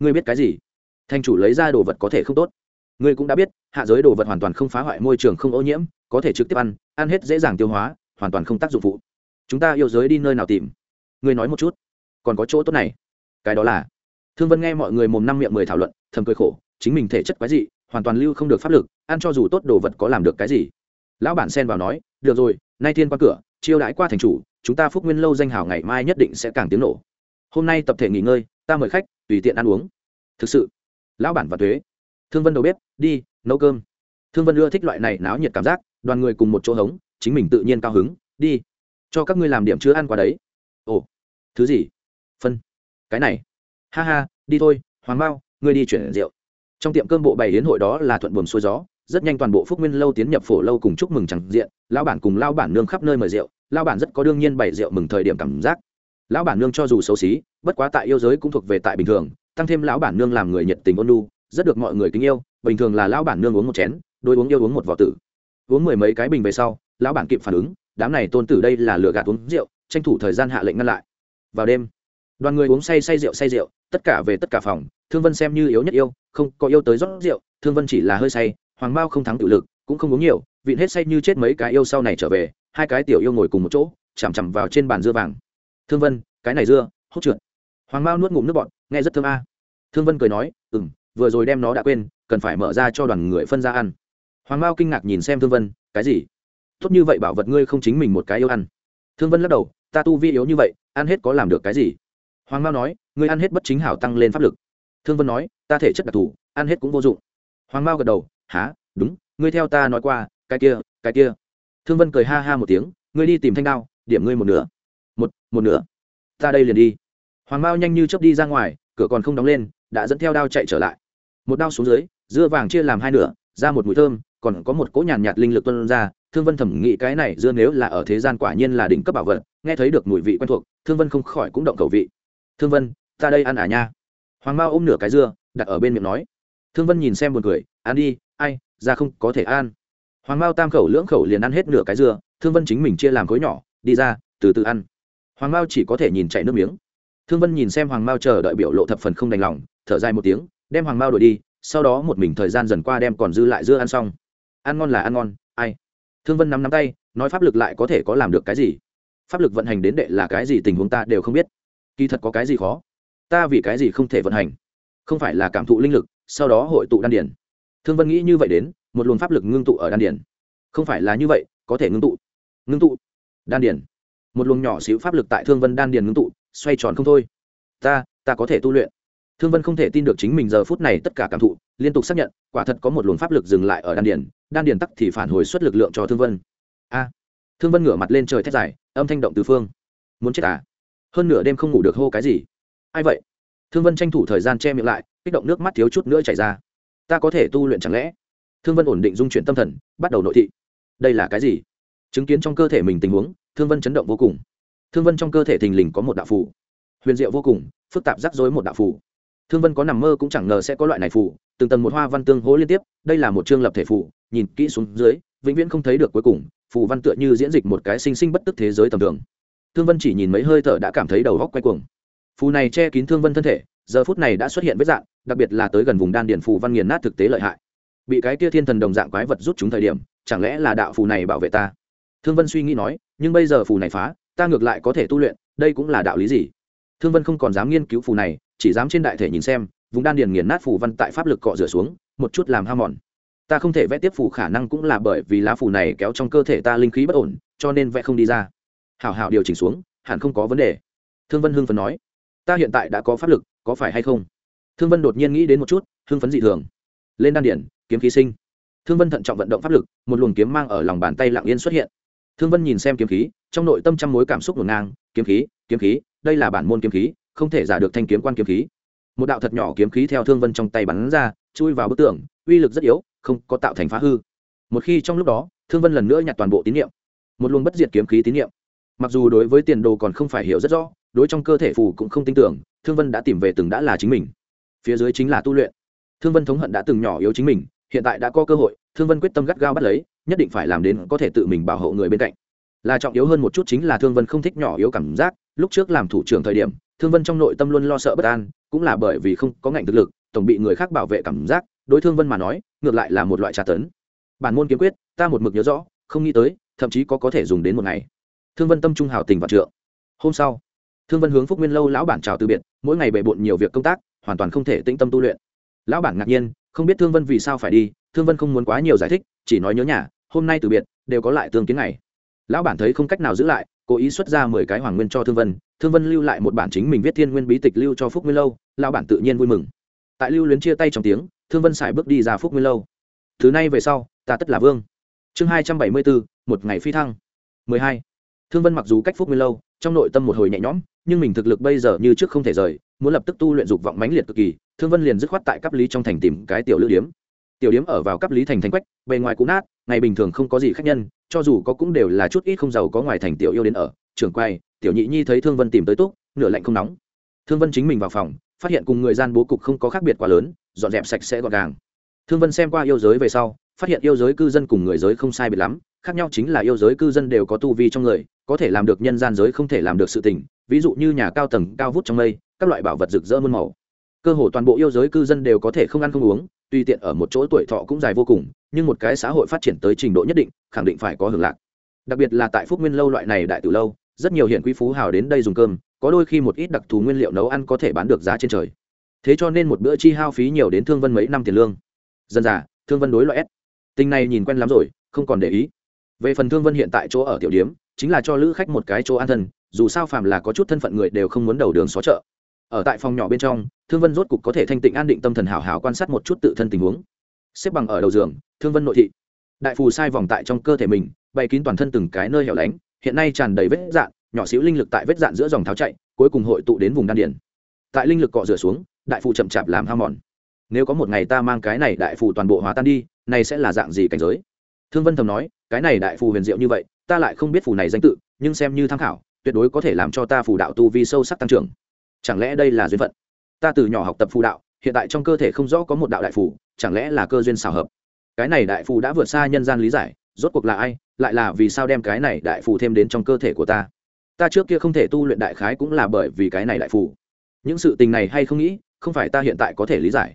ngươi biết cái gì? Thanh chủ lấy ra đồ vật có thể không tốt. Ngươi cũng đã biết, hạ giới đồ vật hoàn toàn không phá hoại môi trường không ô nhiễm, có thể trực tiếp ăn ăn hết dễ dàng tiêu hóa, hoàn toàn không tác dụng phụ. Chúng ta yêu giới đi nơi nào tìm? Ngươi nói một chút. Còn có chỗ tốt này. Cái đó là, thương vân nghe mọi người mồm năm miệng mười thảo luận, thầm cười khổ, chính mình thể chất quái dị, hoàn toàn lưu không được pháp lực, ăn cho dù tốt đồ vật có làm được cái gì? Lão bản xen vào nói, được rồi, nay thiên qua cửa, chiêu đãi qua thành chủ, chúng ta phúc nguyên lâu danh hào ngày mai nhất định sẽ càng tiếng nổ. Hôm nay tập thể nghỉ ngơi, ta mời khách tùy tiện ăn uống. Thực sự, lão bản và thuế. Thương vân đầu bếp, đi, nấu cơm. Thương vân ưa thích loại này náo nhiệt cảm giác, đoàn người cùng một chỗ hống, chính mình tự nhiên cao hứng, đi. Cho các ngươi làm điểm chứa ăn qua đấy. Ồ, thứ gì? Phân. Cái này. Ha ha, đi thôi, hoàng bao ngươi đi chuyển rượu. Trong tiệm cơm bộ bày hiến hội đó là thuận buồm xuôi gió, rất nhanh toàn bộ phúc nguyên lâu tiến nhập phổ lâu cùng chúc mừng chẳng diện, lão bản cùng lao bản nương khắp nơi mời rượu. Lao bản rất có đương nhiên bày rượu mừng thời điểm cảm giác lão bản nương cho dù xấu xí, bất quá tại yêu giới cũng thuộc về tại bình thường, tăng thêm lão bản nương làm người nhiệt tình ôn lu rất được mọi người kính yêu, bình thường là lão bản nương uống một chén đôi uống yêu uống một vỏ tử. Uống mười mấy cái bình về sau, lão bản kịp phản ứng, đám này tôn tử đây là lừa gạt uống rượu, tranh thủ thời gian hạ lệnh ngăn lại. Vào đêm, đoàn người uống say say rượu say rượu, tất cả về tất cả phòng, thương vân xem như yếu nhất yêu, không có yêu tới rót rượu, thương vân chỉ là hơi say, hoàng bao không thắng tự lực, cũng không uống nhiều, vịn hết say như chết mấy cái yêu sau này trở về, hai cái tiểu yêu ngồi cùng một chỗ, chằm chằm vào trên bàn dưa vàng thương vân, cái này dưa hốt trượt. Hoàng Mao nuốt ngụm nước bọn nghe rất thơm a. Thương vân cười nói ừ m vừa rồi đem nó đã quên, cần phải mở ra cho đoàn người phân ra ăn. Hoàng Mao kinh ngạc nhìn xem thương vân, cái gì? Tốt như vậy bảo vật ngươi không chính mình một cái yêu ăn. Thương vân lắc đầu, ta tu vi yếu như vậy, ăn hết có làm được cái gì? Hoàng Mao nói, ngươi ăn hết bất chính hảo tăng lên pháp lực. Thương vân nói, ta thể chất đặc thù, ăn hết cũng vô dụng. Hoàng Mao gật đầu há đúng, ngươi theo ta nói qua, cái kia cái kia. Thương vân cười ha ha một tiếng, ngươi đi tìm thanh đao, điểm ngươi một nửa một một nửa. Ta đây liền đi. Hoàng Mao nhanh như chớp đi ra ngoài cửa còn không đóng lên đã dẫn theo đao chạy trở lại. Một đao xuống dưới dưa vàng chia làm hai nửa ra một mùi thơm còn có một cỗ nhàn nhạt, linh lực tuân ra. Thương vân thẩm nghĩ cái này dưa nếu là ở thế gian quả nhiên là đỉnh cấp bảo vật nghe thấy được mùi vị quen thuộc thương vân không khỏi cũng động cầu vị. Thương vân ta đây ăn à nha. Hoàng mao ôm nửa cái dưa đặt ở bên miệng nói. Thương vân nhìn xem buồn cười ăn đi ai ra không có thể ăn. Hoàng mao tam khẩu lưỡng khẩu liền ăn hết nửa cái dưa thương vân chính mình chia làm khối nhỏ đi ra từ từ ăn hoàng mao chỉ có thể nhìn chạy nước miếng. Thương vân nhìn xem hoàng mao chờ đợi biểu lộ thập phần không đành lòng, thở dài một tiếng, đem hoàng mao đổi đi, sau đó một mình thời gian dần qua đem còn dư lại dưa ăn xong. Ăn ngon là ăn ngon, ai? Thương vân nắm nắm tay, nói pháp lực lại có thể có làm được cái gì? Pháp lực vận hành đến đệ là cái gì tình huống ta đều không biết. Kỳ thật có cái gì khó? Ta vì cái gì không thể vận hành? Không phải là cảm thụ linh lực, sau đó hội tụ đan điển thương vân nghĩ như vậy đến, một luồng pháp lực ngưng tụ ở đan điển không phải là như vậy, có thể ngưng tụ. Ngưng tụ. Đan điển một luồng nhỏ xíu pháp lực tại thương vân đan điển ngưng tụ, xoay tròn không thôi. Ta ta có thể tu luyện. Thương vân không thể tin được chính mình giờ phút này tất cả cảm thụ, liên tục xác nhận, quả thật có một luồng pháp lực dừng lại ở đan điển đan điển tắc thì phản hồi suất lực lượng cho thương vân. A. Thương vân ngửa mặt lên trời thét dài, âm thanh động từ phương. Muốn chết à? Hơn nửa đêm không ngủ được hô cái gì. Ai vậy? Thương vân tranh thủ thời gian che miệng lại, kích động nước mắt thiếu chút nữa chảy ra. Ta có thể tu luyện chẳng lẽ? Thương vân ổn định dung chuyển tâm thần, bắt đầu nội thị. Đây là cái gì? Chứng kiến trong cơ thể mình tình huống thương vân chấn động vô cùng. Thương vân trong cơ thể thình lình có một đạo phù. Huyền diệu vô cùng, phức tạp rắc rối một đạo phù. Thương vân có nằm mơ cũng chẳng ngờ sẽ có loại này phù, từng tầng một hoa văn tương hố liên tiếp, đây là một chương lập thể phù, nhìn kỹ xuống dưới, vĩnh viễn không thấy được cuối cùng, phù văn tựa như diễn dịch một cái sinh sinh bất tức thế giới tầm thường. Thương vân chỉ nhìn mấy hơi thở đã cảm thấy đầu góc quay cuồng. Phù này che kín thương vân thân thể, giờ phút này đã xuất hiện vết dạng, đặc biệt là tới gần vùng đan điền phù văn nghiền nát thực tế lợi hại. Bị cái kia thiên thần đồng dạng quái vật rút chúng thời điểm, chẳng lẽ là đạo phù này bảo vệ ta? Thương vân suy nghĩ nói, nhưng bây giờ phù này phá, ta ngược lại có thể tu luyện, đây cũng là đạo lý gì? Thương vân không còn dám nghiên cứu phù này, chỉ dám trên đại thể nhìn xem, vùng đan điền nghiền nát phù văn tại pháp lực cọ rửa xuống, một chút làm ham mòn. Ta không thể vẽ tiếp phù khả năng cũng là bởi vì lá phù này kéo trong cơ thể ta linh khí bất ổn, cho nên vẽ không đi ra. Hảo hảo điều chỉnh xuống, hẳn không có vấn đề. Thương vân hưng phấn nói, ta hiện tại đã có pháp lực, có phải hay không? Thương vân đột nhiên nghĩ đến một chút, hưng phấn dị thường. Lên đan điển kiếm khí sinh. Thương vân thận trọng vận động pháp lực, một luồng kiếm mang ở lòng bàn tay lặng yên xuất hiện thương vân nhìn xem kiếm khí, trong nội tâm trăm mối cảm xúc ngổn ngang, kiếm khí kiếm khí, đây là bản môn kiếm khí, không thể giả được thanh kiếm quan kiếm khí. Một đạo thật nhỏ kiếm khí theo thương vân trong tay bắn ra, chui vào bức tường, uy lực rất yếu, không có tạo thành phá hư. Một khi trong lúc đó, thương vân lần nữa nhặt toàn bộ tín nhiệm một luồng bất diệt kiếm khí tín nhiệm mặc dù đối với tiền đồ còn không phải hiểu rất rõ, đối trong cơ thể phù cũng không tin tưởng, thương vân đã tìm về từng đã là chính mình. Phía dưới chính là tu luyện. Thương vân thống hận đã từng nhỏ yếu chính mình, hiện tại đã có cơ hội, thương vân quyết tâm gắt gao bắt lấy nhất định phải làm đến có thể tự mình bảo hộ người bên cạnh. Là trọng yếu hơn một chút chính là thương vân không thích nhỏ yếu cảm giác. Lúc trước làm thủ trưởng thời điểm, thương vân trong nội tâm luôn lo sợ bất an, cũng là bởi vì không có ngạnh thực lực, tổng bị người khác bảo vệ cảm giác. Đối thương vân mà nói, ngược lại là một loại trà tấn. Bản môn kiếm quyết, ta một mực nhớ rõ, không nghĩ tới, thậm chí có có thể dùng đến một ngày. Thương vân tâm trung hào tình và trượng. Hôm sau, thương vân hướng phúc nguyên lâu lão bản chào từ biệt, mỗi ngày bề bộn nhiều việc công tác, hoàn toàn không thể tĩnh tâm tu luyện. Lão bản ngạc nhiên, không biết thương vân vì sao phải đi, thương vân không muốn quá nhiều giải thích chỉ nói nhớ nhà, hôm nay từ biệt, đều có lại tương kiến này lão bản thấy không cách nào giữ lại, cố ý xuất ra mười cái hoàng nguyên cho thương vân thương vân lưu lại một bản chính mình viết thiên nguyên bí tịch lưu cho phúc nguyên lâu, lão bản tự nhiên vui mừng. Tại lưu luyến chia tay trong tiếng, thương vân xài bước đi ra phúc nguyên lâu. Thứ nay về sau, ta tất là vương. Chương hai trăm bảy mươi bốn, một ngày phi thăng. Mười hai. Thương vân mặc dù cách phúc nguyên lâu, trong nội tâm một hồi nhẹ nhõm, nhưng mình thực lực bây giờ như trước không thể rời, muốn lập tức tu luyện dục vọng mãnh liệt cực kỳ, thương vân liền dứt khoát tại cấp lý trong thành tìm cái tiểu lữ điếm tiểu điếm ở vào cấp lý thành thành quách, bề ngoài cũ nát, ngày bình thường không có gì khách nhân, cho dù có cũng đều là chút ít không giàu có ngoài thành tiểu yêu đến ở. Trưởng quay, tiểu nhị nhi thấy thương vân tìm tới túc, nửa lạnh không nóng. Thương vân chính mình vào phòng, phát hiện cùng người gian bố cục không có khác biệt quá lớn, dọn dẹp sạch sẽ gọn gàng. Thương vân xem qua yêu giới về sau, phát hiện yêu giới cư dân cùng người giới không sai biệt lắm, khác nhau chính là yêu giới cư dân đều có tu vi trong người, có thể làm được nhân gian giới không thể làm được sự tình, ví dụ như nhà cao tầng, cao vút trong mây, các loại bảo vật rực rỡ muôn màu. Cơ hồ toàn bộ yêu giới cư dân đều có thể không ăn không uống tuy tiện ở một chỗ tuổi thọ cũng dài vô cùng, nhưng một cái xã hội phát triển tới trình độ nhất định, khẳng định phải có hưởng lạc. Đặc biệt là tại phúc nguyên lâu loại này đại từ lâu, rất nhiều hiện quý phú hào đến đây dùng cơm, có đôi khi một ít đặc thù nguyên liệu nấu ăn có thể bán được giá trên trời. Thế cho nên một bữa chi hao phí nhiều đến thương vân mấy năm tiền lương. Dân già, thương vân đối loại s. Tình này nhìn quen lắm rồi, không còn để ý. Về phần thương vân hiện tại chỗ ở tiểu điếm, chính là cho lữ khách một cái chỗ an thân, dù sao phàm là có chút thân phận người đều không muốn đầu đường xó chợ ở tại phòng nhỏ bên trong, thương vân rốt cục có thể thanh tịnh an định tâm thần hảo hảo quan sát một chút tự thân tình huống. Xếp bằng ở đầu giường, thương vân nội thị. Đại phù sai vòng tại trong cơ thể mình, bày kín toàn thân từng cái nơi hẻo lánh, hiện nay tràn đầy vết dạn, nhỏ xíu linh lực tại vết dạn giữa dòng tháo chạy, cuối cùng hội tụ đến vùng đan điển tại linh lực cọ rửa xuống, đại phù chậm chạp làm hao mòn. Nếu có một ngày ta mang cái này đại phù toàn bộ hòa tan đi, này sẽ là dạng gì cảnh giới? Thương vân thầm nói, cái này đại phù huyền diệu như vậy, ta lại không biết phù này danh tự, nhưng xem như tham khảo, tuyệt đối có thể làm cho ta phù đạo tu vi sâu sắc tăng trưởng chẳng lẽ đây là duyên phận? Ta từ nhỏ học tập phù đạo, hiện tại trong cơ thể không rõ có một đạo đại phù, chẳng lẽ là cơ duyên xảo hợp? Cái này đại phù đã vượt xa nhân gian lý giải, rốt cuộc là ai, lại là vì sao đem cái này đại phù thêm đến trong cơ thể của ta? Ta trước kia không thể tu luyện đại khái cũng là bởi vì cái này đại phù. Những sự tình này hay không nghĩ, không phải ta hiện tại có thể lý giải.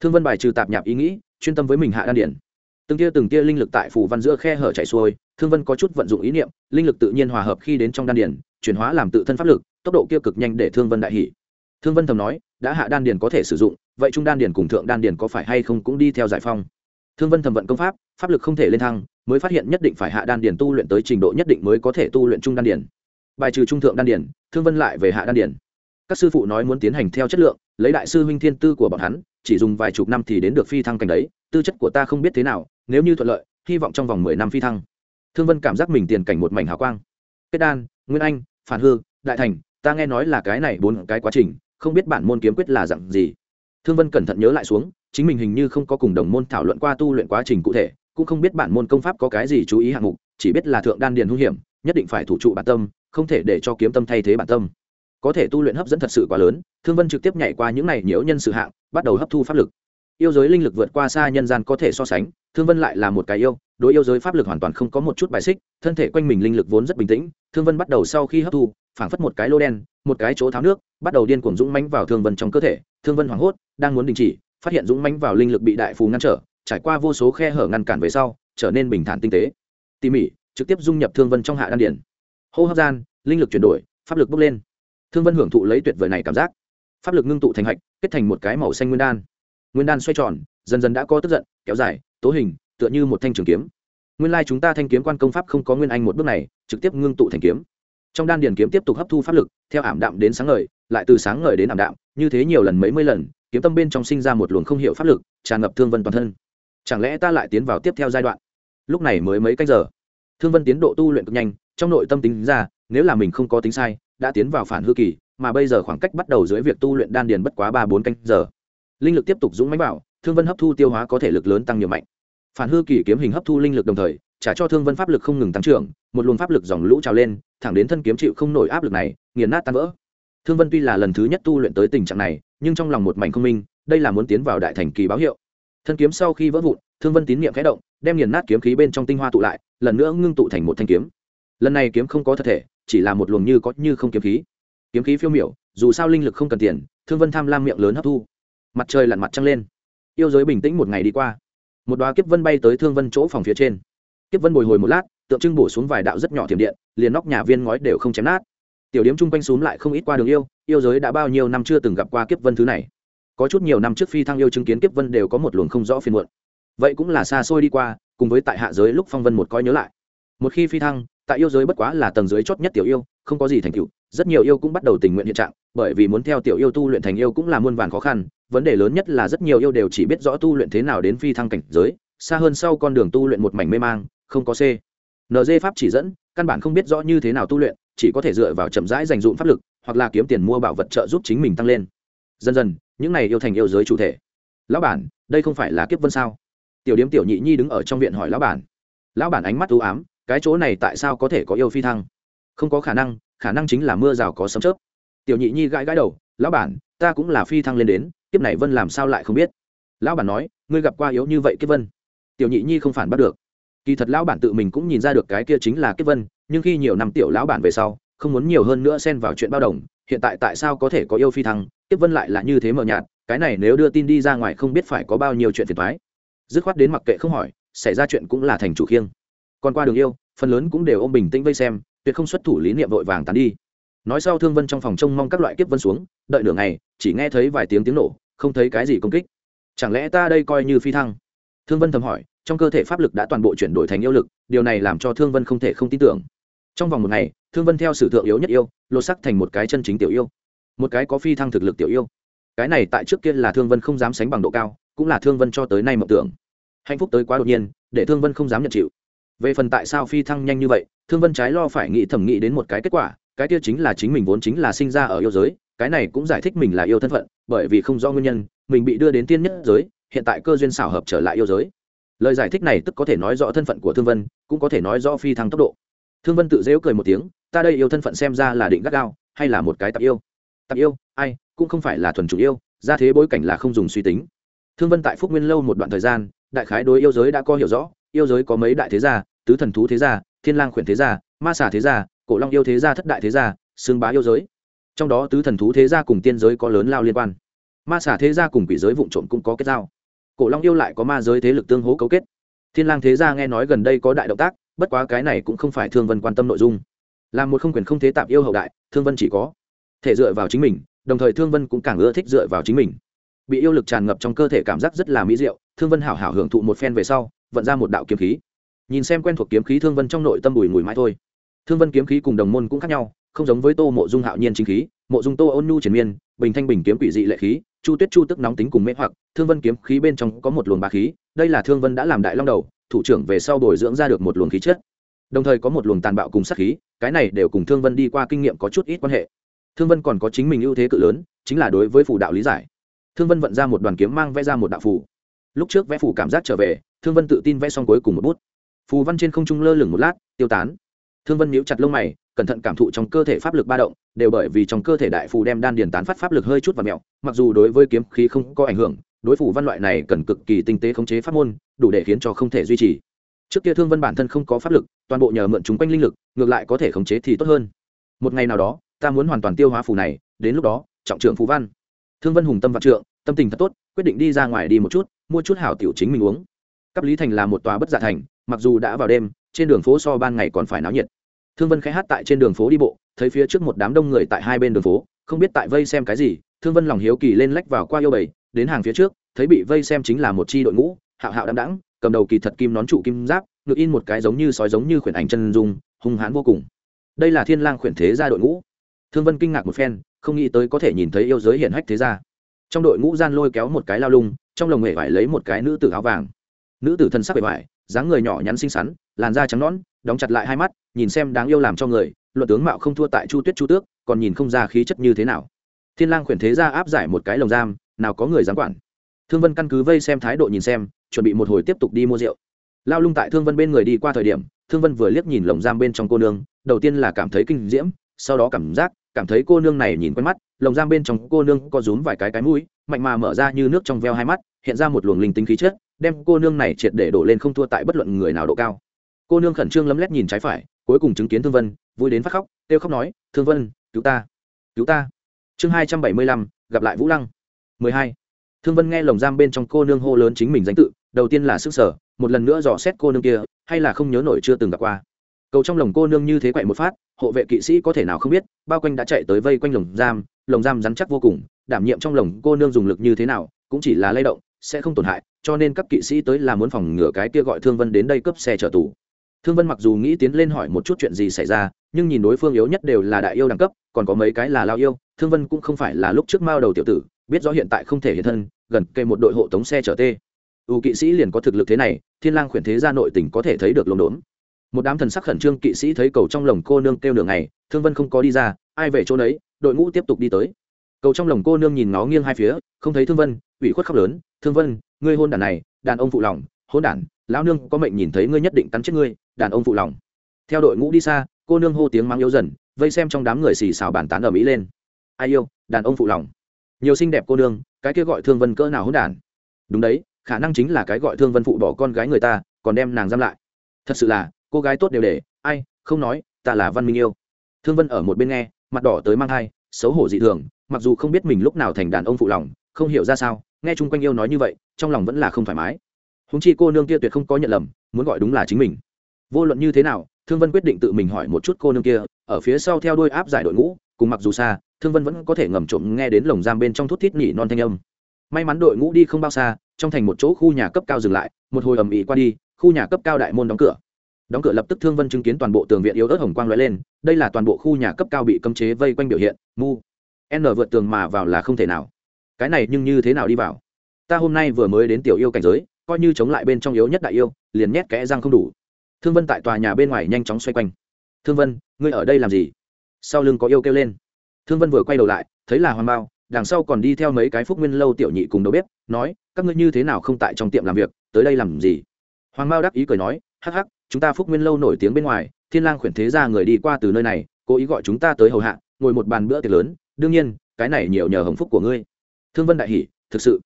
Thương vân bài trừ tạp nhạp ý nghĩ, chuyên tâm với mình hạ đan điển. Từng tia từng tia linh lực tại phù văn giữa khe hở chảy xuôi, thương vân có chút vận dụng ý niệm, linh lực tự nhiên hòa hợp khi đến trong đan điển, chuyển hóa làm tự thân pháp lực tốc độ kia cực nhanh để thương vân đại hỷ thương vân thầm nói, đã hạ đan điền có thể sử dụng, vậy trung đan điền cùng thượng đan điền có phải hay không cũng đi theo giải phong? Thương vân thầm vận công pháp pháp lực không thể lên thăng, mới phát hiện nhất định phải hạ đan điền tu luyện tới trình độ nhất định mới có thể tu luyện trung đan điền. Bài trừ trung thượng đan điền, thương vân lại về hạ đan điền. Các sư phụ nói muốn tiến hành theo chất lượng, lấy đại sư huynh thiên tư của bọn hắn, chỉ dùng vài chục năm thì đến được phi thăng cảnh đấy, tư chất của ta không biết thế nào, nếu như thuận lợi, hy vọng trong vòng mười năm phi thăng. Thương vân cảm giác mình tiền cảnh một mảnh hào quang. Kết đan, nguyên anh, phản hư, đại thành ta nghe nói là cái này bốn cái quá trình, không biết bản môn kiếm quyết là dặn gì. Thương vân cẩn thận nhớ lại xuống, chính mình hình như không có cùng đồng môn thảo luận qua tu luyện quá trình cụ thể, cũng không biết bản môn công pháp có cái gì chú ý hạng mục, chỉ biết là thượng đan điền hữu hiểm, nhất định phải thủ trụ bản tâm, không thể để cho kiếm tâm thay thế bản tâm. Có thể tu luyện hấp dẫn thật sự quá lớn, thương vân trực tiếp nhảy qua những này nhiễu nhân sự hạng, bắt đầu hấp thu pháp lực. Yêu giới linh lực vượt qua xa nhân gian có thể so sánh, thương vân lại là một cái yêu, đối yêu giới pháp lực hoàn toàn không có một chút bài xích, thân thể quanh mình linh lực vốn rất bình tĩnh, thương vân bắt đầu sau khi hấp thu phảng phất một cái lô đen, một cái chỗ tháo nước, bắt đầu điên cuồng dũng mánh vào thương vân trong cơ thể. Thương vân hoảng hốt, đang muốn đình chỉ, phát hiện dũng mánh vào linh lực bị đại phù ngăn trở, trải qua vô số khe hở ngăn cản về sau, trở nên bình thản tinh tế. Tỉ mỉ, trực tiếp dung nhập thương vân trong hạ đan điển. Hô hấp gian, linh lực chuyển đổi, pháp lực bốc lên. Thương vân hưởng thụ lấy tuyệt vời này cảm giác. Pháp lực ngưng tụ thành hạch, kết thành một cái màu xanh nguyên đan. Nguyên đan xoay tròn, dần dần đã có tức giận, kéo dài, tố hình, tựa như một thanh trường kiếm. Nguyên lai chúng ta thanh kiếm quan công pháp không có nguyên anh một bước này, trực tiếp ngưng tụ thành kiếm trong đan điền kiếm tiếp tục hấp thu pháp lực, theo ảm đạm đến sáng ngời, lại từ sáng ngời đến ảm đạm, như thế nhiều lần mấy mươi lần, kiếm tâm bên trong sinh ra một luồng không hiểu pháp lực, tràn ngập thương vân toàn thân. Chẳng lẽ ta lại tiến vào tiếp theo giai đoạn? Lúc này mới mấy cách giờ. Thương vân tiến độ tu luyện cực nhanh, trong nội tâm tính ra, nếu là mình không có tính sai, đã tiến vào phản hư kỳ, mà bây giờ khoảng cách bắt đầu dưới việc tu luyện đan điền bất quá ba bốn canh giờ. Linh lực tiếp tục dũng mãnh bảo thương vân hấp thu tiêu hóa có thể lực lớn tăng nhiều mạnh. Phản hư kỳ kiếm hình hấp thu linh lực đồng thời trả cho thương vân pháp lực không ngừng tăng trưởng, một luồng pháp lực dòng lũ trào lên, thẳng đến thân kiếm chịu không nổi áp lực này, nghiền nát tan vỡ. Thương vân tuy là lần thứ nhất tu luyện tới tình trạng này, nhưng trong lòng một mảnh không minh, đây là muốn tiến vào đại thành kỳ báo hiệu. Thân kiếm sau khi vỡ vụn, thương vân tín niệm khẽ động, đem nghiền nát kiếm khí bên trong tinh hoa tụ lại, lần nữa ngưng tụ thành một thanh kiếm. Lần này kiếm không có thật thể, chỉ là một luồng như có như không kiếm khí. Kiếm khí phiêu miểu, dù sao linh lực không cần tiền, thương vân tham lam miệng lớn hấp thu. Mặt trời lặn mặt trăng lên. Yêu giới bình tĩnh một ngày đi qua. Một đoá kiếp vân bay tới thương vân chỗ phòng phía trên kiếp vân bồi hồi một lát, tượng trưng bổ xuống vài đạo rất nhỏ thiểm điện, liền nóc nhà viên ngói đều không chém nát. Tiểu điếm chung quanh xúm lại không ít qua đường yêu yêu giới đã bao nhiêu năm chưa từng gặp qua kiếp vân thứ này. Có chút nhiều năm trước phi thăng yêu chứng kiến kiếp vân đều có một luồng không rõ phiền muộn. Vậy cũng là xa xôi đi qua, cùng với tại hạ giới lúc phong vân một coi nhớ lại. Một khi phi thăng, tại yêu giới bất quá là tầng dưới chót nhất tiểu yêu, không có gì thành tựu, rất nhiều yêu cũng bắt đầu tình nguyện hiện trạng, bởi vì muốn theo tiểu yêu tu luyện thành yêu cũng là muôn vàn khó khăn, vấn đề lớn nhất là rất nhiều yêu đều chỉ biết rõ tu luyện thế nào đến phi thăng cảnh giới, xa hơn sau con đường tu luyện một mảnh mê mang không có c. Nd pháp chỉ dẫn, căn bản không biết rõ như thế nào tu luyện, chỉ có thể dựa vào chậm rãi dành dụm pháp lực, hoặc là kiếm tiền mua bảo vật trợ giúp chính mình tăng lên. Dần dần, những này yêu thành yêu giới chủ thể. Lão bản, đây không phải là kiếp vân sao? Tiểu điếm tiểu nhị nhi đứng ở trong viện hỏi lão bản. Lão bản ánh mắt ưu ám, cái chỗ này tại sao có thể có yêu phi thăng? Không có khả năng khả năng chính là mưa rào có sấm chớp. Tiểu nhị nhi gãi gãi đầu, lão bản, ta cũng là phi thăng lên đến, kiếp này vân làm sao lại không biết? Lão bản nói, ngươi gặp qua yếu như vậy kiếp vân? Tiểu nhị nhi không phản bắt được kỳ thật lão bản tự mình cũng nhìn ra được cái kia chính là kiếp vân, nhưng khi nhiều năm tiểu lão bản về sau, không muốn nhiều hơn nữa xen vào chuyện bao đồng, hiện tại tại sao có thể có yêu phi thăng, kiếp vân lại là như thế mờ nhạt, cái này nếu đưa tin đi ra ngoài không biết phải có bao nhiêu chuyện phiền thoái dứt khoát đến mặc kệ không hỏi, xảy ra chuyện cũng là thành chủ khiêng. Còn qua đường yêu, phần lớn cũng đều ôm bình tĩnh vây xem, tuyệt không xuất thủ lý niệm vội vàng tán đi. Nói sau thương vân trong phòng trông mong các loại kiếp vân xuống, đợi nửa ngày, chỉ nghe thấy vài tiếng tiếng nổ, không thấy cái gì công kích. Chẳng lẽ ta đây coi như phi thăng? Thương vân thầm hỏi trong cơ thể pháp lực đã toàn bộ chuyển đổi thành yêu lực, điều này làm cho thương vân không thể không tin tưởng. Trong vòng một ngày, thương vân theo sử thượng yếu nhất yêu, lột sắc thành một cái chân chính tiểu yêu. Một cái có phi thăng thực lực tiểu yêu. Cái này tại trước kia là thương vân không dám sánh bằng độ cao, cũng là thương vân cho tới nay mộng tưởng. Hạnh phúc tới quá đột nhiên, để thương vân không dám nhận chịu. Về phần tại sao phi thăng nhanh như vậy, thương vân trái lo phải nghĩ thẩm nghĩ đến một cái kết quả, cái kia chính là chính mình vốn chính là sinh ra ở yêu giới, cái này cũng giải thích mình là yêu thân phận, bởi vì không do nguyên nhân, mình bị đưa đến tiên nhất giới, hiện tại cơ duyên xảo hợp trở lại yêu giới lời giải thích này tức có thể nói rõ thân phận của thương vân, cũng có thể nói rõ phi thăng tốc độ. Thương vân tự dễu cười một tiếng, ta đây yêu thân phận xem ra là định gắt gao, hay là một cái tạp yêu? Tạp yêu? Ai, cũng không phải là thuần chủ yêu, ra thế bối cảnh là không dùng suy tính. Thương vân tại phúc nguyên lâu một đoạn thời gian, đại khái đối yêu giới đã có hiểu rõ, yêu giới có mấy đại thế gia, tứ thần thú thế gia, thiên lang khuyển thế gia, ma xà thế gia, cổ long yêu thế gia, thất đại thế gia, xương bá yêu giới. Trong đó tứ thần thú thế gia cùng tiên giới có lớn lao liên quan. Ma xà thế gia cùng quỷ giới vụn trộm cũng có kết giao cổ long yêu lại có ma giới thế lực tương hố cấu kết. Thiên lang thế gia nghe nói gần đây có đại động tác, bất quá cái này cũng không phải thương vân quan tâm nội dung. Là một không quyền không thế tạp yêu hậu đại, thương vân chỉ có thể dựa vào chính mình, đồng thời thương vân cũng càng ưa thích dựa vào chính mình. Bị yêu lực tràn ngập trong cơ thể cảm giác rất là mỹ diệu, thương vân hảo hảo hưởng thụ một phen về sau, vận ra một đạo kiếm khí. Nhìn xem quen thuộc kiếm khí thương vân trong nội tâm bùi mùi mãi thôi. Thương vân kiếm khí cùng đồng môn cũng khác nhau, không giống với tô mộ dung hạo nhiên chính khí, mộ dung tô ôn nhu triền miên, bình thanh bình kiếm quỷ dị lệ khí chu tuyết chu tức nóng tính cùng mễ hoặc, thương vân kiếm khí bên trong có một luồng bá khí, đây là thương vân đã làm đại long đầu, thủ trưởng về sau bồi dưỡng ra được một luồng khí chất. Đồng thời có một luồng tàn bạo cùng sát khí, cái này đều cùng thương vân đi qua kinh nghiệm có chút ít quan hệ. Thương vân còn có chính mình ưu thế cự lớn, chính là đối với phủ đạo lý giải. Thương vân vận ra một đoàn kiếm mang vẽ ra một đạo phù. Lúc trước vẽ phù cảm giác trở về, thương vân tự tin vẽ xong cuối cùng một bút. Phù văn trên không trung lơ lửng một lát, tiêu tán. Thương vân nhíu chặt lông mày cẩn thận cảm thụ trong cơ thể pháp lực ba động, đều bởi vì trong cơ thể đại phù đem đan điền tán phát pháp lực hơi chút và mẹo, mặc dù đối với kiếm khí không có ảnh hưởng, đối phủ văn loại này cần cực kỳ tinh tế khống chế pháp môn, đủ để khiến cho không thể duy trì. Trước kia thương vân bản thân không có pháp lực, toàn bộ nhờ mượn chúng quanh linh lực, ngược lại có thể khống chế thì tốt hơn. Một ngày nào đó, ta muốn hoàn toàn tiêu hóa phù này, đến lúc đó, trọng trưởng phù văn. Thương vân hùng tâm vạn trượng, tâm tình thật tốt, quyết định đi ra ngoài đi một chút, mua chút hảo tiểu chính mình uống. Cấp lý thành là một tòa bất dạ thành, mặc dù đã vào đêm, trên đường phố so ban ngày còn phải náo nhiệt thương vân khẽ hát tại trên đường phố đi bộ, thấy phía trước một đám đông người tại hai bên đường phố, không biết tại vây xem cái gì, thương vân lòng hiếu kỳ lên lách vào qua yêu bầy đến hàng phía trước, thấy bị vây xem chính là một chi đội ngũ, hạo hạo đăng đẳng cầm đầu kỳ thật kim nón trụ kim giáp, ngực in một cái giống như sói giống như khuyển ảnh chân dung, hung hãn vô cùng. Đây là thiên lang khuyển thế gia đội ngũ. Thương vân kinh ngạc một phen, không nghĩ tới có thể nhìn thấy yêu giới hiển hách thế gia. Trong đội ngũ gian lôi kéo một cái lao lung, trong lồng nghề vải lấy một cái nữ tử áo vàng. Nữ tử thân sắc bề vải dáng người nhỏ nhắn xinh xắn, làn da trắng nõn đóng chặt lại hai mắt, nhìn xem đáng yêu làm cho người, luận tướng mạo không thua tại chu tuyết chu tước, còn nhìn không ra khí chất như thế nào. Thiên lang khuyển thế ra áp giải một cái lồng giam, nào có người dám quản. Thương vân căn cứ vây xem thái độ nhìn xem, chuẩn bị một hồi tiếp tục đi mua rượu. Lao lung tại thương vân bên người đi qua thời điểm, thương vân vừa liếc nhìn lồng giam bên trong cô nương, đầu tiên là cảm thấy kinh diễm, sau đó cảm giác, cảm thấy cô nương này nhìn quen mắt, lồng giam bên trong cô nương có rúm vài cái cái mũi, mạnh mà mở ra như nước trong veo hai mắt, hiện ra một luồng linh tính khí chất, đem cô nương này triệt để đổ lên không thua tại bất luận người nào độ cao cô nương khẩn trương lấm lét nhìn trái phải, cuối cùng chứng kiến thương vân, vui đến phát khóc, kêu khóc nói, thương vân, cứu ta cứu ta. Chương hai trăm bảy mươi lăm, gặp lại vũ lăng. Mười hai. Thương vân nghe lồng giam bên trong cô nương hô lớn chính mình danh tự, đầu tiên là sức sở, một lần nữa dò xét cô nương kia, hay là không nhớ nổi chưa từng gặp qua. Cầu trong lồng cô nương như thế quậy một phát, hộ vệ kỵ sĩ có thể nào không biết, bao quanh đã chạy tới vây quanh lồng giam lồng giam rắn chắc vô cùng, đảm nhiệm trong lồng cô nương dùng lực như thế nào, cũng chỉ là lay động, sẽ không tổn hại, cho nên các kỵ sĩ tới là muốn phòng ngừa cái kia gọi thương vân đến đây cướp xe chở tù thương vân mặc dù nghĩ tiến lên hỏi một chút chuyện gì xảy ra, nhưng nhìn đối phương yếu nhất đều là đại yêu đẳng cấp, còn có mấy cái là lao yêu, thương vân cũng không phải là lúc trước mao đầu tiểu tử, biết rõ hiện tại không thể hiện thân, gần kề một đội hộ tống xe chở tê. Ưu kỵ sĩ liền có thực lực thế này, thiên lang khuyển thế gia nội tỉnh có thể thấy được lồn đốn một đám thần sắc khẩn trương kỵ sĩ thấy cầu trong lồng cô nương kêu đường này thương vân không có đi ra, ai về chỗ đấy đội ngũ tiếp tục đi tới. Cầu trong lồng cô nương nhìn nó nghiêng hai phía, không thấy thương vân, ủy khuất khóc lớn, thương vân, ngươi hôn đàn này, đàn ông phụ lòng, hôn đản lão nương, có mệnh nhìn thấy ngươi nhất định cắn chết ngươi, đàn ông phụ lòng. Theo đội ngũ đi xa, cô nương hô tiếng mắng yếu dần, vây xem trong đám người xì xào bàn tán ở mỹ lên. Ai yêu, đàn ông phụ lòng. Nhiều xinh đẹp cô nương, cái kia gọi thương vân cỡ nào hỗn đản. Đúng đấy, khả năng chính là cái gọi thương vân phụ bỏ con gái người ta, còn đem nàng giam lại. Thật sự là, cô gái tốt đều để, ai, không nói, ta là văn minh yêu. Thương vân ở một bên nghe, mặt đỏ tới mang thai xấu hổ dị thường, mặc dù không biết mình lúc nào thành đàn ông phụ lòng, không hiểu ra sao, nghe chung quanh yêu nói như vậy, trong lòng vẫn là không thoải mái húng chi cô nương kia tuyệt không có nhận lầm, muốn gọi đúng là chính mình. Vô luận như thế nào, thương vân quyết định tự mình hỏi một chút cô nương kia, ở phía sau theo đuôi áp giải đội ngũ, cùng mặc dù xa, thương vân vẫn có thể ngầm trộm nghe đến lồng giam bên trong thút thít nhỉ non thanh âm. May mắn đội ngũ đi không bao xa, trong thành một chỗ khu nhà cấp cao dừng lại, một hồi ầm ĩ qua đi, khu nhà cấp cao đại môn đóng cửa. Đóng cửa lập tức thương vân chứng kiến toàn bộ tường viện yếu ớt hồng quang lóe lên, đây là toàn bộ khu nhà cấp cao bị cấm chế vây quanh biểu hiện, mu. N vượt tường mà vào là không thể nào. Cái này nhưng như thế nào đi vào? Ta hôm nay vừa mới đến tiểu yêu cảnh giới coi như chống lại bên trong yếu nhất đại yêu, liền nhét kẽ răng không đủ. Thương vân tại tòa nhà bên ngoài nhanh chóng xoay quanh. Thương vân, ngươi ở đây làm gì? Sau lưng có yêu kêu lên. Thương vân vừa quay đầu lại, thấy là hoàng bao đằng sau còn đi theo mấy cái phúc nguyên lâu tiểu nhị cùng đầu bếp, nói, các ngươi như thế nào không tại trong tiệm làm việc, tới đây làm gì? Hoàng bao đắc ý cười nói, hắc hắc, chúng ta phúc nguyên lâu nổi tiếng bên ngoài, thiên lang khuyển thế ra người đi qua từ nơi này, cố ý gọi chúng ta tới hầu hạ, ngồi một bàn bữa tiệc lớn, đương nhiên, cái này nhiều nhờ hồng phúc của ngươi. Thương vân đại hỉ, thực sự,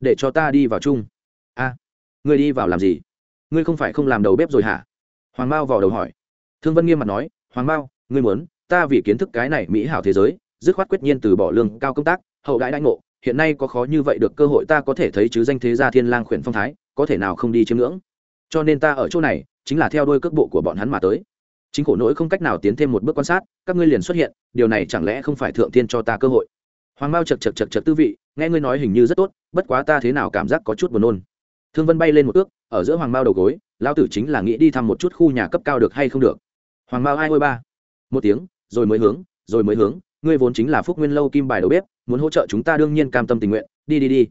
để cho ta đi vào chung. A ngươi đi vào làm gì? Ngươi không phải không làm đầu bếp rồi hả? Hoàng mao vào đầu hỏi. Thương vân nghiêm mặt nói, hoàng mao, ngươi muốn, ta vì kiến thức cái này mỹ hảo thế giới, dứt khoát quyết nhiên từ bỏ lương cao công tác, hậu đại đãi ngộ, hiện nay có khó như vậy được cơ hội ta có thể thấy chứ danh thế gia thiên lang khuyển phong thái, có thể nào không đi chiếm ngưỡng? Cho nên ta ở chỗ này, chính là theo đuôi cước bộ của bọn hắn mà tới. Chính khổ nỗi không cách nào tiến thêm một bước quan sát, các ngươi liền xuất hiện, điều này chẳng lẽ không phải thượng tiên cho ta cơ hội? Hoàng mao chật chật chật chật tư vị, nghe ngươi nói hình như rất tốt, bất quá ta thế nào cảm giác có chút buồn nôn thương vân bay lên một ước ở giữa hoàng mao đầu gối lao tử chính là nghĩ đi thăm một chút khu nhà cấp cao được hay không được. Hoàng mao hai ôi ba. Một tiếng, rồi mới hướng, rồi mới hướng, ngươi vốn chính là phúc nguyên lâu kim bài đầu bếp, muốn hỗ trợ chúng ta đương nhiên cam tâm tình nguyện, đi đi đi.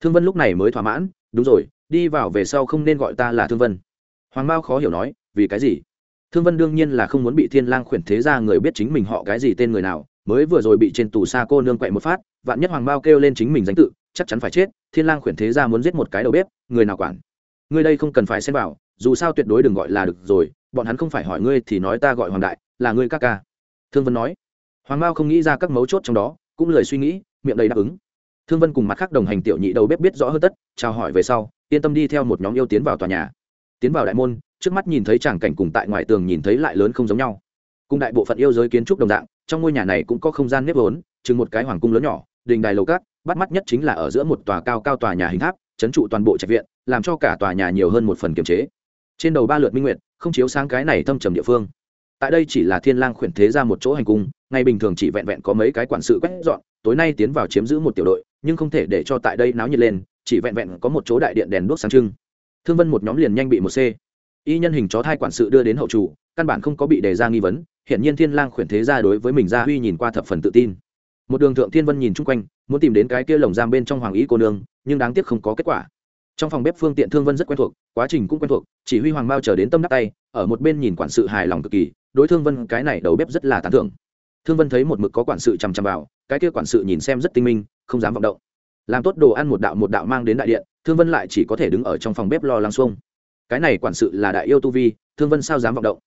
Thương vân lúc này mới thỏa mãn, đúng rồi, đi vào về sau không nên gọi ta là thương vân. Hoàng mao khó hiểu nói, vì cái gì? Thương vân đương nhiên là không muốn bị thiên lang khuyển thế ra người biết chính mình họ cái gì tên người nào, mới vừa rồi bị trên tù xa cô nương quậy một phát, vạn nhất hoàng mao kêu lên chính mình danh tự, chắc chắn phải chết thiên lang khuyển thế ra muốn giết một cái đầu bếp, người nào quản? Ngươi đây không cần phải xem vào, dù sao tuyệt đối đừng gọi là được rồi, bọn hắn không phải hỏi ngươi thì nói ta gọi hoàng đại, là ngươi ca ca. Thương vân nói. Hoàng mao không nghĩ ra các mấu chốt trong đó, cũng lời suy nghĩ, miệng đầy đáp ứng. Thương vân cùng mặt khác đồng hành tiểu nhị đầu bếp biết rõ hơn tất, chào hỏi về sau, yên tâm đi theo một nhóm yêu tiến vào tòa nhà. Tiến vào đại môn, trước mắt nhìn thấy tràng cảnh cùng tại ngoài tường nhìn thấy lại lớn không giống nhau. Cùng đại bộ phận yêu giới kiến trúc đồng dạng, trong ngôi nhà này cũng có không gian nếp vốn, chừng một cái hoàng cung lớn nhỏ, đình đài lầu cát bắt mắt nhất chính là ở giữa một tòa cao cao tòa nhà hình tháp, chấn trụ toàn bộ trạch viện, làm cho cả tòa nhà nhiều hơn một phần kiềm chế. Trên đầu ba lượt minh nguyện không chiếu sáng cái này thâm trầm địa phương. Tại đây chỉ là thiên lang khuyển thế ra một chỗ hành cung, ngày bình thường chỉ vẹn vẹn có mấy cái quản sự quét dọn, tối nay tiến vào chiếm giữ một tiểu đội, nhưng không thể để cho tại đây náo nhiệt lên, chỉ vẹn vẹn có một chỗ đại điện đèn đuốc sáng trưng. Thương vân một nhóm liền nhanh bị một c y nhân hình chó thai quản sự đưa đến hậu chủ, căn bản không có bị đề ra nghi vấn hiện nhiên thiên lang khuyển thế ra đối với mình ra huy nhìn qua thập phần tự tin. Một đường thượng thiên vân nhìn chung quanh muốn tìm đến cái kia lồng giam bên trong hoàng ý cô nương, nhưng đáng tiếc không có kết quả. Trong phòng bếp phương tiện thương vân rất quen thuộc, quá trình cũng quen thuộc, chỉ huy hoàng mao chờ đến tâm đắc tay, ở một bên nhìn quản sự hài lòng cực kỳ, đối thương vân cái này đầu bếp rất là tán thưởng. Thương vân thấy một mực có quản sự chằm chằm vào, cái kia quản sự nhìn xem rất tinh minh, không dám vọng động. Làm tốt đồ ăn một đạo một đạo mang đến đại điện, thương vân lại chỉ có thể đứng ở trong phòng bếp lo lắng xuông. Cái này quản sự là đại yêu tu vi, thương vân sao dám vọng động?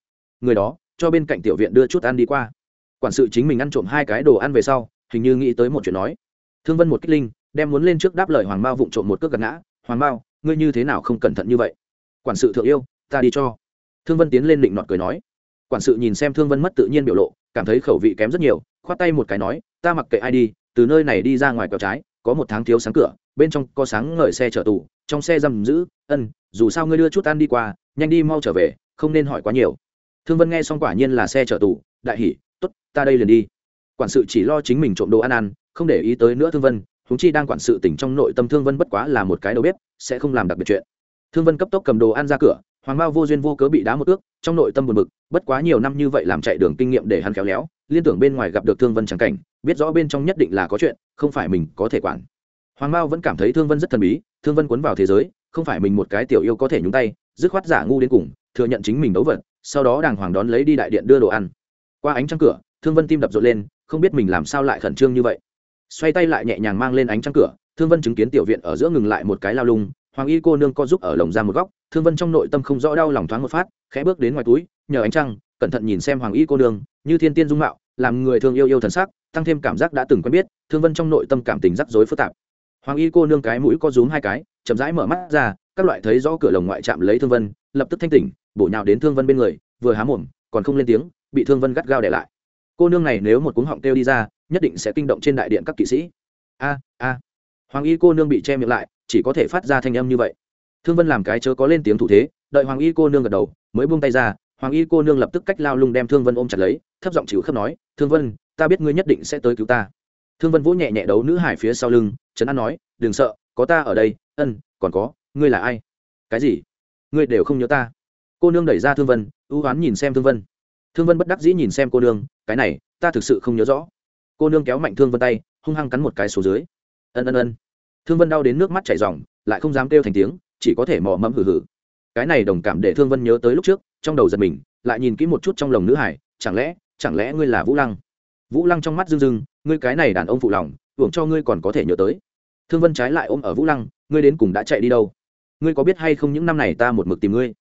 Người đó, cho bên cạnh tiểu viện đưa chút ăn đi qua. Quản sự chính mình ăn trộm hai cái đồ ăn về sau, hình như nghĩ tới một chuyện nói thương vân một kích linh, đem muốn lên trước đáp lời hoàng mao vụng trộm một cước gạt ngã. Hoàng mao, ngươi như thế nào không cẩn thận như vậy? Quản sự thượng yêu, ta đi cho. Thương vân tiến lên định nọt cười nói. Quản sự nhìn xem thương vân mất tự nhiên biểu lộ, cảm thấy khẩu vị kém rất nhiều, khoát tay một cái nói, ta mặc kệ ai đi, từ nơi này đi ra ngoài quẹo trái, có một tháng thiếu sáng cửa, bên trong có sáng ngời xe chở tù, trong xe giam giữ, ân, dù sao ngươi đưa chút ăn đi qua, nhanh đi mau trở về, không nên hỏi quá nhiều. Thương vân nghe xong quả nhiên là xe chở tù, đại hỉ t ố t ta đây liền đi. Quản sự chỉ lo chính mình trộm đồ ăn ăn không để ý tới nữa thương vân húng chi đang quản sự tỉnh trong nội tâm thương vân bất quá là một cái đầu bếp, sẽ không làm đặc biệt chuyện. Thương vân cấp tốc cầm đồ ăn ra cửa, hoàng mao vô duyên vô cớ bị đá một ước, trong nội tâm buồn bực, bất quá nhiều năm như vậy làm chạy đường kinh nghiệm để hắn khéo léo, liên tưởng bên ngoài gặp được thương vân trắng cảnh, biết rõ bên trong nhất định là có chuyện, không phải mình có thể quản. Hoàng mao vẫn cảm thấy thương vân rất thần bí, thương vân cuốn vào thế giới, không phải mình một cái tiểu yêu có thể nhúng tay, dứt khoát giả ngu đến cùng, thừa nhận chính mình đấu vật, sau đó đàng hoàng đón lấy đi đại điện đưa đồ ăn. Qua ánh trăng cửa, thương vân tim đập rộn lên, không biết mình làm sao lại khẩn trương như vậy xoay tay lại nhẹ nhàng mang lên ánh trăng cửa, thương vân chứng kiến tiểu viện ở giữa ngừng lại một cái lao lung, hoàng y cô nương co giúp ở lồng ra một góc, thương vân trong nội tâm không rõ đau lòng thoáng một phát, khẽ bước đến ngoài túi, nhờ ánh trăng, cẩn thận nhìn xem hoàng y cô nương, như thiên tiên dung mạo, làm người thương yêu yêu thần sắc, tăng thêm cảm giác đã từng quen biết, thương vân trong nội tâm cảm tình rắc rối phức tạp. Hoàng y cô nương cái mũi có rúm hai cái, chậm rãi mở mắt ra, các loại thấy rõ cửa lồng ngoại chạm lấy thương vân, lập tức thanh tỉnh, bổ nhào đến thương vân bên người, vừa há mồm, còn không lên tiếng, bị thương vân gắt gao để lại. Cô nương này nếu một cuống họng kêu đi ra nhất định sẽ kinh động trên đại điện các kỵ sĩ. A a. Hoàng y cô nương bị che miệng lại, chỉ có thể phát ra thanh âm như vậy. Thương vân làm cái chớ có lên tiếng thủ thế, đợi hoàng y cô nương gật đầu, mới buông tay ra, hoàng y cô nương lập tức cách lao lung đem thương vân ôm chặt lấy, thấp giọng chịu khớp nói, thương vân, ta biết ngươi nhất định sẽ tới cứu ta. Thương vân vỗ nhẹ nhẹ đấu nữ hải phía sau lưng, trấn an nói, đừng sợ, có ta ở đây, ân, còn có, ngươi là ai? Cái gì? Ngươi đều không nhớ ta. Cô nương đẩy ra thương vân, ưu oán nhìn xem thương vân. Thương vân bất đắc dĩ nhìn xem cô nương, cái này, ta thực sự không nhớ rõ cô nương kéo mạnh thương vân tay, hung hăng cắn một cái số dưới. Ân ân ân. Thương vân đau đến nước mắt chảy r lại không dám kêu thành tiếng, chỉ có thể mò mẫm hử hử cái này đồng cảm để thương vân nhớ tới lúc trước, trong đầu giật mình, lại nhìn kỹ một chút trong lồng nữ hải, chẳng lẽ chẳng lẽ ngươi là vũ lăng? Vũ lăng trong mắt rưng rưng, ngươi cái này đàn ông phụ lòng, hưởng cho ngươi còn có thể nhớ tới. Thương vân trái lại ôm ở vũ lăng, ngươi đến cùng đã chạy đi đâu? Ngươi có biết hay không những năm này ta một mực tìm ngươi?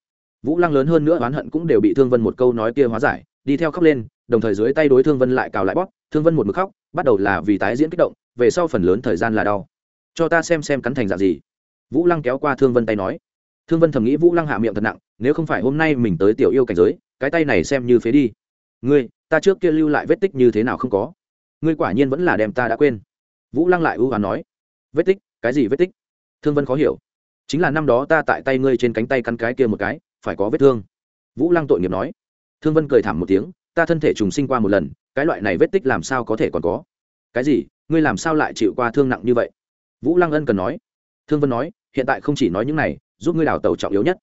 Vũ lăng lớn hơn nữa oán hận cũng đều bị thương vân một câu nói kia hóa giải đi theo khóc lên, đồng thời dưới tay đối thương vân lại cào lại bóp, thương vân một mực khóc, bắt đầu là vì tái diễn kích động, về sau phần lớn thời gian là đau. Cho ta xem xem cắn thành dạng gì. Vũ lăng kéo qua thương vân tay nói. Thương vân thầm nghĩ vũ lăng hạ miệng thật nặng, nếu không phải hôm nay mình tới tiểu yêu cảnh giới, cái tay này xem như phế đi. Ngươi, ta trước kia lưu lại vết tích như thế nào không có? Ngươi quả nhiên vẫn là đem ta đã quên. Vũ lăng lại ưu hoán nói. Vết tích? Cái gì vết tích? Thương vân khó hiểu. Chính là năm đó ta tại tay ngươi trên cánh tay cắn cái kia một cái, phải có vết thương. Vũ lăng tội nghiệp nói thương vân cười t h m một tiếng, ta thân thể trùng sinh qua một lần, cái loại này vết tích làm sao có thể còn có? Cái gì? Ngươi làm sao lại chịu qua thương nặng như vậy? Vũ lăng ân cần nói. Thương vân nói, hiện tại không chỉ nói những này, giúp ngươi đào tàu trọng yếu nhất.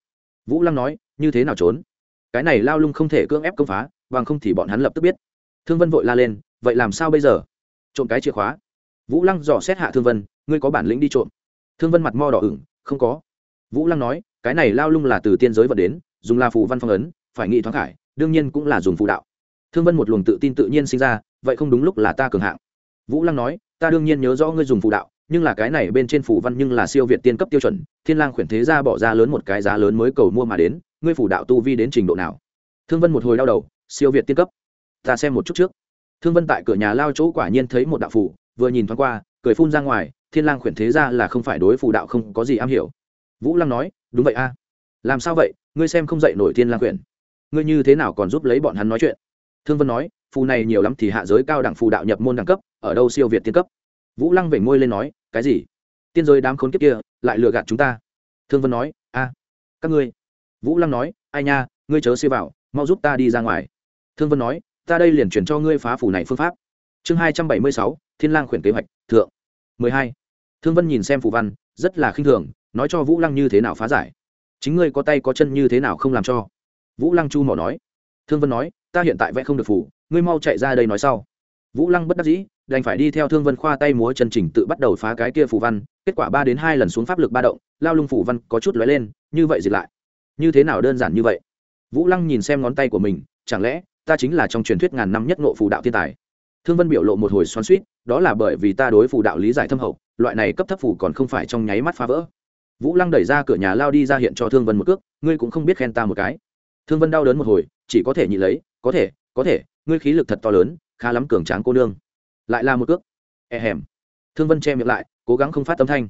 Vũ lăng nói, như thế nào trốn? Cái này lao lung không thể cưỡng ép công phá, bằng không thì bọn hắn lập tức biết. Thương vân vội la lên, vậy làm sao bây giờ? Trộm cái chìa khóa. Vũ lăng dò xét hạ thương vân, ngươi có bản lĩnh đi trộm? Thương vân mặt mo đỏ ửng, không có. Vũ lăng nói, cái này lao lung là từ tiên giới vật đến, dùng la phù văn phong ấn, phải nghĩ thoáng khải đương nhiên cũng là dùng phù đạo. Thương vân một luồng tự tin tự nhiên sinh ra, vậy không đúng lúc là ta cường hạng. Vũ lăng nói, ta đương nhiên nhớ rõ ngươi dùng phù đạo, nhưng là cái này bên trên phủ văn nhưng là siêu việt tiên cấp tiêu chuẩn, thiên lang khuyển thế ra bỏ ra lớn một cái giá lớn mới cầu mua mà đến, ngươi phủ đạo tu vi đến trình độ nào? Thương vân một hồi đau đầu, siêu việt tiên cấp. Ta xem một chút trước. Thương vân tại cửa nhà lao chỗ quả nhiên thấy một đạo phủ vừa nhìn thoáng qua, cười phun ra ngoài, thiên lang khuyển thế ra là không phải đối phủ đạo không có gì am hiểu. Vũ lăng nói, đúng vậy a. Làm sao vậy? Ngươi xem không dậy nổi thiên lang khuyển ngươi như thế nào còn giúp lấy bọn hắn nói chuyện? Thương vân nói, phù này nhiều lắm thì hạ giới cao đẳng phù đạo nhập môn đẳng cấp, ở đâu siêu việt tiên cấp? Vũ lăng vểnh môi lên nói, cái gì? Tiên giới đám khốn kiếp kia, lại lừa gạt chúng ta. Thương vân nói, a, các ngươi. Vũ lăng nói, ai nha, ngươi chớ siêu vào, mau giúp ta đi ra ngoài. Thương vân nói, ta đây liền chuyển cho ngươi phá phủ này phương pháp. Chương hai trăm bảy mươi sáu, thiên lang khuyển kế hoạch, thượng. mười hai. Thương vân nhìn xem phù văn, rất là khinh thường, nói cho vũ lăng như thế nào phá giải. Chính ngươi có tay có chân như thế nào không làm cho? Vũ lăng chu mỏ nói. Thương vân nói, ta hiện tại vẽ không được phủ ngươi mau chạy ra đây nói sau. Vũ lăng bất đắc dĩ, đành phải đi theo thương vân khoa tay múa chân trình tự bắt đầu phá cái kia phù văn, kết quả ba đến hai lần xuống pháp lực ba động, lao lung phù văn có chút lóe lên, như vậy dịch lại. Như thế nào đơn giản như vậy? Vũ lăng nhìn xem ngón tay của mình, chẳng lẽ ta chính là trong truyền thuyết ngàn năm nhất ngộ phù đạo thiên tài? Thương vân biểu lộ một hồi xoắn suýt đó là bởi vì ta đối phù đạo lý giải thâm hậu, loại này cấp thấp phù còn không phải trong nháy mắt phá vỡ. Vũ lăng đẩy ra cửa nhà lao đi ra hiện cho thương vân một cước, ngươi cũng không biết khen ta một cái thương vân đau đớn một hồi, chỉ có thể nhị lấy, có thể có thể, ngươi khí lực thật to lớn, khá lắm cường tráng cô nương. Lại là một cước. E hèm. Thương vân che miệng lại, cố gắng không phát âm thanh.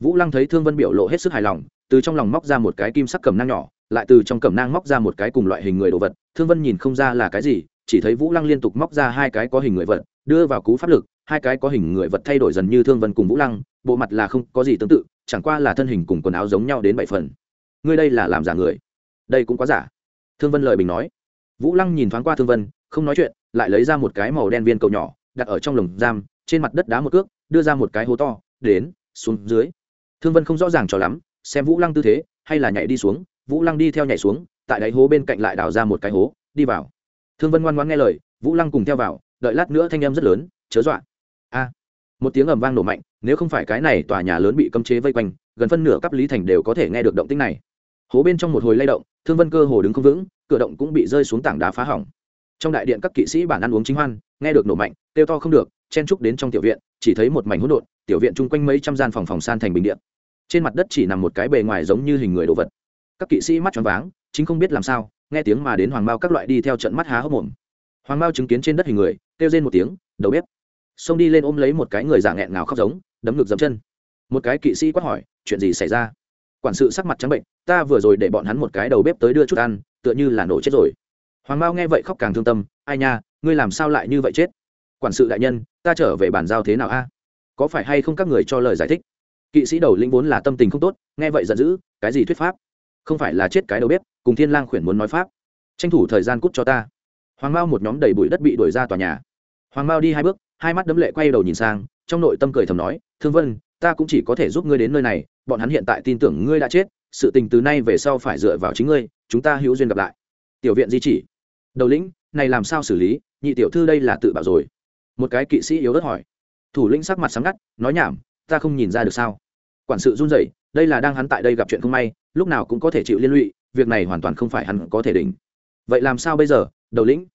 Vũ lăng thấy thương vân biểu lộ hết sức hài lòng, từ trong lòng móc ra một cái kim sắc cầm nang nhỏ, lại từ trong cầm nang móc ra một cái cùng loại hình người đồ vật. Thương vân nhìn không ra là cái gì, chỉ thấy vũ lăng liên tục móc ra hai cái có hình người vật, đưa vào cú pháp lực, hai cái có hình người vật thay đổi dần như thương vân cùng vũ lăng, bộ mặt là không có gì tương tự, chẳng qua là thân hình cùng quần áo giống nhau đến bảy phần. Ngươi đây là làm giả người. Đây cũng quá giả thương vân lời bình nói. Vũ lăng nhìn thoáng qua thương vân, không nói chuyện, lại lấy ra một cái màu đen viên cầu nhỏ, đặt ở trong lồng giam, trên mặt đất đá một cước, đưa ra một cái hố to, đến, xuống dưới. Thương vân không rõ ràng cho lắm, xem vũ lăng tư thế, hay là nhảy đi xuống, vũ lăng đi theo nhảy xuống, tại đáy hố bên cạnh lại đào ra một cái hố, đi vào. Thương vân ngoan ngoan nghe lời, vũ lăng cùng theo vào, đợi lát nữa thanh âm rất lớn, chớ dọa. A! Một tiếng ầm vang nổ mạnh, nếu không phải cái này tòa nhà lớn bị cấm chế vây quanh, gần phân nửa cấp lý thành đều có thể nghe được động tĩnh này. Hố bên trong một hồi lay động thương vân cơ hồ đứng không vững, cửa động cũng bị rơi xuống tảng đá phá hỏng. Trong đại điện các kỵ sĩ bản ăn uống chính hoan, nghe được nổ mạnh, kêu to không được, chen trúc đến trong tiểu viện, chỉ thấy một mảnh hỗn độn, tiểu viện chung quanh mấy trăm gian phòng phòng san thành bình điện trên mặt đất chỉ nằm một cái bề ngoài giống như hình người đồ vật. Các kỵ sĩ mắt tròn váng, chính không biết làm sao, nghe tiếng mà đến hoàng mao các loại đi theo trận mắt há hốc mồm. Hoàng mao chứng kiến trên đất hình người, kêu rên một tiếng, đầu bếp. Xông đi lên ôm lấy một cái người giả nghẹn ngào khóc giống, đấm ngực dậm chân. Một cái kỵ sĩ quát hỏi, chuyện gì xảy ra? Quản sự sắc mặt trắng bệnh ta vừa rồi để bọn hắn một cái đầu bếp tới đưa chút ăn, tựa như là nổ chết rồi. Hoàng mao nghe vậy khóc càng thương tâm, ai nha, ngươi làm sao lại như vậy chết? Quản sự đại nhân, ta trở về bàn giao thế nào a? Có phải hay không các người cho lời giải thích? Kỵ sĩ đầu lĩnh vốn là tâm tình không tốt, nghe vậy giận dữ, cái gì thuyết pháp? Không phải là chết cái đầu bếp, cùng thiên lang khuyển muốn nói pháp. Tranh thủ thời gian cút cho ta. Hoàng mao một nhóm đầy bụi đất bị đuổi ra tòa nhà. Hoàng mao đi hai bước, hai mắt đấm lệ quay đầu nhìn sang, trong nội tâm cười thầm nói, thương vân, ta cũng chỉ có thể giúp ngươi đến nơi này, bọn hắn hiện tại tin tưởng ngươi đã chết sự tình từ nay về sau phải dựa vào chính ngươi, chúng ta hữu duyên gặp lại. Tiểu viện di chỉ. Đầu lĩnh, này làm sao xử lý? Nhị tiểu thư đây là tự bảo rồi. Một cái kỵ sĩ yếu đất hỏi. Thủ lĩnh sắc mặt sáng ngắt, nói nhảm, ta không nhìn ra được sao? Quản sự run rẩy, đây là đang hắn tại đây gặp chuyện không may, lúc nào cũng có thể chịu liên lụy, việc này hoàn toàn không phải hắn có thể đỉnh. Vậy làm sao bây giờ, đầu lĩnh?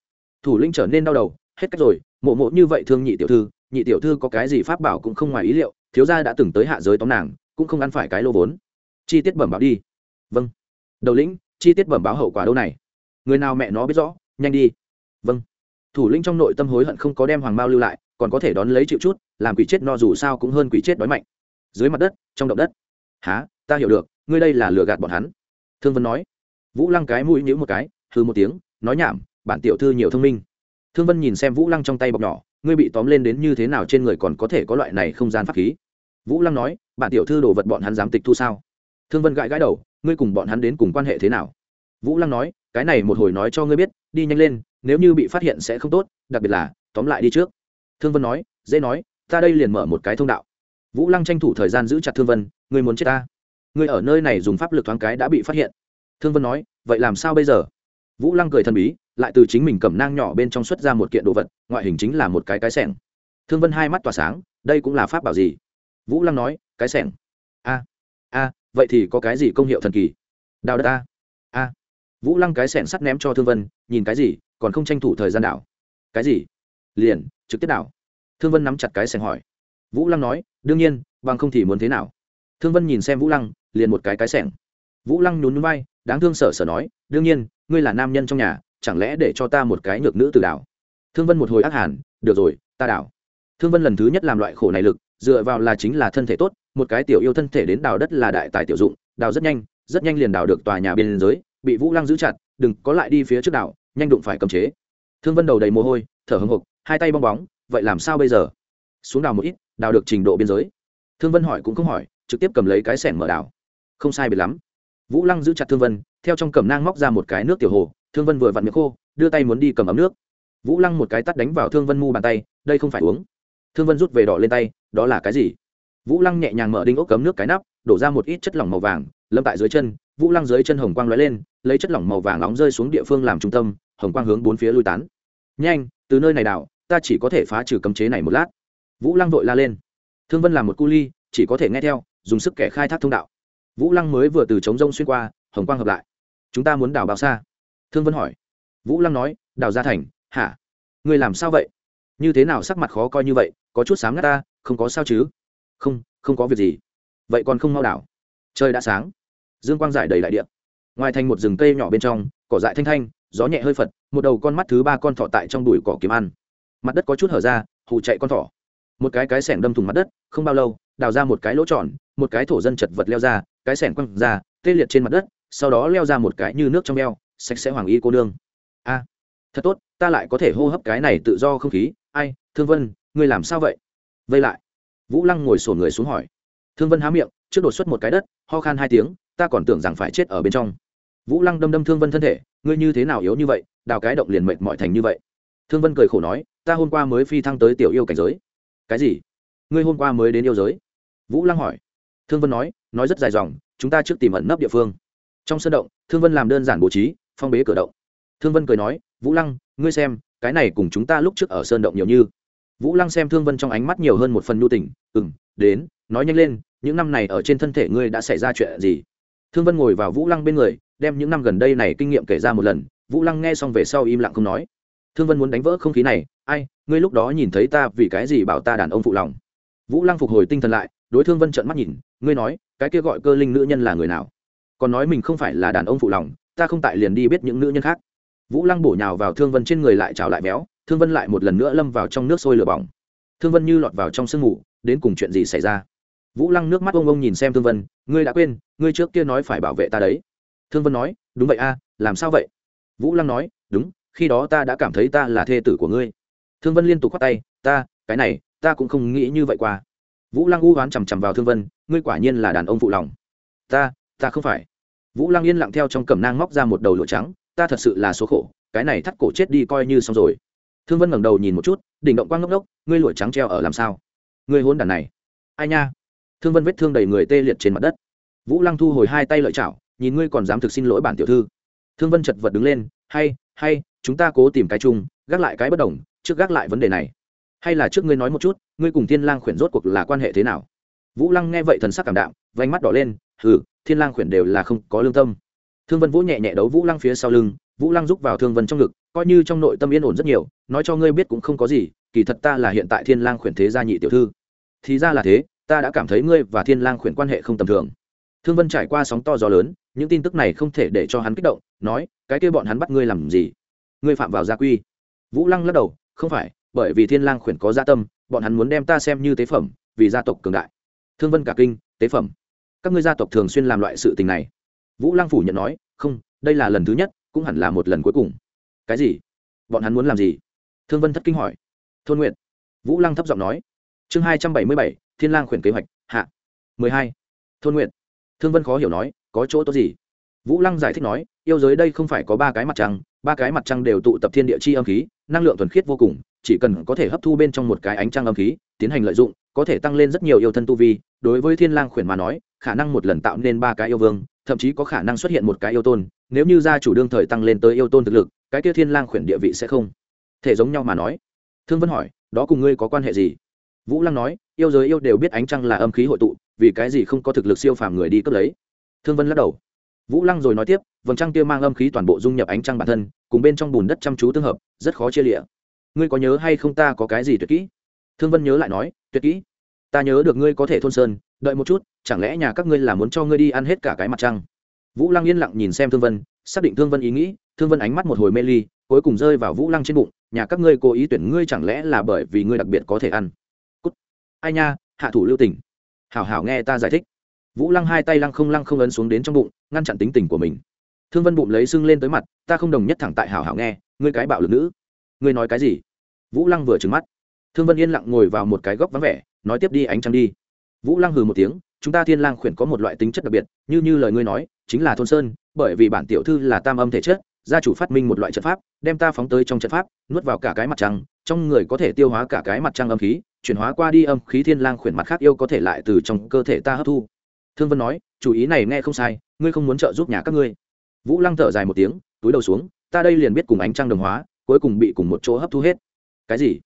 Thủ lĩnh trở nên đau đầu, hết cách rồi, mộ mộ như vậy thương nhị tiểu thư, nhị tiểu thư có cái gì pháp bảo cũng không ngoài ý liệu, thiếu gia đã từng tới hạ giới tóm nàng, cũng không ăn phải cái lô vốn chi tiết bẩm báo đi. Vâng. Đầu lĩnh, chi tiết bẩm báo hậu quả đâu này? Người nào mẹ nó biết rõ, nhanh đi. Vâng. Thủ lĩnh trong nội tâm hối hận không có đem hoàng mao lưu lại, còn có thể đón lấy chịu chút, làm quỷ chết no dù sao cũng hơn quỷ chết đói mạnh. Dưới mặt đất, trong động đất. Há ta hiểu được, ngươi đây là lừa gạt bọn hắn. Thương vân nói. Vũ lăng cái mũi nhữ một cái hư một tiếng, nói nhảm, bản tiểu thư nhiều thông minh. Thương vân nhìn xem vũ lăng trong tay bọc nhỏ, ngươi bị tóm lên đến như thế nào trên người còn có thể có loại này không gian pháp khí? Vũ lăng nói, bản tiểu thư đồ vật bọn hắn dám tịch thu sao? Thương vân gãi gãi đầu, ngươi cùng bọn hắn đến cùng quan hệ thế nào? Vũ lăng nói, cái này một hồi nói cho ngươi biết, đi nhanh lên, nếu như bị phát hiện sẽ không tốt, đặc biệt là, tóm lại đi trước. Thương vân nói, dễ nói, ta đây liền mở một cái thông đạo. Vũ lăng tranh thủ thời gian giữ chặt thương vân, ngươi muốn chết ta? Ngươi ở nơi này dùng pháp lực thoáng cái đã bị phát hiện. Thương vân nói, vậy làm sao bây giờ? Vũ lăng cười thần bí, lại từ chính mình cầm nang nhỏ bên trong xuất ra một kiện đồ vật, ngoại hình chính là một cái cái sẻng. Thương vân hai mắt tỏa sáng, đây cũng là pháp bảo gì? Vũ lăng nói, cái sẻng vậy thì có cái gì công hiệu thần kỳ? Đào đất a. A. Vũ lăng cái sẻn sắt ném cho thương vân, nhìn cái gì, còn không tranh thủ thời gian đảo. Cái gì? Liền, trực tiếp đảo. Thương vân nắm chặt cái sẻn hỏi. Vũ lăng nói, đương nhiên, bằng không thì muốn thế nào? Thương vân nhìn xem vũ lăng, liền một cái cái sẻng vũ lăng nhún nhún vai, đáng thương sở sở nói, đương nhiên, ngươi là nam nhân trong nhà, chẳng lẽ để cho ta một cái nhược nữ từ đảo? Thương vân một hồi ác hàn, được rồi, ta đảo. Thương vân lần thứ nhất làm loại khổ này lực dựa vào là chính là thân thể tốt, một cái tiểu yêu thân thể đến đào đất là đại tài tiểu dụng, đào rất nhanh rất nhanh liền đào được tòa nhà bên giới bị vũ lăng giữ chặt, đừng có lại đi phía trước đảo nhanh đụng phải cầm chế. Thương vân đầu đầy mồ hôi, thở hồng hộc hai tay bong bóng, vậy làm sao bây giờ? Xuống đào một ít, đào được trình độ biên giới. Thương vân hỏi cũng không hỏi, trực tiếp cầm lấy cái sẻng mở đào. Không sai biệt lắm. Vũ lăng giữ chặt thương vân, theo trong cầm nang móc ra một cái nước tiểu hồ, thương vân vừa vặn miệng khô, đưa tay muốn đi cầm ấm nước. Vũ lăng một cái tắt đánh vào thương vân mu bàn tay, đây không phải uống thương vân rút về đỏ lên tay, đó là cái gì? Vũ lăng nhẹ nhàng mở đinh ốc cấm nước cái nắp, đổ ra một ít chất lỏng màu vàng, lâm tại dưới chân, vũ lăng dưới chân hồng quang lóe lên, lấy chất lỏng màu vàng nóng rơi xuống địa phương làm trung tâm, hồng quang hướng bốn phía lui tán. Nhanh, từ nơi này đảo, ta chỉ có thể phá trừ cấm chế này một lát. Vũ lăng vội la lên. Thương vân làm một cu ly, chỉ có thể nghe theo, dùng sức kẻ khai thác thông đạo. Vũ lăng mới vừa từ trống rông xuyên qua, hồng quang hợp lại. Chúng ta muốn đào bao xa? Thương vân hỏi. Vũ lăng nói đào gia thành, hả? Người làm sao vậy? Như thế nào sắc mặt khó coi như vậy, có chút sáng ngắt ta, không có sao chứ? Không không có việc gì. Vậy còn không mau đảo. Trời đã sáng. Dương quang giải đầy đại điện ngoài thành một rừng cây nhỏ bên trong, cỏ dại thanh thanh, gió nhẹ hơi phật, một đầu con mắt thứ ba con thỏ tại trong đùi cỏ kiếm ăn. Mặt đất có chút hở ra, hù chạy con thỏ. Một cái cái sẻng đâm thùng mặt đất, không bao lâu, đào ra một cái lỗ tròn, một cái thổ dân chật vật leo ra, cái sẻng quăng ra, tê liệt trên mặt đất, sau đó leo ra một cái như nước trong eo, sạch sẽ hoàng y cô nương thật tốt, ta lại có thể hô hấp cái này tự do không khí. Ai, thương vân, ngươi làm sao vậy? Vây lại. Vũ lăng ngồi sổn người xuống hỏi. Thương vân há miệng, trước đột xuất một cái đất, ho khan hai tiếng, ta còn tưởng rằng phải chết ở bên trong. Vũ lăng đâm đâm thương vân thân thể, ngươi như thế nào yếu như vậy, đào cái động liền mệt mỏi thành như vậy. Thương vân cười khổ nói, ta hôm qua mới phi thăng tới tiểu yêu cảnh giới. Cái gì? Ngươi hôm qua mới đến yêu giới? Vũ lăng hỏi. Thương vân nói nói rất dài dòng, chúng ta trước tìm ẩn nấp địa phương. Trong sân động, thương vân làm đơn giản bố trí, phong bế cửa động thương vân cười nói, vũ lăng, ngươi xem, cái này cùng chúng ta lúc trước ở sơn động nhiều như. Vũ lăng xem thương vân trong ánh mắt nhiều hơn một phần nhu tình ừ m đến, nói nhanh lên, những năm này ở trên thân thể ngươi đã xảy ra chuyện gì? Thương vân ngồi vào vũ lăng bên người, đem những năm gần đây này kinh nghiệm kể ra một lần. Vũ lăng nghe xong về sau im lặng không nói. Thương vân muốn đánh vỡ không khí này, ai, ngươi lúc đó nhìn thấy ta vì cái gì bảo ta đàn ông phụ lòng? Vũ lăng phục hồi tinh thần lại, đối thương vân trợn mắt nhìn, ngươi nói, cái kia gọi cơ linh nữ nhân là người nào? Còn nói mình không phải là đàn ông phụ lòng, ta không tại liền đi biết những nữ nhân khác vũ lăng bổ nhào vào thương vân trên người lại trào lại béo thương vân lại một lần nữa lâm vào trong nước sôi lửa bỏng. Thương vân như lọt vào trong sương mù, đến cùng chuyện gì xảy ra? Vũ lăng nước mắt ông ông nhìn xem thương vân, ngươi đã quên, ngươi trước kia nói phải bảo vệ ta đấy. Thương vân nói, đúng vậy a, làm sao vậy? Vũ lăng nói, đúng, khi đó ta đã cảm thấy ta là thê tử của ngươi. Thương vân liên tục k h o á t tay, ta, cái này, ta cũng không nghĩ như vậy qua. Vũ lăng u oán chằm chằm vào thương vân, ngươi quả nhiên là đàn ông phụ lòng. Ta ta không phải. Vũ lăng yên lặng theo trong cẩm nang móc ra một đầu lụa trắng ta thật sự là số khổ, cái này thắt cổ chết đi coi như xong rồi. Thương vân ngẩng đầu nhìn một chút, đỉnh động quang ngốc ngốc, ngươi lụa trắng treo ở làm sao? Ngươi hôn đàn này. Ai nha? Thương vân vết thương đầy người tê liệt trên mặt đất. Vũ lăng thu hồi hai tay lợi chảo, nhìn ngươi còn dám thực xin lỗi bản tiểu thư. Thương vân chật vật đứng lên, hay hay, chúng ta cố tìm cái chung, gác lại cái bất đồng, trước gác lại vấn đề này. Hay là trước ngươi nói một chút, ngươi cùng thiên lang khuyển rốt cuộc là quan hệ thế nào? Vũ lăng nghe vậy thần sắc cảm đạm vánh mắt đỏ lên, hừ, thiên lang khuyển đều là không có lương tâm thương vân vũ nhẹ nhẹ đấu vũ lăng phía sau lưng, vũ lăng rúc vào thương vân trong ngực, coi như trong nội tâm yên ổn rất nhiều, nói cho ngươi biết cũng không có gì, kỳ thật ta là hiện tại thiên lang khuyển thế gia nhị tiểu thư. Thì ra là thế, ta đã cảm thấy ngươi và thiên lang khuyển quan hệ không tầm thường. Thương vân trải qua sóng to gió lớn, những tin tức này không thể để cho hắn kích động, nói, cái kia bọn hắn bắt ngươi làm gì? Ngươi phạm vào gia quy. Vũ lăng lắc đầu, không phải, bởi vì thiên lang khuyển có gia tâm, bọn hắn muốn đem ta xem như tế phẩm, vì gia tộc cường đại. Thương vân cả kinh, tế phẩm? Các ngươi gia tộc thường xuyên làm loại sự tình này vũ lăng phủ nhận nói, không, đây là lần thứ nhất, cũng hẳn là một lần cuối cùng. Cái gì? Bọn hắn muốn làm gì? Thương vân thất kinh hỏi. Thôn nguyện vũ lăng thấp giọng nói. Chương hai trăm bảy mươi bảy, thiên lang khuyển kế hoạch, hạ. Mười hai. Thôn nguyện thương vân khó hiểu nói, có chỗ tốt gì? Vũ lăng giải thích nói, yêu giới đây không phải có ba cái mặt trăng, ba cái mặt trăng đều tụ tập thiên địa chi âm khí, năng lượng thuần khiết vô cùng, chỉ cần có thể hấp thu bên trong một cái ánh trăng âm khí, tiến hành lợi dụng, có thể tăng lên rất nhiều yêu thân tu vi. Đối với thiên lang khuyển mà nói khả năng một lần tạo nên ba cái yêu vương, thậm chí có khả năng xuất hiện một cái yêu tôn, nếu như gia chủ đương thời tăng lên tới yêu tôn thực lực, cái kia thiên lang khuyển địa vị sẽ không thể giống nhau mà nói. Thương vân hỏi, đó cùng ngươi có quan hệ gì? Vũ lăng nói, yêu giới yêu đều biết ánh trăng là âm khí hội tụ, vì cái gì không có thực lực siêu phàm người đi cướp lấy? Thương vân lắc đầu. Vũ lăng rồi nói tiếp, vầng trăng kia mang âm khí toàn bộ dung nhập ánh trăng bản thân, cùng bên trong bùn đất chăm chú tương hợp, rất khó chia lịa ngươi có nhớ hay không ta có cái gì tuyệt kỹ? Thương vân nhớ lại nói, tuyệt kỹ? Ta nhớ được ngươi có thể thôn sơn, đợi một chút, chẳng lẽ nhà các ngươi là muốn cho ngươi đi ăn hết cả cái mặt trăng? Vũ lăng yên lặng nhìn xem thương vân, xác định thương vân ý nghĩ, thương vân ánh mắt một hồi mê ly, cuối cùng rơi vào vũ lăng trên bụng, nhà các ngươi cố ý tuyển ngươi chẳng lẽ là bởi vì ngươi đặc biệt có thể ăn? Cút. Ai nha, hạ thủ lưu tỉnh hảo hảo nghe ta giải thích. Vũ lăng hai tay lăng không lăng không ấn xuống đến trong bụng, ngăn chặn tính tình của mình. Thương vân bụng lấy sưng lên tới mặt, ta không đồng nhất thẳng tại hảo hảo nghe, ngươi cái bạo lực nữ. Ngươi nói cái gì? Vũ lăng vừa trừng mắt. Thương vân yên lặng ngồi vào một cái góc vắng vẻ nói tiếp đi ánh trăng đi. Vũ lăng hừ một tiếng, chúng ta thiên lang khuyển có một loại tính chất đặc biệt, như như lời ngươi nói, chính là thôn sơn, bởi vì bản tiểu thư là tam âm thể chất, gia chủ phát minh một loại trận pháp, đem ta phóng tới trong trận pháp, nuốt vào cả cái mặt trăng, trong người có thể tiêu hóa cả cái mặt trăng âm khí, chuyển hóa qua đi âm khí thiên lang khuyển mặt khác yêu có thể lại từ trong cơ thể ta hấp thu. Thương vân nói, chủ ý này nghe không sai, ngươi không muốn trợ giúp nhà các ngươi. Vũ lăng thở dài một tiếng, túi đầu xuống, ta đây liền biết cùng ánh trăng đồng hóa, cuối cùng bị cùng một chỗ hấp thu hết. Cái gì?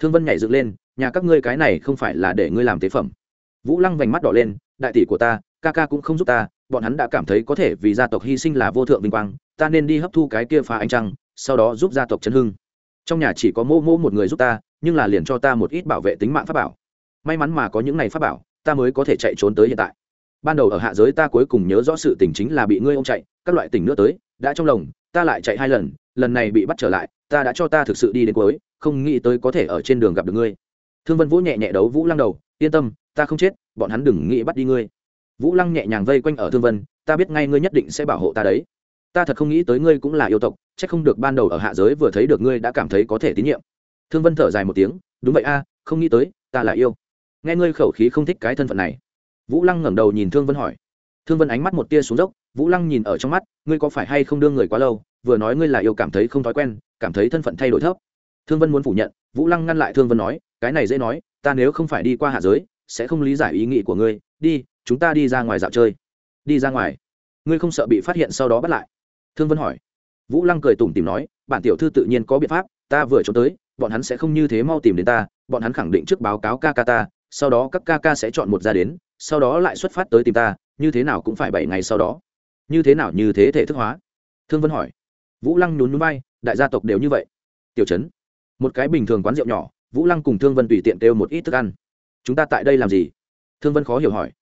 Thương vân nhảy dựng lên, nhà các ngươi cái này không phải là để ngươi làm tế phẩm. Vũ lăng vành mắt đỏ lên, đại tỷ của ta, ca ca cũng không giúp ta, bọn hắn đã cảm thấy có thể vì gia tộc hy sinh là vô thượng vinh quang, ta nên đi hấp thu cái kia phá ánh trăng, sau đó giúp gia tộc chấn hưng. Trong nhà chỉ có mô mô một người giúp ta, nhưng là liền cho ta một ít bảo vệ tính mạng pháp bảo. May mắn mà có những này pháp bảo, ta mới có thể chạy trốn tới hiện tại. Ban đầu ở hạ giới ta cuối cùng nhớ rõ sự tình chính là bị ngươi ông chạy, các loại tình nữa tới, đã trong lồng ta lại chạy hai lần lần này bị bắt trở lại, ta đã cho ta thực sự đi đến cuối, không nghĩ tới có thể ở trên đường gặp được ngươi. Thương vân vũ nhẹ nhẹ đấu vũ lăng đầu, yên tâm, ta không chết, bọn hắn đừng nghĩ bắt đi ngươi. Vũ lăng nhẹ nhàng vây quanh ở thương vân, ta biết ngay ngươi nhất định sẽ bảo hộ ta đấy. Ta thật không nghĩ tới ngươi cũng là yêu tộc c h ắ c không được ban đầu ở hạ giới vừa thấy được ngươi đã cảm thấy có thể tín nhiệm. Thương vân thở dài một tiếng, đúng vậy a, không nghĩ tới, ta là yêu. Nghe ngươi khẩu khí không thích cái thân phận này. Vũ lăng ngẩng đầu nhìn thương vân hỏi. Thương vân ánh mắt một tia xuống dốc, vũ lăng nhìn ở trong mắt, ngươi có phải hay không đương người quá lâu vừa nói ngươi là yêu cảm thấy không thói quen, cảm thấy thân phận thay đổi thấp. Thương vân muốn phủ nhận, vũ lăng ngăn lại thương vân nói, cái này dễ nói, ta nếu không phải đi qua hạ giới, sẽ không lý giải ý nghĩ của ngươi, đi, chúng ta đi ra ngoài dạo chơi. Đi ra ngoài. Ngươi không sợ bị phát hiện sau đó bắt lại? Thương vân hỏi. Vũ lăng cười tủm tìm nói, bản tiểu thư tự nhiên có biện pháp, ta vừa trốn tới, bọn hắn sẽ không như thế mau tìm đến ta, bọn hắn khẳng định trước báo cáo ca ca ta, sau đó các ca ca sẽ chọn một ra đến, sau đó lại xuất phát tới tìm ta, như thế nào cũng phải bảy ngày sau đó. Như thế nào như thế thể thức hóa? Thương vân hỏi vũ lăng nhún núi bay đại gia tộc đều như vậy. Tiểu trấn, một cái bình thường quán rượu nhỏ, vũ lăng cùng thương vân tùy tiện kêu một ít thức ăn. Chúng ta tại đây làm gì? Thương vân khó hiểu hỏi.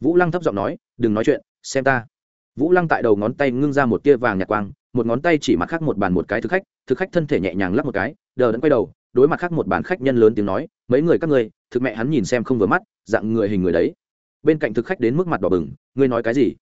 Vũ lăng thấp giọng nói, đừng nói chuyện, xem ta. Vũ lăng tại đầu ngón tay ngưng ra một tia vàng nhạt quang, một ngón tay chỉ mặt khác một bàn một cái thực khách thực khách thân thể nhẹ nhàng lắp một cái, đờ đẫn quay đầu, đối mặt khác một bàn khách nhân lớn tiếng nói, mấy người các ngươi, thực mẹ hắn nhìn xem không vừa mắt, dạng người hình người đấy. Bên cạnh thực khách đến mức mặt đỏ bừng, ngươi nói cái gì?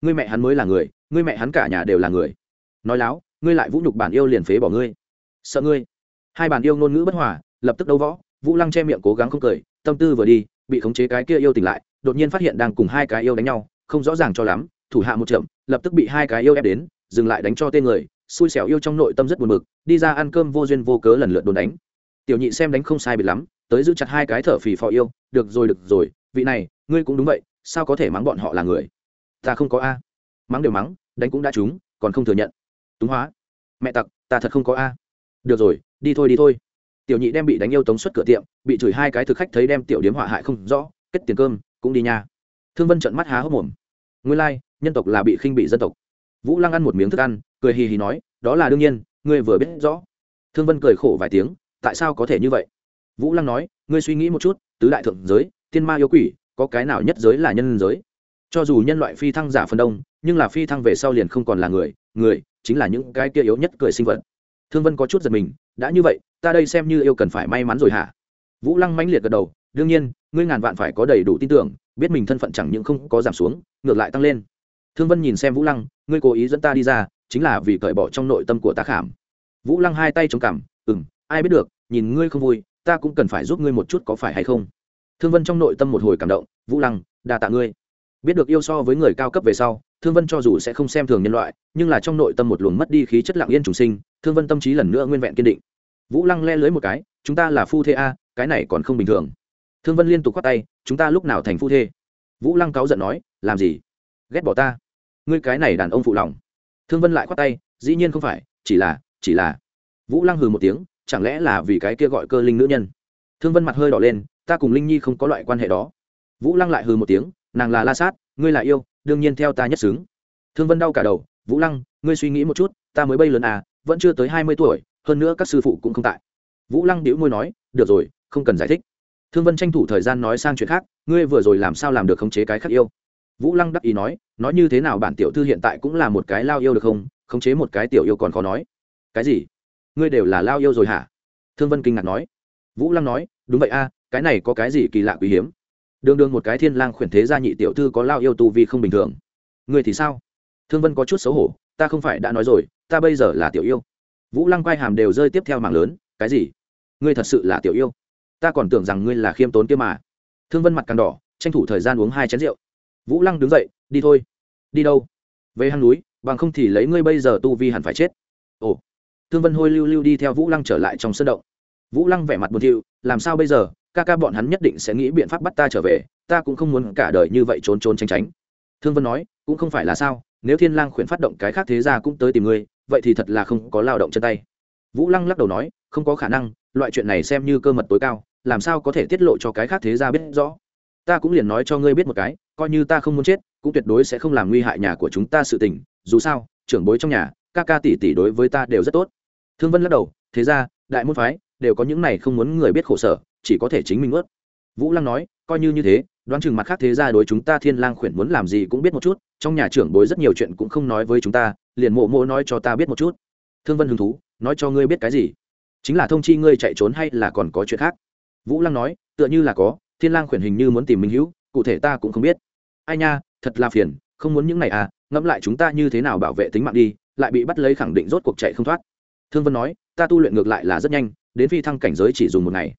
Ngươi mẹ hắn mới là người, ngươi mẹ hắn cả nhà đều là người. Nói láo ngươi lại vũ nhục bản yêu liền phế bỏ ngươi. Sợ ngươi. Hai bản yêu ngôn ngữ bất hòa, lập tức đấu võ, vũ lăng che miệng cố gắng không cười, tâm tư vừa đi, bị khống chế cái kia yêu tỉnh lại, đột nhiên phát hiện đang cùng hai cái yêu đánh nhau, không rõ ràng cho lắm, thủ hạ một chậm, lập tức bị hai cái yêu ép đến, dừng lại đánh cho tên người, xui xẻo yêu trong nội tâm rất buồn bực, đi ra ăn cơm vô duyên vô cớ lần lượt đồn đánh. Tiểu nhị xem đánh không sai biệt lắm, tới giữ chặt hai cái thở phì phò yêu, được rồi được rồi, vị này, ngươi cũng đúng vậy, sao có thể mắng bọn họ là người? Ta không có a. Mắng đều mắng, đánh cũng đã trúng, còn không thừa nhận túng hóa. Mẹ tặc, ta thật không có a. Được rồi, đi thôi đi thôi. Tiểu nhị đem bị đánh yêu tống xuất cửa tiệm, bị chửi hai cái thực khách thấy đem tiểu điếm họa hại không rõ, kết tiền cơm, cũng đi nha. Thương vân trận mắt há hốc mồm. Nguyên lai, nhân tộc là bị khinh bị dân tộc. Vũ lăng ăn một miếng thức ăn, cười hì hì nói, đó là đương nhiên, ngươi vừa biết rõ. Thương vân cười khổ vài tiếng, tại sao có thể như vậy? Vũ lăng nói, ngươi suy nghĩ một chút, tứ đại thượng giới tiên ma yêu quỷ, có cái nào nhất giới là nhân giới? Cho dù nhân loại phi thăng giả phần đông, nhưng là phi thăng về sau liền không còn là người người chính là những cái kia yếu nhất cười sinh vật. Thương vân có chút giật mình, đã như vậy, ta đây xem như yêu cần phải may mắn rồi hả? Vũ lăng mãnh liệt gật đầu, đương nhiên, ngươi ngàn vạn phải có đầy đủ tin tưởng, biết mình thân phận chẳng những không có giảm xuống, ngược lại tăng lên. Thương vân nhìn xem vũ lăng, ngươi cố ý dẫn ta đi ra, chính là vì cởi bỏ trong nội tâm của ta khảm. Vũ lăng hai tay chống cằm ừ m ai biết được, nhìn ngươi không vui, ta cũng cần phải giúp ngươi một chút có phải hay không? Thương vân trong nội tâm một hồi cảm động, vũ lăng đà tạ ngươi. Biết được yêu so với người cao cấp về sau thương vân cho dù sẽ không xem thường nhân loại, nhưng là trong nội tâm một luồng mất đi khí chất lặng yên trùng sinh, thương vân tâm trí lần nữa nguyên vẹn kiên định. Vũ lăng le lưới một cái, chúng ta là phu thê a, cái này còn không bình thường. Thương vân liên tục k h o á t tay, chúng ta lúc nào thành phu thê? Vũ lăng cáu giận nói, làm gì? Ghét bỏ ta? Ngươi cái này đàn ông phụ lòng. Thương vân lại khoát tay, dĩ nhiên không phải, chỉ là chỉ là. Vũ lăng hừ một tiếng, chẳng lẽ là vì cái kia gọi cơ linh nữ nhân? Thương vân mặt hơi đỏ lên, ta cùng linh nhi không có loại quan hệ đó. Vũ lăng lại hừ một tiếng, nàng là la sát, ngươi là yêu đương nhiên theo ta nhất xứng. Thương vân đau cả đầu, vũ lăng, ngươi suy nghĩ một chút, ta mới bay lớn à vẫn chưa tới hai mươi tuổi, hơn nữa các sư phụ cũng không tại. Vũ lăng đĩu môi nói, được rồi, không cần giải thích. Thương vân tranh thủ thời gian nói sang chuyện khác, ngươi vừa rồi làm sao làm được khống chế cái khác yêu? Vũ lăng đắc ý nói nói như thế nào bản tiểu thư hiện tại cũng là một cái lao yêu được không? Khống chế một cái tiểu yêu còn khó nói. Cái gì? Ngươi đều là lao yêu rồi hả? Thương vân kinh ngạc nói. Vũ lăng nói, đúng vậy a cái này có cái gì kỳ lạ quý hiếm? Đương đương một cái thiên lang khuyển thế gia nhị tiểu thư có lao yêu tu vi không bình thường. Ngươi thì sao? Thương vân có chút xấu hổ, ta không phải đã nói rồi, ta bây giờ là tiểu yêu. Vũ lăng quay hàm đều rơi tiếp theo mảng lớn, cái gì? Ngươi thật sự là tiểu yêu? Ta còn tưởng rằng ngươi là khiêm tốn kia mà. Thương vân mặt càng đỏ, tranh thủ thời gian uống hai chén rượu. Vũ lăng đứng dậy, đi thôi. Đi đâu? Về hang núi, bằng không thì lấy ngươi bây giờ tu vi hẳn phải chết. Ồ. Thương vân hôi lưu lưu đi theo vũ lăng trở lại trong sân động. Vũ lăng vẻ mặt buồn thiu, làm sao bây giờ? Ca ca bọn hắn nhất định sẽ nghĩ biện pháp bắt ta trở về, ta cũng không muốn cả đời như vậy trốn trốn tránh tránh. Thương vân nói, cũng không phải là sao, nếu thiên lang khuyển phát động cái khác thế ra cũng tới tìm ngươi, vậy thì thật là không có lao động chân tay. Vũ lăng lắc đầu nói, không có khả năng, loại chuyện này xem như cơ mật tối cao, làm sao có thể tiết lộ cho cái khác thế ra biết rõ. Ta cũng liền nói cho ngươi biết một cái, coi như ta không muốn chết, cũng tuyệt đối sẽ không làm nguy hại nhà của chúng ta sự tình, dù sao, trưởng bối trong nhà, ca ca tỷ tỷ đối với ta đều rất tốt. Thương vân lắc đầu, thế ra đại môn phái, đều có những này không muốn người biết khổ sở chỉ có thể chính mình ướt vũ lăng nói, coi như như thế, đoán chừng mặt khác thế ra đối chúng ta thiên lang khuyển muốn làm gì cũng biết một chút, trong nhà trưởng bối rất nhiều chuyện cũng không nói với chúng ta, liền mộ mộ nói cho ta biết một chút. Thương vân hứng thú, nói cho ngươi biết cái gì? Chính là thông chi ngươi chạy trốn hay là còn có chuyện khác? Vũ lăng nói, tựa như là có, thiên lang khuyển hình như muốn tìm minh hữu, cụ thể ta cũng không biết. Ai nha, thật là phiền, không muốn những này à ngẫm lại chúng ta như thế nào bảo vệ tính mạng đi, lại bị bắt lấy khẳng định rốt cuộc chạy không thoát. Thương vân nói, ta tu luyện ngược lại là rất nhanh, đến phi thăng cảnh giới chỉ dùng một ngày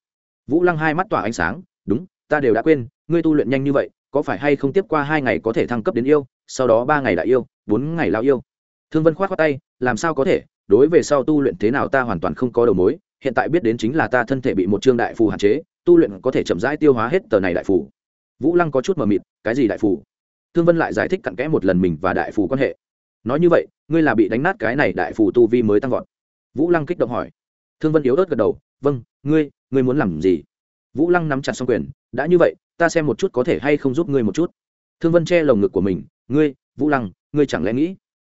vũ lăng hai mắt tỏa ánh sáng, đúng, ta đều đã quên, ngươi tu luyện nhanh như vậy, có phải hay không tiếp qua hai ngày có thể thăng cấp đến yêu, sau đó ba ngày lại yêu, bốn ngày lao yêu? Thương vân k h o á t khoác tay, làm sao có thể, đối về sau tu luyện thế nào ta hoàn toàn không có đầu mối, hiện tại biết đến chính là ta thân thể bị một trương đại phù hạn chế, tu luyện có thể chậm rãi tiêu hóa hết tờ này đại phù. Vũ lăng có chút mờ mịt, cái gì đại phù? Thương vân lại giải thích cặn kẽ một lần mình và đại phù quan hệ. Nói như vậy, ngươi là bị đánh nát cái này đại phù tu vi mới tăng vọt. Vũ lăng kích động hỏi. Thương vân yếu ớt gật đầu vâng ngươi ngươi muốn làm gì? Vũ lăng nắm chặt xong quyền, đã như vậy, ta xem một chút có thể hay không giúp ngươi một chút. Thương vân che lồng ngực của mình, ngươi, vũ lăng, ngươi chẳng lẽ nghĩ?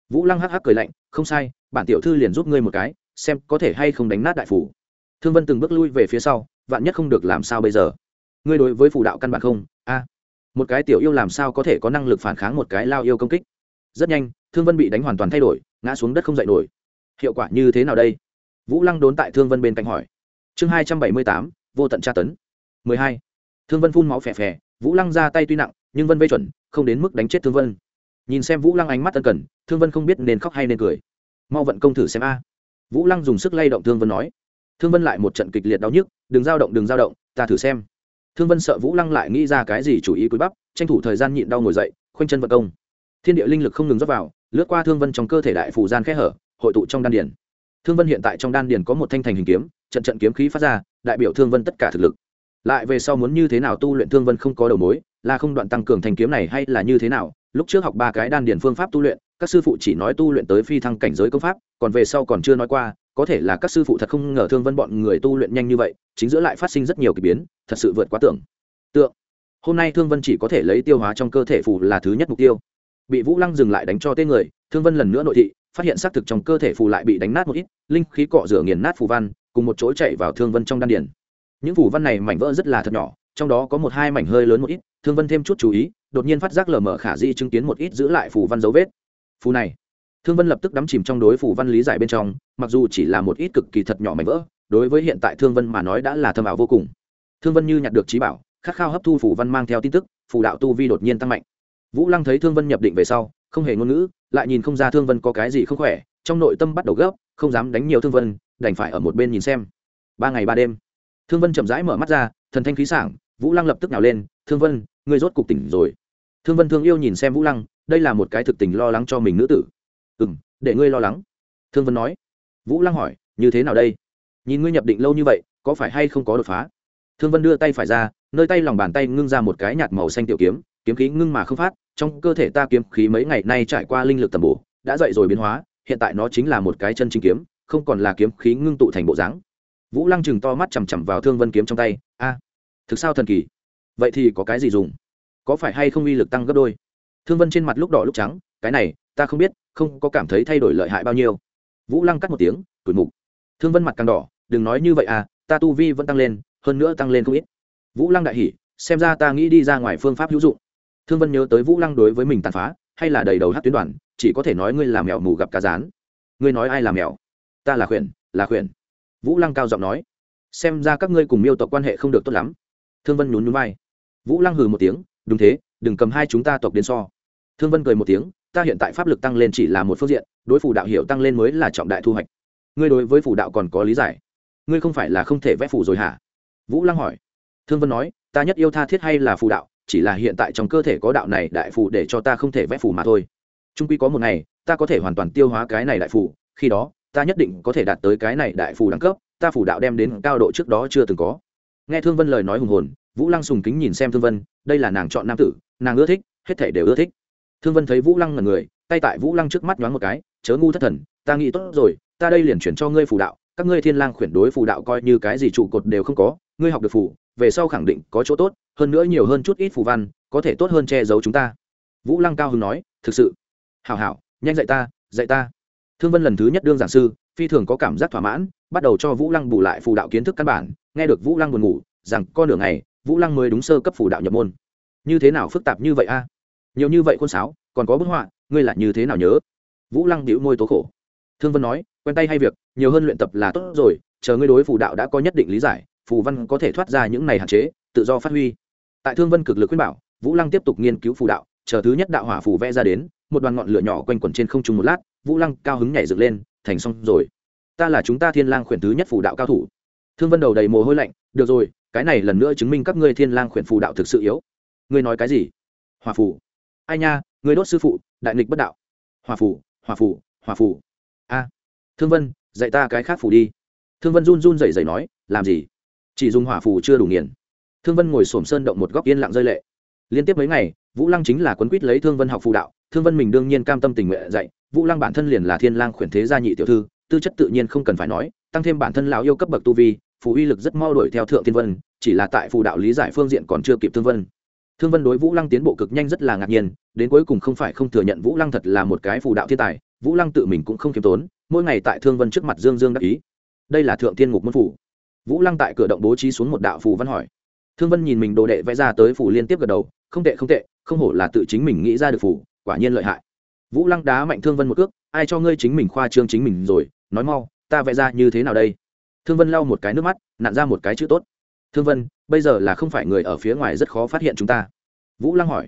Vũ lăng hắc hắc cười lạnh, không sai, bản tiểu thư liền giúp ngươi một cái, xem có thể hay không đánh nát đại phủ. Thương vân từng bước lui về phía sau, vạn nhất không được làm sao bây giờ? Ngươi đối với phủ đạo căn bản không, a. Một cái tiểu yêu làm sao có thể có năng lực phản kháng một cái lao yêu công kích? Rất nhanh, thương vân bị đánh hoàn toàn thay đổi, ngã xuống đất không dậy nổi. Hiệu quả như thế nào đây? Vũ lăng đốn tại thương vân bên cạnh hỏi chương hai trăm bảy mươi tám, vô tận tra tấn. mười hai. Thương vân phun máu phè phè, vũ lăng ra tay tuy nặng, nhưng vân vây chuẩn, không đến mức đánh chết thương vân. Nhìn xem vũ lăng ánh mắt ân cần, thương vân không biết nên khóc hay nên cười. Mau vận công thử xem a. Vũ lăng dùng sức lay động thương vân nói. Thương vân lại một trận kịch liệt đau nhức, đừng dao động, đừng dao động, ta thử xem. Thương vân sợ vũ lăng lại nghĩ ra cái gì chủ ý cúi bắp, tranh thủ thời gian nhịn đau ngồi dậy, khoanh chân vận công. Thiên địa linh lực không ngừng rót vào, lướt qua thương vân trong cơ thể đại phủ gian khẽ hở, hội tụ trong đan điển thương vân hiện tại trong đan điển có một thanh thành hình kiếm trận trận kiếm khí phát ra, đại biểu thương vân tất cả thực lực. Lại về sau muốn như thế nào tu luyện thương vân không có đầu mối, là không đoạn tăng cường thành kiếm này hay là như thế nào, lúc trước học ba cái đan điền phương pháp tu luyện, các sư phụ chỉ nói tu luyện tới phi thăng cảnh giới công pháp, còn về sau còn chưa nói qua, có thể là các sư phụ thật không ngờ thương vân bọn người tu luyện nhanh như vậy, chính giữa lại phát sinh rất nhiều k ỳ biến, thật sự vượt quá tưởng. Tượng, hôm nay thương vân chỉ có thể lấy tiêu hóa trong cơ thể phù là thứ nhất mục tiêu. Bị vũ lăng dừng lại đánh cho tên người, thương vân lần nữa nội thị, phát hiện xác thực trong cơ thể phù lại bị đánh nát một ít, linh khí cọ rửa nghiền nát phù văn cùng một chỗ chạy vào thương vân trong đan điền. Những phủ văn này mảnh vỡ rất là thật nhỏ, trong đó có một hai mảnh hơi lớn một ít, thương vân thêm chút chú ý, đột nhiên phát giác lờ mờ khả di chứng kiến một ít giữ lại phủ văn dấu vết. Phù này, thương vân lập tức đắm chìm trong đối phủ văn lý giải bên trong, mặc dù chỉ là một ít cực kỳ thật nhỏ mảnh vỡ, đối với hiện tại thương vân mà nói đã là thâm ảo vô cùng. Thương vân như nhặt được trí bảo, khát khao hấp thu phủ văn mang theo tin tức, phù đạo tu vi đột nhiên tăng mạnh. Vũ lăng thấy thương vân nhập định về sau, không hề ngôn ngữ, lại nhìn không ra thương vân có cái gì không khỏe, trong nội tâm bắt đầu gấp, không dám đánh nhiều thương vân đành phải ở một bên nhìn xem. Ba ngày ba đêm, thương vân chậm rãi mở mắt ra, thần thanh khí sảng, vũ lăng lập tức nào lên, thương vân, ngươi rốt cục tỉnh rồi. Thương vân thương yêu nhìn xem vũ lăng, đây là một cái thực tình lo lắng cho mình nữ tử. Ừ m để ngươi lo lắng. Thương vân nói. Vũ lăng hỏi, như thế nào đây? Nhìn ngươi nhập định lâu như vậy, có phải hay không có đột phá? Thương vân đưa tay phải ra, nơi tay lòng bàn tay ngưng ra một cái nhạt màu xanh tiểu kiếm kiếm khí ngưng mà không phát, trong cơ thể ta kiếm khí mấy ngày nay trải qua linh lực tầm bổ, đã dậy rồi biến hóa, hiện tại nó chính là một cái chân chính kiếm không còn là kiếm khí ngưng tụ thành bộ dáng. Vũ lăng chừng to mắt chằm chằm vào thương vân kiếm trong tay, a, thực sao thần kỳ? Vậy thì có cái gì dùng? Có phải hay không uy lực tăng gấp đôi? Thương vân trên mặt lúc đỏ lúc trắng, cái này, ta không biết, không có cảm thấy thay đổi lợi hại bao nhiêu. Vũ lăng cắt một tiếng tuổi mục. Thương vân mặt càng đỏ, đừng nói như vậy à ta tu vi vẫn tăng lên, hơn nữa tăng lên không ít. Vũ lăng đại hỉ, xem ra ta nghĩ đi ra ngoài phương pháp hữu dụng. Thương vân nhớ tới vũ lăng đối với mình tàn phá, hay là đầy đầu hát tuyến đoàn, chỉ có thể nói ngươi làm mèo mù gặp cá rán. Ngươi nói ai làm mèo? Ta là khuyển là khuyển. Vũ lăng cao giọng nói. Xem ra các ngươi cùng miêu tộc quan hệ không được tốt lắm. Thương vân nhún nhún vai. Vũ lăng hừ một tiếng, đúng thế, đừng cầm hai chúng ta tộc đến so. Thương vân cười một tiếng, ta hiện tại pháp lực tăng lên chỉ là một phương diện, đối phủ đạo hiểu tăng lên mới là trọng đại thu hoạch. Ngươi đối với phủ đạo còn có lý giải. Ngươi không phải là không thể vẽ phủ rồi hả? Vũ lăng hỏi. Thương vân nói, ta nhất yêu tha thiết hay là phù đạo, chỉ là hiện tại trong cơ thể có đạo này đại phù để cho ta không thể vẽ phù mà thôi. Trung quy có một ngày, ta có thể hoàn toàn tiêu hóa cái này đại phù khi đó ta nhất định có thể đạt tới cái này đại phù đẳng cấp, ta phủ đạo đem đến cao độ trước đó chưa từng có. Nghe thương vân lời nói hùng hồn, vũ lăng sùng kính nhìn xem thương vân, đây là nàng chọn nam tử, nàng ưa thích, hết thể đều ưa thích. Thương vân thấy vũ lăng là người, tay tại vũ lăng trước mắt nhoáng một cái, chớ ngu thất thần, ta nghĩ tốt rồi, ta đây liền chuyển cho ngươi phù đạo, các ngươi thiên lang khuyển đối phù đạo coi như cái gì trụ cột đều không có, ngươi học được phù, về sau khẳng định có chỗ tốt, hơn nữa nhiều hơn chút ít phù văn, có thể tốt hơn che giấu chúng ta. Vũ lăng cao hứng nói, thực sự? Hảo hảo, nhanh dạy ta dạy ta thương vân lần thứ nhất đương giảng sư, phi thường có cảm giác thỏa mãn, bắt đầu cho vũ lăng bù lại phù đạo kiến thức căn bản, nghe được vũ lăng buồn ngủ, rằng con đường này, vũ lăng mới đúng sơ cấp phù đạo nhập môn. Như thế nào phức tạp như vậy a? Nhiều như vậy khuôn sáo, còn có bức họa, ngươi là như thế nào nhớ? Vũ lăng đĩu môi tố khổ. Thương vân nói, quen tay hay việc, nhiều hơn luyện tập là tốt rồi, chờ ngươi đối phù đạo đã có nhất định lý giải, phù văn có thể thoát ra những này hạn chế, tự do phát huy. Tại thương vân cực lực khuyên bảo, vũ lăng tiếp tục nghiên cứu phù đạo, chờ thứ nhất đạo hỏa phù vẽ ra đến, một đoàn ngọn lửa nhỏ quanh quẩn trên không trung một lát vũ lăng cao hứng nhảy dựng lên, thành xong rồi. Ta là chúng ta thiên lang khuyển thứ nhất phù đạo cao thủ. Thương vân đầu đầy mồ hôi lạnh, được rồi, cái này lần nữa chứng minh các ngươi thiên lang khuyển phù đạo thực sự yếu. Ngươi nói cái gì? Hòa phù. Ai nha, ngươi đốt sư phụ, đại nghịch bất đạo. Hòa phù hòa phù hòa phù. A. Thương vân, dạy ta cái khác phù đi. Thương vân run run rẩy rẩy nói, làm gì? Chỉ dùng hỏa phù chưa đủ nghiền. Thương vân ngồi xổm sơn động một góc yên lặng rơi lệ. Liên tiếp mấy ngày, vũ lăng chính là quấn quýt lấy thương vân học phù đạo. Thương vân mình đương nhiên cam tâm tình nguyện dạy vũ lăng bản thân liền là thiên lang khuyển thế gia nhị tiểu thư, tư chất tự nhiên không cần phải nói, tăng thêm bản thân lão yêu cấp bậc tu vi, phù uy lực rất mau đuổi theo thượng thiên vân, chỉ là tại phù đạo lý giải phương diện còn chưa kịp thương vân. Thương vân đối vũ lăng tiến bộ cực nhanh rất là ngạc nhiên, đến cuối cùng không phải không thừa nhận vũ lăng thật là một cái phù đạo thiên tài, vũ lăng tự mình cũng không kiêm tốn, mỗi ngày tại thương vân trước mặt dương dương đắc ý. Đây là thượng thiên ngục môn phủ vũ lăng tại cửa động bố trí xuống một đạo phù văn hỏi. Thương vân nhìn mình đồ đệ vẽ ra tới phủ liên tiếp gật đầu, không tệ không tệ, không hổ là tự chính mình nghĩ ra được phủ quả nhiên lợi hại vũ lăng đá mạnh thương vân một cước, ai cho ngươi chính mình khoa trương chính mình rồi, nói mau, ta vẽ ra như thế nào đây? Thương vân lau một cái nước mắt, nặn ra một cái chữ tốt. Thương vân, bây giờ là không phải người ở phía ngoài rất khó phát hiện chúng ta. Vũ lăng hỏi.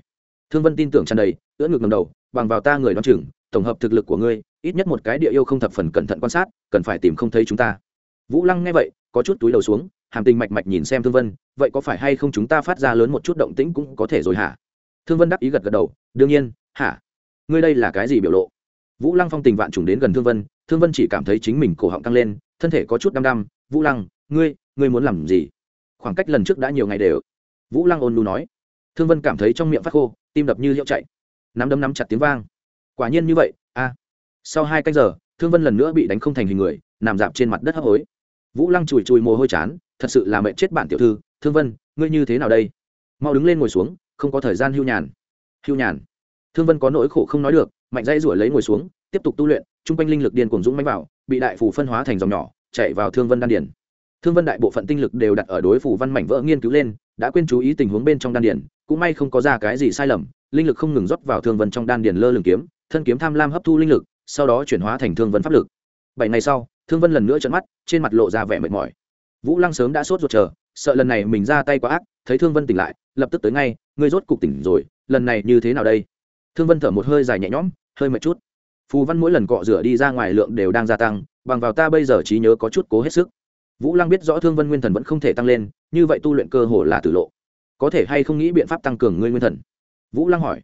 Thương vân tin tưởng tràn đầy, ưỡn ngược ngầm đầu, bằng vào ta người đ o chừng, tổng hợp thực lực của ngươi, ít nhất một cái địa yêu không thập phần cẩn thận quan sát, cần phải tìm không thấy chúng ta. Vũ lăng nghe vậy, có chút túi đầu xuống, hàm tình mạch mạch nhìn xem thương vân, vậy có phải hay không chúng ta phát ra lớn một chút động tĩnh cũng có thể rồi hả? Thương vân đắc ý gật gật đầu, đương nhiên, hả? Ngươi đây là cái gì biểu lộ? Vũ lăng phong tình vạn trùng đến gần thương vân thương vân chỉ cảm thấy chính mình cổ họng tăng lên, thân thể có chút đăm đăm. Vũ lăng, ngươi ngươi muốn làm gì? Khoảng cách lần trước đã nhiều ngày đều. Vũ lăng ôn lu nói. Thương vân cảm thấy trong miệng phát khô, tim đập như hiệu chạy. Nắm đấm nắm chặt tiếng vang. Quả nhiên như vậy, a. Sau hai canh giờ, thương vân lần nữa bị đánh không thành hình người, nằm dạp trên mặt đất hấp hối. Vũ lăng chùi chùi mồ hôi chán, thật sự là mẹ chết bản tiểu thư. Thương vân, ngươi như thế nào đây? Mau đứng lên ngồi xuống, không có thời gian hưu nhàn. Hưu nhàn thương vân có nỗi khổ không nói được, mạnh dãy rủi lấy ngồi xuống, tiếp tục tu luyện, chung quanh linh lực điên cuồng dũng mánh vào, bị đại phủ phân hóa thành dòng nhỏ, chạy vào thương vân đan điển thương vân đại bộ phận tinh lực đều đặt ở đối phủ văn mảnh vỡ nghiên cứu lên, đã quên chú ý tình huống bên trong đan điển cũng may không có ra cái gì sai lầm, linh lực không ngừng rót vào thương vân trong đan điển lơ lửng kiếm, thân kiếm tham lam hấp thu linh lực, sau đó chuyển hóa thành thương vân pháp lực. Bảy ngày sau, thương vân lần nữa trận mắt, trên mặt lộ ra vẻ mệt mỏi. Vũ lăng sớm đã sốt ruột chờ, sợ lần này mình ra tay quá ác, thấy thương vân tỉnh lại, lập tức tới ngay, ngươi rốt cục tỉnh rồi, lần này như thế nào đây? Thương vân thở một hơi dài nhẹ nhõm, hơi mệt chút. Phù văn mỗi lần cọ rửa đi ra ngoài lượng đều đang gia tăng, bằng vào ta bây giờ trí nhớ có chút cố hết sức. Vũ lăng biết rõ thương vân nguyên thần vẫn không thể tăng lên, như vậy tu luyện cơ hồ là tử lộ. Có thể hay không nghĩ biện pháp tăng cường ngươi nguyên thần? Vũ lăng hỏi.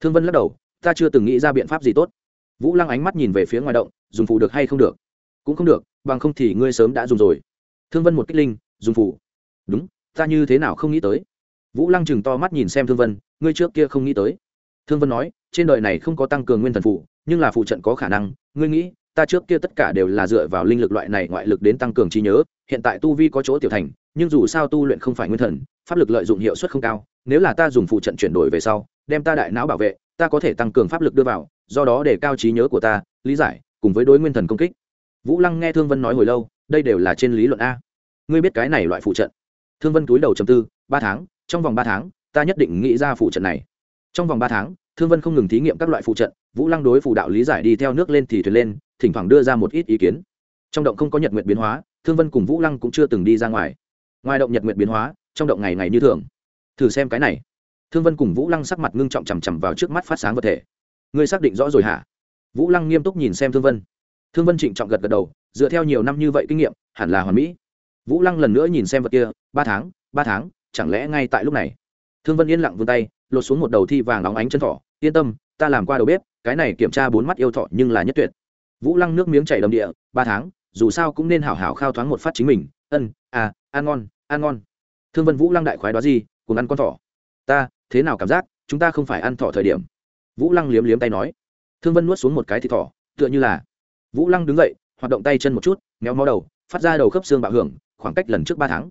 Thương vân lắc đầu, ta chưa từng nghĩ ra biện pháp gì tốt. Vũ lăng ánh mắt nhìn về phía ngoài động, dùng phù được hay không được? Cũng không được, bằng không thì ngươi sớm đã dùng rồi. Thương vân một kích linh, dùng phù. Đúng, ta như thế nào không nghĩ tới? Vũ lăng chừng to mắt nhìn xem thương vân, ngươi trước kia không nghĩ tới thương vân nói, trên đời này không có tăng cường nguyên thần phụ, nhưng là phụ trận có khả năng. Ngươi nghĩ, ta trước kia tất cả đều là dựa vào linh lực loại này ngoại lực đến tăng cường trí nhớ, hiện tại tu vi có chỗ tiểu thành, nhưng dù sao tu luyện không phải nguyên thần, pháp lực lợi dụng hiệu suất không cao, nếu là ta dùng phụ trận chuyển đổi về sau, đem ta đại não bảo vệ, ta có thể tăng cường pháp lực đưa vào, do đó để cao trí nhớ của ta, lý giải, cùng với đối nguyên thần công kích. Vũ lăng nghe thương vân nói hồi lâu, đây đều là trên lý luận a. Ngươi biết cái này loại phụ trận? Thương vân túi đầu chầm tư, ba tháng, trong vòng ba tháng, ta nhất định nghĩ ra phụ trận này. Trong vòng ba tháng thương vân không ngừng thí nghiệm các loại phụ trận, vũ lăng đối phụ đạo lý giải đi theo nước lên thì thuyền lên, thỉnh thoảng đưa ra một ít ý kiến. Trong động không có nhật nguyện biến hóa, thương vân cùng vũ lăng cũng chưa từng đi ra ngoài. Ngoài động nhật nguyện biến hóa, trong động ngày ngày như thường. Thử xem cái này. Thương vân cùng vũ lăng sắc mặt ngưng trọng chằm chằm vào trước mắt phát sáng vật thể. Ngươi xác định rõ rồi hả? Vũ lăng nghiêm túc nhìn xem thương vân. Thương vân trịnh trọng gật gật đầu, dựa theo nhiều năm như vậy kinh nghiệm, hẳn là hoàn mỹ. Vũ lăng lần nữa nhìn xem vật kia, ba tháng ba tháng, chẳng lẽ ngay tại lúc này? Thương vân yên lặng vươn tay lột xuống một đầu thi vàng óng ánh chân thỏ, yên tâm, ta làm qua đầu bếp, cái này kiểm tra bốn mắt yêu thọ nhưng là nhất tuyệt. Vũ lăng nước miếng chảy đầm địa, ba tháng, dù sao cũng nên hảo hảo khao thoáng một phát chính mình, ân à ăn ngon ăn ngon. Thương vân vũ lăng đại khoái đó gì, cùng ăn con thỏ. Ta, thế nào cảm giác, chúng ta không phải ăn thỏ thời điểm. Vũ lăng liếm liếm tay nói. Thương vân nuốt xuống một cái thịt thỏ, tựa như là. Vũ lăng đứng dậy, hoạt động tay chân một chút, méo mó đầu, phát ra đầu khớp xương bạo hưởng, khoảng cách lần trước ba tháng.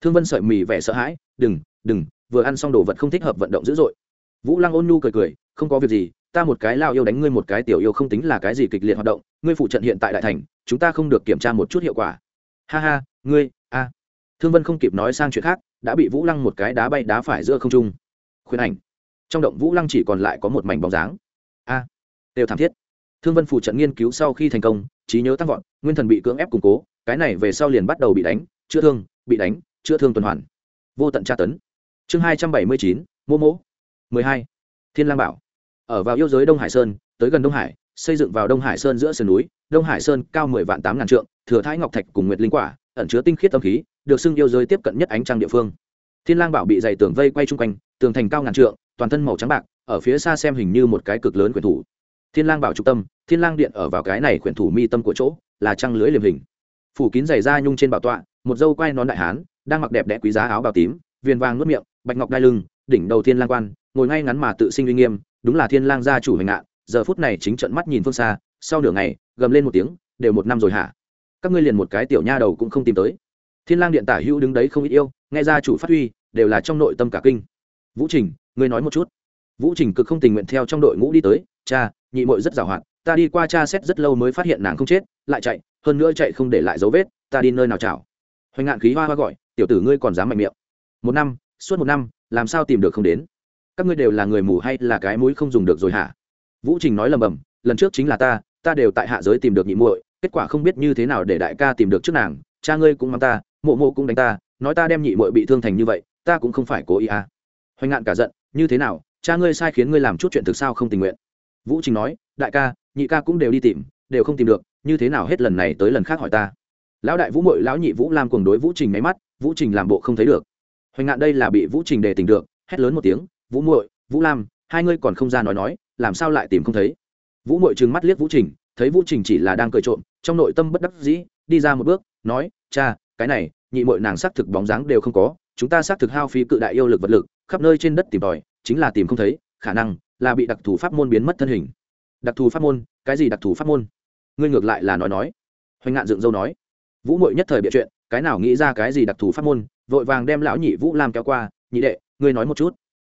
Thương vân sợi mì vẻ sợ hãi, đừng đừng vừa ăn xong đồ vật không thích hợp vận động dữ dội. Vũ lăng ôn nhu cười cười, không có việc gì, ta một cái lao yêu đánh ngươi một cái tiểu yêu không tính là cái gì kịch liệt hoạt động, ngươi phụ trận hiện tại đại thành, chúng ta không được kiểm tra một chút hiệu quả. Ha ha, ngươi, a. Thương vân không kịp nói sang chuyện khác, đã bị vũ lăng một cái đá bay đá phải giữa không trung. Khuyên ảnh. Trong động vũ lăng chỉ còn lại có một mảnh bóng dáng. A, đều thảm thiết. Thương vân phụ trận nghiên cứu sau khi thành công, trí nhớ tăng vọt, nguyên thần bị cưỡng ép củng cố, cái này về sau liền bắt đầu bị đánh, chữa thương, bị đánh, chữa thương tuần hoàn. Vô tận tra tấn chương hai trăm bảy mươi chín, mô mỗ mười hai. Thiên lang bảo. Ở vào yêu giới đông hải sơn, tới gần đông hải, xây dựng vào đông hải sơn giữa sườn núi, đông hải sơn cao mười vạn tám ngàn trượng, thừa thái ngọc thạch cùng nguyệt linh quả, ẩn chứa tinh khiết tâm khí, được xưng yêu giới tiếp cận nhất ánh trăng địa phương. Thiên lang bảo bị dày tường vây quay chung quanh, tường thành cao ngàn trượng, toàn thân màu trắng bạc, ở phía xa xem hình như một cái cực lớn quyển thủ. Thiên lang bảo trung tâm, thiên lang điện ở vào cái này quyển thủ mi tâm của chỗ, là trăng lưới liềm hình. Phủ kín dày da nhung trên bảo tọa, một dâu quai nón đại hán, đang mặc đẹp đẽ quý giá áo bào tím, viền vàng nuốt miệng bạch ngọc đai lưng, đỉnh đầu thiên lang quan, ngồi ngay ngắn mà tự sinh uy nghiêm, đúng là thiên lang gia chủ hành ngạn, giờ phút này chính trận mắt nhìn phương xa, sau nửa ngày, gầm lên một tiếng, đều một năm rồi hả? Các ngươi liền một cái tiểu nha đầu cũng không tìm tới. Thiên lang điện tả hữu đứng đấy không ít yêu, nghe gia chủ phát huy, đều là trong nội tâm cả kinh. Vũ trình, ngươi nói một chút. Vũ trình cực không tình nguyện theo trong đội ngũ đi tới, cha, nhị muội rất giàu hoạt, ta đi qua cha xét rất lâu mới phát hiện nàng không chết, lại chạy, hơn nữa chạy không để lại dấu vết, ta đi nơi nào chảo? Hoành ngạn khí hoa hoa gọi, tiểu tử ngươi còn dám mạnh miệng. Một năm suốt một năm, làm sao tìm được không đến? Các ngươi đều là người mù hay là cái mũi không dùng được rồi hả? Vũ trình nói lầm bầm, lần trước chính là ta ta đều tại hạ giới tìm được nhị muội, kết quả không biết như thế nào để đại ca tìm được trước nàng, cha ngươi cũng mắng ta mộ mộ cũng đánh ta, nói ta đem nhị muội bị thương thành như vậy, ta cũng không phải cố ý à. Hoành ngạn cả giận, như thế nào, cha ngươi sai khiến ngươi làm chút chuyện thực sao không tình nguyện. Vũ trình nói, đại ca, nhị ca cũng đều đi tìm, đều không tìm được, như thế nào hết lần này tới lần khác hỏi ta. Lão đại vũ mội lão nhị vũ lam cùng đối vũ trình máy mắt, vũ trình làm bộ không thấy được hoành ngạn đây là bị vũ trình đề tình được, hét lớn một tiếng, vũ muội, vũ lam, hai ngươi còn không ra nói nói, làm sao lại tìm không thấy? Vũ muội trừng mắt liếc vũ trình, thấy vũ trình chỉ là đang cười trộm, trong nội tâm bất đắc dĩ, đi ra một bước, nói, cha, cái này, nhị muội nàng xác thực bóng dáng đều không có, chúng ta xác thực hao phí cự đại yêu lực vật lực, khắp nơi trên đất tìm tòi, chính là tìm không thấy, khả năng là bị đặc thù pháp môn biến mất thân hình. Đặc thù pháp môn? Cái gì đặc thù pháp môn? Ngươi ngược lại là nói nói. Hoành ngạn dựng dâu nói. Vũ mội nhất thời bịa chuyện, cái nào nghĩ ra cái gì đặc thù pháp môn vội vàng đem lão nhị vũ lam kéo qua, nhị đệ, ngươi nói một chút.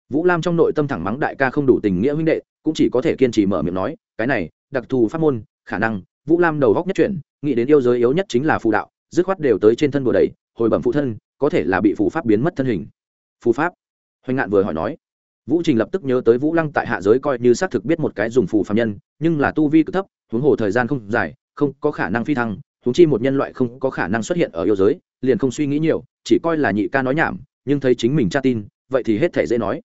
Vũ lam trong nội tâm thẳng mắng đại ca không đủ tình nghĩa huynh đệ, cũng chỉ có thể kiên trì mở miệng nói, cái này, đặc thù pháp môn, khả năng, vũ lam đầu góc nhất chuyển, nghĩ đến yêu giới yếu nhất chính là phù đạo, dứt khoát đều tới trên thân bùa đầy, hồi bẩm phụ thân, có thể là bị phù pháp biến mất thân hình. Phù pháp? Hoành ngạn vừa hỏi nói. Vũ trình lập tức nhớ tới vũ lăng tại hạ giới coi như xác thực biết một cái dùng phù phạm nhân, nhưng là tu vi cực thấp, huống hồ thời gian không dài, không có khả năng phi thăng, huống chi một nhân loại không có khả năng xuất hiện ở yêu giới liền không suy nghĩ nhiều, chỉ coi là nhị ca nói nhảm, nhưng thấy chính mình tra tin, vậy thì hết thể dễ nói.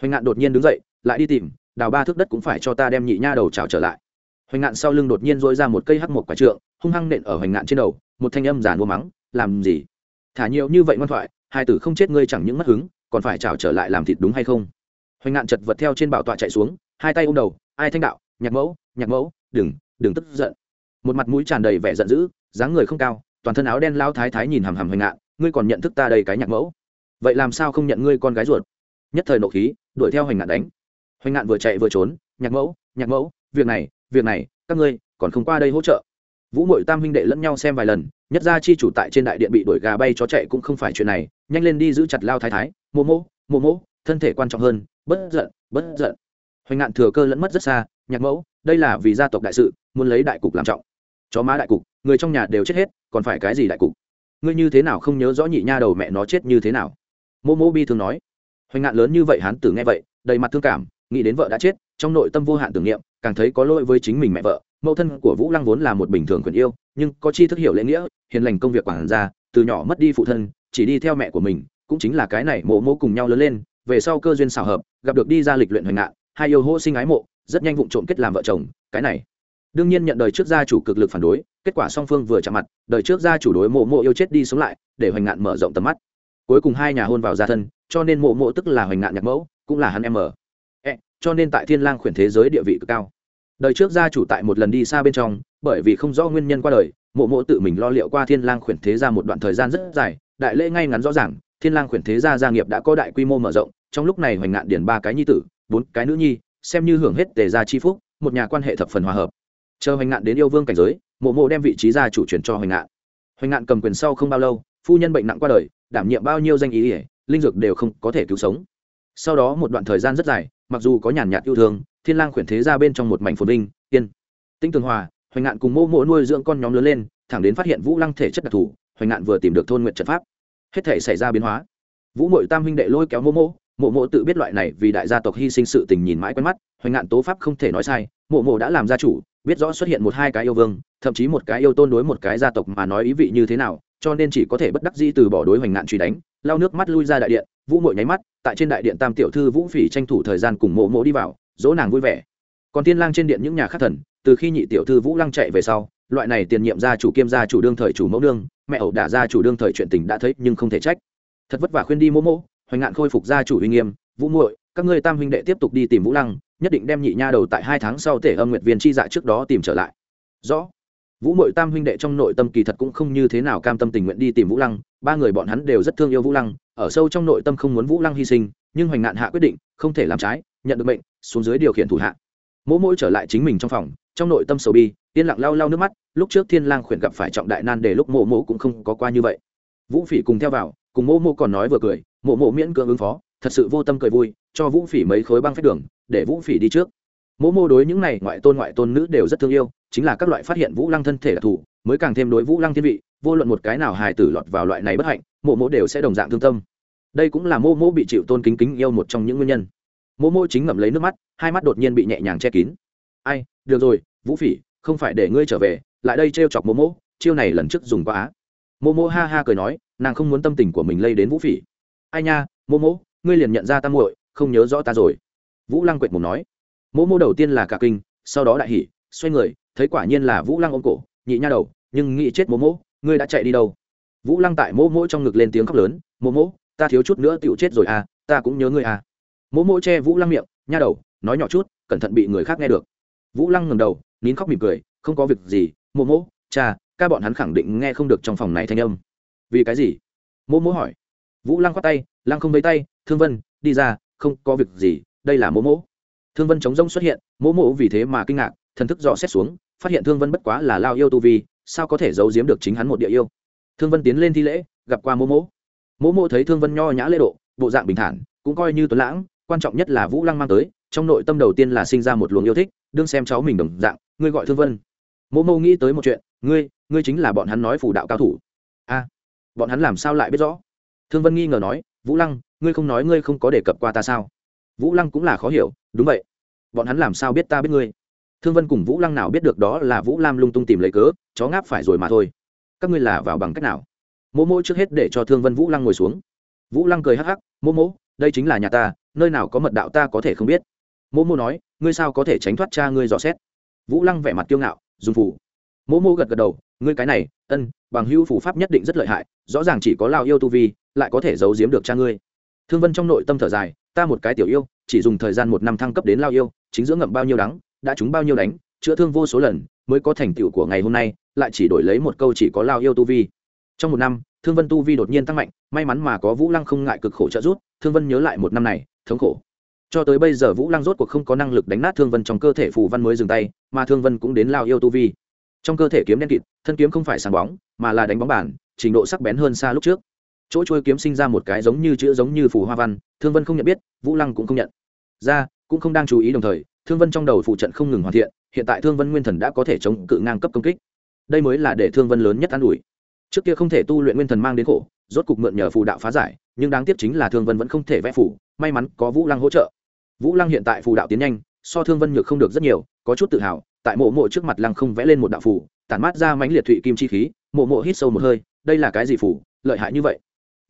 Hoành ngạn đột nhiên đứng dậy, lại đi tìm, đào ba thước đất cũng phải cho ta đem nhị nha đầu trào trở lại. Hoành ngạn sau lưng đột nhiên dỗi ra một cây hắc một quả trượng, hung hăng nện ở hoành ngạn trên đầu, một thanh âm giàn mua mắng, làm gì? Thả nhiều như vậy ngoan thoại, hai tử không chết ngươi chẳng những mất hứng, còn phải trào trở lại làm thịt đúng hay không? Hoành ngạn chật vật theo trên bảo tọa chạy xuống, hai tay ôm đầu, ai thanh đạo, nhạc mẫu nhạc mẫu, đừng đừng tức giận. Một mặt mũi tràn đầy vẻ giận dữ, dáng người không cao toàn thân áo đen lao thái thái nhìn hằm hằm hoành ngạn, ngươi còn nhận thức ta đây cái nhạc mẫu? Vậy làm sao không nhận ngươi con gái ruột? Nhất thời nộ khí, đuổi theo hoành ngạn đánh. Hoành ngạn vừa chạy vừa trốn, nhạc mẫu nhạc mẫu, việc này việc này, các ngươi còn không qua đây hỗ trợ. Vũ mội tam huynh đệ lẫn nhau xem vài lần, nhất ra chi chủ tại trên đại điện bị đuổi gà bay chó chạy cũng không phải chuyện này, nhanh lên đi giữ chặt lao thái thái mô mô mô mô thân thể quan trọng hơn, bất giận bất giận. Hoành ngạn thừa cơ lẫn mất rất xa, nhạc mẫu, đây là vì gia tộc đại sự, muốn lấy đại cục làm trọng chó má đại cục, người trong nhà đều chết hết, còn phải cái gì đại cục? Ngươi như thế nào không nhớ rõ nhị nha đầu mẹ nó chết như thế nào? Mô mô bi thường nói. Hoành ngạn lớn như vậy hán tử nghe vậy, đầy mặt thương cảm, nghĩ đến vợ đã chết, trong nội tâm vô hạn tưởng niệm, càng thấy có lỗi với chính mình mẹ vợ. Mẫu thân của vũ lăng vốn là một bình thường quyền yêu, nhưng có chi thức hiểu lễ nghĩa, hiền lành công việc quản gia, từ nhỏ mất đi phụ thân, chỉ đi theo mẹ của mình, cũng chính là cái này mộ mô cùng nhau lớn lên, về sau cơ duyên xào hợp, gặp được đi ra lịch luyện hoành ngạn, hai yêu hô sinh ái mộ, rất nhanh vụng trộm kết làm vợ chồng, cái này đương nhiên nhận đời trước gia chủ cực lực phản đối kết quả song phương vừa chạm mặt đời trước gia chủ đối mộ mộ yêu chết đi sống lại để hoành ngạn mở rộng tầm mắt. Cuối cùng hai nhà hôn vào gia thân cho nên mộ mộ tức là hoành ngạn nhạc mẫu cũng là hắn em ở. E, cho nên tại thiên lang khuyển thế giới địa vị cực cao. Đời trước gia chủ tại một lần đi xa bên trong bởi vì không rõ nguyên nhân qua đời mộ mộ tự mình lo liệu qua thiên lang khuyển thế gia một đoạn thời gian rất dài đại lễ ngay ngắn rõ ràng thiên lang khuyển thế gia gia nghiệp đã có đại quy mô mở rộng trong lúc này hoành ngạn điển ba cái nhi tử bốn cái nữ nhi xem như hưởng hết tề gia chi phúc một nhà quan hệ thập phần hòa hợp chờ hoành ngạn đến yêu vương cảnh giới, mộ mộ đem vị trí gia chủ chuyển cho hoành ngạn. Hoành ngạn cầm quyền sau không bao lâu, phu nhân bệnh nặng qua đời, đảm nhiệm bao nhiêu danh ý ỉa, linh dược đều không có thể cứu sống. Sau đó một đoạn thời gian rất dài, mặc dù có nhàn nhạt yêu thương, thiên lang khuyển thế ra bên trong một mảnh phồn vinh, yên. Tinh tường hòa, hoành ngạn cùng mô mộ nuôi dưỡng con nhóm lớn lên, thẳng đến phát hiện vũ lăng thể chất đặc thù, hoành ngạn vừa tìm được thôn nguyện trận pháp. Hết thể xảy ra biến hóa. Vũ mội tam huynh đệ lôi kéo mô mô mộ mộ tự biết loại này vì đại gia tộc hy sinh sự tình nhìn mãi quen mắt, hoành ngạn tố pháp không thể nói sai, mộ mộ đã làm gia chủ biết rõ xuất hiện một hai cái yêu vương thậm chí một cái yêu tôn đối một cái gia tộc mà nói ý vị như thế nào cho nên chỉ có thể bất đắc dĩ từ bỏ đối hoành nạn truy đánh lau nước mắt lui ra đại điện vũ mội nháy mắt tại trên đại điện tam tiểu thư vũ phỉ tranh thủ thời gian cùng mộ mộ đi vào dỗ nàng vui vẻ. Còn tiên lang trên điện những nhà khác thần từ khi nhị tiểu thư vũ lăng chạy về sau loại này tiền nhiệm gia chủ kiêm gia chủ đương thời chủ mẫu đương mẹ ẩu đả gia chủ đương thời chuyện tình đã thấy nhưng không thể trách. Thật vất vả khuyên đi mỗ mỗ, hoành ngạn khôi phục gia chủ uy nghiêm vũ muội các ngươi tam huynh đệ tiếp tục đi tìm vũ lăng nhất định đem nhị nha đầu tại hai tháng sau tể âm nguyệt viên chi dạ trước đó tìm trở lại. Rõ. Vũ mội tam huynh đệ trong nội tâm kỳ thật cũng không như thế nào cam tâm tình nguyện đi tìm vũ lăng, ba người bọn hắn đều rất thương yêu vũ lăng, ở sâu trong nội tâm không muốn vũ lăng hy sinh, nhưng hoành ngạn hạ quyết định, không thể làm trái, nhận được mệnh, xuống dưới điều khiển thủ hạ. Mỗi mỗi trở lại chính mình trong phòng, trong nội tâm sầu bi, yên lặng lau lau nước mắt, lúc trước thiên lang khuyển gặp phải trọng đại nan để lúc mộ mộ cũng không có qua như vậy. Vũ phỉ cùng theo vào, cùng mộ mộ còn nói vừa cười mộ mộ miễn cưỡng ứng phó, thật sự vô tâm cười vui, cho vũ phỉ mấy khối băng phép đường để vũ phỉ đi trước. Mỗ mô đối những này ngoại tôn ngoại tôn nữ đều rất thương yêu, chính là các loại phát hiện vũ lăng thân thể đặc thù mới càng thêm đối vũ lăng thiên vị, vô luận một cái nào hài tử lọt vào loại này bất hạnh mộ mỗ đều sẽ đồng dạng thương tâm. Đây cũng là mô mô bị chịu tôn kính kính yêu một trong những nguyên nhân. Mô mô chính ngậm lấy nước mắt, hai mắt đột nhiên bị nhẹ nhàng che kín. Ai, được rồi, vũ phỉ, không phải để ngươi trở về, lại đây trêu chọc mô mô chiêu này lần trước dùng quá á. Mô mô ha ha cười nói, nàng không muốn tâm tình của mình lây đến vũ phỉ. Ai nha mô mô ngươi liền nhận ra ta muội, không nhớ rõ ta rồi vũ lăng quệt mồm nói. Mô mô đầu tiên là cả kinh, sau đó đại hỉ, xoay người, thấy quả nhiên là vũ lăng ôm cổ, nhị nha đầu, nhưng nghĩ chết mô mô ngươi đã chạy đi đâu? Vũ lăng tại mô mô trong ngực lên tiếng khóc lớn mô mô ta thiếu chút nữa tựu chết rồi à ta cũng nhớ ngươi à. Mô mô che vũ lăng miệng, nha đầu, nói nhỏ chút, cẩn thận bị người khác nghe được. Vũ lăng ngầm đầu, nín khóc mỉm cười, không có việc gì mô mô cha, ca bọn hắn khẳng định nghe không được trong phòng này thanh âm. Vì cái gì? Mô mô hỏi. Vũ lăng khoát tay, lăng không lấy tay, thương vân, đi ra, không có việc gì đây là mỗ mỗ. Thương vân chống rông xuất hiện, mỗ mỗ vì thế mà kinh ngạc, thần thức dò xét xuống, phát hiện thương vân bất quá là lao yêu tu vi, sao có thể giấu giếm được chính hắn một địa yêu? Thương vân tiến lên thi lễ, gặp qua mỗ mỗ. Mỗ mỗ thấy thương vân nho nhã lễ độ, bộ dạng bình thản, cũng coi như tuấn lãng, quan trọng nhất là vũ lăng mang tới, trong nội tâm đầu tiên là sinh ra một luồng yêu thích, đương xem cháu mình đồng dạng, ngươi gọi thương vân. Mỗ mô nghĩ tới một chuyện, ngươi ngươi chính là bọn hắn nói phủ đạo cao thủ. A, bọn hắn làm sao lại biết rõ? Thương vân nghi ngờ nói, vũ lăng, ngươi không nói ngươi không có đề cập qua ta sao? Vũ lăng cũng là khó hiểu, đúng vậy. Bọn hắn làm sao biết ta biết ngươi? Thương vân cùng vũ lăng nào biết được đó là vũ lam lung tung tìm lấy cớ, chó ngáp phải rồi mà thôi. Các ngươi là vào bằng cách nào? Mô mô trước hết để cho thương vân vũ lăng ngồi xuống. Vũ lăng cười hắc hắc mô mô đây chính là nhà ta, nơi nào có mật đạo ta có thể không biết. Mô mô nói, ngươi sao có thể tránh thoát cha ngươi dò xét? Vũ lăng vẻ mặt kiêu ngạo dùng phủ. Mô mô gật gật đầu, ngươi cái này, ân, bằng hữu phủ pháp nhất định rất lợi hại, rõ ràng chỉ có lao yêu tu vi, lại có thể giấu giếm được cha ngươi. Thương vân trong nội tâm thở dài ta một cái tiểu yêu, chỉ dùng thời gian một năm thăng cấp đến lao yêu, chính giữa ngậm bao nhiêu đắng, đã trúng bao nhiêu đánh, chữa thương vô số lần, mới có thành tựu của ngày hôm nay, lại chỉ đổi lấy một câu chỉ có lao yêu tu vi. Trong một năm, thương vân tu vi đột nhiên tăng mạnh, may mắn mà có vũ lăng không ngại cực khổ trợ giúp, thương vân nhớ lại một năm này, thống khổ. Cho tới bây giờ vũ lăng rốt cuộc không có năng lực đánh nát thương vân trong cơ thể phù văn mới dừng tay, mà thương vân cũng đến lao yêu tu vi. Trong cơ thể kiếm đen kịt, thân kiếm không phải sáng bóng, mà là đánh bóng bản trình độ sắc bén hơn xa lúc trước chỗ trôi kiếm sinh ra một cái giống như chữ giống như phù hoa văn thương vân không nhận biết vũ lăng cũng không nhận. Ra cũng không đang chú ý đồng thời thương vân trong đầu phụ trận không ngừng hoàn thiện hiện tại thương vân nguyên thần đã có thể chống cự ngang cấp công kích. Đây mới là để thương vân lớn nhất an ủi. Trước kia không thể tu luyện nguyên thần mang đến khổ rốt cục mượn nhờ phù đạo phá giải nhưng đáng tiếc chính là thương vân vẫn không thể vẽ phủ may mắn có vũ lăng hỗ trợ. Vũ lăng hiện tại phù đạo tiến nhanh so thương vân nhược không được rất nhiều có chút tự hào tại mộ mộ trước mặt lăng không vẽ lên một đạo phủ, tản mát ra mánh liệt thụy kim chi khí mộ mộ hít sâu một hơi đây là cái gì phủ lợi hại như vậy?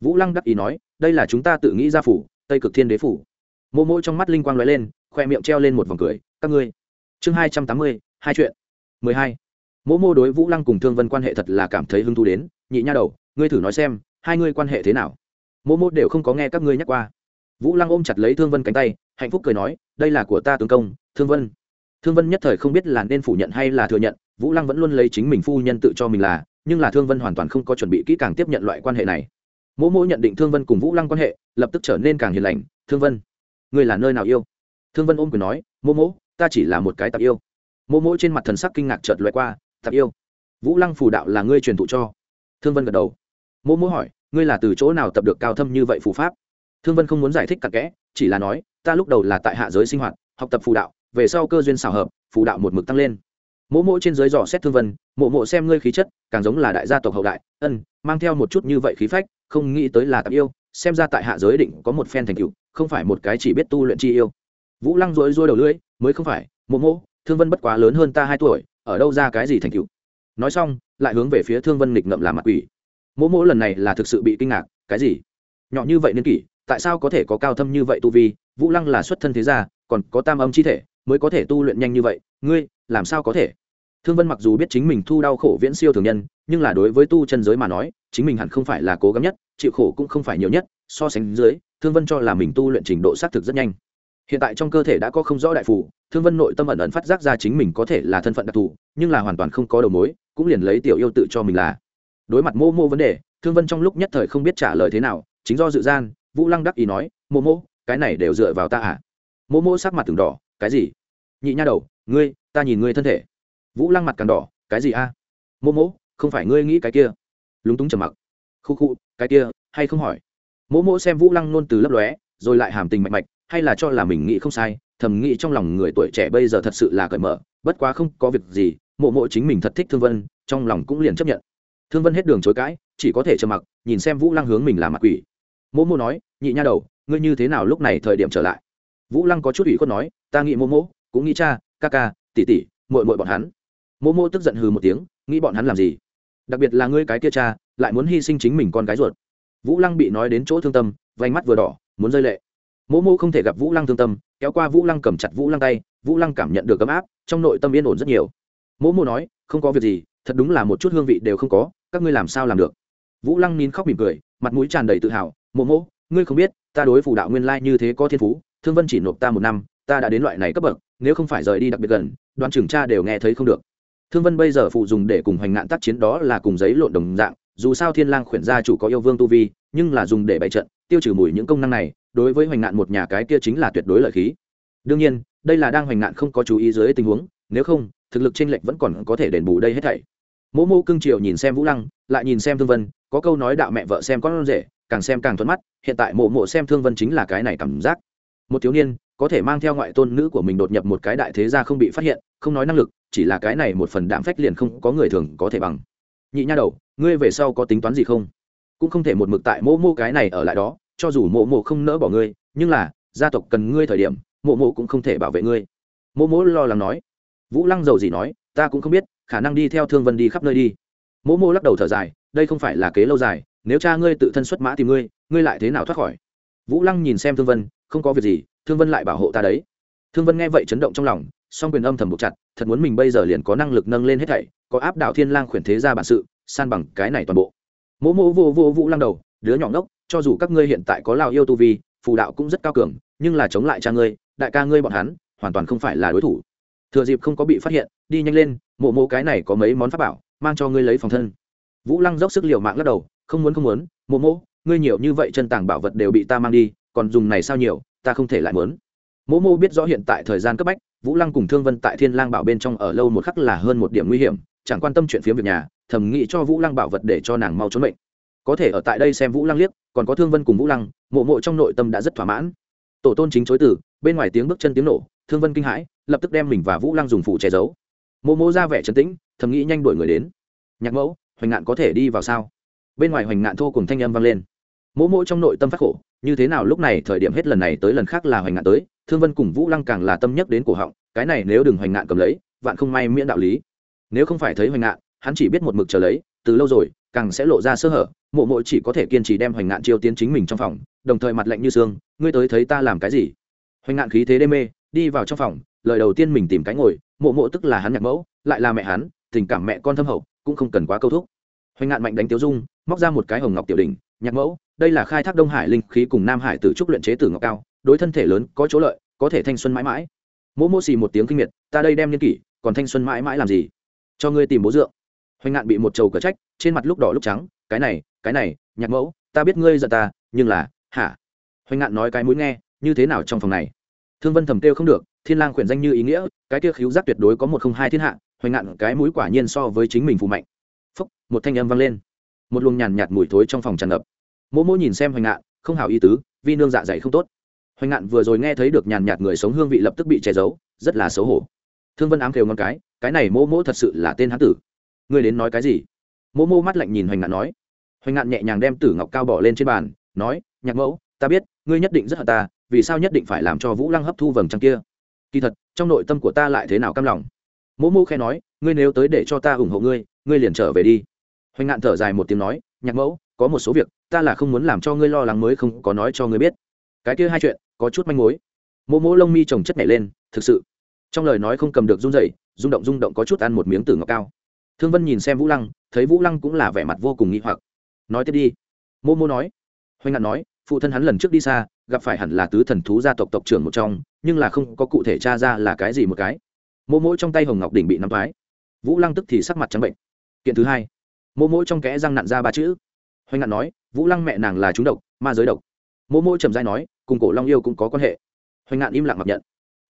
Vũ lăng đắc ý nói, đây là chúng ta tự nghĩ ra phủ, tây cực thiên đế phủ. Mô Mô trong mắt linh quang lóe lên, khoe miệng treo lên một vòng cười, các ngươi, chương hai trăm tám mươi, hai chuyện, mười hai. Mô mô đối vũ lăng cùng thương vân quan hệ thật là cảm thấy hứng thú đến, nhị nha đầu, ngươi thử nói xem, hai ngươi quan hệ thế nào? Mô mô đều không có nghe các ngươi nhắc qua. Vũ lăng ôm chặt lấy thương vân cánh tay, hạnh phúc cười nói, đây là của ta tướng công, thương vân. Thương vân nhất thời không biết là nên phủ nhận hay là thừa nhận, vũ lăng vẫn luôn lấy chính mình phu nhân tự cho mình là, nhưng là thương vân hoàn toàn không có chuẩn bị kỹ càng tiếp nhận loại quan hệ này mỗ mỗ nhận định thương vân cùng vũ lăng quan hệ, lập tức trở nên càng hiền lành. Thương vân, ngươi là nơi nào yêu? Thương vân ôm quyền nói, mỗ mỗ, ta chỉ là một cái tạp yêu. Mỗ mỗ trên mặt thần sắc kinh ngạc chợt loại qua, tạp yêu. Vũ lăng phù đạo là ngươi truyền thụ cho. Thương vân gật đầu. Mỗ mỗ hỏi, ngươi là từ chỗ nào tập được cao thâm như vậy phù pháp? Thương vân không muốn giải thích cặn kẽ, chỉ là nói, ta lúc đầu là tại hạ giới sinh hoạt, học tập phù đạo, về sau cơ duyên xảo hợp, phù đạo một mực tăng lên mỗ mỗ trên dưới dò xét thương vân mộ mộ xem ngươi khí chất, càng giống là đại gia tộc hậu đại, ân, mang theo một chút như vậy khí phách, không nghĩ tới là tạp yêu, xem ra tại hạ giới định có một phen thành cựu không phải một cái chỉ biết tu luyện chi yêu. Vũ lăng rối rối đầu lưỡi, mới không phải mộ mộ thương vân bất quá lớn hơn ta hai tuổi, ở đâu ra cái gì thành cựu nói xong, lại hướng về phía thương vân nghịch ngậm làm mặt quỷ. Mộ mộ lần này là thực sự bị kinh ngạc, cái gì? Nhỏ như vậy niên kỷ, tại sao có thể có cao thâm như vậy tu vi? Vũ lăng là xuất thân thế gia, còn có tam âm chi thể, mới có thể tu luyện nhanh như vậy, ngươi, làm sao có thể? Thương vân mặc dù biết chính mình thu đau khổ viễn siêu thường nhân, nhưng là đối với tu chân giới mà nói, chính mình hẳn không phải là cố gắng nhất, chịu khổ cũng không phải nhiều nhất, so sánh dưới, thương vân cho là mình tu luyện trình độ xác thực rất nhanh. Hiện tại trong cơ thể đã có không rõ đại phủ thương vân nội tâm ẩn ẩn phát giác ra chính mình có thể là thân phận đặc thù, nhưng là hoàn toàn không có đầu mối, cũng liền lấy tiểu yêu tự cho mình là. Đối mặt mô mô vấn đề, thương vân trong lúc nhất thời không biết trả lời thế nào, chính do dự gian, vũ lăng đắc ý nói mô mô cái này đều dựa vào ta à? Mô mô sắc mặt từng đỏ, cái gì? Nhị nha đầu, ngươi, ta nhìn ngươi thân thể vũ lăng mặt càng đỏ cái gì a? À? mô mô không phải ngươi nghĩ cái kia? Lúng túng trầm mặc. Khu khu cái kia hay không hỏi? Mô mô xem vũ lăng nôn từ lấp lóe rồi lại hàm tình mạnh mạch hay là cho là mình nghĩ không sai thầm nghĩ trong lòng người tuổi trẻ bây giờ thật sự là cởi mở bất quá không có việc gì mộ mộ chính mình thật thích thương vân trong lòng cũng liền chấp nhận. Thương vân hết đường chối cãi chỉ có thể trầm mặc nhìn xem vũ lăng hướng mình làm mặt quỷ. Mỗ Mỗ nói nhị nha đầu ngươi như thế nào lúc này thời điểm trở lại? Vũ lăng có chút ủy khuất nói ta nghĩ Mỗ Mỗ, cũng nghĩ cha ca ca tỷ tỷ mội mội bọn hắn. Mô Mô tức giận hừ một tiếng nghĩ bọn hắn làm gì? Đặc biệt là ngươi cái kia cha lại muốn hy sinh chính mình con gái ruột. Vũ lăng bị nói đến chỗ thương tâm vành mắt vừa đỏ muốn rơi lệ. Mô Mô không thể gặp vũ lăng thương tâm kéo qua vũ lăng cầm chặt vũ lăng tay vũ lăng cảm nhận được ấm áp trong nội tâm yên ổn rất nhiều. Mô Mô nói không có việc gì thật đúng là một chút hương vị đều không có các ngươi làm sao làm được? Vũ lăng nín khóc mỉm cười mặt mũi tràn đầy tự hào Mô Mô, ngươi không biết ta đối phủ đạo nguyên lai như thế có thiên phú thương vân chỉ nộp ta một năm ta đã đến loại này cấp bậc nếu không phải rời đi đặc biệt gần đoàn trưởng cha đều nghe thấy không được thương vân bây giờ phụ dùng để cùng hoành ngạn tác chiến đó là cùng giấy lộn đồng dạng, dù sao thiên lang khuyển gia chủ có yêu vương tu vi, nhưng là dùng để bày trận, tiêu trừ mùi những công năng này, đối với hoành Ngạn một nhà cái kia chính là tuyệt đối lợi khí. Đương nhiên, đây là đang hoành Ngạn không có chú ý dưới tình huống, nếu không, thực lực trên lệnh lệch vẫn còn có thể đền bù đây hết thảy. Mỗ mô cưng triều nhìn xem vũ lăng, lại nhìn xem thương vân, có câu nói đạo mẹ vợ xem con rể, càng xem càng thuận mắt, hiện tại mộ mộ xem thương vân chính là cái này cảm giác. Một thiếu niên có thể mang theo ngoại tôn nữ của mình đột nhập một cái đại thế gia không bị phát hiện, không nói năng lực, chỉ là cái này một phần đạm phách liền không có người thường có thể bằng. Nhị nha đầu, ngươi về sau có tính toán gì không? Cũng không thể một mực tại mô mô cái này ở lại đó, cho dù mộ mộ không nỡ bỏ ngươi, nhưng là, gia tộc cần ngươi thời điểm, mộ mộ cũng không thể bảo vệ ngươi. Mộ mộ lo lắng nói. Vũ lăng giàu gì nói, ta cũng không biết, khả năng đi theo thương vân đi khắp nơi đi. Mộ mộ lắc đầu thở dài, đây không phải là kế lâu dài, nếu cha ngươi tự thân xuất mã tìm ngươi ngươi lại thế nào thoát khỏi? Vũ lăng nhìn xem thương vân, không có việc gì thương vân lại bảo hộ ta đấy. Thương vân nghe vậy chấn động trong lòng, song quyền âm thầm buộc chặt, thật muốn mình bây giờ liền có năng lực nâng lên hết thảy, có áp đảo thiên lang khuyển thế ra bản sự, san bằng cái này toàn bộ. Mỗ mỗ vô vô vũ lăng đầu, đứa nhỏ ngốc, cho dù các ngươi hiện tại có lao yêu tu vi, phù đạo cũng rất cao cường, nhưng là chống lại cha ngươi, đại ca ngươi bọn hắn, hoàn toàn không phải là đối thủ. Thừa dịp không có bị phát hiện, đi nhanh lên mộ mộ cái này có mấy món pháp bảo, mang cho ngươi lấy phòng thân. Vũ lăng dốc sức liều mạng lắc đầu, không muốn không muốn mộ mộ ngươi nhiều như vậy chân tàng bảo vật đều bị ta mang đi, còn dùng này sao nhiều ta không thể lại muốn. Mộ mộ biết rõ hiện tại thời gian cấp bách, vũ lăng cùng thương vân tại thiên lang bảo bên trong ở lâu một khắc là hơn một điểm nguy hiểm, chẳng quan tâm chuyện phía việc nhà, thầm nghĩ cho vũ lăng bảo vật để cho nàng mau trốn bệnh có thể ở tại đây xem vũ lăng liếc, còn có thương vân cùng vũ lăng mộ mộ trong nội tâm đã rất thỏa mãn. Tổ tôn chính chối từ, bên ngoài tiếng bước chân tiếng nổ, thương vân kinh hãi, lập tức đem mình và vũ lăng dùng phủ che giấu. Mộ mộ ra vẻ trấn tĩnh, thầm nghĩ nhanh đuổi người đến. Nhạc mẫu, hoành ngạn có thể đi vào sao? Bên ngoài hoành ngạn thô cùng thanh âm vang lên mộ mộ trong nội tâm phát khổ, như thế nào lúc này thời điểm hết lần này tới lần khác là hoành ngạn tới, thương vân cùng vũ lăng càng là tâm nhất đến cổ họng, cái này nếu đừng hoành ngạn cầm lấy, vạn không may miễn đạo lý. Nếu không phải thấy hoành ngạn, hắn chỉ biết một mực chờ lấy, từ lâu rồi, càng sẽ lộ ra sơ hở mộ mộ chỉ có thể kiên trì đem hoành ngạn chiêu tiến chính mình trong phòng, đồng thời mặt lạnh như xương, ngươi tới thấy ta làm cái gì? Hoành ngạn khí thế đê mê, đi vào trong phòng, lời đầu tiên mình tìm cái ngồi mộ mộ tức là hắn nhạc mẫu, lại là mẹ hắn, tình cảm mẹ con thâm hậu, cũng không cần quá câu thúc. Hoành ngạn mạnh đánh tiêu dung, móc ra một cái hồng ngọc tiểu đình nhạc mẫu đây là khai thác đông hải linh khí cùng nam hải tử trúc luyện chế tử ngọc cao, đối thân thể lớn, có chỗ lợi, có thể thanh xuân mãi mãi. Mỗ mỗ xì một tiếng kinh miệt, ta đây đem niên kỷ, còn thanh xuân mãi mãi làm gì? Cho ngươi tìm bố dượng. Hoành ngạn bị một trầu cờ trách, trên mặt lúc đỏ lúc trắng, cái này cái này, nhạc mẫu, ta biết ngươi giận ta, nhưng là, hả? Hoành ngạn nói cái mũi nghe, như thế nào trong phòng này? Thương vân thầm kêu không được, thiên lang khuyển danh như ý nghĩa, cái kia khiếu giác tuyệt đối có một không hai thiên hạ, hoành ngạn cái mũi quả nhiên so với chính mình phù mạnh. Phúc, một thanh âm vang lên. Một luồng nhàn nhạt mùi thối trong phòng tràn ngập mỗ mỗ nhìn xem hoành ngạn, không hảo ý tứ vi nương dạ dày không tốt. Hoành ngạn vừa rồi nghe thấy được nhàn nhạt người sống hương vị lập tức bị che giấu, rất là xấu hổ. Thương vân ám kêu ngon cái cái này mỗ mỗ thật sự là tên hán tử. Ngươi đến nói cái gì? Mỗ mỗ mắt lạnh nhìn hoành ngạn nói. Hoành ngạn nhẹ nhàng đem tử ngọc cao bỏ lên trên bàn, nói, nhạc mẫu, ta biết, ngươi nhất định rất hận ta, vì sao nhất định phải làm cho vũ lăng hấp thu vầng trăng kia? Kỳ thật, trong nội tâm của ta lại thế nào căm lòng? Mỗ mỗ khe nói, ngươi nếu tới để cho ta ủng hộ ngươi ngươi liền trở về đi. Hoành ngạn thở dài một tiếng nói, nhạc mẫu, có một số việc ta là không muốn làm cho ngươi lo lắng mới không có nói cho ngươi biết. Cái kia hai chuyện, có chút manh mối. Mỗ mỗ lông mi trồng chất nhảy lên, thực sự. Trong lời nói không cầm được run rẩy, rung động rung động có chút ăn một miếng tử ngọc cao. Thương vân nhìn xem vũ lăng, thấy vũ lăng cũng là vẻ mặt vô cùng nghi hoặc. Nói tiếp đi. Mô mô nói. Hoành ngạn nói, phụ thân hắn lần trước đi xa, gặp phải hẳn là tứ thần thú gia tộc tộc trưởng một trong, nhưng là không có cụ thể tra ra là cái gì một cái. Mô mỗ trong tay hồng ngọc đỉnh bị nắm thoái. Vũ lăng tức thì sắc mặt trắng bệnh. Kiện thứ hai. Mô mỗ trong kẽ răng nặn ra ba chữ. Hoành ngạn nói vũ lăng mẹ nàng là trúng độc, ma giới độc. Mô mỗ trầm dai nói, cùng cổ long yêu cũng có quan hệ. Hoành ngạn im lặng mặc nhận.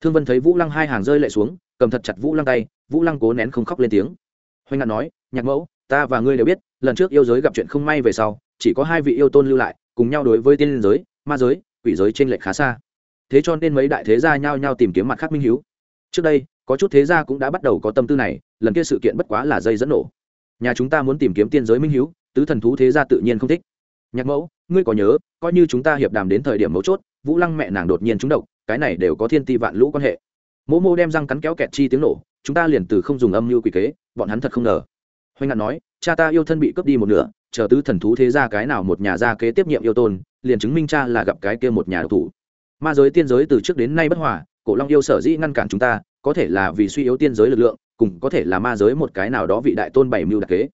Thương vân thấy vũ lăng hai hàng rơi lệ xuống, cầm thật chặt vũ lăng tay, vũ lăng cố nén không khóc lên tiếng. Hoành ngạn nói, nhạc mẫu, ta và ngươi đều biết, lần trước yêu giới gặp chuyện không may về sau, chỉ có hai vị yêu tôn lưu lại, cùng nhau đối với tiên giới, ma giới, quỷ giới trên lệch khá xa. Thế cho nên mấy đại thế gia nhao nhao tìm kiếm mặt khác minh hiếu. Trước đây, có chút thế gia cũng đã bắt đầu có tâm tư này, lần kia sự kiện bất quá là dây dẫn nổ. Nhà chúng ta muốn tìm kiếm tiên giới minh hiếu, tứ thần thú thế gia tự nhiên không thích nhạc mẫu, ngươi có nhớ, coi như chúng ta hiệp đàm đến thời điểm mấu chốt, vũ lăng mẹ nàng đột nhiên trúng độc, cái này đều có thiên ti vạn lũ quan hệ. Mỗ mô đem răng cắn kéo kẹt chi tiếng nổ, chúng ta liền từ không dùng âm mưu quỷ kế, bọn hắn thật không ngờ. Hoành ngạn nói, cha ta yêu thân bị cướp đi một nửa, chờ tứ thần thú thế ra cái nào một nhà gia kế tiếp nhiệm yêu tôn, liền chứng minh cha là gặp cái kia một nhà độc thủ. Ma giới tiên giới từ trước đến nay bất hòa, cổ long yêu sở dĩ ngăn cản chúng ta, có thể là vì suy yếu tiên giới lực lượng, cùng có thể là ma giới một cái nào đó vị đại tôn bảy mưu đặc kế.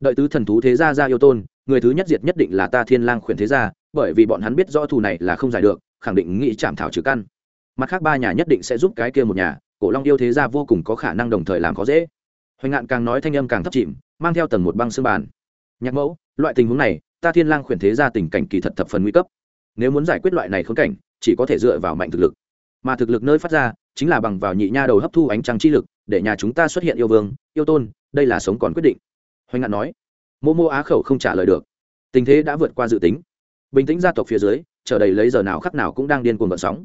Đợi tứ thần thú thế gia ra yêu tôn người thứ nhất diệt nhất định là ta thiên lang khuyển thế gia, bởi vì bọn hắn biết rõ thù này là không giải được, khẳng định nghĩ chạm thảo trừ căn. Mặt khác ba nhà nhất định sẽ giúp cái kia một nhà, cổ long yêu thế gia vô cùng có khả năng đồng thời làm khó dễ. Hoành ngạn càng nói thanh âm càng thấp chìm, mang theo tầng một băng xương bàn. Nhạc mẫu, loại tình huống này, ta thiên lang khuyển thế gia tình cảnh kỳ thật thập phần nguy cấp. Nếu muốn giải quyết loại này khốn cảnh, chỉ có thể dựa vào mạnh thực lực. Mà thực lực nơi phát ra, chính là bằng vào nhị nha đầu hấp thu ánh trăng chi lực, để nhà chúng ta xuất hiện yêu vương, yêu tôn, đây là sống còn quyết định. Hoành ngạn nói mô mô á khẩu không trả lời được. Tình thế đã vượt qua dự tính. Bình tĩnh gia tộc phía dưới, chờ đầy lấy giờ nào khắc nào cũng đang điên cuồng vận sóng.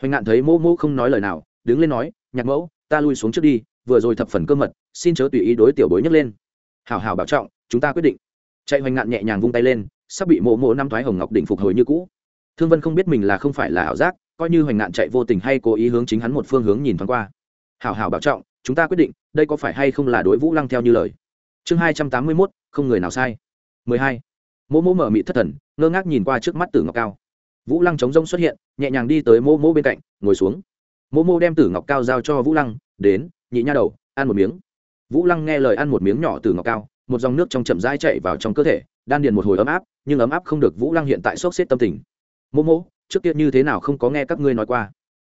Hoành ngạn thấy mô mô không nói lời nào, đứng lên nói, nhạc mẫu, ta lui xuống trước đi, vừa rồi thập phần cơ mật, xin chớ tùy ý đối tiểu bối nhấc lên. Hảo hảo bảo trọng, chúng ta quyết định. Chạy hoành ngạn nhẹ nhàng vung tay lên, sắp bị mộ mộ năm thoái hồng ngọc đỉnh phục hồi như cũ. Thương vân không biết mình là không phải là ảo giác, coi như hoành ngạn chạy vô tình hay cố ý hướng chính hắn một phương hướng nhìn thoáng qua. Hảo hảo bảo trọng, chúng ta quyết định, đây có phải hay không là đối vũ lăng theo như lời? Chương hai trăm tám mươi mốt không người nào sai. Mười hai. Mỗ mỗ mở mị thất thần, ngơ ngác nhìn qua trước mắt tử ngọc cao. Vũ lăng chống rông xuất hiện, nhẹ nhàng đi tới mô mô bên cạnh, ngồi xuống. Mô mô đem tử ngọc cao giao cho vũ lăng, đến, nhị nha đầu, ăn một miếng. Vũ lăng nghe lời ăn một miếng nhỏ tử ngọc cao, một dòng nước trong chậm rãi chạy vào trong cơ thể, đan điền một hồi ấm áp, nhưng ấm áp không được vũ lăng hiện tại sốc xếp tâm tình. Mô mô trước kia như thế nào không có nghe các ngươi nói qua?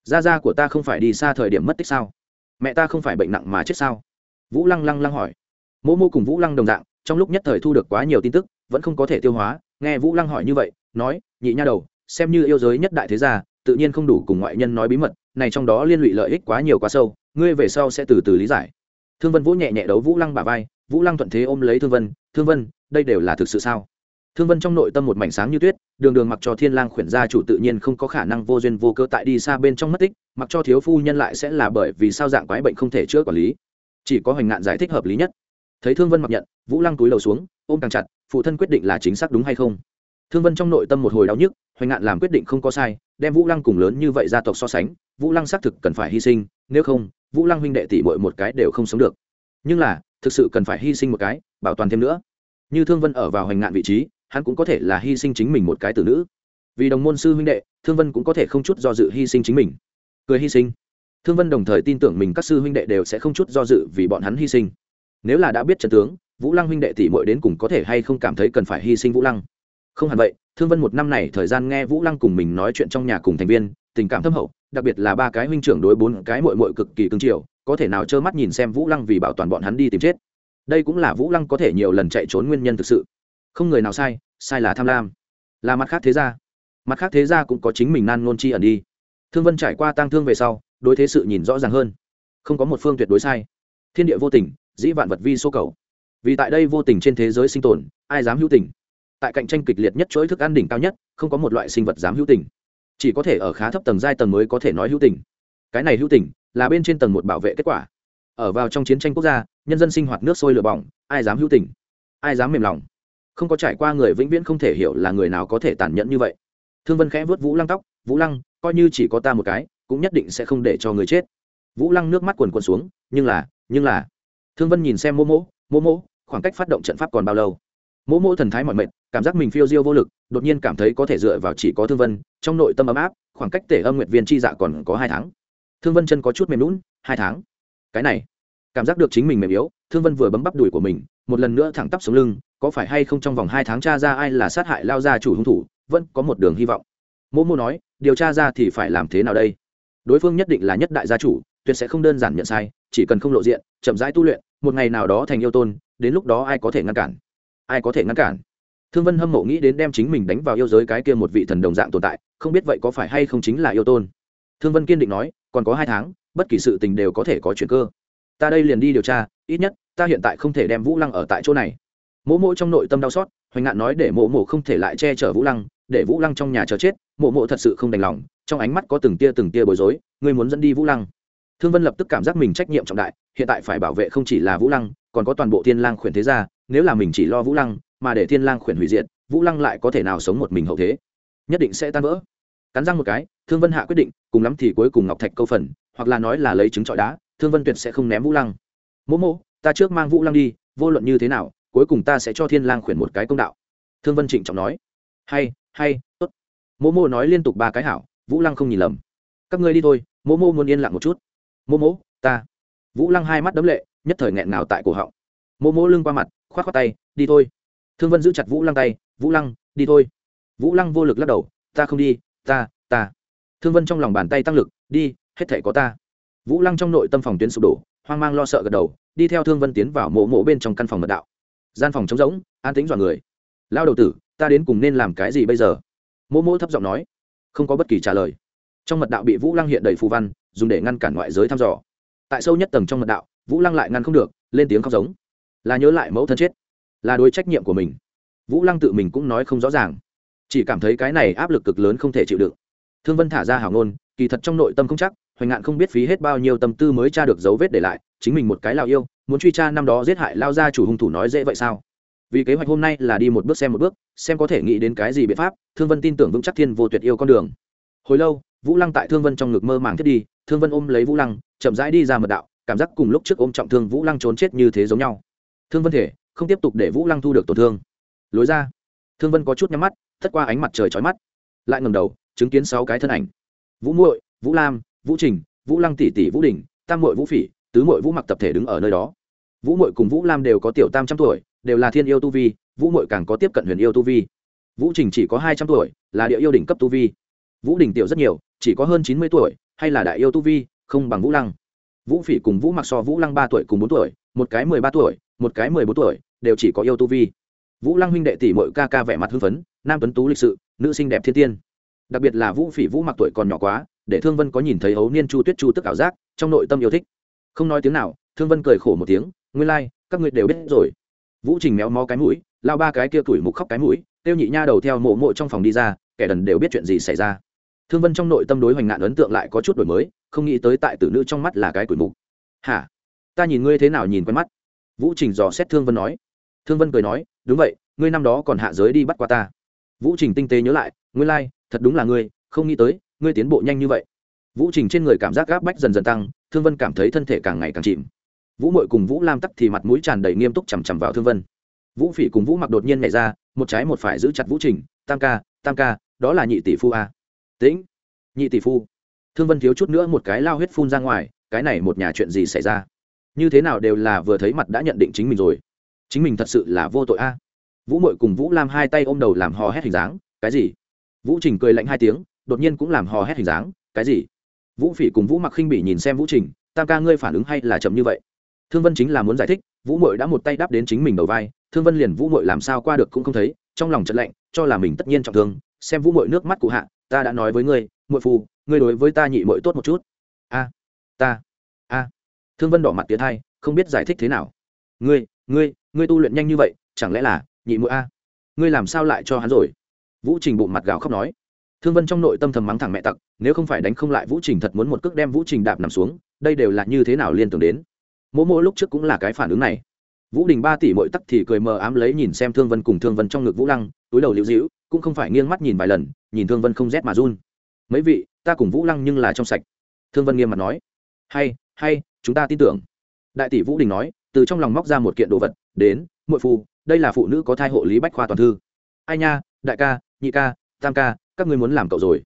Gia gia của ta không phải đi xa thời điểm mất tích sao? Mẹ ta không phải bệnh nặng mà chết sao? Vũ lăng lăng lăng hỏi. Mô mô cùng vũ lăng đồng dạng trong lúc nhất thời thu được quá nhiều tin tức, vẫn không có thể tiêu hóa, nghe vũ lăng hỏi như vậy, nói, nhị nha đầu, xem như yêu giới nhất đại thế gia, tự nhiên không đủ cùng ngoại nhân nói bí mật, này trong đó liên lụy lợi ích quá nhiều quá sâu, ngươi về sau sẽ từ từ lý giải. Thương vân vũ nhẹ nhẹ đấu vũ lăng bà vai, vũ lăng thuận thế ôm lấy thương vân thương vân, đây đều là thực sự sao? Thương vân trong nội tâm một mảnh sáng như tuyết, đường đường mặc cho thiên lang khuyển gia chủ tự nhiên không có khả năng vô duyên vô cơ tại đi xa bên trong mất tích, mặc cho thiếu phu nhân lại sẽ là bởi vì sao dạng quái bệnh không thể chữa quản lý. Chỉ có hoành ngạn giải thích hợp lý nhất. Thấy thương vân mặc nhận vũ lăng túi đầu xuống, ôm càng chặt, phụ thân quyết định là chính xác đúng hay không? Thương vân trong nội tâm một hồi đau nhức, hoành ngạn làm quyết định không có sai, đem vũ lăng cùng lớn như vậy gia tộc so sánh, vũ lăng xác thực cần phải hy sinh, nếu không, vũ lăng huynh đệ tỷ bội một cái đều không sống được. Nhưng là, thực sự cần phải hy sinh một cái, bảo toàn thêm nữa. Như thương vân ở vào hoành ngạn vị trí, hắn cũng có thể là hy sinh chính mình một cái tử nữ. Vì đồng môn sư huynh đệ, thương vân cũng có thể không chút do dự hy sinh chính mình. Cười hy sinh. Thương vân đồng thời tin tưởng mình các sư huynh đệ đều sẽ không chút do dự vì bọn hắn hy sinh. Nếu là đã biết trận tướng vũ lăng huynh đệ tỷ muội đến cùng có thể hay không cảm thấy cần phải hy sinh vũ lăng? Không hẳn vậy, thương vân một năm này thời gian nghe vũ lăng cùng mình nói chuyện trong nhà cùng thành viên, tình cảm thâm hậu, đặc biệt là ba cái huynh trưởng đối bốn cái muội muội cực kỳ cứng chiều, có thể nào trơ mắt nhìn xem vũ lăng vì bảo toàn bọn hắn đi tìm chết. Đây cũng là vũ lăng có thể nhiều lần chạy trốn nguyên nhân thực sự. Không người nào sai sai là tham lam. Là mặt khác thế gia. Mặt khác thế gia cũng có chính mình nan ngôn chi ẩn đi. Thương vân trải qua tang thương về sau, đối thế sự nhìn rõ ràng hơn. Không có một phương tuyệt đối sai. Thiên địa vô tình, dĩ vạn vật vi số cầu vì tại đây vô tình trên thế giới sinh tồn, ai dám hữu tình? Tại cạnh tranh kịch liệt nhất chuỗi thức ăn đỉnh cao nhất, không có một loại sinh vật dám hữu tình. Chỉ có thể ở khá thấp tầng giai tầng mới có thể nói hữu tình. Cái này hữu tình là bên trên tầng một bảo vệ kết quả. Ở vào trong chiến tranh quốc gia, nhân dân sinh hoạt nước sôi lửa bỏng, ai dám hữu tình? Ai dám mềm lòng? Không có trải qua người vĩnh viễn không thể hiểu là người nào có thể tàn nhẫn như vậy. Thương vân khẽ vớt vũ lăng tóc, vũ lăng, coi như chỉ có ta một cái, cũng nhất định sẽ không để cho người chết. Vũ lăng nước mắt quần quần xuống, nhưng là nhưng là. Thương vân nhìn xem mô mỗ mô mỗ khoảng cách phát động trận pháp còn bao lâu? Mỗ mỗ thần thái mọi mệt, cảm giác mình phiêu diêu vô lực, đột nhiên cảm thấy có thể dựa vào chỉ có thương vân, trong nội tâm ấm áp, khoảng cách tể âm nguyện viên chi dạ còn có hai tháng. Thương vân chân có chút mềm lún hai tháng. Cái này, cảm giác được chính mình mềm yếu, thương vân vừa bấm bắp đùi của mình, một lần nữa thẳng tắp xuống lưng, có phải hay không trong vòng hai tháng tra ra ai là sát hại lao gia chủ hung thủ, vẫn có một đường hy vọng. Mô mô nói, điều tra ra thì phải làm thế nào đây? Đối phương nhất định là nhất đại gia chủ, tuyệt sẽ không đơn giản nhận sai, chỉ cần không lộ diện, chậm rãi tu luyện một ngày nào đó thành yêu tôn, đến lúc đó ai có thể ngăn cản? Ai có thể ngăn cản? Thương vân hâm mộ nghĩ đến đem chính mình đánh vào yêu giới cái kia một vị thần đồng dạng tồn tại, không biết vậy có phải hay không chính là yêu tôn? Thương vân kiên định nói, còn có hai tháng, bất kỳ sự tình đều có thể có chuyện cơ. Ta đây liền đi điều tra, ít nhất, ta hiện tại không thể đem vũ lăng ở tại chỗ này. Mỗ mỗ trong nội tâm đau xót, hoành ngạn nói để mộ mộ không thể lại che chở vũ lăng, để vũ lăng trong nhà chờ chết, mộ mộ thật sự không đành lòng, trong ánh mắt có từng tia từng tia bối rối, ngươi muốn dẫn đi vũ lăng thương vân lập tức cảm giác mình trách nhiệm trọng đại, hiện tại phải bảo vệ không chỉ là vũ lăng, còn có toàn bộ thiên lang khuyển thế gia, nếu là mình chỉ lo vũ lăng, mà để thiên lang khuyển hủy diệt, vũ lăng lại có thể nào sống một mình hậu thế? Nhất định sẽ tan vỡ. Cắn răng một cái, thương vân hạ quyết định, cùng lắm thì cuối cùng ngọc thạch câu phần, hoặc là nói là lấy trứng trọi đá, thương vân tuyệt sẽ không ném vũ lăng. Mỗ mỗ, ta trước mang vũ lăng đi, vô luận như thế nào, cuối cùng ta sẽ cho thiên lang khuyển một cái công đạo. Thương vân trịnh trọng nói. Hay hay, tốt. Mỗ mỗ nói liên tục ba cái hảo, vũ lăng không nhìn lầm. Các ngươi đi thôi, mỗ mỗ muốn yên lặng một chút. Mô mỗ, ta. Vũ lăng hai mắt đấm lệ, nhất thời nghẹn nào tại cổ họng. Mô mỗ lưng qua mặt, khoát khoát tay, đi thôi. Thương vân giữ chặt vũ lăng tay, vũ lăng, đi thôi. Vũ lăng vô lực lắc đầu, ta không đi, ta ta. Thương vân trong lòng bàn tay tăng lực, đi, hết thể có ta. Vũ lăng trong nội tâm phòng tuyến sụp đổ, hoang mang lo sợ gật đầu, đi theo thương vân tiến vào mộ mộ bên trong căn phòng mật đạo. Gian phòng trống rỗng, an tính dọn người. Lao đầu tử, ta đến cùng nên làm cái gì bây giờ? Mộ mộ thấp giọng nói, không có bất kỳ trả lời trong mật đạo bị vũ lăng hiện đầy phù văn, dùng để ngăn cản ngoại giới thăm dò. Tại sâu nhất tầng trong mật đạo, vũ lăng lại ngăn không được, lên tiếng khóc giống. Là nhớ lại mẫu thân chết, là đối trách nhiệm của mình. Vũ lăng tự mình cũng nói không rõ ràng. Chỉ cảm thấy cái này áp lực cực lớn không thể chịu đựng. Thương vân thả ra hảo ngôn, kỳ thật trong nội tâm không chắc, hoành ngạn không biết phí hết bao nhiêu tâm tư mới tra được dấu vết để lại, chính mình một cái lao yêu, muốn truy tra năm đó giết hại lao ra chủ hung thủ nói dễ vậy sao? Vì kế hoạch hôm nay là đi một bước xem một bước, xem có thể nghĩ đến cái gì biện pháp, thương vân tin tưởng vững chắc thiên vô tuyệt yêu con đường. Hồi lâu vũ lăng tại thương vân trong ngực mơ màng thiết đi, thương vân ôm lấy vũ lăng, chậm rãi đi ra mật đạo, cảm giác cùng lúc trước ôm trọng thương vũ lăng trốn chết như thế giống nhau. Thương vân thể, không tiếp tục để vũ lăng thu được tổn thương. Lối ra. Thương vân có chút nhắm mắt, thất qua ánh mặt trời trói mắt. Lại ngầm đầu, chứng kiến sáu cái thân ảnh. Vũ muội, vũ lam, vũ trình, vũ lăng tỷ tỷ vũ đình tam muội vũ phỉ, tứ muội vũ mặc tập thể đứng ở nơi đó. Vũ muội cùng vũ lam đều có tiểu tam trăm tuổi, đều là thiên yêu tu vi, vũ muội càng có tiếp cận huyền yêu tu vi. Vũ trình chỉ có hai trăm tuổi, là địa yêu đỉnh cấp tu vi. Vũ đình tiểu rất nhiều chỉ có hơn chín mươi tuổi hay là đại yêu tu vi không bằng vũ lăng. Vũ phỉ cùng vũ mặc so vũ lăng ba tuổi cùng bốn tuổi một cái mười ba tuổi một cái mười bốn tuổi đều chỉ có yêu tu vi. Vũ lăng huynh đệ tỷ mội ca ca vẻ mặt hưng phấn nam tuấn tú lịch sự nữ sinh đẹp thiên tiên. Đặc biệt là vũ phỉ vũ mặc tuổi còn nhỏ quá để thương vân có nhìn thấy ấu niên chu tuyết chu tức ảo giác trong nội tâm yêu thích. Không nói tiếng nào thương vân cười khổ một tiếng nguyên lai、like, các ngươi đều biết rồi. Vũ trình méo mó cái mũi lao ba cái kia tuổi mục khóc cái mũi tiêu nhị nha đầu theo mộ mộ trong phòng đi ra kẻ đần đều biết chuyện gì xảy ra thương vân trong nội tâm đối hoành nạn ấn tượng lại có chút đổi mới không nghĩ tới tại tử nữ trong mắt là cái tuổi mục. Hả? Ta nhìn ngươi thế nào nhìn quen mắt? Vũ trình dò xét thương vân nói. Thương vân cười nói đúng vậy ngươi năm đó còn hạ giới đi bắt qua ta. Vũ trình tinh tế nhớ lại ngươi lai、like, thật đúng là ngươi không nghĩ tới ngươi tiến bộ nhanh như vậy. Vũ trình trên người cảm giác gáp bách dần dần tăng thương vân cảm thấy thân thể càng ngày càng chìm. Vũ mội cùng vũ lam tắc thì mặt mũi tràn đầy nghiêm túc chằm chằm vào thương vân. Vũ phỉ cùng vũ mặc đột nhiên nhảy ra một trái một phải giữ chặt vũ trình tam ca tam ca đó là nhị tỷ phu a tĩnh. Nhị tỷ phu. Thương vân thiếu chút nữa một cái lao huyết phun ra ngoài, cái này một nhà chuyện gì xảy ra? Như thế nào đều là vừa thấy mặt đã nhận định chính mình rồi. Chính mình thật sự là vô tội a. Vũ mội cùng vũ lam hai tay ôm đầu làm hò hét hình dáng, cái gì? Vũ trình cười lạnh hai tiếng, đột nhiên cũng làm hò hét hình dáng, cái gì? Vũ phỉ cùng vũ mặc khinh bỉ nhìn xem vũ trình, tam ca ngươi phản ứng hay là chậm như vậy? Thương vân chính là muốn giải thích, vũ mội đã một tay đáp đến chính mình đầu vai, thương vân liền vũ mội làm sao qua được cũng không thấy, trong lòng trận lạnh, cho là mình tất nhiên trọng thương, xem vũ mội nước mắt cụ hạ ta đã nói với ngươi, muội phù ngươi đối với ta nhị muội tốt một chút. A, ta, a. Thương vân đỏ mặt tiến hai, không biết giải thích thế nào. Ngươi ngươi ngươi tu luyện nhanh như vậy, chẳng lẽ là nhị muội a? Ngươi làm sao lại cho hắn rồi? Vũ trình bụng mặt gào khóc nói. Thương vân trong nội tâm thầm mắng thẳng mẹ tặc, nếu không phải đánh không lại vũ trình thật muốn một cước đem vũ trình đạp nằm xuống, đây đều là như thế nào liên tưởng đến? Mỗ mỗ lúc trước cũng là cái phản ứng này. Vũ đình ba tỷ mội tắc thì cười mờ ám lấy nhìn xem thương vân cùng thương vân trong ngực vũ lăng, túi đầu liễu dĩu cũng không phải nghiêng mắt nhìn vài lần nhìn thương vân không rét mà run. Mấy vị, ta cùng vũ lăng nhưng là trong sạch. Thương vân nghiêm mặt nói. Hay hay, chúng ta tin tưởng. Đại tỷ vũ đình nói, từ trong lòng móc ra một kiện đồ vật, đến, muội phu, đây là phụ nữ có thai hộ lý bách khoa toàn thư. Ai nha, đại ca, nhị ca, tam ca, các ngươi muốn làm cậu rồi.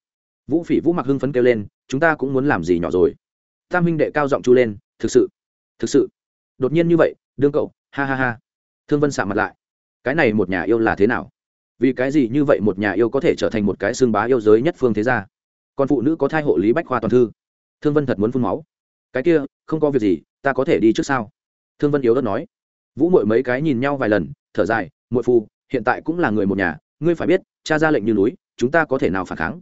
Vũ phỉ vũ mặc hưng phấn kêu lên, chúng ta cũng muốn làm gì nhỏ rồi. Tam huynh đệ cao giọng chu lên, thực sự thực sự. Đột nhiên như vậy, đương cậu, ha ha ha. Thương vân sạ mặt lại. Cái này một nhà yêu là thế nào? Vì cái gì như vậy một nhà yêu có thể trở thành một cái xương bá yêu giới nhất phương thế gia? Còn phụ nữ có thai hộ lý bách khoa toàn thư. Thương vân thật muốn phun máu. Cái kia, không có việc gì, ta có thể đi trước sao? Thương vân yếu đất nói. Vũ mội mấy cái nhìn nhau vài lần, thở dài, muội phu, hiện tại cũng là người một nhà, ngươi phải biết, cha ra lệnh như núi, chúng ta có thể nào phản kháng?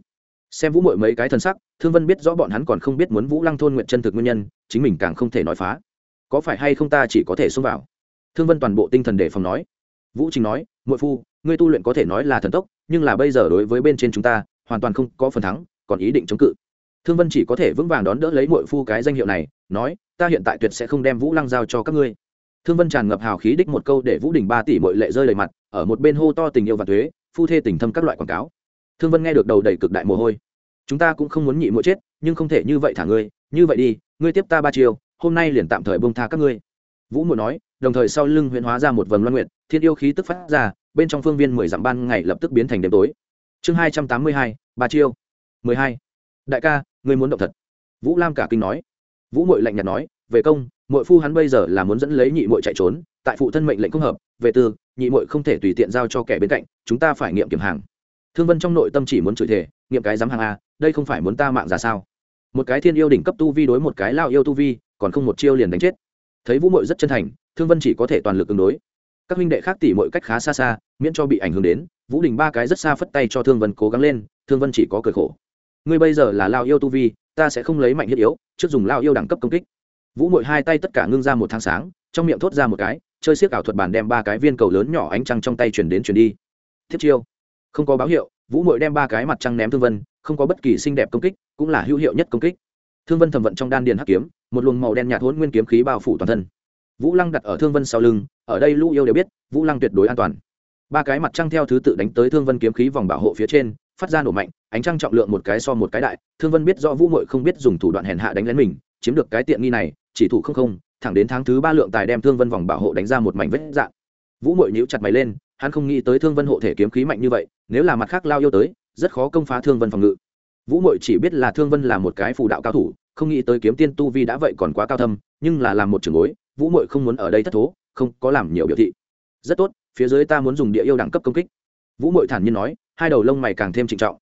Xem vũ mội mấy cái thân sắc, thương vân biết rõ bọn hắn còn không biết muốn vũ lăng thôn nguyện chân thực nguyên nhân, chính mình càng không thể nói phá. Có phải hay không ta chỉ có thể xông vào? Thương vân toàn bộ tinh thần để phòng nói. Vũ trình nói, muội phu ngươi tu luyện có thể nói là thần tốc, nhưng là bây giờ đối với bên trên chúng ta, hoàn toàn không có phần thắng, còn ý định chống cự. Thương vân chỉ có thể vững vàng đón đỡ lấy muội phu cái danh hiệu này, nói, ta hiện tại tuyệt sẽ không đem vũ lăng giao cho các ngươi. Thương vân tràn ngập hào khí đích một câu để vũ đình ba tỷ mội lệ rơi đầy mặt, ở một bên hô to tình yêu và thuế, phu thê tình thâm các loại quảng cáo. Thương vân nghe được đầu đầy cực đại mồ hôi. Chúng ta cũng không muốn nhị mỗi chết, nhưng không thể như vậy thả ngươi, như vậy đi, ngươi tiếp ta ba chiều hôm nay liền tạm thời bông tha các ngươi. Vũ muội nói, đồng thời sau lưng huyễn hóa ra một vầng loan nguyện thiên yêu khí tức phát ra bên trong phương viên mười dặm ban ngày lập tức biến thành đêm tối. Chương hai trăm tám mươi hai, ba chiêu. Mười hai. Đại ca, ngươi muốn động thật. Vũ lam cả kinh nói. Vũ mội lạnh nhạt nói, về công mội phu hắn bây giờ là muốn dẫn lấy nhị mội chạy trốn, tại phụ thân mệnh lệnh không hợp, về tư, nhị mội không thể tùy tiện giao cho kẻ bên cạnh, chúng ta phải nghiệm kiểm hàng. Thương vân trong nội tâm chỉ muốn chửi thể nghiệm cái dám hàng a đây không phải muốn ta mạng ra sao? Một cái thiên yêu đỉnh cấp tu vi đối một cái lao yêu tu vi, còn không một chiêu liền đánh chết. Thấy vũ mội rất chân thành, thương vân chỉ có thể toàn lực ứng đối các huynh đệ khác tỉ mọi cách khá xa xa, miễn cho bị ảnh hưởng đến, vũ đình ba cái rất xa phất tay cho thương vân cố gắng lên, thương vân chỉ có cười khổ. Ngươi bây giờ là lao yêu tu vi, ta sẽ không lấy mạnh thiết yếu, trước dùng lao yêu đẳng cấp công kích. Vũ mội hai tay tất cả ngưng ra một tháng sáng, trong miệng thốt ra một cái, chơi siếc ảo thuật bàn đem ba cái viên cầu lớn nhỏ ánh trăng trong tay chuyển đến chuyển đi. Thiết chiêu. Không có báo hiệu, vũ mội đem ba cái mặt trăng ném thương vân, không có bất kỳ xinh đẹp công kích, cũng là hữu hiệu nhất công kích. Thương vân thẩm vận trong đan điền hắc kiếm, một luồng màu đen nhạt hỗn nguyên kiếm khí bao phủ toàn thân vũ lăng đặt ở thương vân sau lưng, ở đây lũ yêu đều biết, vũ lăng tuyệt đối an toàn. Ba cái mặt trăng theo thứ tự đánh tới thương vân kiếm khí vòng bảo hộ phía trên, phát ra nổ mạnh, ánh trăng trọng lượng một cái so một cái đại, thương vân biết rõ vũ mội không biết dùng thủ đoạn hèn hạ đánh lén mình, chiếm được cái tiện nghi này, chỉ thủ không không, thẳng đến tháng thứ ba lượng tài đem thương vân vòng bảo hộ đánh ra một mảnh vết dạng. Vũ mội nhíu chặt mày lên, hắn không nghĩ tới thương vân hộ thể kiếm khí mạnh như vậy, nếu là mặt khác lao yêu tới, rất khó công phá thương vân phòng ngự. Vũ mội chỉ biết là thương vân là một cái phù đạo cao thủ, không nghĩ tới kiếm tiên tu vi đã vậy còn quá cao thâm, nhưng là làm một trường bối vũ mội không muốn ở đây thất thố, không có làm nhiều biểu thị. Rất tốt, phía dưới ta muốn dùng địa yêu đẳng cấp công kích. Vũ mội thản nhiên nói, hai đầu lông mày càng thêm trịnh trọng.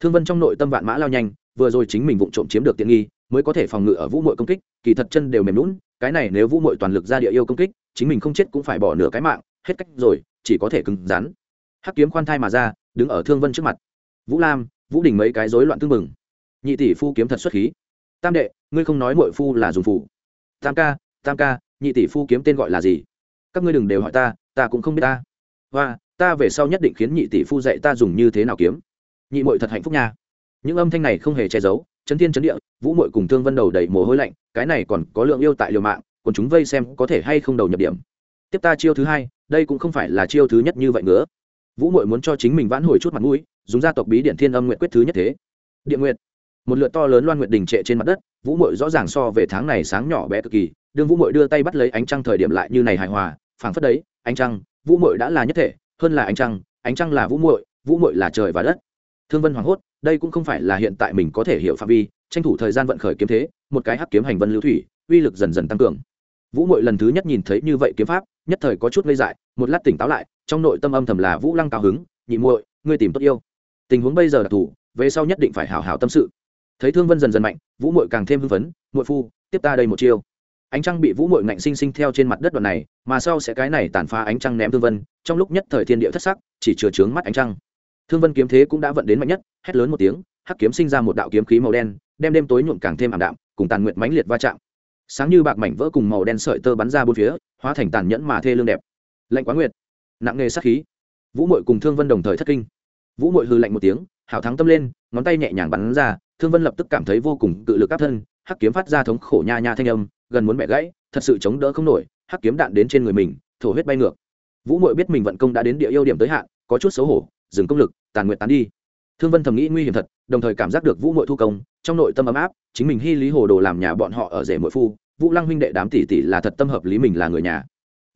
Thương vân trong nội tâm vạn mã lao nhanh, vừa rồi chính mình vụng trộm chiếm được tiện nghi, mới có thể phòng ngự ở vũ mội công kích, kỳ thật chân đều mềm lún cái này nếu vũ mội toàn lực ra địa yêu công kích, chính mình không chết cũng phải bỏ nửa cái mạng, hết cách rồi, chỉ có thể cứng rắn. Hắc kiếm khoan thai mà ra, đứng ở thương vân trước mặt. Vũ lam, vũ đình mấy cái rối loạn tương mừng nhị tỷ phu kiếm thật xuất khí. Tam đệ, ngươi không nói mội phu là dùng phủ tam ca tam ca nhị tỷ phu kiếm tên gọi là gì? Các ngươi đừng đều hỏi ta ta cũng không biết ta. Và ta về sau nhất định khiến nhị tỷ phu dạy ta dùng như thế nào kiếm. Nhị mội thật hạnh phúc nha. Những âm thanh này không hề che giấu, chấn thiên chấn địa, vũ mội cùng thương vân đầu đầy mồ hôi lạnh, cái này còn có lượng yêu tại liều mạng, còn chúng vây xem có thể hay không đầu nhập điểm. Tiếp ta chiêu thứ hai, đây cũng không phải là chiêu thứ nhất như vậy nữa. Vũ mội muốn cho chính mình vãn hồi chút mặt mũi, dùng gia tộc bí điện thiên âm nguyện quyết thứ nhất thế. Địa nguyện một lượt to lớn loan nguyện đình trệ trên mặt đất, vũ mội rõ ràng so về tháng này sáng nhỏ bé cực kỳ, đương vũ mội đưa tay bắt lấy ánh trăng thời điểm lại như này hài hòa, phảng phất đấy, ánh trăng, vũ mội đã là nhất thể, hơn là ánh trăng ánh trăng là vũ mội vũ mội là trời và đất. Thương vân hoảng hốt, đây cũng không phải là hiện tại mình có thể hiểu phạm vi, tranh thủ thời gian vận khởi kiếm thế, một cái hắc kiếm hành vân lưu thủy, uy lực dần dần tăng cường. Vũ mội lần thứ nhất nhìn thấy như vậy kiếm pháp, nhất thời có chút ngây dại, một lát tỉnh táo lại, trong nội tâm âm thầm là vũ lăng cao hứng, nhị muội, ngươi tìm tốt yêu. Tình huống bây giờ đặc thù về sau nhất định phải hảo hảo tâm sự thấy thương vân dần dần mạnh, vũ mội càng thêm hưng phấn, muội phu, tiếp ta đây một chiêu. Ánh trăng bị vũ mội ngạnh sinh sinh theo trên mặt đất đoạn này, mà sau sẽ cái này tàn phá ánh trăng ném thương vân, trong lúc nhất thời thiên địa thất sắc, chỉ chừa trướng mắt ánh trăng. Thương vân kiếm thế cũng đã vận đến mạnh nhất, hét lớn một tiếng, hắc kiếm sinh ra một đạo kiếm khí màu đen, đem đêm tối nhuộm càng thêm ảm đạm, cùng tàn nguyện mãnh liệt va chạm. Sáng như bạc mảnh vỡ cùng màu đen sợi tơ bắn ra bốn phía, hóa thành tàn nhẫn mà thê lương đẹp. Lạnh quá nguyệt. Nặng nghề sát khí. Vũ mội cùng thương vân đồng thời thất kinh. Vũ mội hư lạnh một tiếng, hảo thắng tâm lên, ngón tay nhẹ nhàng bắn ra thương vân lập tức cảm thấy vô cùng cự lực áp thân, hắc kiếm phát ra thống khổ nha nha thanh âm, gần muốn bẻ gãy, thật sự chống đỡ không nổi, hắc kiếm đạn đến trên người mình, thổ huyết bay ngược. Vũ mội biết mình vận công đã đến địa yêu điểm tới hạn, có chút xấu hổ, dừng công lực, tàn nguyện tán đi. Thương vân thầm nghĩ nguy hiểm thật, đồng thời cảm giác được vũ mội thu công, trong nội tâm ấm áp, chính mình hy lý hồ đồ làm nhà bọn họ ở rể mội phu, vũ lăng huynh đệ đám tỷ tỷ là thật tâm hợp lý mình là người nhà.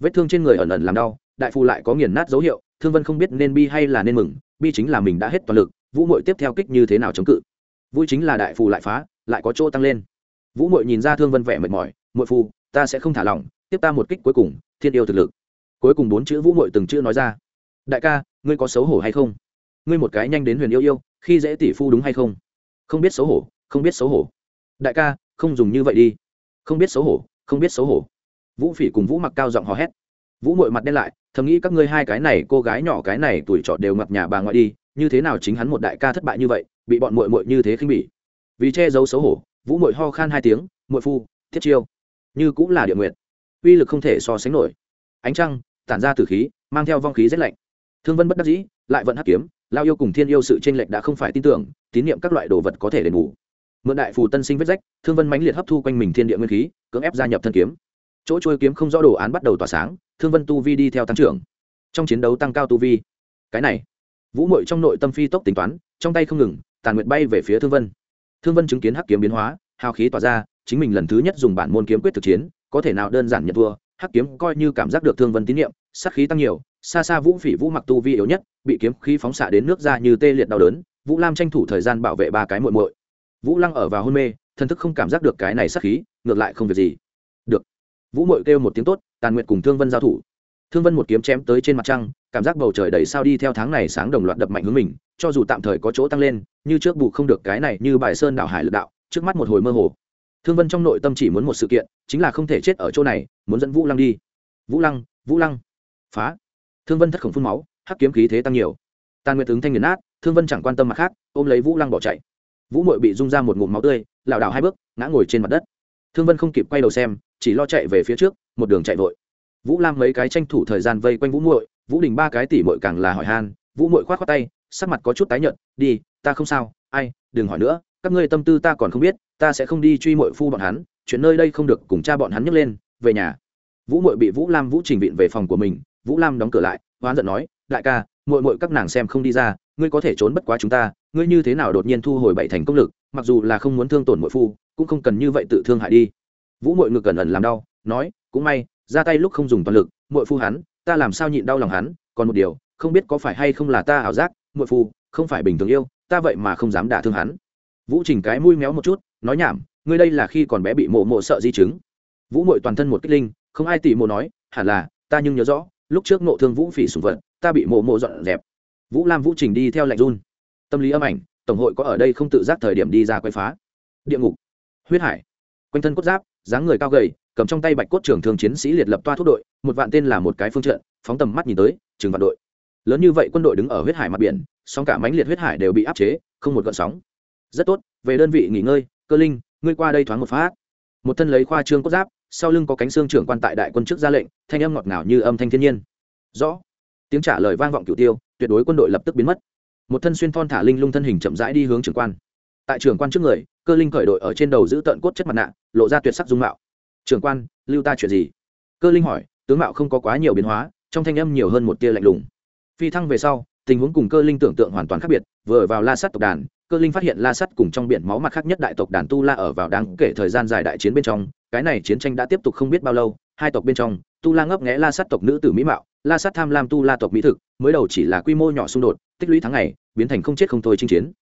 Vết thương trên người ẩn ẩn làm đau, đại phu lại có nghiền nát dấu hiệu, thương vân không biết nên bi hay là nên mừng, bi chính là mình đã hết toàn lực, vũ mội tiếp theo kích như thế nào chống cự vui chính là đại phù lại phá, lại có chỗ tăng lên. Vũ mội nhìn ra thương vân vẻ mệt mỏi mội phu, ta sẽ không thả lỏng, tiếp ta một kích cuối cùng, thiên yêu thực lực. Cuối cùng bốn chữ vũ mội từng chữ nói ra, đại ca, ngươi có xấu hổ hay không? Ngươi một cái nhanh đến huyền yêu yêu, khi dễ tỷ phu đúng hay không? Không biết xấu hổ, không biết xấu hổ. Đại ca, không dùng như vậy đi. Không biết xấu hổ, không biết xấu hổ. Vũ phỉ cùng vũ mặc cao giọng hò hét. Vũ mội mặt đen lại, thầm nghĩ các ngươi hai cái này, cô gái nhỏ cái này tuổi trọ đều ngập nhà bà ngoại đi, như thế nào chính hắn một đại ca thất bại như vậy bị bọn muội muội như thế khinh bỉ. Vì che giấu xấu hổ, vũ muội ho khan hai tiếng, muội phu, thiết chiêu, như cũng là địa nguyện, uy lực không thể so sánh nổi. Ánh trăng tản ra tử khí, mang theo vong khí rét lạnh. Thương vân bất đắc dĩ, lại vẫn hắc kiếm, lao yêu cùng thiên yêu sự tranh lệch đã không phải tin tưởng, tín nhiệm các loại đồ vật có thể đền bù. Mượn đại phù tân sinh vết rách, thương vân mãnh liệt hấp thu quanh mình thiên địa nguyên khí, cưỡng ép gia nhập thân kiếm. Chỗ trôi kiếm không rõ đồ án bắt đầu tỏa sáng, thương vân tu vi đi theo tăng trưởng. Trong chiến đấu tăng cao tu vi. Cái này, vũ mội trong nội tâm phi tốc tính toán, trong tay không ngừng tàn nguyệt bay về phía thương vân thương vân chứng kiến hắc kiếm biến hóa hào khí tỏa ra chính mình lần thứ nhất dùng bản môn kiếm quyết thực chiến có thể nào đơn giản nhận thua hắc kiếm coi như cảm giác được thương vân tín nhiệm sát khí tăng nhiều xa xa vũ phỉ vũ mặc tu vi yếu nhất bị kiếm khí phóng xạ đến nước ra như tê liệt đau đớn vũ lam tranh thủ thời gian bảo vệ ba cái muội muội vũ lăng ở vào hôn mê thân thức không cảm giác được cái này sát khí ngược lại không việc gì được vũ mội kêu một tiếng tốt tàn Nguyệt cùng thương vân giao thủ thương vân một kiếm chém tới trên mặt trăng cảm giác bầu trời đầy sao đi theo tháng này sáng đồng loạt đập mạnh hướng mình, cho dù tạm thời có chỗ tăng lên, như trước bù không được cái này như bài sơn đảo hải lực đạo, trước mắt một hồi mơ hồ. Thương vân trong nội tâm chỉ muốn một sự kiện, chính là không thể chết ở chỗ này, muốn dẫn vũ lăng đi. Vũ lăng vũ lăng. Phá. Thương vân thất khổng phun máu, hắc kiếm khí thế tăng nhiều. Tàn nguyệt tướng thanh nghiền nát, thương vân chẳng quan tâm mặt khác, ôm lấy vũ lăng bỏ chạy. Vũ mội bị rung ra một ngụm máu tươi, lảo đảo hai bước, ngã ngồi trên mặt đất. Thương vân không kịp quay đầu xem, chỉ lo chạy về phía trước, một đường chạy vội. Vũ lam mấy cái tranh thủ thời gian vây quanh vũ muội vũ đình ba cái tỉ mội càng là hỏi han, vũ muội khoát khoát tay, sắc mặt có chút tái nhợt, đi, ta không sao, ai, đừng hỏi nữa, các ngươi tâm tư ta còn không biết, ta sẽ không đi truy mội phu bọn hắn, chuyện nơi đây không được cùng cha bọn hắn nhấc lên, về nhà. Vũ mội bị vũ lam vũ trình viện về phòng của mình, vũ lam đóng cửa lại oán giận nói, đại ca mội mội các nàng xem không đi ra, ngươi có thể trốn bất quá chúng ta, ngươi như thế nào đột nhiên thu hồi bảy thành công lực, mặc dù là không muốn thương tổn mội phu, cũng không cần như vậy tự thương hại đi. Vũ mội ngực cẩn ẩn làm đau, nói, cũng may, ra tay lúc không dùng toàn lực mội phu hắn ta làm sao nhịn đau lòng hắn, còn một điều, không biết có phải hay không là ta ảo giác, muội phu, không phải bình thường yêu, ta vậy mà không dám đả thương hắn. Vũ trình cái mũi méo một chút, nói nhảm, ngươi đây là khi còn bé bị mộ mộ sợ di chứng. Vũ mội toàn thân một kích linh, không ai tỉ mộ nói, hẳn là, ta nhưng nhớ rõ, lúc trước nộ thương vũ phỉ sùng vật, ta bị mộ mộ dọn dẹp. Vũ lam vũ trình đi theo lạnh run. Tâm lý âm ảnh, tổng hội có ở đây không tự giác thời điểm đi ra quay phá. Địa ngục. Huyết hải. Quanh thân cốt giáp, dáng người cao gầy cầm trong tay bạch cốt trưởng thường chiến sĩ liệt lập toa thuốc đội, một vạn tên là một cái phương trận, phóng tầm mắt nhìn tới, trường vạn đội. Lớn như vậy quân đội đứng ở huyết hải mặt biển, song cả mánh liệt huyết hải đều bị áp chế, không một gợn sóng. Rất tốt, về đơn vị nghỉ ngơi, cơ linh, ngươi qua đây thoáng một phát. Một thân lấy khoa trương cốt giáp, sau lưng có cánh xương trưởng quan tại đại quân trước ra lệnh, thanh âm ngọt ngào như âm thanh thiên nhiên. Rõ. Tiếng trả lời vang vọng cửu tiêu, tuyệt đối quân đội lập tức biến mất. Một thân xuyên thon thả linh lung thân hình chậm rãi đi hướng trưởng quan. Tại trưởng quan trước người, cơ linh khởi đội ở trên đầu giữ tận cốt chất mặt nạ, lộ ra tuyệt sắc dung mạo trưởng quan, lưu ta chuyện gì? Cơ linh hỏi, tướng mạo không có quá nhiều biến hóa, trong thanh âm nhiều hơn một tia lạnh lùng. Phi thăng về sau, tình huống cùng cơ linh tưởng tượng hoàn toàn khác biệt, vừa vào la sắt tộc đàn, cơ linh phát hiện la sắt cùng trong biển máu mặt khác nhất đại tộc đàn tu la ở vào đáng kể thời gian dài đại chiến bên trong, cái này chiến tranh đã tiếp tục không biết bao lâu, hai tộc bên trong, tu la ngấp nghẽ la sắt tộc nữ tử mỹ mạo, la sắt tham lam tu la tộc mỹ thực, mới đầu chỉ là quy mô nhỏ xung đột, tích lũy tháng ngày, biến thành không chết không thôi chinh chiến.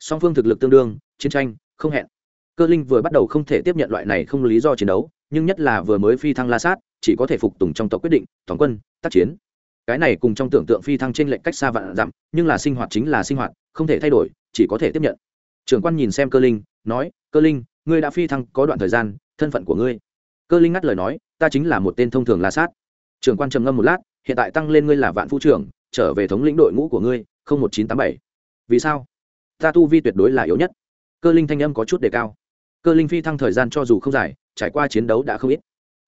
Song phương thực lực tương đương, chiến tranh, không hẹn. Cơ linh vừa bắt đầu không thể tiếp nhận loại này không lý do chiến đấu nhưng nhất là vừa mới phi thăng la sát, chỉ có thể phục tùng trong tộc quyết định, toàn quân, tác chiến. Cái này cùng trong tưởng tượng phi thăng trên lệnh cách xa vạn dặm, nhưng là sinh hoạt chính là sinh hoạt, không thể thay đổi, chỉ có thể tiếp nhận. Trưởng quan nhìn xem cơ linh, nói, cơ linh, ngươi đã phi thăng có đoạn thời gian, thân phận của ngươi. Cơ linh ngắt lời nói, ta chính là một tên thông thường la sát. Trưởng quan trầm ngâm một lát, hiện tại tăng lên ngươi là vạn phu trưởng, trở về thống lĩnh đội ngũ của ngươi, không một chín tám bảy. Vì sao? Ta tu vi tuyệt đối là yếu nhất. Cơ linh thanh âm có chút đề cao cơ linh phi thăng thời gian cho dù không dài, trải qua chiến đấu đã không ít.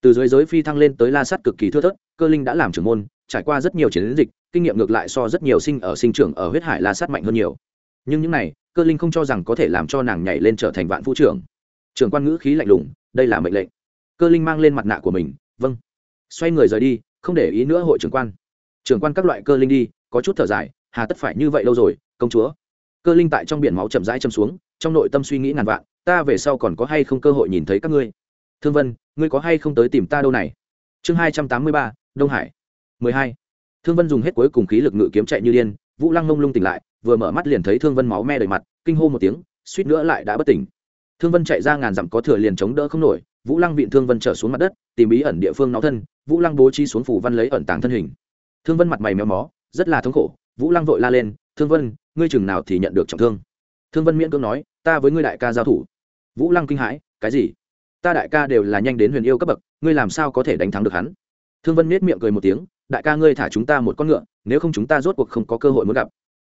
Từ dưới giới phi thăng lên tới la sắt cực kỳ thưa thớt, cơ linh đã làm trưởng môn, trải qua rất nhiều chiến dịch, kinh nghiệm ngược lại so rất nhiều sinh ở sinh trưởng ở huyết hải la sắt mạnh hơn nhiều. Nhưng những này, cơ linh không cho rằng có thể làm cho nàng nhảy lên trở thành vạn phu trưởng. Trưởng quan ngữ khí lạnh lùng, đây là mệnh lệnh. Cơ linh mang lên mặt nạ của mình vâng. Xoay người rời đi, không để ý nữa hội trưởng quan. Trưởng quan các loại cơ linh đi, có chút thở dài, hà tất phải như vậy lâu rồi, công chúa cơ linh tại trong biển máu chậm rãi châm xuống, trong nội tâm suy nghĩ ngàn vạn, ta về sau còn có hay không cơ hội nhìn thấy các ngươi? Thương vân, ngươi có hay không tới tìm ta đâu này? Chương hai trăm tám mươi ba, đông hải. mười hai. Thương vân dùng hết cuối cùng khí lực ngự kiếm chạy như điên, vũ lăng mông lung tỉnh lại, vừa mở mắt liền thấy thương vân máu me đầy mặt, kinh hô một tiếng, suýt nữa lại đã bất tỉnh. Thương vân chạy ra ngàn dặm có thừa liền chống đỡ không nổi, vũ lăng vịn thương vân trở xuống mặt đất, tìm bí ẩn địa phương náo thân, vũ lăng bố trí xuống phủ văn lấy ẩn tàng thân hình. Thương vân mặt mày méo mó, rất là thống khổ, vũ lăng vội la lên, thương vân ngươi chừng nào thì nhận được trọng thương. Thương vân miễn cưỡng nói, ta với ngươi đại ca giao thủ. Vũ lăng kinh hãi, cái gì? Ta đại ca đều là nhanh đến huyền yêu cấp bậc, ngươi làm sao có thể đánh thắng được hắn? Thương vân miết miệng cười một tiếng, đại ca ngươi thả chúng ta một con ngựa, nếu không chúng ta rốt cuộc không có cơ hội muốn gặp.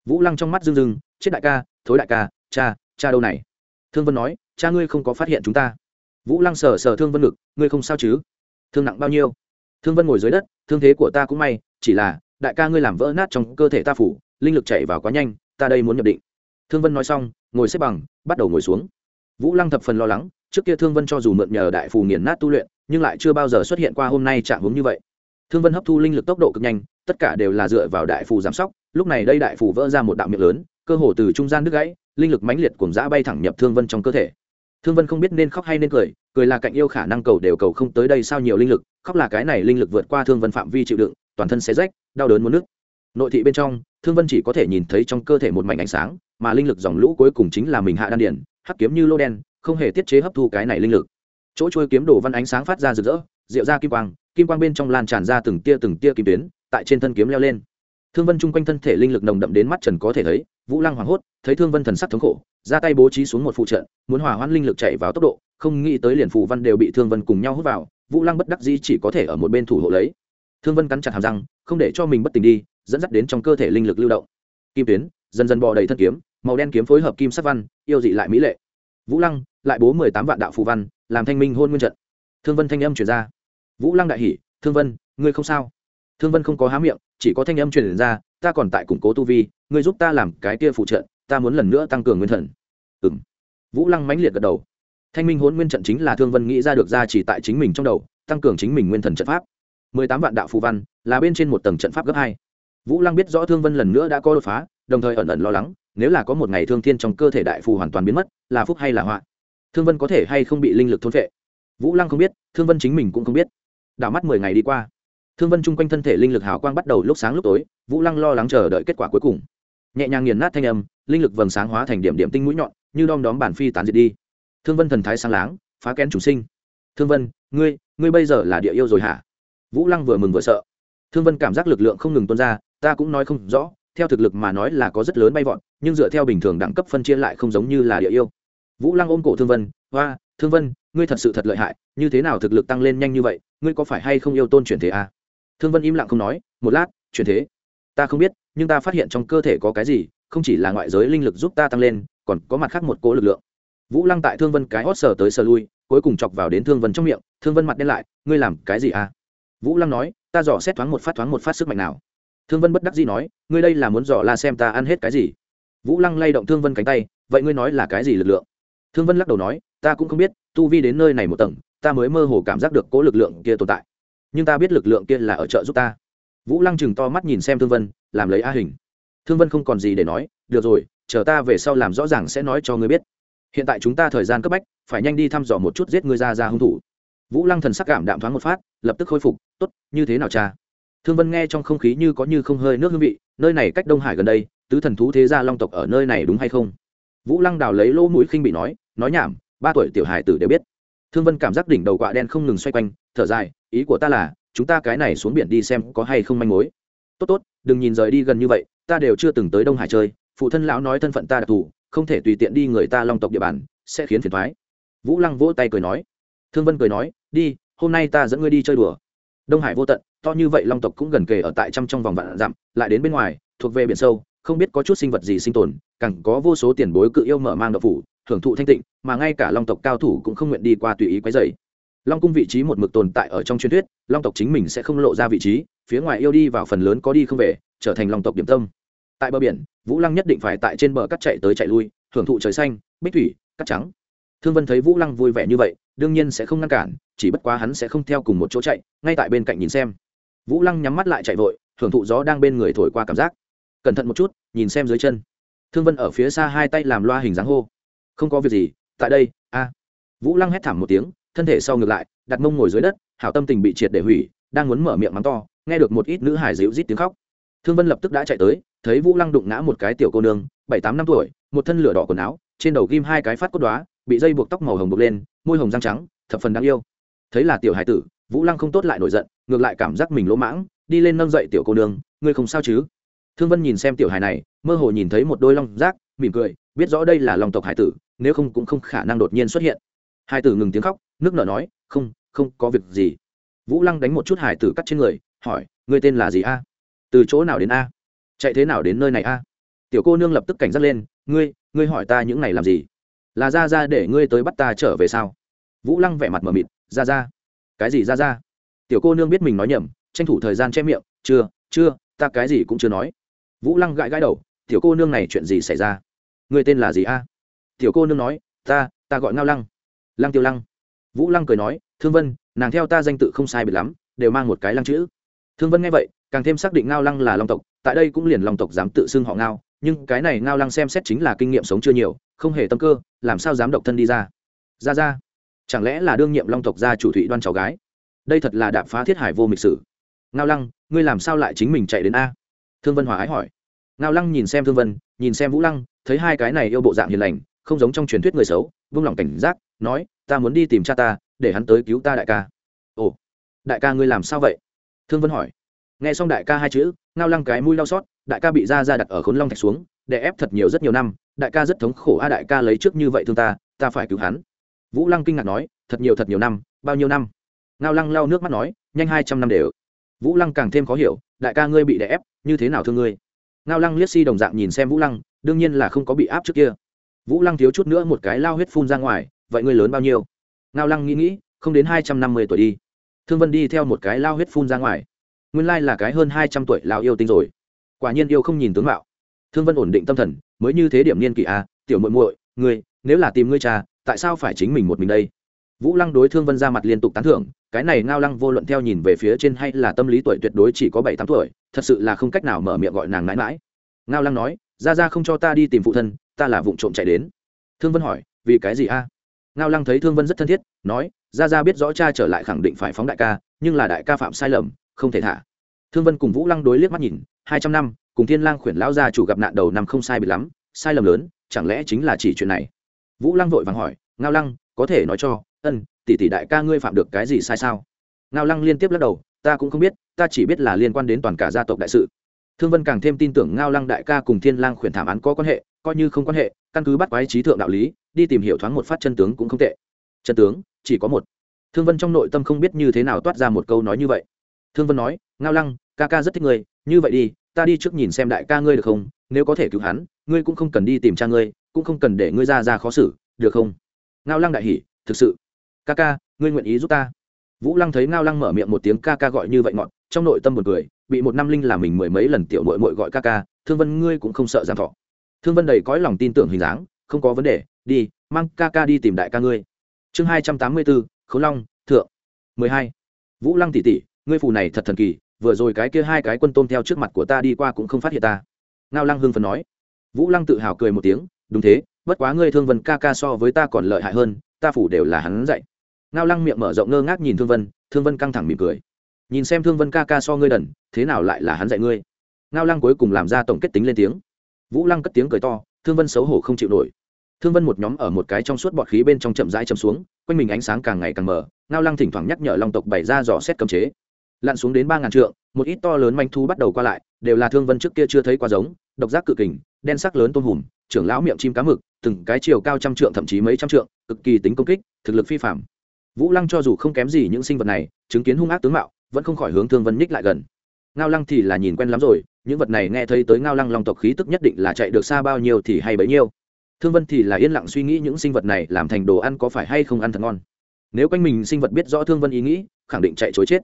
Vũ lăng trong mắt rưng rưng, chết đại ca, thối đại ca, cha cha đâu này? Thương vân nói, cha ngươi không có phát hiện chúng ta. Vũ lăng sờ sờ thương vân ngực, ngươi không sao chứ? Thương nặng bao nhiêu? Thương vân ngồi dưới đất, thương thế của ta cũng may, chỉ là đại ca ngươi làm vỡ nát trong cơ thể ta phủ, linh lực chạy vào quá nhanh ta đây muốn nhập định. Thương vân nói xong, ngồi xếp bằng, bắt đầu ngồi xuống. Vũ lăng thập phần lo lắng, trước kia thương vân cho dù mượn nhờ đại phù nghiền nát tu luyện, nhưng lại chưa bao giờ xuất hiện qua hôm nay trạng hướng như vậy. Thương vân hấp thu linh lực tốc độ cực nhanh, tất cả đều là dựa vào đại phù giám sóc, lúc này đây đại phù vỡ ra một đạo miệng lớn, cơ hồ từ trung gian đứt gãy, linh lực mãnh liệt cùng dã bay thẳng nhập thương vân trong cơ thể. Thương vân không biết nên khóc hay nên cười cười là cạnh yêu khả năng cầu đều cầu không tới đây sao nhiều linh lực, khóc là cái này linh lực vượt qua thương vân phạm vi chịu đựng, toàn thân xé rách, đau đớn muốn nước nội thị bên trong thương vân chỉ có thể nhìn thấy trong cơ thể một mảnh ánh sáng, mà linh lực dòng lũ cuối cùng chính là mình hạ đan điển hắc kiếm như lô đen, không hề tiết chế hấp thu cái này linh lực. Chỗ trôi kiếm đồ văn ánh sáng phát ra rực rỡ, rượu ra kim quang kim quang bên trong lan tràn ra từng tia từng tia kim tuyến, tại trên thân kiếm leo lên. Thương vân chung quanh thân thể linh lực nồng đậm đến mắt trần có thể thấy, vũ lăng hoảng hốt, thấy thương vân thần sắc thống khổ, ra tay bố trí xuống một phụ trận muốn hỏa hoãn linh lực chạy vào tốc độ, không nghĩ tới liền phù văn đều bị thương vân cùng nhau hút vào, vũ lăng bất đắc dĩ chỉ có thể ở một bên thủ hộ lấy. Thương vân cắn chặt hàm răng, không để cho mình bất tỉnh đi dẫn dắt đến trong cơ thể linh lực lưu động. Kim tuyến, dần dần bò đầy thân kiếm, màu đen kiếm phối hợp kim sắc văn, yêu dị lại mỹ lệ. Vũ lăng, lại bố mười tám vạn đạo phù văn, làm thanh minh hôn nguyên trận. Thương vân thanh âm truyền ra. Vũ lăng đại hỷ thương vân, ngươi không sao? Thương vân không có há miệng, chỉ có thanh âm truyền ra, ta còn tại củng cố tu vi, ngươi giúp ta làm cái kia phụ trợ ta muốn lần nữa tăng cường nguyên thần. Ừ m vũ lăng mãnh liệt gật đầu. Thanh minh hôn nguyên trận chính là thương vân nghĩ ra được ra chỉ tại chính mình trong đầu, tăng cường chính mình nguyên thần trận pháp. mười tám vạn đạo phù văn, là bên trên một tầng trận pháp gấp hai vũ lăng biết rõ thương vân lần nữa đã có đột phá, đồng thời ẩn ẩn lo lắng, nếu là có một ngày thương thiên trong cơ thể đại phù hoàn toàn biến mất, là phúc hay là họa? Thương vân có thể hay không bị linh lực thôn vệ vũ lăng không biết, thương vân chính mình cũng không biết. Đảo mắt mười ngày đi qua, thương vân chung quanh thân thể linh lực hào quang bắt đầu lúc sáng lúc tối, vũ lăng lo lắng chờ đợi kết quả cuối cùng. Nhẹ nhàng nghiền nát thanh âm, linh lực vầng sáng hóa thành điểm điểm tinh mũi nhọn, như đom đóm bản phi tán diệt đi. Thương vân thần thái sáng láng, phá kén chủ sinh. Thương vân, ngươi ngươi bây giờ là địa yêu rồi hả? Vũ lăng vừa mừng vừa sợ. Thương vân cảm giác lực lượng không ngừng tuôn ra ta cũng nói không rõ, theo thực lực mà nói là có rất lớn bay vọt, nhưng dựa theo bình thường đẳng cấp phân chia lại không giống như là địa yêu. Vũ lăng ôm cổ thương vân hoa thương vân, ngươi thật sự thật lợi hại, như thế nào thực lực tăng lên nhanh như vậy, ngươi có phải hay không yêu tôn chuyển thế à? thương vân im lặng không nói, một lát, chuyển thế. Ta không biết, nhưng ta phát hiện trong cơ thể có cái gì, không chỉ là ngoại giới linh lực giúp ta tăng lên, còn có mặt khác một cố lực lượng. Vũ lăng tại thương vân cái hót sờ tới sờ lui, cuối cùng chọc vào đến thương vân trong miệng, thương vân mặt đen lại, ngươi làm cái gì à? Vũ lăng nói, ta dò xét thoáng một phát thoáng một phát sức mạnh nào thương vân bất đắc dĩ nói, ngươi đây là muốn dò la xem ta ăn hết cái gì? Vũ lăng lay động thương vân cánh tay, vậy ngươi nói là cái gì lực lượng? Thương vân lắc đầu nói, ta cũng không biết, tu vi đến nơi này một tầng, ta mới mơ hồ cảm giác được cố lực lượng kia tồn tại. Nhưng ta biết lực lượng kia là ở chợ giúp ta. Vũ lăng chừng to mắt nhìn xem thương vân, làm lấy a hình. Thương vân không còn gì để nói, được rồi, chờ ta về sau làm rõ ràng sẽ nói cho ngươi biết. Hiện tại chúng ta thời gian cấp bách, phải nhanh đi thăm dò một chút giết ngươi ra ra hung thủ. Vũ lăng thần sắc cảm đạm thoáng một phát, lập tức khôi phục t ố t như thế nào cha? Thương vân nghe trong không khí như có như không hơi nước hương vị, nơi này cách đông hải gần đây, tứ thần thú thế gia long tộc ở nơi này đúng hay không? Vũ lăng đào lấy lỗ mũi khinh bị nói nói nhảm, ba tuổi tiểu hải tử đều biết. Thương vân cảm giác đỉnh đầu quạ đen không ngừng xoay quanh, thở dài, ý của ta là, chúng ta cái này xuống biển đi xem có hay không manh mối. Tốt tốt, đừng nhìn rời đi gần như vậy, ta đều chưa từng tới đông hải chơi, phụ thân lão nói thân phận ta đặc thù, không thể tùy tiện đi người ta long tộc địa bàn, sẽ khiến phiền thoái vũ lăng vỗ tay cười nói. Thương vân cười nói, đi, hôm nay ta dẫn ngươi đi chơi đùa. Đông hải vô tận to như vậy long tộc cũng gần kề ở tại trăm trong vòng vạn dặm, lại đến bên ngoài, thuộc về biển sâu, không biết có chút sinh vật gì sinh tồn, càng có vô số tiền bối cự yêu mở mang đậu phủ, hưởng thụ thanh tịnh, mà ngay cả long tộc cao thủ cũng không nguyện đi qua tùy ý quấy dày long cung vị trí một mực tồn tại ở trong truyền thuyết, long tộc chính mình sẽ không lộ ra vị trí, phía ngoài yêu đi vào phần lớn có đi không về, trở thành long tộc điểm tâm. Tại bờ biển, vũ lăng nhất định phải tại trên bờ cắt chạy tới chạy lui, hưởng thụ trời xanh, bích thủy cắt trắng. Thương vân thấy vũ lăng vui vẻ như vậy, đương nhiên sẽ không ngăn cản, chỉ bất quá hắn sẽ không theo cùng một chỗ chạy, ngay tại bên cạnh nhìn xem vũ lăng nhắm mắt lại chạy vội, hưởng thụ gió đang bên người thổi qua cảm giác. Cẩn thận một chút, nhìn xem dưới chân. Thương vân ở phía xa hai tay làm loa hình dáng hô. Không có việc gì, tại đây, a. Vũ lăng hét thảm một tiếng, thân thể sau ngược lại, đặt mông ngồi dưới đất, hảo tâm tình bị triệt để hủy, đang muốn mở miệng mắng to, nghe được một ít nữ hải dịu rít tiếng khóc. Thương vân lập tức đã chạy tới, thấy vũ lăng đụng ngã một cái tiểu cô nương, bảy tám năm tuổi, một thân lửa đỏ quần áo, trên đầu ghim hai cái phát cốt đoá bị dây buộc tóc màu hồng buộc lên, môi hồng răng trắng, thập phần đáng yêu. Thấy là tiểu hải tử vũ lăng không tốt lại nổi giận, ngược lại cảm giác mình lỗ mãng, đi lên nâng dậy tiểu cô nương, ngươi không sao chứ? Thương vân nhìn xem tiểu hải này, mơ hồ nhìn thấy một đôi long rác, mỉm cười, biết rõ đây là lòng tộc hải tử, nếu không cũng không khả năng đột nhiên xuất hiện. Hải tử ngừng tiếng khóc, nước nở nói, không không có việc gì. Vũ lăng đánh một chút hải tử cắt trên người, hỏi, ngươi tên là gì a? Từ chỗ nào đến a? Chạy thế nào đến nơi này a? Tiểu cô nương lập tức cảnh giác lên, ngươi ngươi hỏi ta những này làm gì? Là ra ra để ngươi tới bắt ta trở về sao? Vũ lăng vẻ mặt mờ mịt ra ra cái gì ra ra? Tiểu cô nương biết mình nói nhầm, tranh thủ thời gian che miệng, chưa chưa, ta cái gì cũng chưa nói. Vũ lăng gãi gãi đầu, tiểu cô nương này chuyện gì xảy ra? Người tên là gì a? Tiểu cô nương nói, ta ta gọi ngao lăng. Lăng tiêu lăng. Vũ lăng cười nói, thương vân, nàng theo ta danh tự không sai biệt lắm, đều mang một cái lăng chữ. Thương vân nghe vậy, càng thêm xác định ngao lăng là long tộc, tại đây cũng liền long tộc dám tự xưng họ ngao, nhưng cái này ngao lăng xem xét chính là kinh nghiệm sống chưa nhiều, không hề tâm cơ, làm sao dám độc thân đi ra? Ra ra chẳng lẽ là đương nhiệm long tộc gia chủ thụy đoan cháu gái? Đây thật là đạp phá thiết hải vô mịch sử. Ngao lăng, ngươi làm sao lại chính mình chạy đến a? Thương vân hòa ái hỏi. Ngao lăng nhìn xem thương vân, nhìn xem vũ lăng, thấy hai cái này yêu bộ dạng hiền lành, không giống trong truyền thuyết người xấu, vung lòng cảnh giác, nói, ta muốn đi tìm cha ta, để hắn tới cứu ta đại ca. Ồ, đại ca ngươi làm sao vậy? Thương vân hỏi. Nghe xong đại ca hai chữ, ngao lăng cái mũi đau xót, đại ca bị ra ra đặt ở khốn long thạch xuống để ép thật nhiều rất nhiều năm, đại ca rất thống khổ, a đại ca lấy trước như vậy thương ta ta phải cứu hắn vũ lăng kinh ngạc nói, thật nhiều thật nhiều năm, bao nhiêu năm? Ngao lăng lau nước mắt nói, nhanh hai trăm năm đều. Vũ lăng càng thêm khó hiểu, đại ca ngươi bị đè ép, như thế nào thương ngươi? Ngao lăng liếc si đồng dạng nhìn xem vũ lăng, đương nhiên là không có bị áp trước kia. Vũ lăng thiếu chút nữa một cái lao huyết phun ra ngoài, vậy ngươi lớn bao nhiêu? Ngao lăng nghĩ nghĩ, không đến hai trăm năm mươi tuổi đi. Thương vân đi theo một cái lao huyết phun ra ngoài. Nguyên lai là cái hơn hai trăm tuổi lao yêu tinh rồi. Quả nhiên yêu không nhìn tướng mạo. Thương vân ổn định tâm thần, mới như thế điểm niên kỷ a tiểu muội muội, ngươi, nếu là tìm ngươi cha tại sao phải chính mình một mình đây? Vũ lăng đối thương vân ra mặt liên tục tán thưởng, cái này ngao lăng vô luận theo nhìn về phía trên hay là tâm lý tuổi tuyệt đối chỉ có bảy tám tuổi, thật sự là không cách nào mở miệng gọi nàng mãi mãi. Ngao lăng nói, ra ra không cho ta đi tìm phụ thân, ta là vụ trộm chạy đến. Thương vân hỏi, vì cái gì a? Ngao lăng thấy thương vân rất thân thiết, nói, ra ra biết rõ cha trở lại khẳng định phải phóng đại ca, nhưng là đại ca phạm sai lầm, không thể thả. Thương vân cùng vũ lăng đối liếc mắt nhìn, hai trăm năm, cùng thiên lang khuyển lão gia chủ gặp nạn đầu năm không sai bị lắm, sai lầm lớn, chẳng lẽ chính là chỉ chuyện này? Vũ lăng vội vàng hỏi, ngao lăng, có thể nói cho, ân, tỷ tỷ đại ca ngươi phạm được cái gì sai sao? Ngao lăng liên tiếp lắc đầu, ta cũng không biết, ta chỉ biết là liên quan đến toàn cả gia tộc đại sự. Thương vân càng thêm tin tưởng ngao lăng đại ca cùng thiên lang khuyển thảm án có quan hệ, coi như không quan hệ, căn cứ bắt quái trí thượng đạo lý, đi tìm hiểu thoáng một phát chân tướng cũng không tệ. Chân tướng, chỉ có một. Thương vân trong nội tâm không biết như thế nào toát ra một câu nói như vậy. Thương vân nói, ngao lăng, ca ca rất thích ngươi, như vậy đi, ta đi trước nhìn xem đại ca ngươi được không, nếu có thể cứu hắn, ngươi cũng không cần đi tìm cha ngươi cũng không cần để ngươi ra ra khó xử, được không? Ngao lăng đại hỉ, thực sự. Ca ca, ngươi nguyện ý giúp ta? Vũ lăng thấy ngao lăng mở miệng một tiếng ca ca gọi như vậy ngọn trong nội tâm một người bị một năm linh làm mình mười mấy lần tiểu mội mội gọi ca ca, thương vân ngươi cũng không sợ giang thọ. Thương vân đầy cõi lòng tin tưởng hình dáng, không có vấn đề, đi, mang ca ca đi tìm đại ca ngươi. Chương hai trăm tám mươi bốn, khấu long, thượng. mười hai. Vũ lăng tỷ tỷ ngươi phù này thật thần kỳ, vừa rồi cái kia hai cái quân tôm theo trước mặt của ta đi qua cũng không phát hiện ta. Ngao lăng hưng phần nói. Vũ lăng tự hào cười một tiếng đúng thế, bất quá ngươi thương vân ca ca so với ta còn lợi hại hơn, ta phủ đều là hắn dạy. Ngao lăng miệng mở rộng ngơ ngác nhìn thương vân thương vân căng thẳng mỉm cười. Nhìn xem thương vân ca ca so ngươi đần, thế nào lại là hắn dạy ngươi? Ngao lăng cuối cùng làm ra tổng kết tính lên tiếng. Vũ lăng cất tiếng cười to, thương vân xấu hổ không chịu nổi. Thương vân một nhóm ở một cái trong suốt bọt khí bên trong chậm rãi chầm xuống, quanh mình ánh sáng càng ngày càng mở ngao lăng thỉnh thoảng nhắc nhở long tộc bày ra dò xét cấm chế. Lặn xuống đến ba ngàn trượng, một ít to lớn manh thu bắt đầu qua lại, đều là thương vân trước kia chưa thấy qua giống, độc giác cự kình, đen sắc lớn tôm hùm trưởng lão miệng chim cá mực, từng cái chiều cao trăm trượng, thậm chí mấy trăm trượng, cực kỳ tính công kích, thực lực phi phạm vũ lăng cho dù không kém gì những sinh vật này, chứng kiến hung ác tướng mạo, vẫn không khỏi hướng thương vân nhích lại gần. Ngao lăng thì là nhìn quen lắm rồi, những vật này nghe thấy tới ngao lăng long tộc khí tức nhất định là chạy được xa bao nhiêu thì hay bấy nhiêu. Thương vân thì là yên lặng suy nghĩ những sinh vật này làm thành đồ ăn có phải hay không ăn thật ngon. Nếu quanh mình sinh vật biết rõ thương vân ý nghĩ, khẳng định chạy chối chết.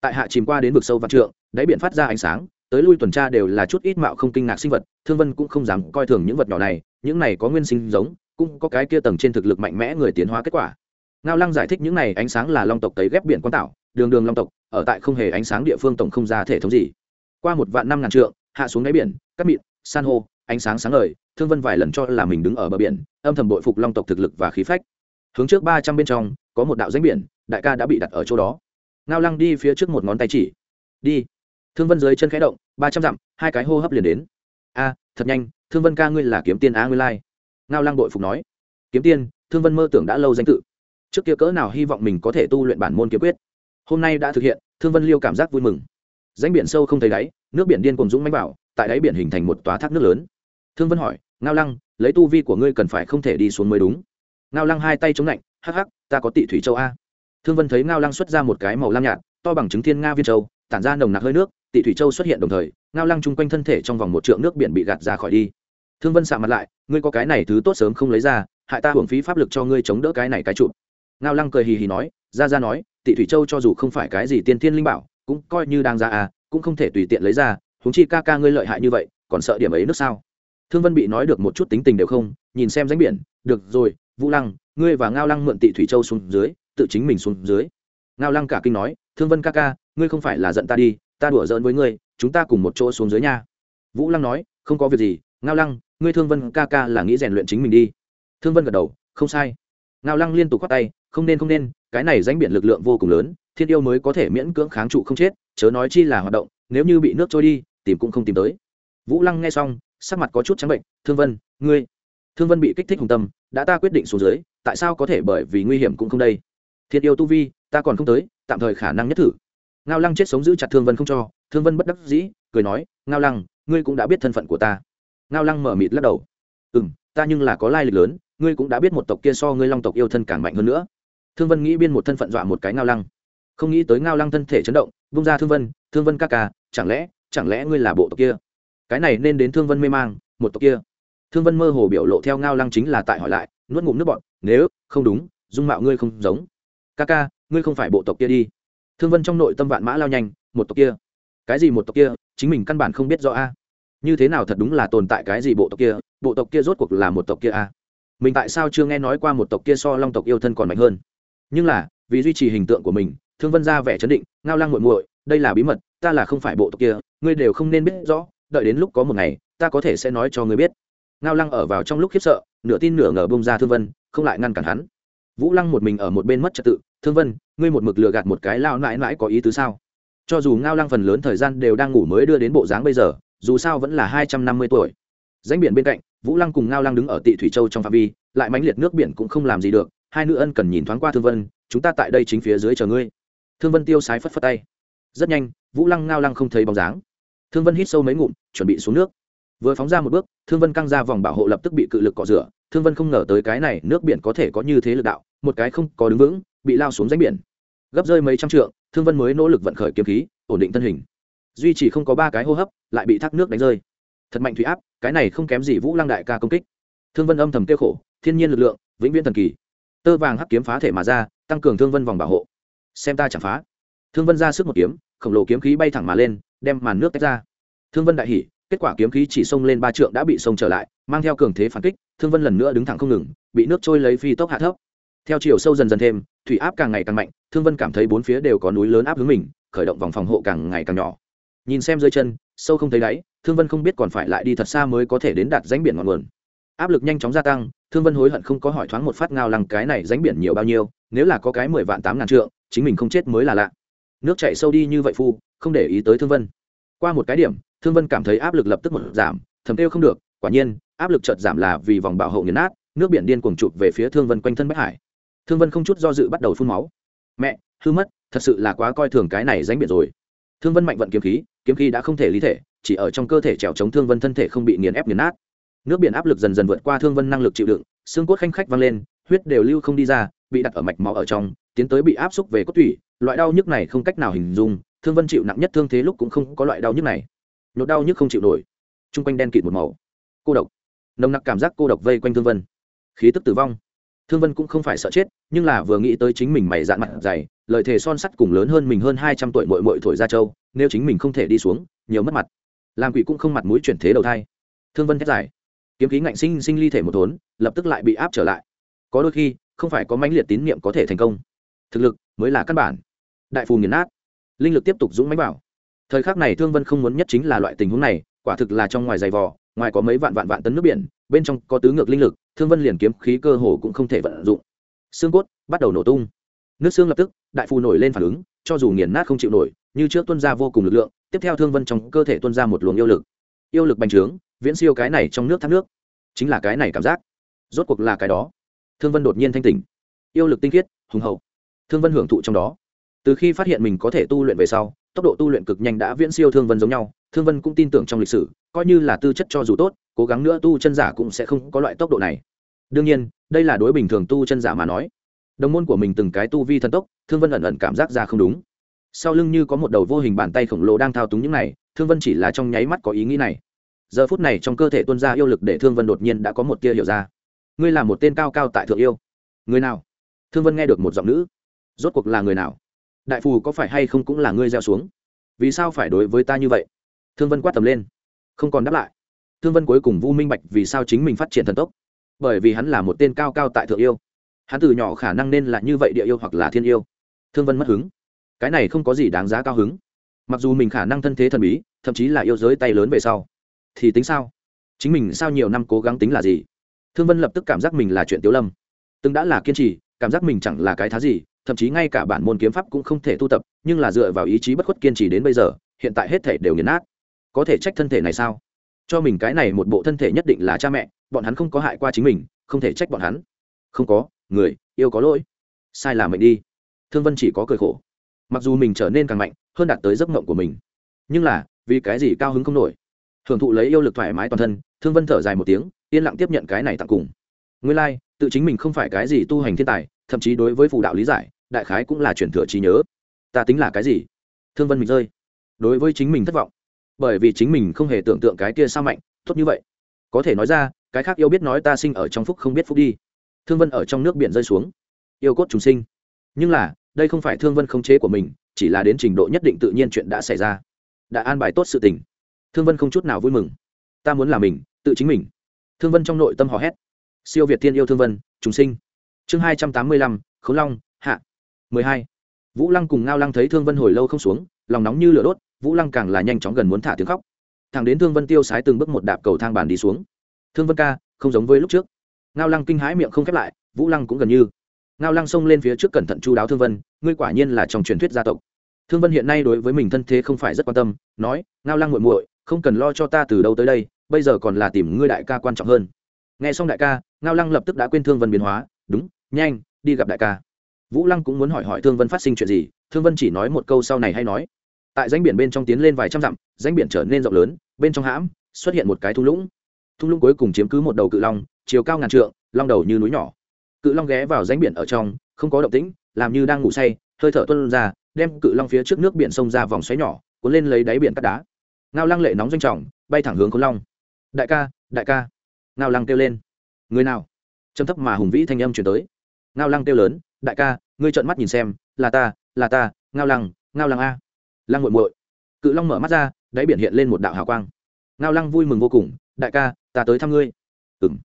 Tại hạ chìm qua đến vực sâu vạn trượng, đáy biển phát ra ánh sáng tới lui tuần tra đều là chút ít mạo không kinh ngạc sinh vật, thương vân cũng không dám coi thường những vật nhỏ này, những này có nguyên sinh giống, cũng có cái kia tầng trên thực lực mạnh mẽ người tiến hóa kết quả. Ngao lăng giải thích những này ánh sáng là long tộc tấy ghép biển quán tạo, đường đường long tộc, ở tại không hề ánh sáng địa phương tổng không ra thể thống gì. Qua một vạn năm ngàn trượng, hạ xuống đáy biển cắt mịn, san hô, ánh sáng sáng ngời, thương vân vài lần cho là mình đứng ở bờ biển, âm thầm bội phục long tộc thực lực và khí phách. Hướng trước ba trăm bên trong, có một đạo danh biển, đại ca đã bị đặt ở chỗ đó. Ngao lăng đi phía trước một ngón tay chỉ. Đi thương vân dưới chân khẽ động, ba trăm dặm, hai cái hô hấp liền đến. A, thật nhanh, thương vân ca ngươi là kiếm tiên á ngươi lai. Ngao lăng đội phục nói. Kiếm tiên, thương vân mơ tưởng đã lâu danh tự. Trước kia cỡ nào hy vọng mình có thể tu luyện bản môn kiếm quyết. Hôm nay đã thực hiện, thương vân liêu cảm giác vui mừng. Danh biển sâu không thấy đáy, nước biển điên cùng dũng mánh bảo tại đáy biển hình thành một tòa thác nước lớn. Thương vân hỏi, ngao lăng, lấy tu vi của ngươi cần phải không thể đi xuống mới đúng? Ngao lăng hai tay chống lạnh, hắc hắc, ta có tị thủy châu a. Thương vân thấy ngao lăng xuất ra một cái màu lam nhạt, to bằng trứng thiên nga viên châu, tản ra nồng nặc hơi nước tị thủy châu xuất hiện đồng thời, ngao lăng chung quanh thân thể trong vòng một trượng nước biển bị gạt ra khỏi đi. Thương vân sạ mặt lại, ngươi có cái này thứ tốt sớm không lấy ra, hại ta hưởng phí pháp lực cho ngươi chống đỡ cái này cái chụp ngao lăng cười hì hì nói, ra ra nói, tị thủy châu cho dù không phải cái gì tiên thiên linh bảo, cũng coi như đang ra à cũng không thể tùy tiện lấy ra húng chi ca ca ngươi lợi hại như vậy, còn sợ điểm ấy nước sao? Thương vân bị nói được một chút tính tình đều không, nhìn xem ránh biển, được rồi, vũ lăng, ngươi và ngao lăng mượn tị thủy châu xuống dưới, tự chính mình xuống dưới. Ngao lăng cả kinh nói, thương vân ca ca, ngươi không phải là giận ta đi ta đùa giỡn với ngươi, chúng ta cùng một chỗ xuống dưới nha. Vũ lăng nói, không có việc gì, ngao lăng, ngươi thương vân ca ca là nghĩ rèn luyện chính mình đi. Thương vân gật đầu, không sai. Ngao lăng liên tục quát tay, không nên không nên, cái này danh biển lực lượng vô cùng lớn, thiên yêu mới có thể miễn cưỡng kháng trụ không chết, chớ nói chi là hoạt động, nếu như bị nước trôi đi, tìm cũng không tìm tới. Vũ lăng nghe xong, sắc mặt có chút trắng bệnh, thương vân, ngươi. Thương vân bị kích thích hùng tâm, đã ta quyết định xuống dưới, tại sao có thể bởi vì nguy hiểm cũng không đây? Thiên yêu tu vi, ta còn không tới, tạm thời khả năng nhất thử ngao lăng chết sống giữ chặt thương vân không cho, thương vân bất đắc dĩ, cười nói, ngao lăng, ngươi cũng đã biết thân phận của ta. Ngao lăng mở mịt lắc đầu. Ừ m ta nhưng là có lai lịch lớn, ngươi cũng đã biết một tộc kia so ngươi long tộc yêu thân càng mạnh hơn nữa. Thương vân nghĩ biên một thân phận dọa một cái ngao lăng. Không nghĩ tới ngao lăng thân thể chấn động bung ra thương vân thương vân ca ca, chẳng lẽ chẳng lẽ ngươi là bộ tộc kia? Cái này nên đến thương vân mê mang, một tộc kia. Thương vân mơ hồ biểu lộ theo ngao lăng chính là tại hỏi lại, nuốt ngụm nước bọn nếu không đúng, dung mạo ngươi không giống. Ca ca, ngươi không phải bộ tộc kia đi thương vân trong nội tâm vạn mã lao nhanh, một tộc kia. Cái gì một tộc kia? Chính mình căn bản không biết rõ a. Như thế nào thật đúng là tồn tại cái gì bộ tộc kia? Bộ tộc kia rốt cuộc là một tộc kia a. Mình tại sao chưa nghe nói qua một tộc kia so long tộc yêu thân còn mạnh hơn? Nhưng là, vì duy trì hình tượng của mình, thương vân ra vẻ chấn định, ngao Lang muội muội, đây là bí mật, ta là không phải bộ tộc kia, ngươi đều không nên biết rõ, đợi đến lúc có một ngày, ta có thể sẽ nói cho ngươi biết. Ngao lăng ở vào trong lúc khiếp sợ, nửa tin nửa ngờ bông ra thương vân, không lại ngăn cản hắn. Vũ lăng một mình ở một bên mất trật tự thương vân, ngươi một mực lừa gạt một cái lao mãi mãi có ý tứ sao? Cho dù ngao lăng phần lớn thời gian đều đang ngủ mới đưa đến bộ dáng bây giờ, dù sao vẫn là hai trăm năm mươi tuổi. Danh biển bên cạnh, vũ lăng cùng ngao lăng đứng ở tị thủy châu trong phạm vi, lại mãnh liệt nước biển cũng không làm gì được, hai nữ ân cần nhìn thoáng qua thương vân, chúng ta tại đây chính phía dưới chờ ngươi. Thương vân tiêu sái phất phất tay. Rất nhanh, vũ lăng ngao lăng không thấy bóng dáng. Thương vân hít sâu mấy ngụm, chuẩn bị xuống nước vừa phóng ra một bước, thương vân căng ra vòng bảo hộ lập tức bị cự lực cọ rửa. Thương vân không ngờ tới cái này nước biển có thể có như thế lực đạo, một cái không có đứng vững, bị lao xuống ránh biển. Gấp rơi mấy trăm trượng, thương vân mới nỗ lực vận khởi kiếm khí, ổn định thân hình. Duy chỉ không có ba cái hô hấp, lại bị thác nước đánh rơi. Thật mạnh thủy áp, cái này không kém gì vũ lăng đại ca công kích. Thương vân âm thầm kêu khổ, thiên nhiên lực lượng, vĩnh viễn thần kỳ. Tơ vàng hắc kiếm phá thể mà ra, tăng cường thương vân vòng bảo hộ. Xem ta chẳng phá. Thương vân ra sức một kiếm, khổng lồ kiếm khí bay thẳng mà lên, đem màn nước tách ra. Thương vân đại hỉ kết quả kiếm khí chỉ xông lên ba trượng đã bị xông trở lại, mang theo cường thế phản kích, thương vân lần nữa đứng thẳng không ngừng, bị nước trôi lấy phi tốc hạ thấp. Theo chiều sâu dần dần thêm, thủy áp càng ngày càng mạnh, thương vân cảm thấy bốn phía đều có núi lớn áp hướng mình, khởi động vòng phòng hộ càng ngày càng nhỏ. Nhìn xem dưới chân, sâu không thấy đáy, thương vân không biết còn phải lại đi thật xa mới có thể đến đạt ránh biển ngọn nguồn. Áp lực nhanh chóng gia tăng, thương vân hối hận không có hỏi thoáng một phát ngao lăng cái này ránh biển nhiều bao nhiêu, nếu là có cái mười vạn tám ngàn trượng, chính mình không chết mới là lạ. Nước chạy sâu đi như vậy phu, không để ý tới thương vân. Qua một cái điểm thương vân cảm thấy áp lực lập tức một giảm, thầm kêu không được, quả nhiên, áp lực chợt giảm là vì vòng bảo hộ nghiền nát, nước biển điên cuồng chụp về phía thương vân quanh thân bách hải. Thương vân không chút do dự bắt đầu phun máu. Mẹ, hư mất, thật sự là quá coi thường cái này ránh biển rồi. Thương vân mạnh vận kiếm khí kiếm khí đã không thể lý thể, chỉ ở trong cơ thể trèo chống thương vân thân thể không bị nghiền ép nghiền nát. Nước biển áp lực dần dần vượt qua thương vân năng lực chịu đựng, xương cốt khanh khách vang lên, huyết đều lưu không đi ra, bị đặt ở mạch máu ở trong, tiến tới bị áp xúc về cốt thủy. loại đau nhức này không cách nào hình dung, thương vân chịu nặng nhất thương thế lúc cũng không có loại đau nhức này nhột đau nhức không chịu nổi. T r u n g quanh đen kịt một màu. Cô độc. Nồng nặc cảm giác cô độc vây quanh thương vân. Khí tức tử vong. Thương vân cũng không phải sợ chết, nhưng là vừa nghĩ tới chính mình mày dạn mặt dày, lợi thế son sắt cùng lớn hơn mình hơn hai trăm tuổi mội mội thổi ra châu, nếu chính mình không thể đi xuống, nhiều mất mặt. Làm quỷ cũng không mặt mũi chuyển thế đầu thai. Thương vân thét dài. Kiếm khí ngạnh sinh sinh ly thể một thốn lập tức lại bị áp trở lại. Có đôi khi, không phải có mãnh liệt tín nhiệm có thể thành công. Thực lực mới là căn bản. Đại phù nghiền nát. Linh lực tiếp tục dũng mánh bảo thời khắc này thương vân không muốn nhất chính là loại tình huống này, quả thực là trong ngoài dày vò, ngoài có mấy vạn vạn vạn tấn nước biển, bên trong có tứ ngược linh lực, thương vân liền kiếm khí cơ hồ cũng không thể vận dụng. Xương cốt bắt đầu nổ tung. Nước xương lập tức, đại phù nổi lên phản ứng, cho dù nghiền nát không chịu nổi, như trước tuân ra vô cùng lực lượng, tiếp theo thương vân trong cơ thể tuân ra một luồng yêu lực. Yêu lực bành trướng, viễn siêu cái này trong nước thác nước. Chính là cái này cảm giác. Rốt cuộc là cái đó. Thương vân đột nhiên thanh tỉnh. Yêu lực tinh khiết, hùng hậu. Thương vân hưởng thụ trong đó. Từ khi phát hiện mình có thể tu luyện về sau tốc độ tu luyện cực nhanh đã viễn siêu thương vân giống nhau, thương vân cũng tin tưởng trong lịch sử, coi như là tư chất cho dù tốt, cố gắng nữa tu chân giả cũng sẽ không có loại tốc độ này. Đương nhiên, đây là đối bình thường tu chân giả mà nói. Đồng môn của mình từng cái tu vi thần tốc, thương vân ẩn ẩn cảm giác ra không đúng. Sau lưng như có một đầu vô hình bàn tay khổng lồ đang thao túng những này, thương vân chỉ là trong nháy mắt có ý nghĩ này. Giờ phút này trong cơ thể tuân ra yêu lực để thương vân đột nhiên đã có một tia hiểu ra. Ngươi là một tên cao cao tại thượng yêu. Người nào? Thương vân nghe được một giọng nữ. Rốt cuộc là người nào? Đại phù có phải hay không cũng là ngươi gieo xuống? Vì sao phải đối với ta như vậy? Thương vân quát tầm lên. Không còn đáp lại. Thương vân cuối cùng vu minh bạch vì sao chính mình phát triển thần tốc. Bởi vì hắn là một tên cao cao tại thượng yêu. Hắn từ nhỏ khả năng nên là như vậy địa yêu hoặc là thiên yêu. Thương vân mất hứng. Cái này không có gì đáng giá cao hứng. Mặc dù mình khả năng thân thế thần bí, thậm chí là yêu giới tay lớn về sau, thì tính sao? Chính mình sao nhiều năm cố gắng tính là gì? Thương vân lập tức cảm giác mình là chuyện tiếu lâm. Từng đã là kiên trì, cảm giác mình chẳng là cái thá gì thậm chí ngay cả bản môn kiếm pháp cũng không thể tu tập nhưng là dựa vào ý chí bất khuất kiên trì đến bây giờ hiện tại hết thể đều nghiền nát. Có thể trách thân thể này sao? Cho mình cái này một bộ thân thể nhất định là cha mẹ bọn hắn không có hại qua chính mình không thể trách bọn hắn. Không có người yêu có lỗi. Sai là mệnh đi. Thương vân chỉ có cười khổ. Mặc dù mình trở nên càng mạnh hơn đạt tới giấc mộng của mình. Nhưng là vì cái gì cao hứng không nổi? Hưởng thụ lấy yêu lực thoải mái toàn thân thương vân thở dài một tiếng yên lặng tiếp nhận cái này tặng cùng. Nguyên lai、like, tự chính mình không phải cái gì tu hành thiên tài thậm chí đối với phù đạo lý giải đại khái cũng là chuyển thừa trí nhớ. Ta tính là cái gì? Thương vân mình rơi. Đối với chính mình thất vọng. Bởi vì chính mình không hề tưởng tượng cái kia sao mạnh, tốt như vậy. Có thể nói ra, cái khác yêu biết nói ta sinh ở trong phúc không biết phúc đi. Thương vân ở trong nước biển rơi xuống. Yêu cốt chúng sinh. Nhưng là, đây không phải thương vân khống chế của mình, chỉ là đến trình độ nhất định tự nhiên chuyện đã xảy ra. Đã an bài tốt sự tình. Thương vân không chút nào vui mừng. Ta muốn là mình, tự chính mình. Thương vân trong nội tâm hò hét. Siêu việt thiên yêu thương vân chúng sinh. Chương hai trăm tám mươi lăm khấu long, hạ mười hai. Vũ lăng cùng ngao lăng thấy thương vân hồi lâu không xuống, lòng nóng như lửa đốt, vũ lăng càng là nhanh chóng gần muốn thả tiếng khóc. Thằng đến thương vân tiêu sái từng bước một đạp cầu thang bàn đi xuống. Thương vân ca, không giống với lúc trước. Ngao lăng kinh hãi miệng không khép lại, vũ lăng cũng gần như. Ngao lăng xông lên phía trước cẩn thận chu đáo thương vân, ngươi quả nhiên là trong truyền thuyết gia tộc. Thương vân hiện nay đối với mình thân thế không phải rất quan tâm, nói, ngao lăng muội muội, không cần lo cho ta từ đâu tới đây, bây giờ còn là tìm ngươi đại ca quan trọng hơn. Nghe xong đại ca, ngao lăng lập tức đã quên thương vân biến hóa, đúng, nhanh, đi gặp đại ca vũ lăng cũng muốn hỏi hỏi thương vân phát sinh chuyện gì, thương vân chỉ nói một câu sau này hay nói. Tại danh biển bên trong tiến lên vài trăm dặm danh biển trở nên rộng lớn, bên trong hãm, xuất hiện một cái thung lũng. Thung lũng cuối cùng chiếm cứ một đầu cự long, chiều cao ngàn trượng, long đầu như núi nhỏ. Cự long ghé vào danh biển ở trong, không có động tĩnh, làm như đang ngủ say, hơi thở tuân ra, đem cự long phía trước nước biển sông ra vòng xoáy nhỏ, cuốn lên lấy đáy biển cắt đá. Ngao lăng lệ nóng doanh trọng, bay thẳng hướng khốn long. Đại ca đại ca. Ngao lăng kêu lên. Người nào? Trầm thấp mà hùng vĩ thanh âm chuyển tới. Ngao lăng kêu lớn. Đại ca ngươi trợn mắt nhìn xem, là ta là ta, ngao lăng ngao lăng a. Lăng muội muội. Cự long mở mắt ra, đáy biển hiện lên một đạo hào quang. Ngao lăng vui mừng vô cùng, đại ca, ta tới thăm ngươi. Ừng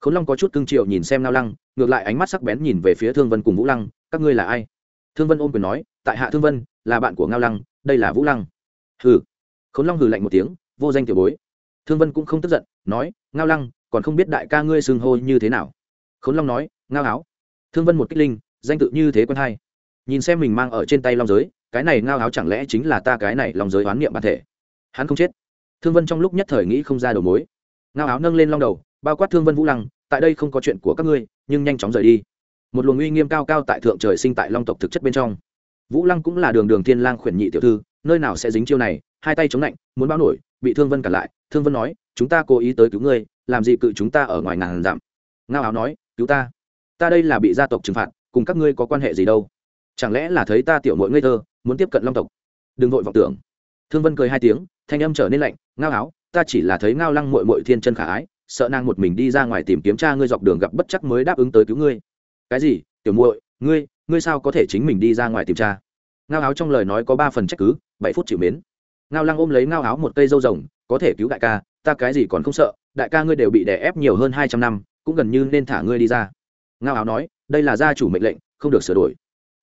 khốn long có chút cưng triệu nhìn xem ngao lăng, ngược lại ánh mắt sắc bén nhìn về phía thương vân cùng vũ lăng, các ngươi là ai? Thương vân ôm quyền nói, tại hạ thương vân, là bạn của ngao lăng, đây là vũ lăng. Hừ. Khốn long hừ lạnh một tiếng, vô danh tiểu bối. Thương vân cũng không tức giận, nói, ngao lăng, còn không biết đại ca ngươi xưng hô như thế nào. Khốn long nói, ngao áo. Thương vân một kích linh danh tự như thế quân hai nhìn xem mình mang ở trên tay long giới, cái này ngao áo chẳng lẽ chính là ta cái này long giới oán niệm bản thể? Hắn không chết. Thương vân trong lúc nhất thời nghĩ không ra đầu mối. Ngao áo nâng lên long đầu, bao quát thương vân vũ lăng, tại đây không có chuyện của các ngươi, nhưng nhanh chóng rời đi. Một luồng uy nghiêm cao cao tại thượng trời sinh tại long tộc thực chất bên trong. Vũ lăng cũng là đường đường thiên lang khuyển nhị tiểu thư, nơi nào sẽ dính chiêu này, hai tay chống lạnh, muốn bao nổi, bị thương vân cản lại. Thương vân nói, chúng ta cố ý tới cứu ngươi, làm gì cự chúng ta ở ngoài ngàn dặm. Ngao áo nói, cứu ta. Ta đây là bị gia tộc trừng phạt cùng các ngươi có quan hệ gì đâu? Chẳng lẽ là thấy ta tiểu mội ngây thơ, muốn tiếp cận long tộc? Đừng vội vọng tưởng. Thương vân cười hai tiếng, thanh âm trở nên lạnh, ngao áo ta chỉ là thấy ngao lăng mội mội thiên chân khả ái, sợ nàng một mình đi ra ngoài tìm kiếm cha ngươi dọc đường gặp bất chắc mới đáp ứng tới cứu ngươi. Cái gì? Tiểu muội, ngươi ngươi sao có thể chính mình đi ra ngoài tìm cha? Ngao áo trong lời nói có ba phần trách cứ, bảy phút chịu mến. Ngao lăng ôm lấy ngao áo một cây dâu rồng, có thể cứu đại ca, ta cái gì còn không sợ, đại ca ngươi đều bị đè ép nhiều hơn hai trăm năm, cũng gần như nên thả ngươi đi ra. Ngao áo nói đây là gia chủ mệnh lệnh, không được sửa đổi.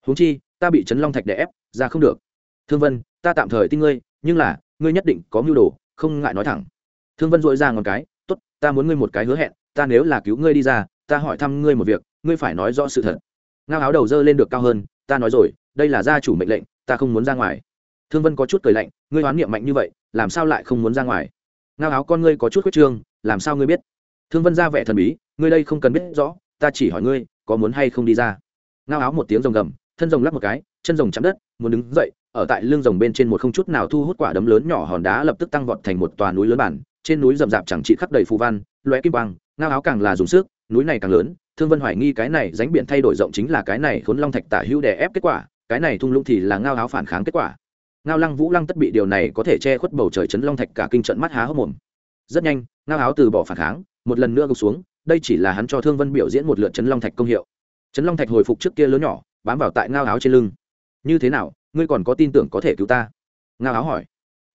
Huống chi, ta bị Trấn long thạch đè ép, ra không được. Thương vân, ta tạm thời tin ngươi, nhưng là, ngươi nhất định có mưu đồ, không ngại nói thẳng. Thương vân dội ra ngón cái, tốt, ta muốn ngươi một cái hứa hẹn, ta nếu là cứu ngươi đi ra, ta hỏi thăm ngươi một việc, ngươi phải nói rõ sự thật. Ngao áo đầu dơ lên được cao hơn, ta nói rồi, đây là gia chủ mệnh lệnh, ta không muốn ra ngoài. Thương vân có chút cười lạnh, ngươi hoán niệm mạnh như vậy, làm sao lại không muốn ra ngoài? Ngao áo con ngươi có chút khuyết trương, làm sao ngươi biết? Thương vân ra vẻ thần bí, ngươi đây không cần biết rõ, ta chỉ hỏi ngươi có muốn hay không đi ra. Ngao áo một tiếng rồng gầm, thân rồng lắp một cái, chân rồng chạm đất, muốn đứng dậy, ở tại lưng rồng bên trên một không chút nào thu hút quả đấm lớn nhỏ hòn đá lập tức tăng vọt thành một tòa núi lớn bản, trên núi rậm rạp chẳng trị khắp đầy phù văn loé kim quang, ngao áo càng là dùng sức, núi này càng lớn, thương vân hoài nghi cái này ránh biển thay đổi rộng chính là cái này khốn long thạch tả hữu đè ép kết quả, cái này thung lũng thì là ngao áo phản kháng kết quả. Ngao lăng vũ lăng tất bị điều này có thể che khuất bầu trời chấn long thạch cả kinh trận mắt há hốc mồm. Rất nhanh, ngao áo từ bỏ phản kháng, một lần nữa gục xuống đây chỉ là hắn cho thương vân biểu diễn một lượt chấn long thạch công hiệu. Chấn long thạch hồi phục trước kia lớn nhỏ, bám vào tại ngao áo trên lưng. Như thế nào, ngươi còn có tin tưởng có thể cứu ta? Ngao áo hỏi.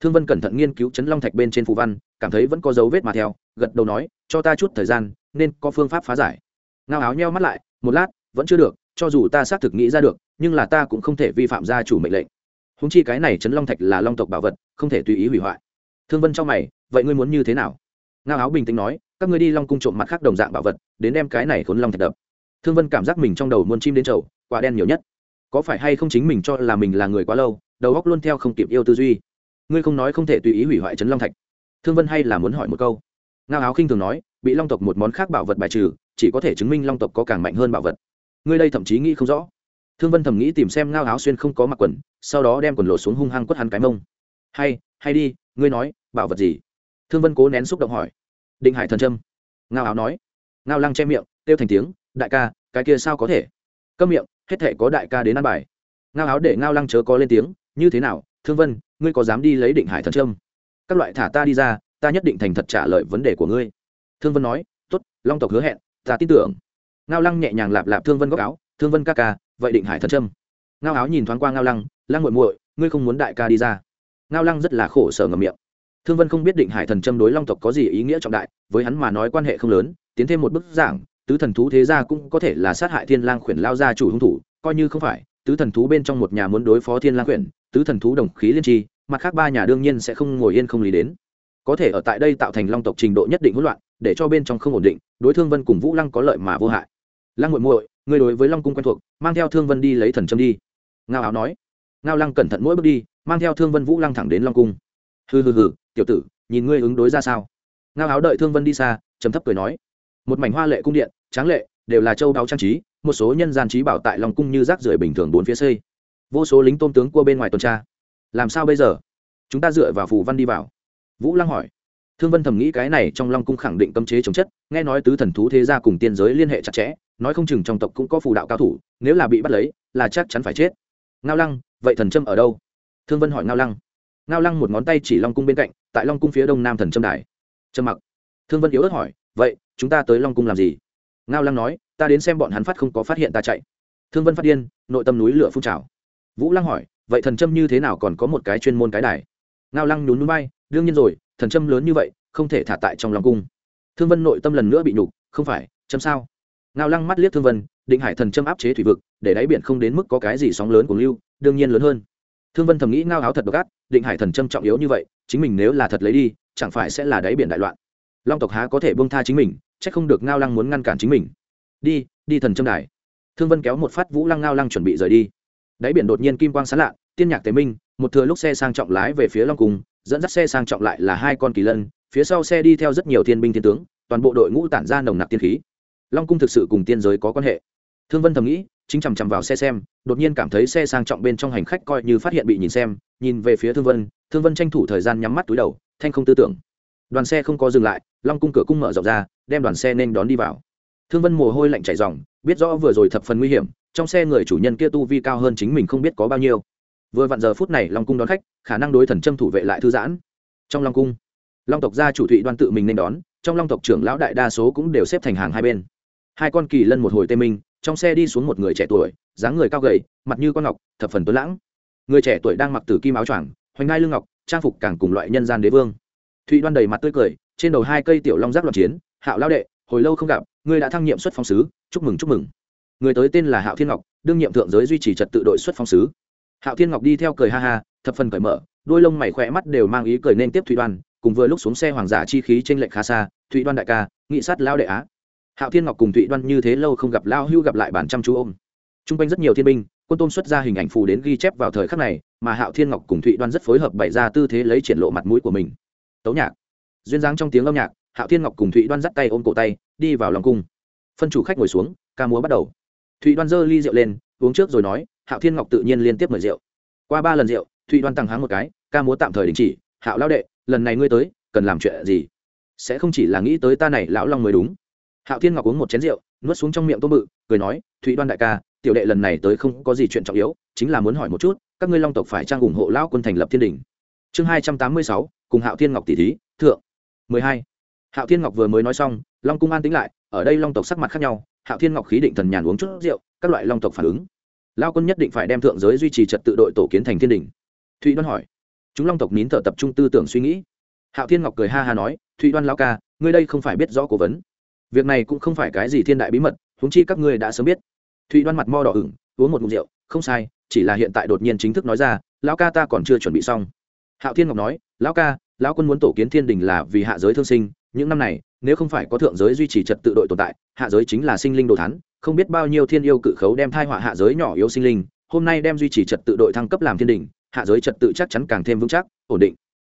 Thương vân cẩn thận nghiên cứu chấn long thạch bên trên phù văn, cảm thấy vẫn có dấu vết mà theo, gật đầu nói, cho ta chút thời gian, nên có phương pháp phá giải. Ngao áo nheo mắt lại, một lát, vẫn chưa được, cho dù ta xác thực nghĩ ra được, nhưng là ta cũng không thể vi phạm gia chủ mệnh lệnh. Húng chi cái này chấn long thạch là long tộc bảo vật, không thể tùy ý hủy hoại. Thương vân cho mày, vậy ngươi muốn như thế nào? Ngao áo bình tĩnh nói, các ngươi đi long cung trộm mặt khác đồng dạng bảo vật, đến đem cái này khốn long thạch đập. Thương vân cảm giác mình trong đầu muôn chim đến trầu, quả đen nhiều nhất. Có phải hay không chính mình cho là mình là người quá lâu, đầu óc luôn theo không kịp yêu tư duy? Ngươi không nói không thể tùy ý hủy hoại trấn long thạch. Thương vân hay là muốn hỏi một câu? Ngao áo khinh thường nói, bị long tộc một món khác bảo vật bài trừ, chỉ có thể chứng minh long tộc có càng mạnh hơn bảo vật. Ngươi đây thậm chí nghĩ không rõ. Thương vân thầm nghĩ tìm xem ngao áo xuyên không có mặc quần, sau đó đem quần lộ xuống hung hăng quất hắn cái mông. Hay hay đi, ngươi nói, bảo vật gì? Thương vân cố nén xúc động hỏi. Định hải thần trâm. Ngao áo nói. Ngao lăng che miệng, kêu thành tiếng, đại ca, cái kia sao có thể? Câm miệng, hết thể có đại ca đến ăn bài. Ngao áo để ngao lăng chớ có lên tiếng, như thế nào, thương vân, ngươi có dám đi lấy định hải thần trâm? Các loại thả ta đi ra, ta nhất định thành thật trả lời vấn đề của ngươi. Thương vân nói t ố t long tộc hứa hẹn, ta tin tưởng. Ngao lăng nhẹ nhàng lạp lạp thương vân góc áo, thương vân ca ca, vậy định hải thần trâm? Ngao áo nhìn thoáng qua ngao lăng lăng muội muội, ngươi không muốn đại ca đi ra. Ngao lăng rất là khổ sở ngầm miệng thương vân không biết định hải thần châm đối long tộc có gì ý nghĩa trọng đại, với hắn mà nói quan hệ không lớn, tiến thêm một bức giảng, tứ thần thú thế gia cũng có thể là sát hại thiên lang khuyển lao gia chủ hung thủ, coi như không phải, tứ thần thú bên trong một nhà muốn đối phó thiên lang khuyển, tứ thần thú đồng khí liên tri, mặt khác ba nhà đương nhiên sẽ không ngồi yên không lý đến. Có thể ở tại đây tạo thành long tộc trình độ nhất định hỗn loạn, để cho bên trong không ổn định, đối thương vân cùng vũ lăng có lợi mà vô hại. Lăng muội muội người đối với long cung quen thuộc, mang theo thương vân đi lấy thần châm đi. Ngao áo nói. Ngao lăng cẩn thận mỗi bước đi, mang theo thương vân vũ lăng thẳng đến long cung hừ hừ hừ, tiểu tử, nhìn ngươi ứng đối ra sao? Ngao áo đợi thương vân đi xa, trầm thấp cười nói. Một mảnh hoa lệ cung điện, tráng lệ, đều là châu đáo trang trí, một số nhân gian trí bảo tại lòng cung như rác rưởi bình thường bốn phía xây. Vô số lính tôn tướng cua bên ngoài tuần tra. Làm sao bây giờ? Chúng ta dựa vào phù văn đi vào. Vũ lăng hỏi. Thương vân thầm nghĩ cái này trong long cung khẳng định cấm chế chống chất, nghe nói tứ thần thú thế gia cùng tiên giới liên hệ chặt chẽ, nói không chừng trong tộc cũng có phù đạo cao thủ, nếu là bị bắt lấy, là chắc chắn phải chết. Ngao lăng, vậy thần trâm ở đâu? Thương vân hỏi ngao lăng ngao lăng một ngón tay chỉ long cung bên cạnh, tại long cung phía đông nam thần trâm đài. Trâm mặc. Thương vân yếu ớt hỏi, vậy, chúng ta tới long cung làm gì? Ngao lăng nói, ta đến xem bọn hắn phát không có phát hiện ta chạy. Thương vân phát điên, nội tâm núi lửa phun trào. Vũ lăng hỏi, vậy thần trâm như thế nào còn có một cái chuyên môn cái đài? Ngao lăng nhún núi bay, đương nhiên rồi, thần trâm lớn như vậy, không thể thả tại trong lòng cung. Thương vân nội tâm lần nữa bị nhục, không phải, châm sao? Ngao lăng mắt liếc thương vân, định hải thần trâm áp chế thủy vực, để đáy biển không đến mức có cái gì sóng lớn của lưu, đương nhiên lớn hơn thương vân thầm nghĩ ngao áo thật độc ác, định hải thần châm trọng yếu như vậy, chính mình nếu là thật lấy đi, chẳng phải sẽ là đáy biển đại loạn. Long tộc há có thể buông tha chính mình c h ắ c không được ngao lăng muốn ngăn cản chính mình. Đi đi thần châm đài. Thương vân kéo một phát vũ lăng ngao lăng chuẩn bị rời đi. Đáy biển đột nhiên kim quang sán lạ, tiên nhạc tế minh, một thừa lúc xe sang trọng lái về phía long cung, dẫn dắt xe sang trọng lại là hai con kỳ lân, phía sau xe đi theo rất nhiều thiên binh thiên tướng, toàn bộ đội ngũ tản ra nồng nặc tiên khí. Long cung thực sự cùng tiên giới có quan hệ. Thương vân thầm nghĩ chính chằm chằm vào xe xem, đột nhiên cảm thấy xe sang trọng bên trong hành khách coi như phát hiện bị nhìn xem, nhìn về phía thương vân thương vân tranh thủ thời gian nhắm mắt túi đầu, thanh không tư tưởng. Đoàn xe không có dừng lại, long cung cửa cung mở rộng ra, đem đoàn xe nên đón đi vào. Thương vân mồ hôi lạnh chảy dòng biết rõ vừa rồi thập phần nguy hiểm, trong xe người chủ nhân kia tu vi cao hơn chính mình không biết có bao nhiêu. Vừa vặn giờ phút này long cung đón khách, khả năng đối thần châm thủ vệ lại thư giãn. Trong long cung, long tộc gia chủ thụy đoan tự mình nên đón, trong long tộc trưởng lão đại đa số cũng đều xếp thành hàng hai bên. Hai con kỳ lân một hồi tê minh trong xe đi xuống một người trẻ tuổi, dáng người cao gầy, mặt như con ngọc, thập phần tuấn lãng. Người trẻ tuổi đang mặc tử kim áo choàng, hoành ngai lưng ngọc, trang phục càng cùng loại nhân gian đế vương. Thụy đoan đầy mặt tươi cười, trên đầu hai cây tiểu long giác loạn chiến, hạo lao đệ, hồi lâu không gặp, ngươi đã thăng nhiệm xuất phong sứ, chúc mừng chúc mừng. Người tới tên là hạo thiên ngọc, đương nhiệm thượng giới duy trì trật tự đội xuất phong sứ. Hạo thiên ngọc đi theo cười ha ha, thập phần cởi mở, đôi lông mày khỏe mắt đều mang ý cười nên tiếp thụy đoan, cùng vừa lúc xuống xe hoàng giả chi khí trên lệch khá xa, thụy đoan đại ca, nghị sát lao đệ á hạo thiên ngọc cùng thụy đoan như thế lâu không gặp lao hưu gặp lại bản chăm chú ôm. T r u n g quanh rất nhiều thiên binh, quân tôm xuất ra hình ảnh phù đến ghi chép vào thời khắc này, mà hạo thiên ngọc cùng thụy đoan rất phối hợp bày ra tư thế lấy triển lộ mặt mũi của mình. Tấu nhạc. Duyên dáng trong tiếng âm nhạc, hạo thiên ngọc cùng thụy đoan dắt tay ôm cổ tay, đi vào lòng cung. Phân chủ khách ngồi xuống, ca múa bắt đầu. Thụy đoan dơ ly rượu lên, uống trước rồi nói, hạo thiên ngọc tự nhiên liên tiếp mời rượu. Qua ba lần rượu, thụy đoan tăng háng một cái, ca múa tạm thời đình chỉ, hạo lao đệ, lần này ngươi tới, cần làm chuyện gì? Sẽ không chỉ là nghĩ tới ta này lão long mới đúng hạo thiên ngọc uống một chén rượu, nuốt xuống trong miệng tôm bự cười nói, thụy đoan đại ca, tiểu đệ lần này tới không có gì chuyện trọng yếu, chính là muốn hỏi một chút, các ngươi long tộc phải trang ủng hộ lão quân thành lập thiên đình. Chương hai trăm tám mươi sáu, cùng hạo thiên ngọc tỷ thí, thượng. mười hai. Hạo thiên ngọc vừa mới nói xong, long cung an tính lại, ở đây long tộc sắc mặt khác nhau, hạo thiên ngọc khí định thần nhàn uống chút rượu, các loại long tộc phản ứng. Lao quân nhất định phải đem thượng giới duy trì trật tự đội tổ kiến thành thiên đình. Thụy đoan hỏi, chúng long tộc nín thở tập trung tư tưởng suy nghĩ. Hạo thiên ngọc cười ha ha nói, thụy đoan lao ca, ngươi đây không phải biết rõ cố vấn việc này cũng không phải cái gì thiên đại bí mật húng chi các ngươi đã sớm biết. Thụy đoan mặt mo đỏ ửng, uống một ngụm rượu, không sai, chỉ là hiện tại đột nhiên chính thức nói ra, lão ca ta còn chưa chuẩn bị xong. Hạo thiên ngọc nói, lão ca, lão quân muốn tổ kiến thiên đình là vì hạ giới thương sinh, những năm này, nếu không phải có thượng giới duy trì trật tự đội tồn tại, hạ giới chính là sinh linh đồ thắn không biết bao nhiêu thiên yêu cự khấu đem thai họa hạ giới nhỏ yếu sinh linh, hôm nay đem duy trì trật tự đội thăng cấp làm thiên đình, hạ giới trật tự chắc chắn càng thêm vững chắc, ổn định.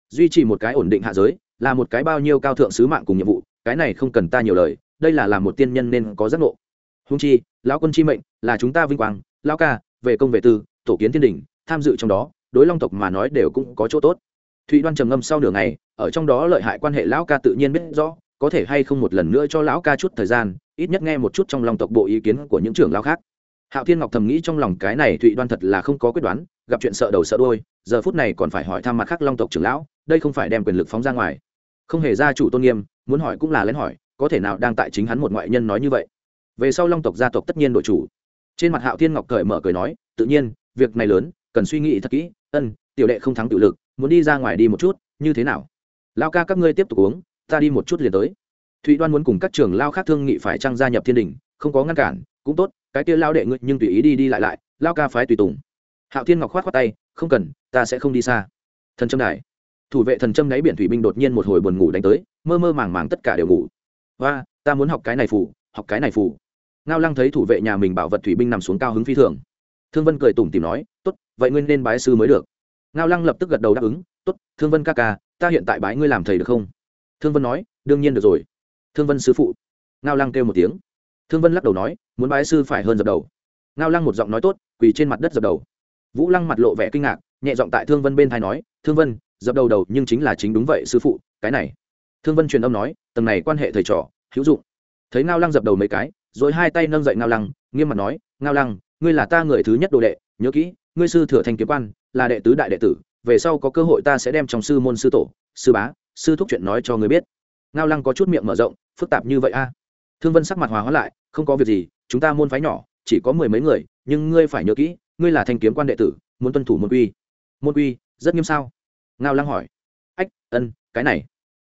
Duy trì một cái ổn định hạ giới, là một cái bao nhiêu cao thượng sứ mạng cùng nhiệm vụ cái này không cần ta nhiều lời, đây là làm một tiên nhân nên có giác ngộ. Húng chi, lão quân chi mệnh là chúng ta vinh quang, lão ca, về công về tư, tổ kiến thiên đình tham dự trong đó, đối long tộc mà nói đều cũng có chỗ tốt. Thụy đoan trầm ngâm sau nửa ngày, ở trong đó lợi hại quan hệ lão ca tự nhiên biết rõ, có thể hay không một lần nữa cho lão ca chút thời gian, ít nhất nghe một chút trong lòng tộc bộ ý kiến của những trưởng lão khác. Hạo thiên ngọc thầm nghĩ trong lòng cái này thụy đoan thật là không có quyết đoán, gặp chuyện sợ đầu sợ đôi giờ phút này còn phải hỏi thăm mặt khác long tộc trưởng lão, đây không phải đem quyền lực phóng ra ngoài. Không hề ra chủ tôn nghiêm muốn hỏi cũng là lén hỏi, có thể nào đang tại chính hắn một ngoại nhân nói như vậy? Về sau long tộc gia tộc tất nhiên đội chủ. Trên mặt hạo thiên ngọc cởi mở cười nói, tự nhiên, việc này lớn, cần suy nghĩ thật kỹ, ân, tiểu đệ không thắng tự lực, muốn đi ra ngoài đi một chút, như thế nào? Lao ca các ngươi tiếp tục uống, ta đi một chút liền tới. Thụy đoan muốn cùng các trường lao khác thương nghị phải trăng gia nhập thiên đình, không có ngăn cản, cũng tốt, cái kia lao đệ ngươi nhưng tùy ý đi đi lại lại, lao ca phái tùy tùng. Hạo thiên ngọc khoát khoát tay, không cần, ta sẽ không đi xa. Thần trâm đài thủ vệ thần trâm đáy biển thủy binh đột nhiên một hồi buồn ngủ đánh tới, mơ mơ màng màng tất cả đều ngủ. Và ta muốn học cái này phủ học cái này phủ ngao lăng thấy thủ vệ nhà mình bảo vật thủy binh nằm xuống cao hứng phi thường. Thương vân cười tủm tìm nói, tốt, vậy ngươi nên bái sư mới được. Ngao lăng lập tức gật đầu đáp ứng, tốt, thương vân ca ca, ta hiện tại bái ngươi làm thầy được không? Thương vân nói, đương nhiên được rồi. Thương vân sư phụ. Ngao lăng kêu một tiếng. Thương vân lắc đầu nói, muốn bái sư phải hơn dập đầu. Ngao lăng một giọng nói tốt, quỳ trên mặt đất dập đầu. Vũ lăng mặt lộ vẻ kinh ngạc, nhẹ giọng tại thương vân bên thai nói, thương vân dập đầu đầu, nhưng chính là chính đúng vậy, sư phụ, cái này. Thương vân truyền âm nói, tầng này quan hệ thầy trò, hữu dụng. Thấy ngao lăng dập đầu mấy cái, rồi hai tay nâng dậy ngao lăng, nghiêm mặt nói, ngao lăng, ngươi là ta người thứ nhất đồ đệ, nhớ kỹ, ngươi sư thừa thành kiếm quan, là đệ tứ đại đệ tử, về sau có cơ hội ta sẽ đem trong sư môn sư tổ, sư bá, sư thúc chuyện nói cho ngươi biết. Ngao lăng có chút miệng mở rộng, phức tạp như vậy a? Thương vân sắc mặt hòa hóa lại, không có việc gì, chúng ta môn phái nhỏ, chỉ có mười mấy người, nhưng ngươi phải nhớ kỹ, ngươi là thanh kiếm quan đệ tử, muốn tuân thủ môn quy. Môn quy, rất nghiêm sao? Ngao lăng hỏi. Ách, ân, cái này.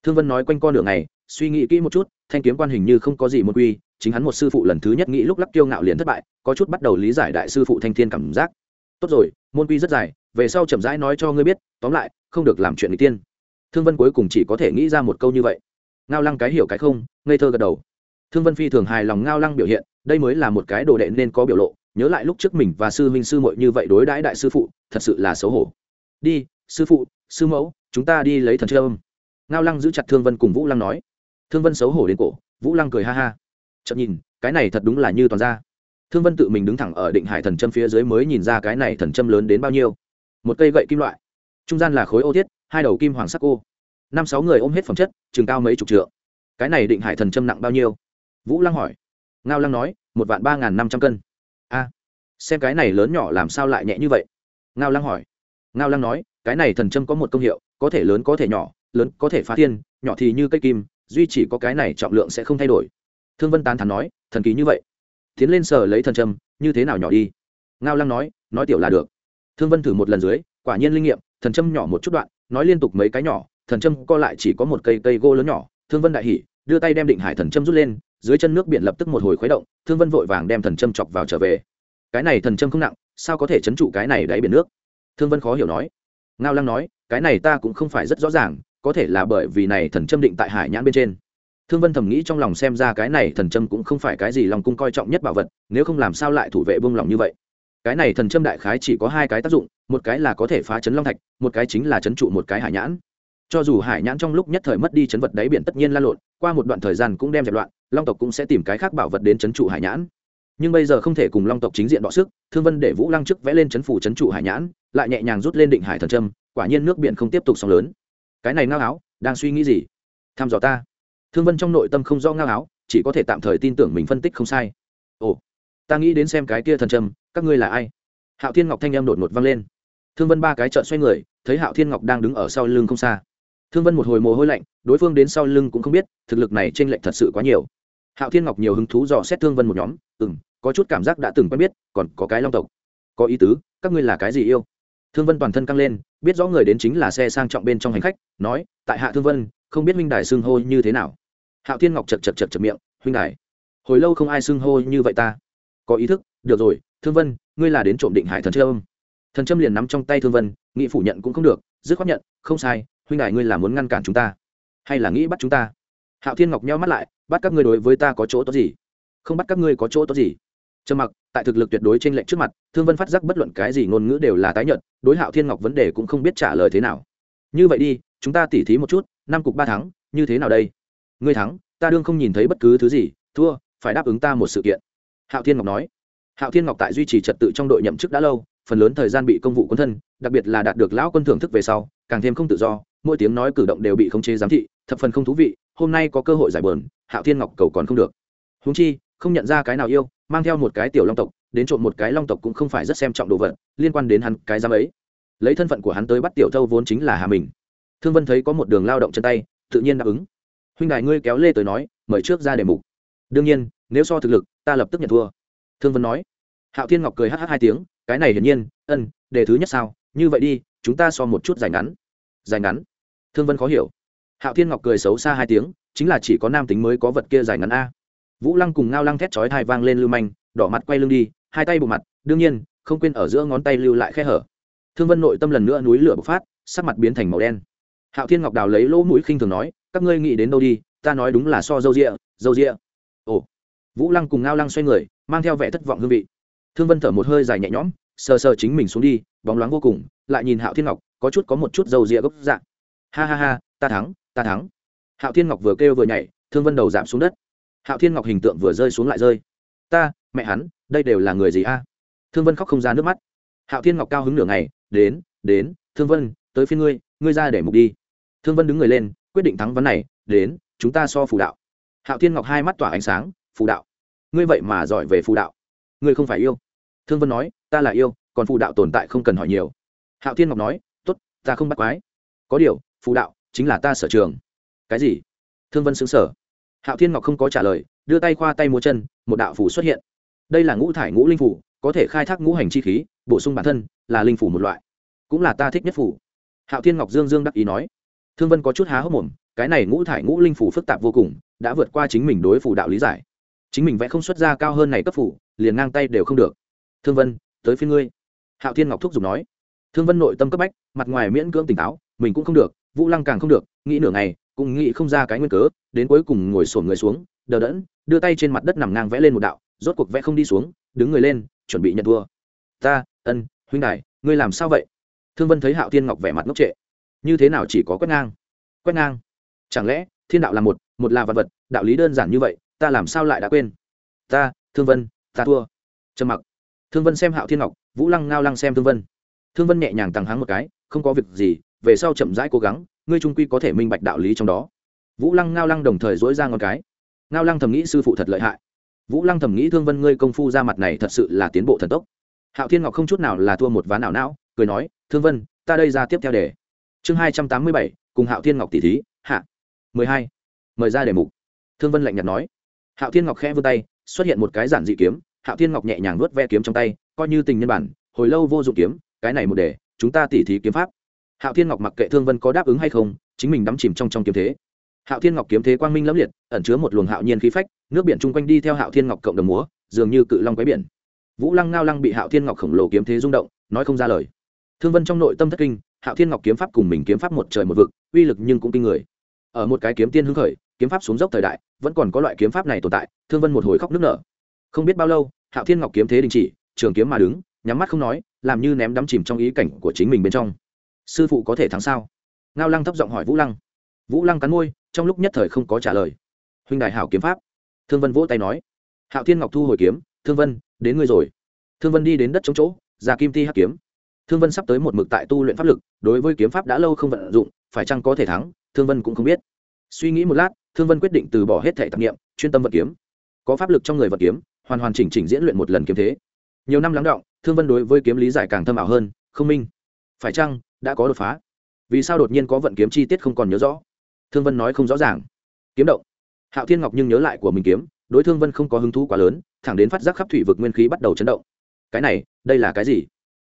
Thương vân nói quanh con đường này suy nghĩ kỹ một chút, thanh kiếm quan hình như không có gì môn quy, chính hắn một sư phụ lần thứ nhất nghĩ lúc lắc kiêu ngạo liền thất bại, có chút bắt đầu lý giải đại sư phụ thanh thiên cảm giác. Tốt rồi, môn quy rất dài, về sau chậm rãi nói cho ngươi biết, tóm lại, không được làm chuyện người tiên. Thương vân cuối cùng chỉ có thể nghĩ ra một câu như vậy. Ngao lăng cái hiểu cái không, ngây thơ gật đầu. Thương vân phi thường hài lòng ngao lăng biểu hiện, đây mới là một cái đồ đệ nên có biểu lộ, nhớ lại lúc trước mình và sư minh sư muội như vậy đối đãi đại sư phụ, thật sự là xấu hổ. Đi sư phụ, sư mẫu, chúng ta đi lấy thần chưa âm ngao lăng giữ chặt thương vân cùng vũ lăng nói. Thương vân xấu hổ đến cổ, vũ lăng cười ha ha. Chậm nhìn, cái này thật đúng là như toàn ra thương vân tự mình đứng thẳng ở định hải thần châm phía dưới mới nhìn ra cái này thần châm lớn đến bao nhiêu. Một cây gậy kim loại. Trung gian là khối ô thiết, hai đầu kim hoàng sắc cô năm sáu người ôm hết phẩm chất chừng cao mấy chục trượng. Cái này định hải thần châm nặng bao nhiêu? Vũ lăng hỏi. Ngao lăng nói, một vạn ba n g h n năm trăm cân. A, xem cái này lớn nhỏ làm sao lại nhẹ như vậy? Ngao lăng hỏi. Ngao lăng nói cái này thần châm có một công hiệu, có thể lớn có thể nhỏ, lớn có thể phá thiên, nhỏ thì như cây kim, duy chỉ có cái này trọng lượng sẽ không thay đổi. Thương vân tán thắn nói, thần kỳ như vậy. Tiến lên sờ lấy thần châm, như thế nào nhỏ đi? Ngao lăng nói nói tiểu là được. Thương vân thử một lần dưới, quả nhiên linh nghiệm, thần châm nhỏ một chút đoạn, nói liên tục mấy cái nhỏ, thần châm co lại chỉ có một cây cây gỗ lớn nhỏ. Thương vân đại hỉ, đưa tay đem định hải thần châm rút lên, dưới chân nước biển lập tức một hồi khuấy động, thương vân vội vàng đem thần châm chọc vào trở về. Cái này thần châm không nặng, sao có thể chấn trụ cái này đáy biển nước? Thương vân khó hiểu nói ngao lăng nói, cái này ta cũng không phải rất rõ ràng, có thể là bởi vì này thần châm định tại hải nhãn bên trên. Thương vân thầm nghĩ trong lòng xem ra cái này thần châm cũng không phải cái gì lòng cung coi trọng nhất bảo vật, nếu không làm sao lại thủ vệ buông lòng như vậy? Cái này thần châm đại khái chỉ có hai cái tác dụng, một cái là có thể phá chấn long thạch, một cái chính là chấn trụ một cái hải nhãn. Cho dù hải nhãn trong lúc nhất thời mất đi chấn vật đáy biển tất nhiên lan lộn, qua một đoạn thời gian cũng đem dẹp loạn, long tộc cũng sẽ tìm cái khác bảo vật đến chấn trụ hải nhãn nhưng bây giờ không thể cùng long tộc chính diện bọ sức, thương vân để vũ lăng trước vẽ lên chấn phủ chấn trụ hải nhãn, lại nhẹ nhàng rút lên định hải thần trâm quả nhiên nước biển không tiếp tục sóng lớn. Cái này ngao áo, đang suy nghĩ gì? Tham dò ta. Thương vân trong nội tâm không do ngao áo, chỉ có thể tạm thời tin tưởng mình phân tích không sai. Ồ, ta nghĩ đến xem cái kia thần trâm các ngươi là ai? Hạo thiên ngọc thanh em đột ngột vang lên. Thương vân ba cái trợn xoay người, thấy hạo thiên ngọc đang đứng ở sau lưng không xa. Thương vân một hồi mồ hôi lạnh, đối phương đến sau lưng cũng không biết, thực lực này t r ê n lệch thật sự quá nhiều. Hạo thiên ngọc nhiều hứng thú dò xét thương vân một nhóm ừ m có chút cảm giác đã từng quen biết, còn có cái long tộc. Có ý tứ, các ngươi là cái gì yêu? Thương vân toàn thân căng lên, biết rõ người đến chính là xe sang trọng bên trong hành khách, nói, tại hạ thương vân, không biết huynh đài xưng hô như thế nào. Hạo thiên ngọc chật chật chật chật miệng, huynh đài? Hồi lâu không ai xưng hô như vậy ta. Có ý thức, được rồi, thương vân, ngươi là đến trộm định hải thần trâm thần trâm liền nắm trong tay thương vân, nghĩ phủ nhận cũng không được, dứt khoát nhận, không sai, huynh đại ngươi là muốn ngăn cản chúng ta, hay là nghĩ bắt chúng ta? Hạo thiên ngọc nhau mắt lại, bắt các ngươi đối với ta có chỗ tốt gì? Không bắt các ngươi có chỗ tốt gì? Trầm mặc, tại thực lực tuyệt đối trên lệnh trước mặt, thương vân phát giác bất luận cái gì ngôn ngữ đều là tái nhận đối hạo thiên ngọc vấn đề cũng không biết trả lời thế nào. Như vậy đi, chúng ta tỉ thí một chút, năm cục ba thắng, như thế nào đây? Ngươi thắng, ta đương không nhìn thấy bất cứ thứ gì, thua, phải đáp ứng ta một sự kiện. Hạo thiên ngọc nói. Hạo thiên ngọc tại duy trì trật tự trong đội nhậm chức đã lâu, phần lớn thời gian bị công vụ quân thân, đặc biệt là đạt được lão quân thưởng thức về sau, càng thêm không tự do, mỗi tiếng nói cử động đều bị khống chế giám thị, thập phần không thú vị, hôm nay có cơ hội giải bờn hạo thiên ngọc cầu còn không được. Húng chi không nhận ra cái nào yêu, mang theo một cái tiểu long tộc, đến trộm một cái long tộc cũng không phải rất xem trọng đồ vật, liên quan đến hắn cái giám ấy. Lấy thân phận của hắn tới bắt tiểu thâu vốn chính là hà mình. Thương vân thấy có một đường lao động chân tay, tự nhiên đáp ứng. Huynh đài ngươi kéo lê tới nói, mời trước ra đề mục. Đương nhiên, nếu so thực lực, ta lập tức nhận thua. Thương vân nói. Hạo thiên ngọc cười hh hai tiếng, cái này hiển nhiên, ân, đề thứ nhất sao? Như vậy đi, chúng ta so một chút dài ngắn. Dài ngắn? Thương vân khó hiểu. Hạo thiên ngọc cười xấu xa hai tiếng, chính là chỉ có nam tính mới có vật kia dài ngắn a vũ lăng cùng ngao lăng thét chói thai vang lên lưu manh, đỏ mặt quay lưng đi, hai tay bộ mặt, đương nhiên, không quên ở giữa ngón tay lưu lại khe hở. Thương vân nội tâm lần nữa núi lửa bộc phát, sắc mặt biến thành màu đen. Hạo thiên ngọc đào lấy lỗ mũi khinh thường nói, các ngươi nghĩ đến đâu đi, ta nói đúng là so dâu rịa dâu rịa ồ. Vũ lăng cùng ngao lăng xoay người, mang theo vẻ thất vọng hương vị. Thương vân thở một hơi dài nhẹ nhõm, sờ sờ chính mình xuống đi, bóng loáng vô cùng, lại nhìn hạo thiên ngọc, có chút có một chút dầu rịa gốc dạng. Ha ha ha, ta thắng ta thắng. Hạo thiên ngọc vừa kêu vừa nhảy, thương vân đầu giảm xuống đất hạo thiên ngọc hình tượng vừa rơi xuống lại rơi. Ta, mẹ hắn, đây đều là người gì a? Thương vân khóc không ra nước mắt. Hạo thiên ngọc cao hứng nửa ngày, đến đến, thương vân, tới phía ngươi ngươi ra để mục đi. Thương vân đứng người lên, quyết định thắng vấn này, đến, chúng ta so phù đạo. Hạo thiên ngọc hai mắt tỏa ánh sáng, phù đạo? Ngươi vậy mà giỏi về phù đạo. Ngươi không phải yêu. Thương vân nói, ta là yêu, còn phù đạo tồn tại không cần hỏi nhiều. Hạo thiên ngọc nói t ố t ta không bắt quái. Có điều, phù đạo chính là ta sở trường. Cái gì? Thương vân xứng sở hạo thiên ngọc không có trả lời, đưa tay khoa tay múa chân, một đạo phủ xuất hiện. Đây là ngũ thải ngũ linh phủ có thể khai thác ngũ hành chi khí, bổ sung bản thân là linh phủ một loại. Cũng là ta thích nhất phủ hạo thiên ngọc dương dương đắc ý nói. Thương vân có chút há hốc mồm, cái này ngũ thải ngũ linh phủ phức tạp vô cùng, đã vượt qua chính mình đối phủ đạo lý giải. Chính mình vẽ không xuất ra cao hơn này cấp phủ liền ngang tay đều không được. Thương vân, tới phía ngươi. Hạo thiên ngọc thúc giục nói. Thương vân nội tâm cấp bách, mặt ngoài miễn cưỡng tỉnh táo mình cũng không được, vũ lăng càng không được, nghĩ nửa ngày, cũng nghĩ không ra cái nguyên cớ, đến cuối cùng ngồi sổn người xuống, đờ đẫn, đưa tay trên mặt đất nằm ngang vẽ lên một đạo, rốt cuộc vẽ không đi xuống, đứng người lên, chuẩn bị nhận thua. Ta, ân, huynh đại ngươi làm sao vậy? Thương vân thấy hạo thiên ngọc vẻ mặt ngốc trệ. Như thế nào chỉ có quét ngang? Quét ngang? Chẳng lẽ thiên đạo là một một là vật vật, đạo lý đơn giản như vậy, ta làm sao lại đã quên? Ta, thương vân, ta thua. Trầm mặc. Thương vân xem hạo thiên ngọc, vũ lăng ngao lăng xem thương vân. Thương vân nhẹ nhàng tằng hắng một cái, không có việc gì về sau chậm rãi cố gắng, ngươi trung quy có thể minh bạch đạo lý trong đó. Vũ lăng ngao lăng đồng thời dỗi ra ngón cái. Ngao lăng thầm nghĩ sư phụ thật lợi hại. Vũ lăng thầm nghĩ thương vân ngươi công phu ra mặt này thật sự là tiến bộ thần tốc. Hạo thiên ngọc không chút nào là thua một ván nào não, cười nói, thương vân, ta đây ra tiếp theo đề. Chương hai trăm tám mươi bảy, cùng hạo thiên ngọc tỷ thí, hạ. Mười hai, mời ra đề mục. Thương vân lạnh nhạt nói. Hạo thiên ngọc khẽ vươn tay, xuất hiện một cái giản dị kiếm. Hạo thiên ngọc nhẹ nhàng vớt ve kiếm trong tay, coi như tình nhân bản, hồi lâu vô dụng kiếm, cái này một để chúng ta tỉ thí kiếm pháp hạo thiên ngọc mặc kệ thương vân có đáp ứng hay không, chính mình đắm chìm trong trong kiếm thế. Hạo thiên ngọc kiếm thế quang minh lẫm liệt, ẩn chứa một luồng hạo nhiên khí phách, nước biển chung quanh đi theo hạo thiên ngọc cộng đồng múa, dường như cự long quái biển. Vũ lăng ngao lăng bị hạo thiên ngọc khổng lồ kiếm thế rung động, nói không ra lời. Thương vân trong nội tâm thất kinh, hạo thiên ngọc kiếm pháp cùng mình kiếm pháp một trời một vực, uy lực nhưng cũng kinh người. Ở một cái kiếm tiên hưng khởi, kiếm pháp xuống dốc thời đại, vẫn còn có loại kiếm pháp này tồn tại, thương vân một hồi khóc nức nở. Không biết bao lâu, hạo thiên ngọc kiếm thế đình chỉ, trường kiếm mà đứng, nhắm mắt không nói, làm như ném đắm chìm trong ý cảnh của chính mình bên trong sư phụ có thể thắng sao? Ngao lăng thấp giọng hỏi vũ lăng. Vũ lăng cắn môi, trong lúc nhất thời không có trả lời. Huynh đại hảo kiếm pháp. Thương vân vỗ tay nói. Hạo thiên ngọc thu hồi kiếm, thương vân, đến ngươi rồi. Thương vân đi đến đất chống chỗ, ra kim ti hắc kiếm. Thương vân sắp tới một mực tại tu luyện pháp lực, đối với kiếm pháp đã lâu không vận dụng, phải chăng có thể thắng, thương vân cũng không biết. Suy nghĩ một lát, thương vân quyết định từ bỏ hết thể tạp nghiệm chuyên tâm vật kiếm. Có pháp lực trong người vật kiếm, hoàn hoàn chỉnh chỉnh diễn luyện một lần kiếm thế. Nhiều năm lắng động, thương vân đối với kiếm lý giải càng thâm ảo hơn, không minh. Phải chăng đã có đột phá. Vì sao đột nhiên có vận kiếm chi tiết không còn nhớ rõ? Thương vân nói không rõ ràng. Kiếm động. Hạo thiên ngọc nhưng nhớ lại của mình kiếm, đối thương vân không có hứng thú quá lớn, thẳng đến phát giác khắp thủy vực nguyên khí bắt đầu chấn động. Cái này, đây là cái gì?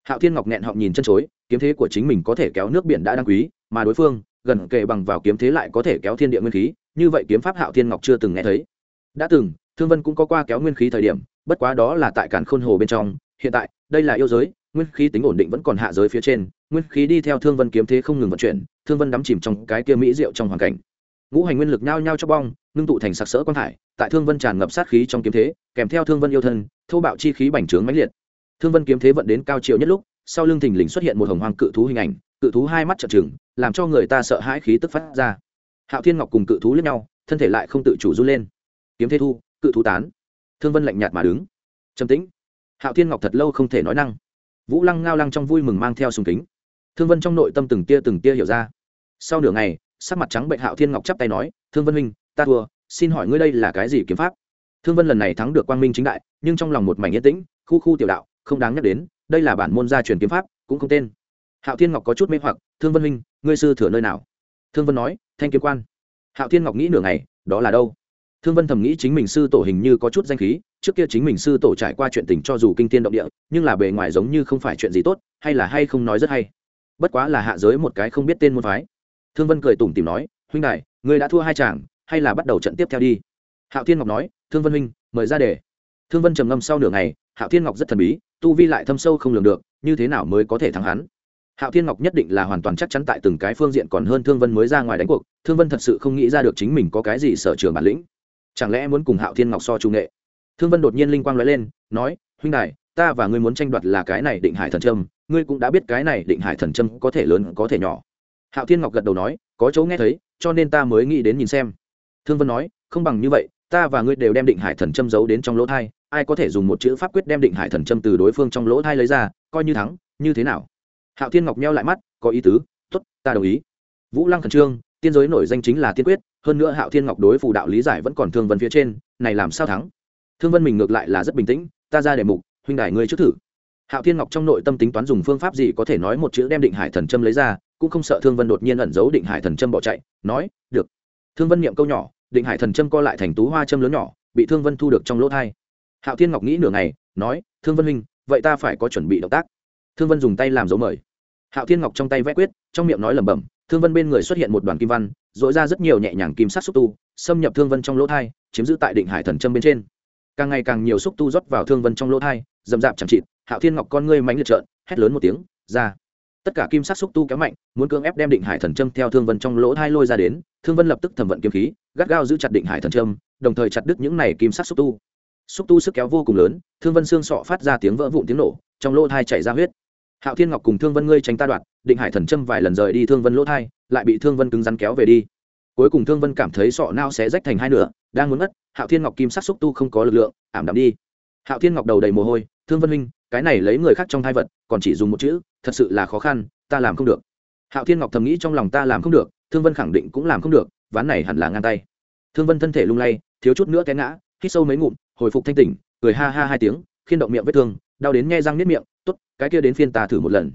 Hạo thiên ngọc nghẹn họng nhìn chân chối, kiếm thế của chính mình có thể kéo nước biển đã đăng quý, mà đối phương, gần kề bằng vào kiếm thế lại có thể kéo thiên địa nguyên khí, như vậy kiếm pháp hạo thiên ngọc chưa từng nghe thấy. Đã từng, thương vân cũng có qua kéo nguyên khí thời điểm, bất quá đó là tại cản khôn hồ bên trong, hiện tại, đây là yêu giới, nguyên khí tính ổn định vẫn còn hạ giới phía trên nguyên khí đi theo thương vân kiếm thế không ngừng vận chuyển, thương vân đắm chìm trong cái kia mỹ diệu trong hoàn cảnh. Ngũ hành nguyên lực nhao nhao cho bong, ngưng tụ thành sặc sỡ quang hải. tại thương vân tràn ngập sát khí trong kiếm thế, kèm theo thương vân yêu thân, thô bạo chi khí bành trướng mãnh liệt. Thương vân kiếm thế vận đến cao chiều nhất lúc, sau lưng thình lình xuất hiện một hồng hoàng cự thú hình ảnh, cự thú hai mắt trợn trừng, làm cho người ta sợ hãi khí tức phát ra. Hạo thiên ngọc cùng cự thú lẫn nhau, thân thể lại không tự chủ run lên. Kiếm thế thu, cự thú tán. Thương vân lạnh nhạt mà đứng. Trầm tĩnh. Hạo thiên ngọc thật lâu không thể nói năng. Vũ lăng ngao lăng trong vui mừng mang theo sùng kính thương vân trong nội tâm từng tia từng tia hiểu ra. Sau nửa ngày, sắc mặt trắng bệnh hạo thiên ngọc chắp tay nói, thương vân huynh, ta thua, xin hỏi ngươi đây là cái gì kiếm pháp? Thương vân lần này thắng được quang minh chính đại, nhưng trong lòng một mảnh yên tĩnh, khu khu tiểu đạo, không đáng nhắc đến, đây là bản môn gia truyền kiếm pháp, cũng không tên. Hạo thiên ngọc có chút mê hoặc, thương vân huynh, ngươi sư thừa nơi nào? Thương vân nói, thanh kiếm quan. Hạo thiên ngọc nghĩ nửa ngày, đó là đâu? Thương vân thầm nghĩ chính mình sư tổ hình như có chút danh khí, trước kia chính mình sư tổ trải qua chuyện tình cho dù kinh tiên động địa, nhưng là bề ngoài giống như không phải chuyện gì tốt, hay là hay không nói rất hay bất quá là hạ giới một cái không biết tên môn phái. Thương vân cười tủm tìm nói, huynh đại ngươi đã thua hai chàng, hay là bắt đầu trận tiếp theo đi? Hạo thiên ngọc nói, thương vân huynh, mời ra để thương vân trầm ngâm sau nửa ngày, hạo thiên ngọc rất thần bí, tu vi lại thâm sâu không lường được, như thế nào mới có thể thắng hắn? Hạo thiên ngọc nhất định là hoàn toàn chắc chắn tại từng cái phương diện còn hơn thương vân mới ra ngoài đánh cuộc, thương vân thật sự không nghĩ ra được chính mình có cái gì sở trường bản lĩnh. Chẳng lẽ muốn cùng hạo thiên ngọc so trung nghệ? Thương vân đột nhiên linh quang nói lên, nói, huynh đại ta và ngươi muốn tranh đoạt là cái này định hải thần trâm ngươi cũng đã biết cái này định hải thần châm có thể lớn có thể nhỏ. Hạo thiên ngọc gật đầu nói, có chỗ nghe thấy, cho nên ta mới nghĩ đến nhìn xem. Thương vân nói, không bằng như vậy, ta và ngươi đều đem định hải thần châm giấu đến trong lỗ thai, ai có thể dùng một chữ pháp quyết đem định hải thần châm từ đối phương trong lỗ thai lấy ra, coi như thắng, như thế nào? Hạo thiên ngọc meo lại mắt, có ý tứ t ố t ta đồng ý. Vũ lăng khẩn trương, tiên giới nổi danh chính là tiên quyết, hơn nữa hạo thiên ngọc đối phù đạo lý giải vẫn còn thương vân phía trên, này làm sao thắng? Thương vân mình ngược lại là rất bình tĩnh, ta ra đề mục, huynh đài ngươi trước thử hạo thiên ngọc trong nội tâm tính toán dùng phương pháp gì có thể nói một chữ đem định hải thần châm lấy ra, cũng không sợ thương vân đột nhiên ẩn giấu định hải thần châm bỏ chạy, nói, được. Thương vân niệm câu nhỏ, định hải thần châm co lại thành tú hoa châm lớn nhỏ, bị thương vân thu được trong lỗ thai. Hạo thiên ngọc nghĩ nửa ngày, nói, thương vân huynh, vậy ta phải có chuẩn bị động tác. Thương vân dùng tay làm dấu mời. Hạo thiên ngọc trong tay vẽ quyết, trong miệng nói lẩm bẩm, thương vân bên người xuất hiện một đoàn kim văn dội ra rất nhiều nhẹ nhàng kim sắc xúc tu, xâm nhập thương vân trong lỗ thai, chiếm giữ tại định hải thần châm bên trên. Càng ngày càng nhiều xúc tu rót vào thương vân trong lỗ thai dầm dạp chẳng chịt, hạo thiên ngọc con ngươi mánh liệt trợn, hét lớn một tiếng, ra. Tất cả kim sắc xúc tu kéo mạnh, muốn cưỡng ép đem định hải thần châm theo thương vân trong lỗ hai lôi ra đến, thương vân lập tức thẩm vận kiếm khí, gắt gao giữ chặt định hải thần châm, đồng thời chặt đứt những này kim sắc xúc tu. Xúc tu sức kéo vô cùng lớn, thương vân xương sọ phát ra tiếng vỡ vụn tiếng nổ, trong lỗ thai chảy ra huyết. Hạo thiên ngọc cùng thương vân ngươi tránh ta đoạn, định hải thần châm vài lần rời đi thương vân lỗ thai, lại bị thương vân cứng rắn kéo về đi. Cuối cùng thương vân cảm thấy sọ nao sẽ rách thành hai nửa, đang muốn mất hạo thiên ngọc kim sắc xúc tu không có lực lượng, ảm đạm đi. Hạo thiên ngọc đầu đầy mồ hôi thương vân huynh, cái này lấy người khác trong hai vật, còn chỉ dùng một chữ, thật sự là khó khăn, ta làm không được. Hạo thiên ngọc thầm nghĩ trong lòng ta làm không được, thương vân khẳng định cũng làm không được, ván này hẳn là ngang tay. Thương vân thân thể lung lay, thiếu chút nữa té ngã, hít sâu mấy ngụm, hồi phục thanh tỉnh, cười ha ha hai tiếng, khiên động miệng vết thương, đau đến nghe răng nếp miệng t ố t cái kia đến phiên ta thử một lần.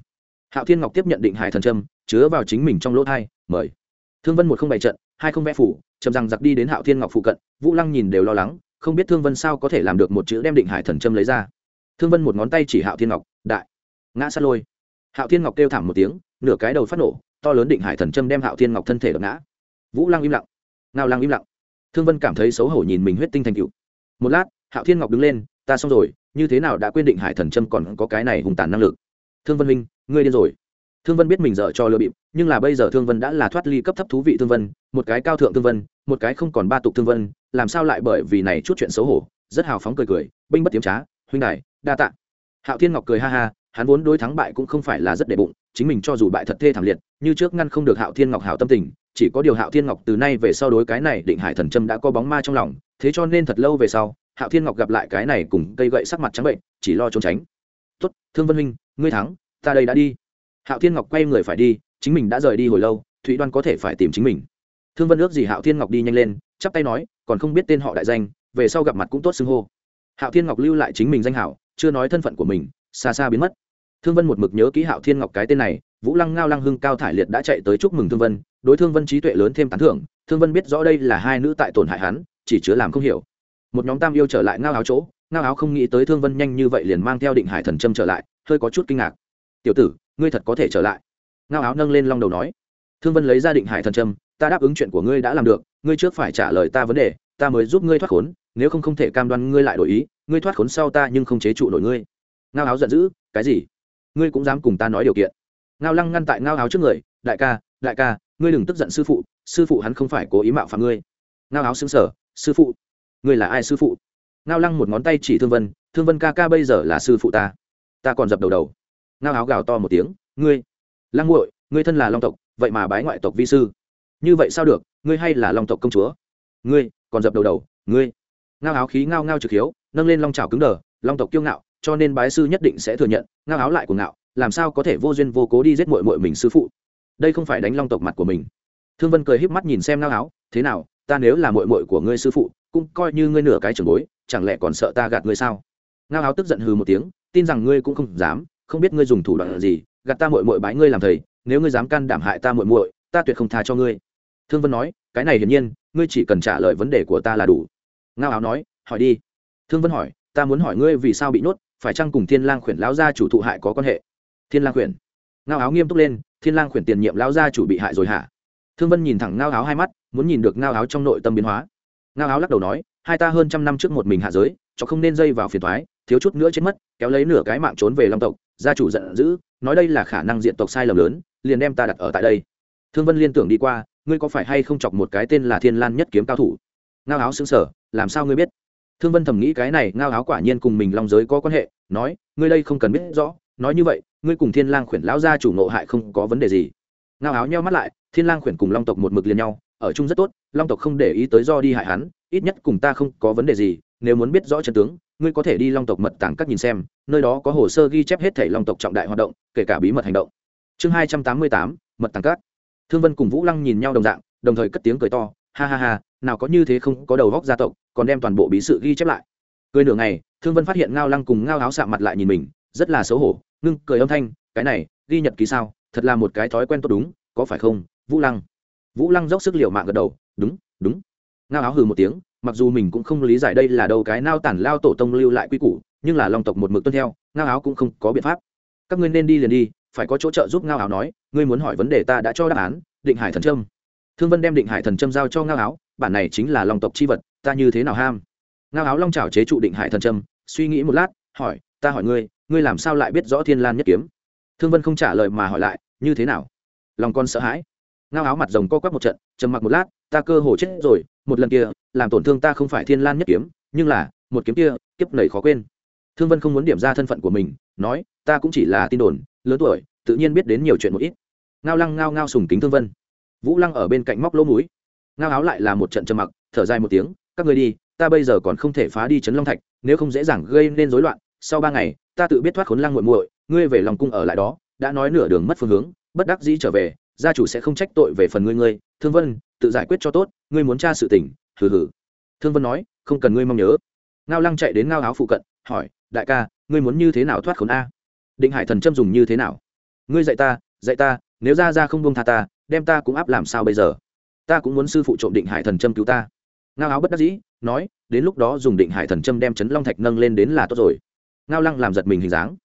Hạo thiên ngọc tiếp nhận định hải thần trâm chứa vào chính mình trong lỗ thai, mời. Thương vân một không bày trận, hai không vẽ phủ, chậm rằng giặc đi đến hạo thiên ngọc phụ cận, vũ lăng nhìn đều lo lắng, không biết thương vân sao có thể làm được một chữ đem định hải thần trâm lấy ra thương vân một ngón tay chỉ hạo thiên ngọc, đại, ngã sát lôi. Hạo thiên ngọc kêu thảm một tiếng, nửa cái đầu phát nổ, to lớn định hải thần trâm đem hạo thiên ngọc thân thể đập ngã. Vũ lăng im lặng, ngao lăng im lặng. Thương vân cảm thấy xấu hổ nhìn mình huyết tinh thành cựu một lát, hạo thiên ngọc đứng lên, ta xong rồi, như thế nào đã quyết định hải thần trâm còn có cái này hùng tàn năng lực? Thương vân minh ngươi điên rồi. Thương vân biết mình dở cho lừa bịp, nhưng là bây giờ thương vân đã là thoát ly cấp thấp thú vị thương vân, một cái cao thượng thương vân, một cái không còn ba tục thương vân, làm sao lại bởi vì này chút chuyện xấu hổ, rất hào phóng cười cười, binh bất tiếm trá, huynh đại đa tạ. Hạo thiên ngọc cười ha ha, hắn vốn đối thắng bại cũng không phải là rất đệ bụng, chính mình cho dù bại thật thê thảm liệt, như trước ngăn không được hạo thiên ngọc hảo tâm tình, chỉ có điều hạo thiên ngọc từ nay về sau đối cái này định hải thần trâm đã có bóng ma trong lòng, thế cho nên thật lâu về sau, hạo thiên ngọc gặp lại cái này cùng cây gậy sắc mặt trắng bệnh, chỉ lo trốn tránh. Tốt, thương vân huynh, ngươi thắng, ta đây đã đi. Hạo thiên ngọc quay người phải đi, chính mình đã rời đi hồi lâu, thụy đoan có thể phải tìm chính mình. Thương vân ước gì hạo thiên ngọc đi nhanh lên, chắp tay nói, còn không biết tên họ đại danh, về sau gặp mặt cũng tốt xưng hô. Hạo thiên ngọc lưu lại chính mình danh hảo chưa nói thân phận của mình, xa xa biến mất. Thương vân một mực nhớ ký hạo thiên ngọc cái tên này, vũ lăng ngao lăng hưng cao thải liệt đã chạy tới chúc mừng thương vân, đối thương vân trí tuệ lớn thêm tán thưởng, thương vân biết rõ đây là hai nữ tại tổn hại hắn, chỉ chứa làm không hiểu. Một nhóm tam yêu trở lại ngao áo chỗ, ngao áo không nghĩ tới thương vân nhanh như vậy liền mang theo định hải thần trâm trở lại, hơi có chút kinh ngạc. Tiểu tử, ngươi thật có thể trở lại? Ngao áo nâng lên long đầu nói. Thương vân lấy ra định hải thần trâm ta đáp ứng chuyện của ngươi đã làm được, ngươi trước phải trả lời ta vấn đề ta mới giúp ngươi thoát khốn, nếu không không thể cam đoan ngươi lại đổi ý, ngươi thoát khốn sau ta nhưng không chế trụ nổi ngươi. Ngao áo giận dữ, cái gì? Ngươi cũng dám cùng ta nói điều kiện. Ngao lăng ngăn tại ngao áo trước người, đại ca đại ca, ngươi đừng tức giận sư phụ sư phụ hắn không phải cố ý mạo phạm ngươi. Ngao áo xứng sở sư phụ, ngươi là ai sư phụ? Ngao lăng một ngón tay chỉ thương vân thương vân ca ca bây giờ là sư phụ ta. Ta còn dập đầu đầu. Ngao áo gào to một tiếng, ngươi, lăng nguội ngươi thân là long tộc, vậy mà bái ngoại tộc vi sư. Như vậy sao được, ngươi hay là long tộc công chúa? Ngươi còn dập đầu đầu, ngươi. Ngao áo khí ngao ngao trực hiếu, nâng lên long trào cứng đờ, long tộc kiêu ngạo, cho nên bái sư nhất định sẽ thừa nhận, ngao áo lại của ngạo, làm sao có thể vô duyên vô cố đi giết mội mội mình sư phụ? Đây không phải đánh long tộc mặt của mình. Thương vân cười híp mắt nhìn xem ngao áo, thế nào, ta nếu là mội mội của ngươi sư phụ, cũng coi như ngươi nửa cái trường bối, chẳng lẽ còn sợ ta gạt ngươi sao? Ngao áo tức giận hừ một tiếng, tin rằng ngươi cũng không dám, không biết ngươi dùng thủ đoạn gì, gạt ta mội mội bái ngươi làm thầy, nếu ngươi dám can đảm hại ta mội mội ta tuyệt không tha cho ngươi. Thương vân nói, cái này hiển nhiên ngươi chỉ cần trả lời vấn đề của ta là đủ. Ngao áo nói, hỏi đi. Thương vân hỏi, ta muốn hỏi ngươi vì sao bị nhốt, phải chăng cùng thiên lang khuyển lão gia chủ thụ hại có quan hệ? Thiên lang khuyển. Ngao áo nghiêm túc lên, thiên lang khuyển tiền nhiệm lão gia chủ bị hại rồi hả? Thương vân nhìn thẳng ngao áo hai mắt, muốn nhìn được ngao áo trong nội tâm biến hóa. Ngao áo lắc đầu nói, hai ta hơn trăm năm trước một mình hạ giới, cho không nên dây vào phiền thoái thiếu chút nữa chết mất, kéo lấy nửa cái mạng trốn về long tộc, gia chủ giận dữ, nói đây là khả năng diện tộc sai lầm lớn, liền đem ta đặt ở tại đây thương vân liên tưởng đi qua, ngươi có phải hay không chọc một cái tên là thiên lan nhất kiếm cao thủ? Ngao áo xứng sở làm sao ngươi biết? Thương vân thầm nghĩ cái này, ngao áo quả nhiên cùng mình long giới có quan hệ, nói, ngươi đây không cần biết rõ, nói như vậy, ngươi cùng thiên lang khuyển lão gia chủ nộ hại không có vấn đề gì. Ngao áo nheo mắt lại, thiên lang khuyển cùng long tộc một mực liền nhau, ở chung rất tốt, long tộc không để ý tới do đi hại hắn, ít nhất cùng ta không có vấn đề gì, nếu muốn biết rõ chân tướng, ngươi có thể đi long tộc mật tàng các nhìn xem, nơi đó có hồ sơ ghi chép hết thảy long tộc trọng đại hoạt động, kể cả bí mật hành động. Chương hai trăm tám mươi tám, mật tàng các thương vân cùng vũ lăng nhìn nhau đồng dạng, đồng thời cất tiếng cười to, ha ha ha, nào có như thế không có đầu góc gia tộc, còn đem toàn bộ bí sự ghi chép lại. Cười nửa ngày, thương vân phát hiện ngao lăng cùng ngao áo sạm mặt lại nhìn mình, rất là xấu hổ, ngưng cười âm thanh, cái này, ghi nhật ký sao? Thật là một cái thói quen tốt đúng, có phải không, vũ lăng? Vũ lăng dốc sức liệu mạng gật đầu, đúng đúng. Ngao áo hừ một tiếng, mặc dù mình cũng không lý giải đây là đâu cái nao tản lao tổ tông lưu lại quy củ, nhưng là long tộc một mực tuân theo, ngao áo cũng không có biện pháp. Các ngươi nên đi liền đi phải có chỗ trợ giúp ngao áo nói, ngươi muốn hỏi vấn đề ta đã cho đáp án, định hải thần trâm thương vân đem định hải thần trâm giao cho ngao áo, bản này chính là long tộc c h i vật, ta như thế nào ham? Ngao áo long trào chế trụ định hải thần trâm suy nghĩ một lát, hỏi, ta hỏi ngươi ngươi làm sao lại biết rõ thiên lan nhất kiếm? Thương vân không trả lời mà hỏi lại, như thế nào? Lòng con sợ hãi. Ngao áo mặt rồng co quắp một trận, trầm mặc một lát, ta cơ hồ chết rồi, một lần kia, làm tổn thương ta không phải thiên lan nhất kiếm, nhưng là, một kiếm kia, kiếp nầy khó quên. Thương vân không muốn điểm ra thân phận của mình, nói, ta cũng chỉ là tin đồn lớn tuổi, tự nhiên biết đến nhiều chuyện một ít. Ngao lăng ngao ngao sùng kính thương vân. Vũ lăng ở bên cạnh móc lỗ mũi. Ngao áo lại là một trận trầm mặc, thở dài một tiếng, các người đi, ta bây giờ còn không thể phá đi chấn long thạch, nếu không dễ dàng gây nên rối loạn, sau ba ngày, ta tự biết thoát khốn lăng muội muội, ngươi về lòng cung ở lại đó, đã nói nửa đường mất phương hướng, bất đắc dĩ trở về, gia chủ sẽ không trách tội về phần ngươi ngươi, thương vân, tự giải quyết cho tốt, ngươi muốn tra sự tình, hừ hừ. Thương vân nói, không cần ngươi mong nhớ. Ngao lăng chạy đến ngao áo phụ cận, hỏi, đại ca, ngươi muốn như thế nào thoát khốn a? Định hải thần châm dùng như thế nào? Ngươi dạy ta dạy ta, nếu ra ra không buông tha ta, đem ta cũng áp làm sao bây giờ? Ta cũng muốn sư phụ trộm định hải thần châm cứu ta. Ngao áo bất đắc dĩ, nói, đến lúc đó dùng định hải thần châm đem chấn long thạch nâng lên đến là tốt rồi. Ngao lăng làm giật mình hình dáng.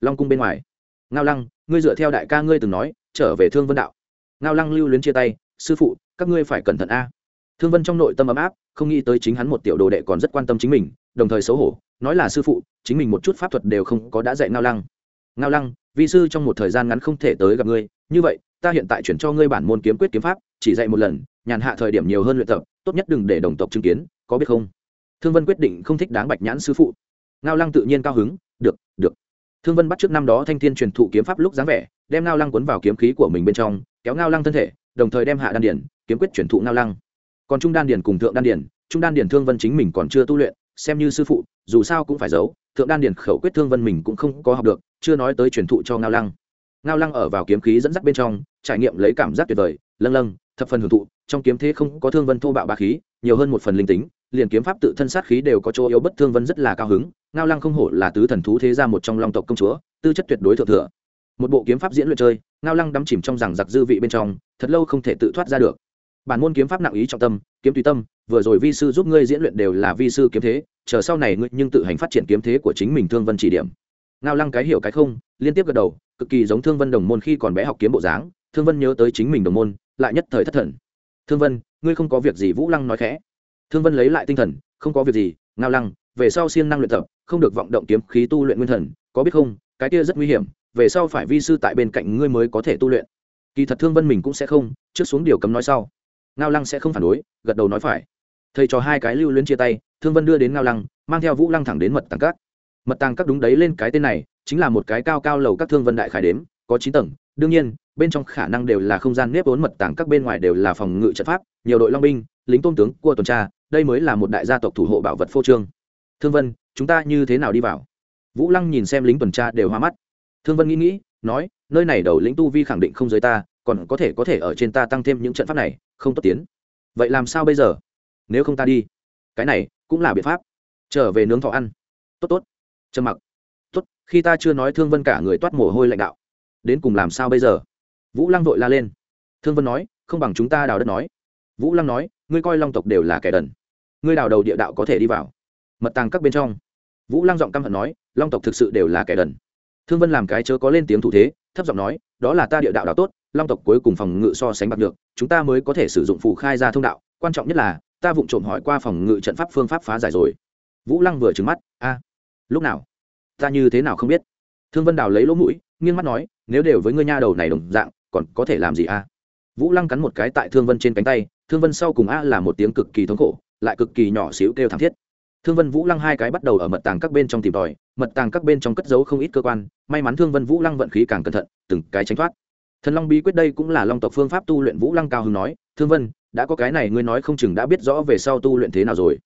Long cung bên ngoài. Ngao lăng, ngươi dựa theo đại ca ngươi từng nói, trở về thương vân đạo. Ngao lăng lưu luyến chia tay, sư phụ, các ngươi phải cẩn thận a. Thương vân trong nội tâm ấm áp, không nghĩ tới chính hắn một tiểu đồ đệ còn rất quan tâm chính mình, đồng thời xấu hổ, nói là sư phụ, chính mình một chút pháp thuật đều không có đã dạy ngao lăng ngao lăng, vi sư trong một thời gian ngắn không thể tới gặp ngươi. Như vậy, ta hiện tại chuyển cho ngươi bản môn kiếm quyết kiếm pháp, chỉ dạy một lần, nhàn hạ thời điểm nhiều hơn luyện tập, tốt nhất đừng để đồng tộc chứng kiến, có biết không? Thương vân quyết định không thích đáng bạch nhãn sư phụ. Ngao lăng tự nhiên cao hứng, được được. Thương vân bắt trước năm đó thanh thiên truyền thụ kiếm pháp lúc dáng vẻ, đem ngao lăng quấn vào kiếm khí của mình bên trong, kéo ngao lăng thân thể, đồng thời đem hạ đan điển kiếm quyết truyền thụ ngao lăng. Còn trung đan điển cùng thượng đan điển trung đan điển thương vân chính mình còn chưa tu luyện, xem như sư phụ, dù sao cũng phải giấu thượng đan điển khẩu quyết thương vân mình cũng không có học được, chưa nói tới truyền thụ cho ngao lăng. Ngao lăng ở vào kiếm khí dẫn dắt bên trong, trải nghiệm lấy cảm giác tuyệt vời, lâng lâng, thập phần hưởng thụ, trong kiếm thế không có thương vân thô bạo ba khí, nhiều hơn một phần linh tính, liền kiếm pháp tự thân sát khí đều có chỗ yếu bất thương vân rất là cao hứng, ngao lăng không hổ là tứ thần thú thế ra một trong long tộc công chúa, tư chất tuyệt đối thượng thừa. Một bộ kiếm pháp diễn luyện chơi, ngao lăng đắm chìm trong rằng giặc dư vị bên trong, thật lâu không thể tự thoát ra được bản môn kiếm pháp nặng ý trọng tâm, kiếm tùy tâm, vừa rồi vi sư giúp ngươi diễn luyện đều là vi sư kiếm thế, chờ sau này ngươi nhưng tự hành phát triển kiếm thế của chính mình thương vân chỉ điểm. Ngao lăng cái hiểu cái không, liên tiếp gật đầu, cực kỳ giống thương vân đồng môn khi còn bé học kiếm bộ dáng, thương vân nhớ tới chính mình đồng môn, lại nhất thời thất thần. Thương vân, ngươi không có việc gì? Vũ lăng nói khẽ. Thương vân lấy lại tinh thần, không có việc gì, ngao lăng, về sau siêng năng luyện tập, không được vọng động kiếm khí tu luyện nguyên thần, có biết không, cái kia rất nguy hiểm, về sau phải vi sư tại bên cạnh ngươi mới có thể tu luyện. Kỳ thật thương vân mình cũng sẽ không, trước xuống điều cấm nói sau ngao lăng sẽ không phản đối, gật đầu nói phải. Thầy cho hai cái lưu luyến chia tay, thương vân đưa đến ngao lăng, mang theo vũ lăng thẳng đến mật tàng các. Mật tàng các đúng đấy lên cái tên này, chính là một cái cao cao lầu các thương vân đại khải đếm, có chín tầng. Đương nhiên, bên trong khả năng đều là không gian nếp vốn mật tàng các bên ngoài đều là phòng ngự trận pháp, nhiều đội long binh, lính tôn tướng, cua tuần tra, đây mới là một đại gia tộc thủ hộ bảo vật phô trương. Thương vân, chúng ta như thế nào đi vào? Vũ lăng nhìn xem lính tuần tra đều hoa mắt. Thương vân nghĩ nghĩ, nói, nơi này đầu lĩnh tu vi khẳng định không giới ta còn có thể có thể ở trên ta tăng thêm những trận pháp này, không tốt tiến. Vậy làm sao bây giờ? Nếu không ta đi. Cái này cũng là biện pháp. Trở về nướng thọ ăn. Tốt tốt. Trầm mặc. Tốt, khi ta chưa nói thương vân cả người toát mồ hôi lãnh đạo. Đến cùng làm sao bây giờ? Vũ lăng vội la lên. Thương vân nói, không bằng chúng ta đào đất nói. Vũ lăng nói, ngươi coi long tộc đều là kẻ đần. Ngươi đào đầu địa đạo có thể đi vào. Mật tàng các bên trong. Vũ lăng giọng căm hận nói, long tộc thực sự đều là kẻ đần. Thương vân làm cái chớ có lên tiếng thủ thế thấp giọng nói, đó là ta địa đạo đạo tốt, long tộc cuối cùng phòng ngự so sánh bạc được chúng ta mới có thể sử dụng phù khai ra thông đạo, quan trọng nhất là, ta vụng trộm hỏi qua phòng ngự trận pháp phương pháp phá giải rồi. Vũ lăng vừa trừng mắt, a, lúc nào? Ta như thế nào không biết? Thương vân đào lấy lỗ mũi, nghiêng mắt nói, nếu đều với ngươi nha đầu này đồng dạng, còn có thể làm gì a? Vũ lăng cắn một cái tại thương vân trên cánh tay, thương vân sau cùng a là một tiếng cực kỳ thống khổ, lại cực kỳ nhỏ xíu kêu thảm thiết thương vân vũ lăng hai cái bắt đầu ở mật tàng các bên trong tìm tòi, mật tàng các bên trong cất giấu không ít cơ quan, may mắn thương vân vũ lăng vận khí càng cẩn thận, từng cái tránh thoát. Thần long bí quyết đây cũng là long tộc phương pháp tu luyện vũ lăng cao hưng nói, thương vân, đã có cái này ngươi nói không chừng đã biết rõ về sau tu luyện thế nào rồi.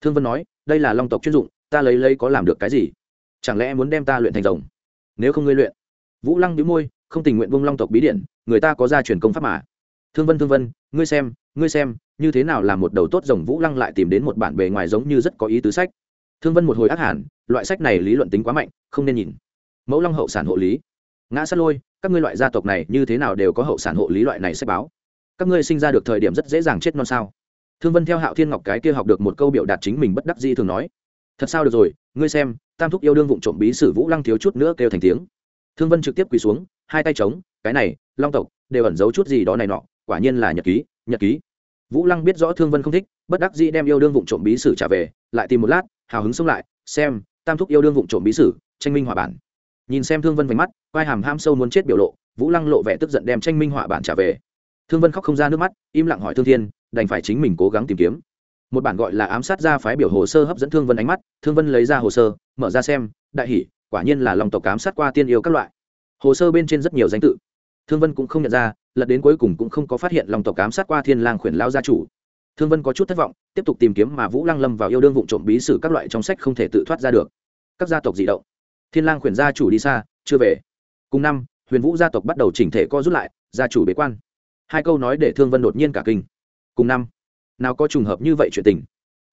Thương vân nói, đây là long tộc chuyên dụng, ta lấy lấy có làm được cái gì? Chẳng lẽ muốn đem ta luyện thành rồng? Nếu không ngươi luyện. Vũ lăng đĩu môi, không tình nguyện vung long tộc bí điện, người ta có ra truyền công pháp mà. Thương vân thương vân, ngươi xem ngươi xem như thế nào làm một đầu tốt rồng vũ lăng lại tìm đến một bản bề ngoài giống như rất có ý tứ sách. Thương vân một hồi ác hẳn loại sách này lý luận tính quá mạnh, không nên nhìn. Mẫu long hậu sản hộ lý. Ngã sát lôi, các ngươi loại gia tộc này như thế nào đều có hậu sản hộ lý loại này sách báo. Các ngươi sinh ra được thời điểm rất dễ dàng chết non sao. Thương vân theo hạo thiên ngọc cái kia học được một câu biểu đạt chính mình bất đắc di thường nói. Thật sao được rồi, ngươi xem, tam thúc yêu đương vụng trộm bí sử vũ lăng thiếu chút nữa kêu thành tiếng. Thương vân trực tiếp quỳ xuống, hai tay trống cái này, long tộc, đều ẩn giấu chút gì đó này nọ, quả nhiên là nhật ký nhật ký vũ lăng biết rõ thương vân không thích, bất đắc dĩ đem yêu đương vụng trộm bí sử trả về, lại tìm một lát, hào hứng xông lại, xem, tam thúc yêu đương vụng trộm bí sử, tranh minh họa bản. Nhìn xem thương vân vánh mắt vai hàm ham sâu muốn chết biểu lộ, vũ lăng lộ vẻ tức giận đem tranh minh họa bản trả về. Thương vân khóc không ra nước mắt, im lặng hỏi thương thiên, đành phải chính mình cố gắng tìm kiếm. Một bản gọi là ám sát ra phái biểu hồ sơ hấp dẫn thương vân ánh mắt, thương vân lấy ra hồ sơ, mở ra xem, đại hỷ quả nhiên là lòng tộc ám sát qua tiên yêu các loại. Hồ sơ bên trên rất nhiều danh tự. Thương vân cũng không nhận ra lật đến cuối cùng cũng không có phát hiện lòng tộc cám sát qua thiên lang khuyển lao gia chủ. Thương vân có chút thất vọng, tiếp tục tìm kiếm mà vũ lăng lâm vào yêu đương vụ trộm bí sử các loại trong sách không thể tự thoát ra được. Các gia tộc dị động. Thiên lang khuyển gia chủ đi xa, chưa về. Cùng năm, huyền vũ gia tộc bắt đầu chỉnh thể co rút lại, gia chủ bế quan. Hai câu nói để thương vân đột nhiên cả kinh. Cùng năm, nào có trùng hợp như vậy chuyện tình.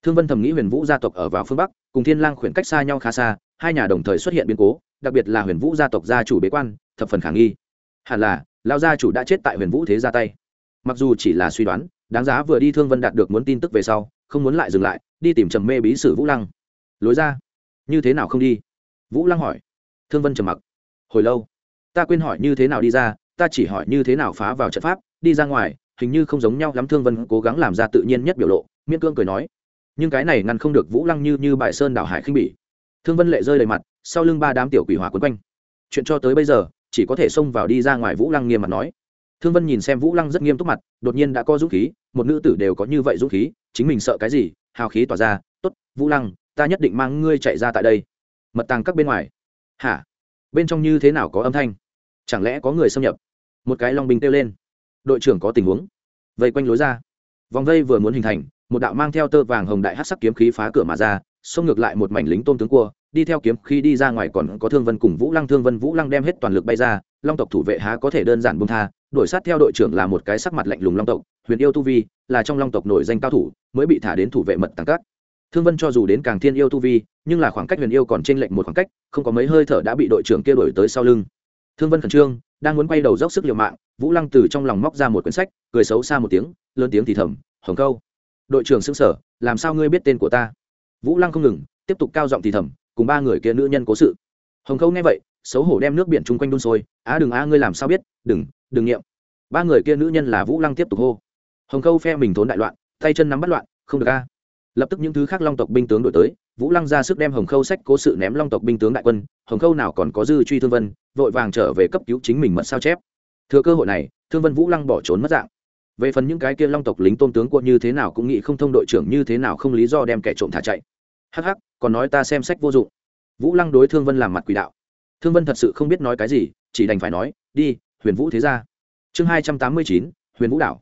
Thương vân thầm nghĩ huyền vũ gia tộc ở vào phương bắc, cùng thiên lang khuyển cách xa nhau khá xa, hai nhà đồng thời xuất hiện biến cố, đặc biệt là huyền vũ gia tộc gia chủ bế quan, thập phần khả nghi. Hẳn là lao gia chủ đã chết tại huyền vũ thế ra tay. Mặc dù chỉ là suy đoán, đáng giá vừa đi thương vân đạt được muốn tin tức về sau, không muốn lại dừng lại, đi tìm trầm mê bí sử vũ lăng. Lối ra, như thế nào không đi? Vũ lăng hỏi. Thương vân trầm mặc. Hồi lâu, ta quên hỏi như thế nào đi ra, ta chỉ hỏi như thế nào phá vào trận pháp, đi ra ngoài, hình như không giống nhau lắm. Thương vân cố gắng làm ra tự nhiên nhất biểu lộ, miễn cương cười nói. Nhưng cái này ngăn không được vũ lăng như như bài sơn đảo hải khinh bỉ. Thương vân lệ rơi đầy mặt, sau lưng ba đám tiểu quỷ hỏa quấn quanh. Chuyện cho tới bây giờ chỉ có thể xông vào đi ra ngoài vũ lăng nghiêm mặt nói. Thương vân nhìn xem vũ lăng rất nghiêm túc mặt, đột nhiên đã có dũng khí, một nữ tử đều có như vậy dũng khí, chính mình sợ cái gì, hào khí tỏa ra t ố t vũ lăng, ta nhất định mang ngươi chạy ra tại đây. Mật tàng các bên ngoài. Hả? Bên trong như thế nào có âm thanh? Chẳng lẽ có người xâm nhập? Một cái long bình kêu lên. Đội trưởng có tình huống. Vây quanh lối ra. Vòng vây vừa muốn hình thành, một đạo mang theo tơ vàng hồng đại hát sắc kiếm khí phá cửa mà ra, xông ngược lại một mảnh lính tôm tướng cua đi theo kiếm khi đi ra ngoài còn có thương vân cùng vũ lăng, thương vân vũ lăng đem hết toàn lực bay ra, long tộc thủ vệ há có thể đơn giản bông tha, đuổi sát theo đội trưởng là một cái sắc mặt lạnh lùng long tộc, huyền yêu tu vi là trong long tộc nổi danh cao thủ, mới bị thả đến thủ vệ mật tăng cát thương vân cho dù đến càng thiên yêu tu vi, nhưng là khoảng cách huyền yêu còn trên lệnh một khoảng cách, không có mấy hơi thở đã bị đội trưởng kia đuổi tới sau lưng. Thương vân khẩn trương, đang muốn quay đầu dốc sức liều mạng, vũ lăng từ trong lòng móc ra một quyển sách, cười xấu xa một tiếng, lớn tiếng thì thầm, hồng câu, đội trưởng xưng sở, làm sao ngươi biết tên của ta? Vũ lăng không ngừng, tiếp tục cao giọng thì thầm cùng ba người kia nữ nhân cố sự. Hồng Khâu nghe vậy, xấu hổ đem nước biển chung quanh đun sôi, á đừng á, ngươi làm sao biết? Đừng đừng nghiệm. Ba người kia nữ nhân là vũ lăng tiếp tục hô. Hồng Khâu phe mình thốn đại loạn, tay chân nắm bắt loạn, không được a. Lập tức những thứ khác long tộc binh tướng đổi tới, vũ lăng ra sức đem hồng khâu sách cố sự ném long tộc binh tướng đại quân, hồng khâu nào còn có dư truy thương vân, vội vàng trở về cấp cứu chính mình mật sao chép. Thừa cơ hội này, thương vân vũ lăng bỏ trốn mất dạng. Về phần những cái kia long tộc lính tôn tướng quân như thế nào cũng nghĩ không thông đội trưởng như thế nào không lý do đem kẻ trộm thả chạy hắc hắc còn nói ta xem sách vô dụng. Vũ lăng đối thương vân làm mặt quỷ đạo. Thương vân thật sự không biết nói cái gì chỉ đành phải nói đi huyền vũ thế gia. Chương hai trăm tám mươi chín huyền vũ đảo.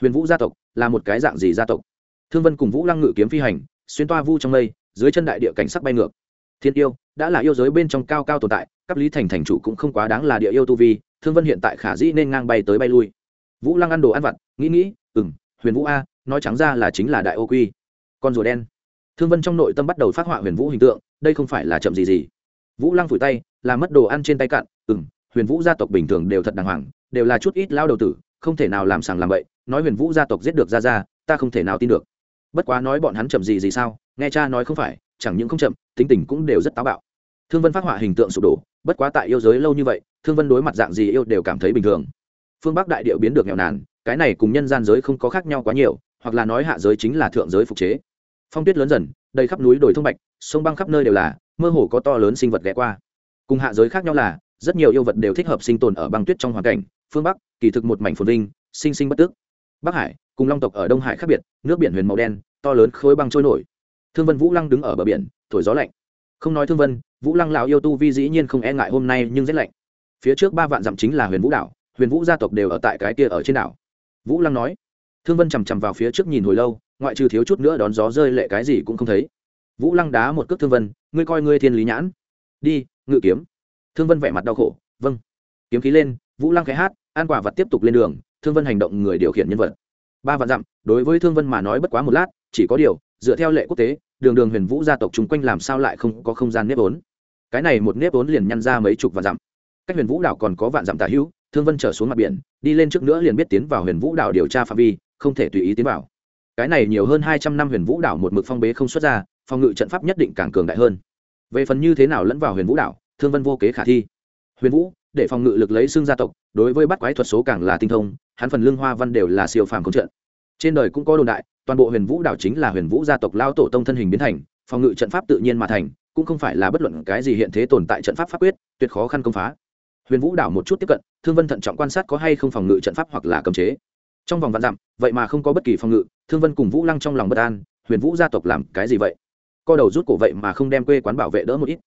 Huyền vũ gia tộc là một cái dạng gì gia tộc? Thương vân cùng vũ lăng ngự kiếm phi hành xuyên toa vu trong lây, dưới chân đại địa cảnh sắc bay ngược. Thiên yêu đã là yêu giới bên trong cao cao tồn tại cấp lý thành thành chủ cũng không quá đáng là địa yêu tu vi thương vân hiện tại khả dĩ nên ngang bay tới bay lui. Vũ lăng ăn đồ ăn vặt nghĩ nghĩ ừ m huyền vũ a nói trắng ra là chính là đại ô quy. Con rùa đen thương vân trong nội tâm bắt đầu phát họa huyền vũ hình tượng, đây không phải là chậm gì gì. Vũ lăng phủi tay làm mất đồ ăn trên tay cạn ừ m huyền vũ gia tộc bình thường đều thật đàng hoàng, đều là chút ít lao đầu tử, không thể nào làm sàng làm bậy, nói huyền vũ gia tộc giết được ra ra, ta không thể nào tin được. Bất quá nói bọn hắn chậm gì gì sao, nghe cha nói không phải, chẳng những không chậm, tính tình cũng đều rất táo bạo. Thương vân phát họa hình tượng sụp đổ, bất quá tại yêu giới lâu như vậy, thương vân đối mặt dạng gì yêu đều cảm thấy bình thường. Phương bắc đại điệu biến được nghèo nàn, cái này cùng nhân gian giới không có khác nhau quá nhiều, hoặc là nói hạ giới chính là thượng giới phục chế phong tuyết lớn dần, đầy khắp núi đồi thông bạch, sông băng khắp nơi đều là, mơ hồ có to lớn sinh vật ghé qua. Cùng hạ giới khác nhau là, rất nhiều yêu vật đều thích hợp sinh tồn ở băng tuyết trong hoàn cảnh, phương bắc, kỳ thực một mảnh phồn vinh, sinh sinh bất tức bắc hải, cùng long tộc ở đông hải khác biệt, nước biển huyền màu đen, to lớn khối băng trôi nổi. Thương vân vũ lăng đứng ở bờ biển, thổi gió lạnh. Không nói thương vân, vũ lăng lão yêu tu vi dĩ nhiên không e ngại hôm nay nhưng rét lạnh. Phía trước ba vạn dặm chính là huyền vũ đảo, huyền vũ gia tộc đều ở tại cái kia ở trên đảo. Vũ lăng nói. Thương vân chằm chằm vào phía trước nhìn hồi lâu ngoại trừ thiếu chút nữa đón gió rơi lệ cái gì cũng không thấy. Vũ lăng đá một cước thương vân, ngươi coi ngươi thiên lý nhãn. Đi, ngự kiếm. Thương vân vẻ mặt đau khổ vâng. Kiếm khí lên, vũ lăng khẽ hát an quả vật tiếp tục lên đường, thương vân hành động người điều khiển nhân vật. Ba vạn dặm, đối với thương vân mà nói bất quá một lát, chỉ có điều, dựa theo lệ quốc tế, đường đường huyền vũ gia tộc chung quanh làm sao lại không có không gian nếp vốn. Cái này một nếp vốn liền nhăn ra mấy chục vạn dặm. Cách huyền vũ đảo còn có vạn dặm tả hữu, thương vân trở xuống mặt biển, đi lên trước nữa liền biết tiến vào huyền vũ đảo điều tra phạm vi, không thể tùy ý tiến vào cái này nhiều hơn hai trăm năm huyền vũ đảo một mực phong bế không xuất ra, phòng ngự trận pháp nhất định càng cường đại hơn. Về phần như thế nào lẫn vào huyền vũ đảo, thương vân vô kế khả thi. Huyền vũ, để phòng ngự lực lấy xương gia tộc, đối với bắt quái thuật số càng là tinh thông, hắn phần lương hoa văn đều là siêu phàm công trận trên đời cũng có đồn đại, toàn bộ huyền vũ đảo chính là huyền vũ gia tộc lao tổ tông thân hình biến thành, phòng ngự trận pháp tự nhiên mà thành, cũng không phải là bất luận cái gì hiện thế tồn tại trận pháp pháp quyết, tuyệt khó khăn công phá. Huyền vũ đảo một chút tiếp cận, thương vân thận trọng quan sát có hay không phòng ngự trận pháp hoặc là cấm chế trong vòng vạn dặm, vậy mà không có bất kỳ phòng ngự, thương vân cùng vũ lăng trong lòng bất an, huyền vũ gia tộc làm cái gì vậy? Co đầu rút cổ vậy mà không đem quê quán bảo vệ đỡ một ít.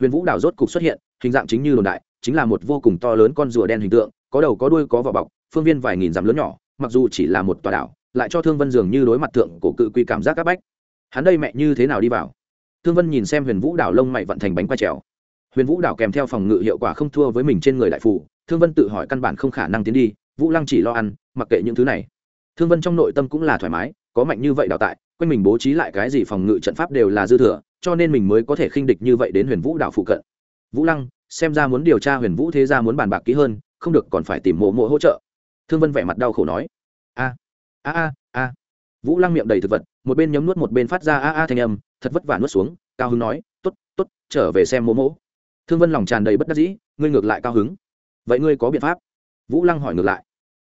Huyền vũ đảo rốt cục xuất hiện, hình dạng chính như đồn đại, chính là một vô cùng to lớn con rùa đen hình tượng, có đầu có đuôi có vỏ bọc, phương viên vài nghìn dặm lớn nhỏ, mặc dù chỉ là một tòa đảo, lại cho thương vân dường như đối mặt thượng cổ cự quy cảm giác các bách. Hắn đây mẹ như thế nào đi vào? Thương vân nhìn xem huyền vũ đảo lông mày vận thành bánh quay trèo. Huyền vũ đảo kèm theo phòng ngự hiệu quả không thua với mình trên người đại phủ thương vân tự hỏi căn bản không khả năng tiến đi vũ lăng chỉ lo ăn, mặc kệ những thứ này. Thương vân trong nội tâm cũng là thoải mái, có mạnh như vậy đào tại, quanh mình bố trí lại cái gì phòng ngự trận pháp đều là dư thừa, cho nên mình mới có thể khinh địch như vậy đến huyền vũ đảo phụ cận. Vũ lăng, xem ra muốn điều tra huyền vũ thế ra muốn bàn bạc kỹ hơn, không được còn phải tìm mộ mộ hỗ trợ. Thương vân vẻ mặt đau khổ nói. A a a a. Vũ lăng miệng đầy thực vật, một bên nhấm nuốt một bên phát ra a a thanh âm, thật vất vả nuốt xuống, cao hứng nói t ố t t ố t trở về xem mộ mộ. Thương vân lòng tràn đầy bất đắc dĩ, ngươi ngược lại cao hứng. Vậy ngươi có biện pháp? Vũ lăng hỏi ngược lại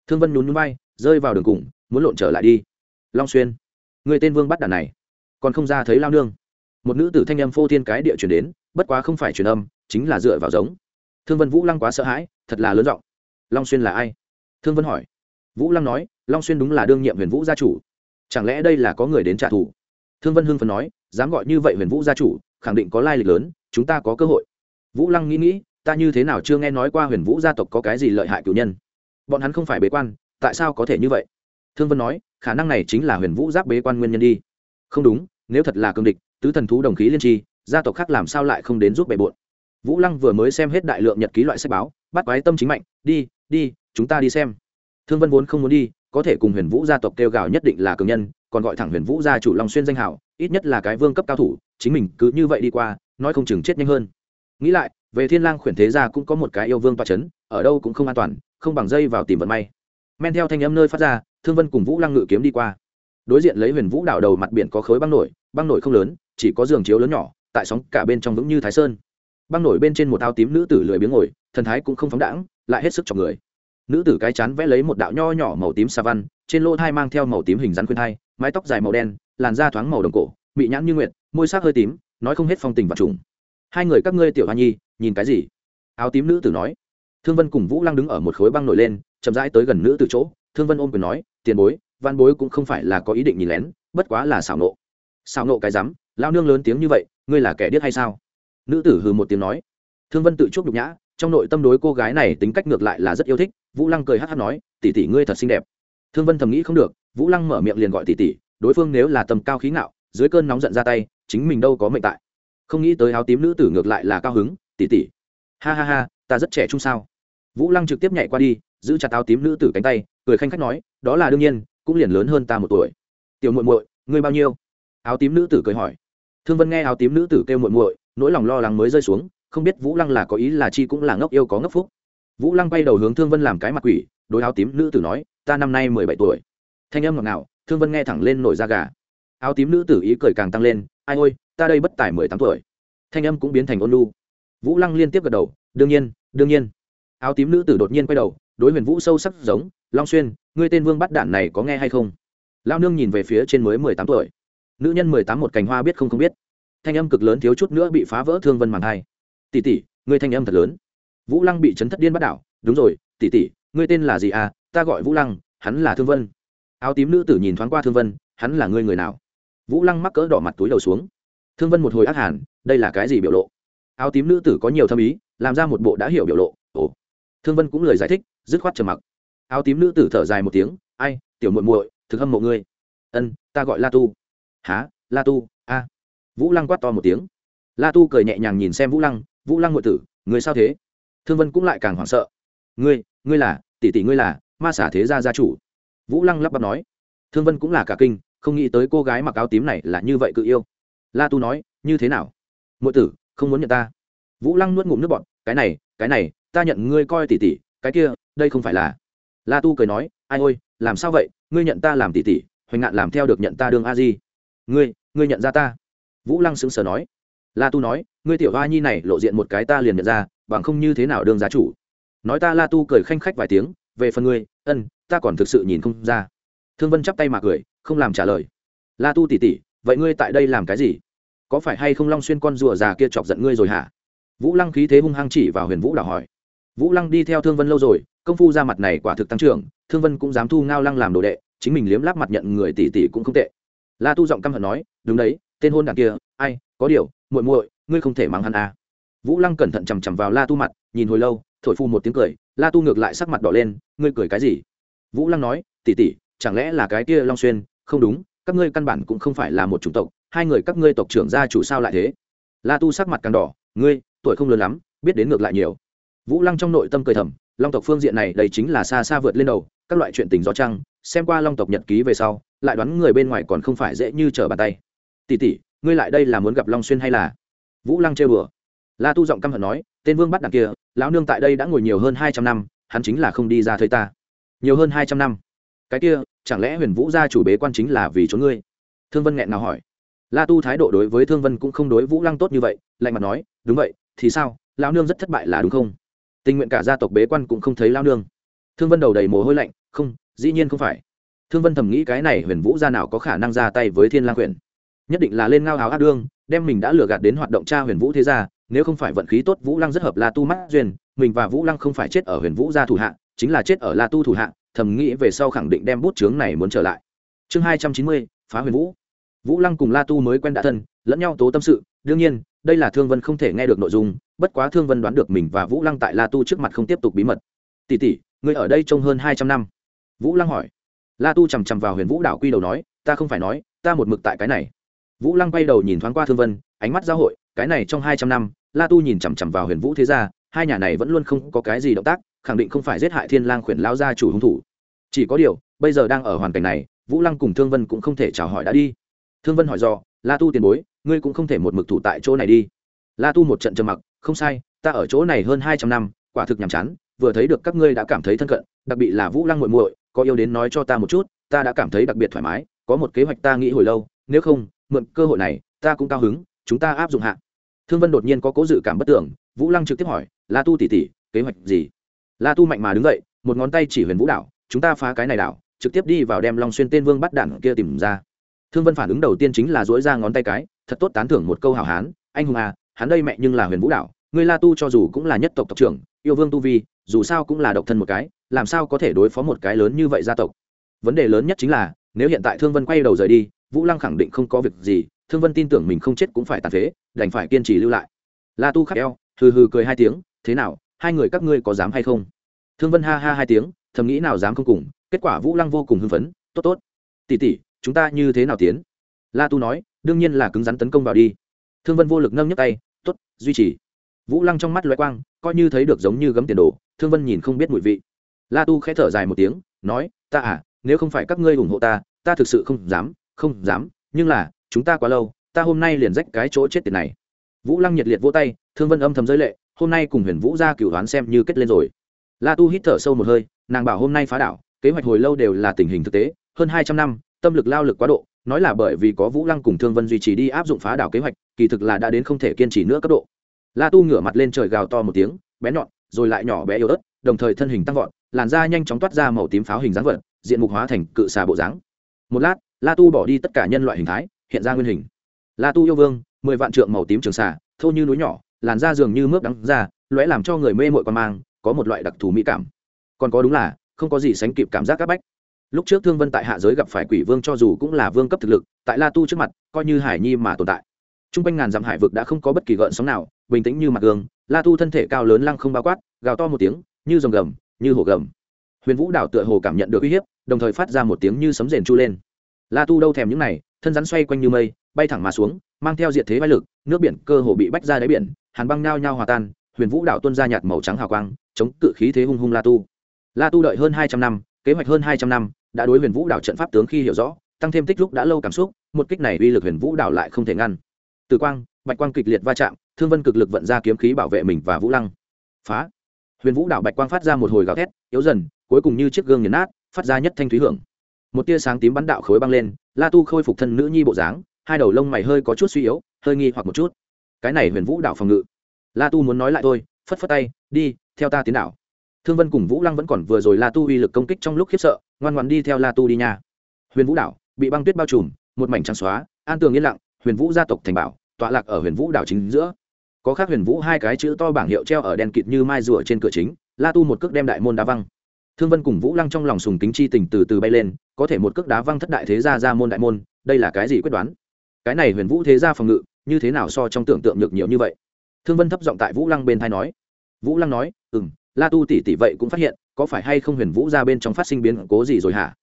thương vân nhún nhún bay rơi vào đường cùng, muốn lộn trở lại đi. Long xuyên, người tên vương bắt đàn này, còn không ra thấy lao nương. Một nữ tử thanh âm phô thiên cái địa chuyển đến, bất quá không phải truyền âm, chính là dựa vào giống. Thương vân vũ lăng quá sợ hãi, thật là lớn giọng. Long xuyên là ai? Thương vân hỏi. Vũ lăng nói, long xuyên đúng là đương nhiệm huyền vũ gia chủ. Chẳng lẽ đây là có người đến trả thù? Thương vân hưng phần nói, dám gọi như vậy huyền vũ gia chủ, khẳng định có lai lịch lớn, chúng ta có cơ hội. Vũ lăng nghĩ nghĩ, ta như thế nào chưa nghe nói qua huyền vũ gia tộc có cái gì lợi hại cử nhân? Bọn hắn không phải bế quan, tại sao có thể như vậy? Thương vân nói, khả năng này chính là huyền vũ giáp bế quan nguyên nhân đi. Không đúng, nếu thật là cương địch, tứ thần thú đồng khí liên tri, gia tộc khác làm sao lại không đến giúp bề bộn? Vũ lăng vừa mới xem hết đại lượng nhật ký loại sách báo, bắt quái tâm chính mạnh, đi đi, chúng ta đi xem. Thương vân vốn không muốn đi, có thể cùng huyền vũ gia tộc kêu gào nhất định là cường nhân, còn gọi thẳng huyền vũ gia chủ long xuyên danh hảo ít nhất là cái vương cấp cao thủ, chính mình cứ như vậy đi qua, nói không chừng chết nhanh hơn. Nghĩ lại, về thiên lang khuyển thế gia cũng có một cái yêu vương toa chấn ở đâu cũng không an toàn, không bằng dây vào tìm vận may. Men theo thanh âm nơi phát ra, thương vân cùng vũ lăng ngự kiếm đi qua. Đối diện lấy huyền vũ đảo đầu mặt biển có khối băng nổi băng nổi không lớn, chỉ có giường chiếu lớn nhỏ, tại sóng cả bên trong vững như thái sơn. Băng nổi bên trên một áo tím nữ tử lười biếng ngồi, thần thái cũng không phóng đãng, lại hết sức chọc người. Nữ tử cái chán vẽ lấy một đạo nho nhỏ màu tím xà văn, trên lỗ thai mang theo màu tím hình rắn khuyên thai, mái tóc dài màu đen, làn da thoáng màu đồng cổ, mị nhãn như nguyệt, môi sắc hơi tím, nói không hết phong tình và trùng. Hai người các ngươi tiểu hoa nhi, nhìn cái gì? Áo tím nữ tử nói thương vân cùng vũ lăng đứng ở một khối băng nổi lên, chậm rãi tới gần nữ từ chỗ. Thương vân ôm quyền nói, tiền bối, văn bối cũng không phải là có ý định nhìn lén, bất quá là xảo nộ. Xảo nộ cái rắm lao nương lớn tiếng như vậy, ngươi là kẻ điếc hay sao? Nữ tử hừ một tiếng nói. Thương vân tự chuốc nhục nhã, trong nội tâm đối cô gái này tính cách ngược lại là rất yêu thích, vũ lăng cười hát hát nói, tỷ tỷ ngươi thật xinh đẹp. Thương vân thầm nghĩ không được, vũ lăng mở miệng liền gọi tỷ tỷ, đối phương nếu là tầm cao khí ngạo, dưới cơn nóng giận ra tay, chính mình đâu có mệnh tại. Không nghĩ tới áo tím nữ tử ngược lại là cao hứng, tỷ tỷ. Ha ha ha, ta rất trẻ trung sao? Vũ lăng trực tiếp nhảy qua đi, giữ chặt áo tím nữ tử cánh tay, cười khanh khách nói, đó là đương nhiên, cũng liền lớn hơn ta một tuổi. Tiểu muội muội, ngươi bao nhiêu? Áo tím nữ tử cười hỏi. Thương vân nghe áo tím nữ tử kêu muội muội, nỗi lòng lo lắng mới rơi xuống, không biết vũ lăng là có ý là chi cũng là ngốc yêu có ngốc phúc. Vũ lăng bay đầu hướng thương vân làm cái mặt quỷ, đối áo tím nữ tử nói, ta năm nay mười bảy tuổi. Thanh âm ngọt ngào, thương vân nghe thẳng lên nổi da gà. Áo tím nữ tử ý cười càng tăng lên, ai ôi, ta đây bất tài mười tám tuổi. Thanh âm cũng biến thành ôn lu vũ lăng liên tiếp gật đầu, đương nhiên đương nhiên áo tím nữ tử đột nhiên quay đầu, đối huyền vũ sâu sắc giống, long xuyên, ngươi tên vương bắt đạn này có nghe hay không? Lao nương nhìn về phía trên mới mười tám tuổi. Nữ nhân mười tám một cành hoa biết không không biết. Thanh âm cực lớn thiếu chút nữa bị phá vỡ thương vân màng hai. Tỷ tỷ, ngươi thanh âm thật lớn. Vũ lăng bị chấn thất điên bắt đảo, đúng rồi, tỷ tỷ, ngươi tên là gì à? Ta gọi vũ lăng, hắn là thương vân. Áo tím nữ tử nhìn thoáng qua thương vân, hắn là ngươi người nào? Vũ lăng mắc cỡ đỏ mặt túi đầu xuống. Thương vân một hồi ác hàn, đây là cái gì biểu lộ? Áo tím nữ tử có nhiều thâm ý, làm ra một bộ đã hiểu biểu lộ, ồ thương vân cũng lời giải thích, dứt khoát trầm mặc. Áo tím nữ tử thở dài một tiếng, ai, tiểu muội muội, thực hâm mộ ngươi. Ân, ta gọi la tu. Há la tu? A. Vũ lăng quát to một tiếng. La tu cười nhẹ nhàng nhìn xem vũ lăng vũ lăng ngụy tử người sao thế? Thương vân cũng lại càng hoảng sợ. Ngươi ngươi là, tỷ tỷ ngươi là, ma xả thế gia gia chủ. Vũ lăng lắp bắp nói. Thương vân cũng là cả kinh, không nghĩ tới cô gái mặc áo tím này là như vậy cự yêu. La tu nói, như thế nào? Ngụy tử, không muốn nhận ta. Vũ lăng nuốt ngụm nước bọt. cái này cái này ta nhận ngươi coi tỷ tỷ cái kia, đây không phải là. La tu cười nói, ai ôi, làm sao vậy, ngươi nhận ta làm tỷ tỷ hoành ngạn làm theo được nhận ta đương a di. Ngươi ngươi nhận ra ta. Vũ lăng sững sờ nói. La tu nói, ngươi tiểu hoa nhi này lộ diện một cái ta liền nhận ra, bằng không như thế nào đương giá chủ. Nói ta la tu cười khanh khách vài tiếng, về phần ngươi, ân, ta còn thực sự nhìn không ra. Thương vân chắp tay mà cười, không làm trả lời. La tu tỉ tỉ, vậy ngươi tại đây làm cái gì? Có phải hay không long xuyên con rùa già kia chọc giận ngươi rồi hả? Vũ lăng khí thế hung hăng chỉ vào huyền vũ đảo hỏi vũ lăng đi theo thương vân lâu rồi, công phu ra mặt này quả thực tăng trưởng, thương vân cũng dám thu ngao lăng làm đồ đệ, chính mình liếm láp mặt nhận người tỷ tỷ cũng không tệ. La tu giọng căm hận nói, đúng đấy, tên hôn đảng kia, ai, có điều, muội muội, ngươi không thể mắng hắn à. vũ lăng cẩn thận chằm chằm vào la tu mặt, nhìn hồi lâu, thổi phu một tiếng cười, la tu ngược lại sắc mặt đỏ lên, ngươi cười cái gì? Vũ lăng nói, tỷ tỷ, chẳng lẽ là cái kia long xuyên? Không đúng, các ngươi căn bản cũng không phải là một chủng tộc, hai người các ngươi tộc trưởng gia chủ sao lại thế? La tu sắc mặt càng đỏ, ngươi, tuổi không lớn lắm, biết đến ngược lại nhiều vũ lăng trong nội tâm cười thầm, long tộc phương diện này đây chính là xa xa vượt lên đầu, các loại chuyện tình gió trăng, xem qua long tộc nhật ký về sau, lại đoán người bên ngoài còn không phải dễ như trở bàn tay. Tỷ tỷ, ngươi lại đây là muốn gặp long xuyên hay là? Vũ lăng chơi bừa la tu giọng căm hận nói, tên vương bắt đằng kia, lão nương tại đây đã ngồi nhiều hơn hai trăm năm, hắn chính là không đi ra thấy ta. Nhiều hơn hai trăm năm? Cái kia, chẳng lẽ huyền vũ gia chủ bế quan chính là vì trốn ngươi? Thương vân nghẹn nào hỏi. La tu thái độ đối với thương vân cũng không đối vũ lăng tốt như vậy, lạnh mặt nói, đúng vậy, thì sao? Lão nương rất thất bại là đúng không? Tình nguyện cả gia tộc bế quan cũng không thấy lão nương. Thương vân đầu đầy mồ hôi lạnh, không, dĩ nhiên không phải. Thương vân thầm nghĩ cái này huyền vũ gia nào có khả năng ra tay với thiên lang huyền nhất định là lên ngao áo ác đương, đem mình đã lừa gạt đến hoạt động cha huyền vũ thế gia, nếu không phải vận khí tốt vũ lăng rất hợp la tu mắt duyên, mình và vũ lăng không phải chết ở huyền vũ gia thủ hạ, chính là chết ở la tu thủ hạ, thầm nghĩ về sau khẳng định đem bút chướng này muốn trở lại. Chương hai trăm chín mươi, phá huyền vũ. Vũ lăng cùng la tu mới quen đã thân, lẫn nhau tố tâm sự đương nhiên, đây là thương vân không thể nghe được nội dung, bất quá thương vân đoán được mình và vũ lăng tại la tu trước mặt không tiếp tục bí mật. Tỷ tỷ, ngươi ở đây trông hơn hai trăm năm. Vũ lăng hỏi. La tu chằm chằm vào huyền vũ đảo quy đầu nói, ta không phải nói, ta một mực tại cái này. Vũ lăng quay đầu nhìn thoáng qua thương vân, ánh mắt g hội, cái này trong hai trăm năm, la tu nhìn chằm chằm vào huyền vũ thế gia, hai nhà này vẫn luôn không có cái gì động tác, khẳng định không phải giết hại thiên lang khuyển lao gia chủ hung thủ. Chỉ có điều, bây giờ đang ở hoàn cảnh này, vũ lăng cùng thương vân cũng không thể chào hỏi đã đi. Thương vân hỏi do la tu tiền bối ngươi cũng không thể một mực thủ tại chỗ này đi. La tu một trận trầm mặc, không sai, ta ở chỗ này hơn hai trăm năm, quả thực nhàm chán, vừa thấy được các ngươi đã cảm thấy thân cận, đặc biệt là vũ lăng muội muội, có yêu đến nói cho ta một chút, ta đã cảm thấy đặc biệt thoải mái, có một kế hoạch ta nghĩ hồi lâu, nếu không, mượn cơ hội này, ta cũng cao hứng, chúng ta áp dụng hạ. Thương vân đột nhiên có cố dự cảm bất tưởng, vũ lăng trực tiếp hỏi, la tu tỉ tỉ kế hoạch gì? La tu mạnh mà đứng dậy, một ngón tay chỉ huyền vũ đảo chúng ta phá cái này đảo trực tiếp đi vào đem long xuyên tên vương bắt đản kia tìm ra thương vân phản ứng đầu tiên chính là dỗi ra ngón tay cái, thật tốt tán thưởng một câu hảo hán, anh hùng à hắn đây mẹ nhưng là huyền vũ đảo người la tu cho dù cũng là nhất tộc tộc trưởng, yêu vương tu vi, dù sao cũng là độc thân một cái, làm sao có thể đối phó một cái lớn như vậy gia tộc? Vấn đề lớn nhất chính là, nếu hiện tại thương vân quay đầu rời đi, vũ lăng khẳng định không có việc gì, thương vân tin tưởng mình không chết cũng phải tàn phế, đành phải kiên trì lưu lại. La tu khắc eo, hừ hừ cười hai tiếng, thế nào, hai người các ngươi có dám hay không? Thương vân ha ha hai tiếng, thầm nghĩ nào dám không cùng, kết quả vũ lăng vô cùng hưng phấn, tốt tốt. Tỉ tỉ chúng ta như thế nào tiến? La tu nói, đương nhiên là cứng rắn tấn công vào đi. Thương vân vô lực nâng nhấc tay t ố t duy trì. Vũ lăng trong mắt loại quang, coi như thấy được giống như gấm tiền đồ, thương vân nhìn không biết mùi vị. La tu k h ẽ thở dài một tiếng, nói, ta à nếu không phải các ngươi ủng hộ ta ta thực sự không dám không dám, nhưng là, chúng ta quá lâu, ta hôm nay liền rách cái chỗ chết tiền này. Vũ lăng nhiệt liệt vỗ tay, thương vân âm thầm giới lệ, hôm nay cùng huyền vũ ra cửu đoán xem như kết lên rồi. La tu hít thở sâu một hơi, nàng bảo hôm nay phá đảo, kế hoạch hồi lâu đều là tình hình thực tế, hơn hai trăm năm tâm lực lao lực quá độ, nói là bởi vì có vũ lăng cùng thương vân duy trì đi áp dụng phá đảo kế hoạch, kỳ thực là đã đến không thể kiên trì nữa cấp độ. La tu ngửa mặt lên trời gào to một tiếng, bé nhọn, rồi lại nhỏ bé yếu ớt, đồng thời thân hình tăng vọt, làn da nhanh chóng toát ra màu tím pháo hình dáng vật, diện mục hóa thành cự xà bộ dáng. Một lát, la tu bỏ đi tất cả nhân loại hình thái, hiện ra nguyên hình. La tu yêu vương, mười vạn trượng màu tím trường xà, thô như núi nhỏ, làn da dường như mướp đắng ra lóe làm cho người mê mội quan mang, có một loại đặc thù mỹ cảm. Còn có đúng là, không có gì sánh kịp cảm giác các bách lúc trước thương vân tại hạ giới gặp phải quỷ vương cho dù cũng là vương cấp thực lực, tại la tu trước mặt, coi như hải nhi mà tồn tại. T r u n g quanh ngàn dặm hải vực đã không có bất kỳ gợn sóng nào, bình tĩnh như mặt gương, la tu thân thể cao lớn lăng không bao quát, gào to một tiếng, như rồng gầm, như hổ gầm. Huyền vũ đảo tựa hồ cảm nhận được uy hiếp, đồng thời phát ra một tiếng như sấm rền chu lên. La tu đâu thèm những này, thân rắn xoay quanh như mây, bay thẳng mà xuống, mang theo diệt thế vai lực, nước biển cơ hồ bị bách ra đáy biển, hàn băng nao nhao hòa tan, huyền vũ đảo tuân ra nhạt màu trắng hào quang, chống cự khí thế hung hung la tu. La tu đợi hơn hai trăm năm, kế hoạch hơn hai trăm năm đã đối huyền vũ đảo trận pháp tướng khi hiểu rõ, tăng thêm tích lúc đã lâu cảm xúc, một kích này uy lực huyền vũ đảo lại không thể ngăn. Từ quang, bạch quang kịch liệt va chạm, thương vân cực lực vận ra kiếm khí bảo vệ mình và vũ lăng. Phá. Huyền vũ đảo bạch quang phát ra một hồi gào thét, yếu dần, cuối cùng như chiếc gương nghiền nát, phát ra nhất thanh thúy hưởng. Một tia sáng tím bắn đạo khối băng lên, la tu khôi phục thân nữ nhi bộ dáng, hai đầu lông mày hơi có chút suy yếu, hơi nghi hoặc một chút. Cái này huyền vũ đảo phòng ngự. La tu muốn nói lại thôi, phất phất tay, đi, theo ta tiến đảo thương vân cùng vũ lăng vẫn còn vừa rồi la tu uy lực công kích trong lúc khiếp sợ, ngoan ngoan đi theo la tu đi nha. Huyền vũ đảo, bị băng tuyết bao trùm, một mảnh trắng xóa, an tường yên lặng, huyền vũ gia tộc thành bảo, tọa lạc ở huyền vũ đảo chính giữa. Có khác huyền vũ hai cái chữ to bảng hiệu treo ở đèn kịt như mai rùa trên cửa chính, la tu một cước đem đại môn đá văng. Thương vân cùng vũ lăng trong lòng sùng kính chi tình từ từ bay lên, có thể một cước đá văng thất đại thế gia ra môn đại môn, đây là cái gì quyết đoán? Cái này huyền vũ thế gia phòng ngự, như thế nào so trong tưởng tượng được nhiều như vậy? Thương vân thấp giọng tại vũ lăng bên thai nói. Vũ lăng nói ừ m la tu tỷ tỷ vậy cũng phát hiện, có phải hay không huyền vũ ra bên trong phát sinh biến cố gì rồi hả?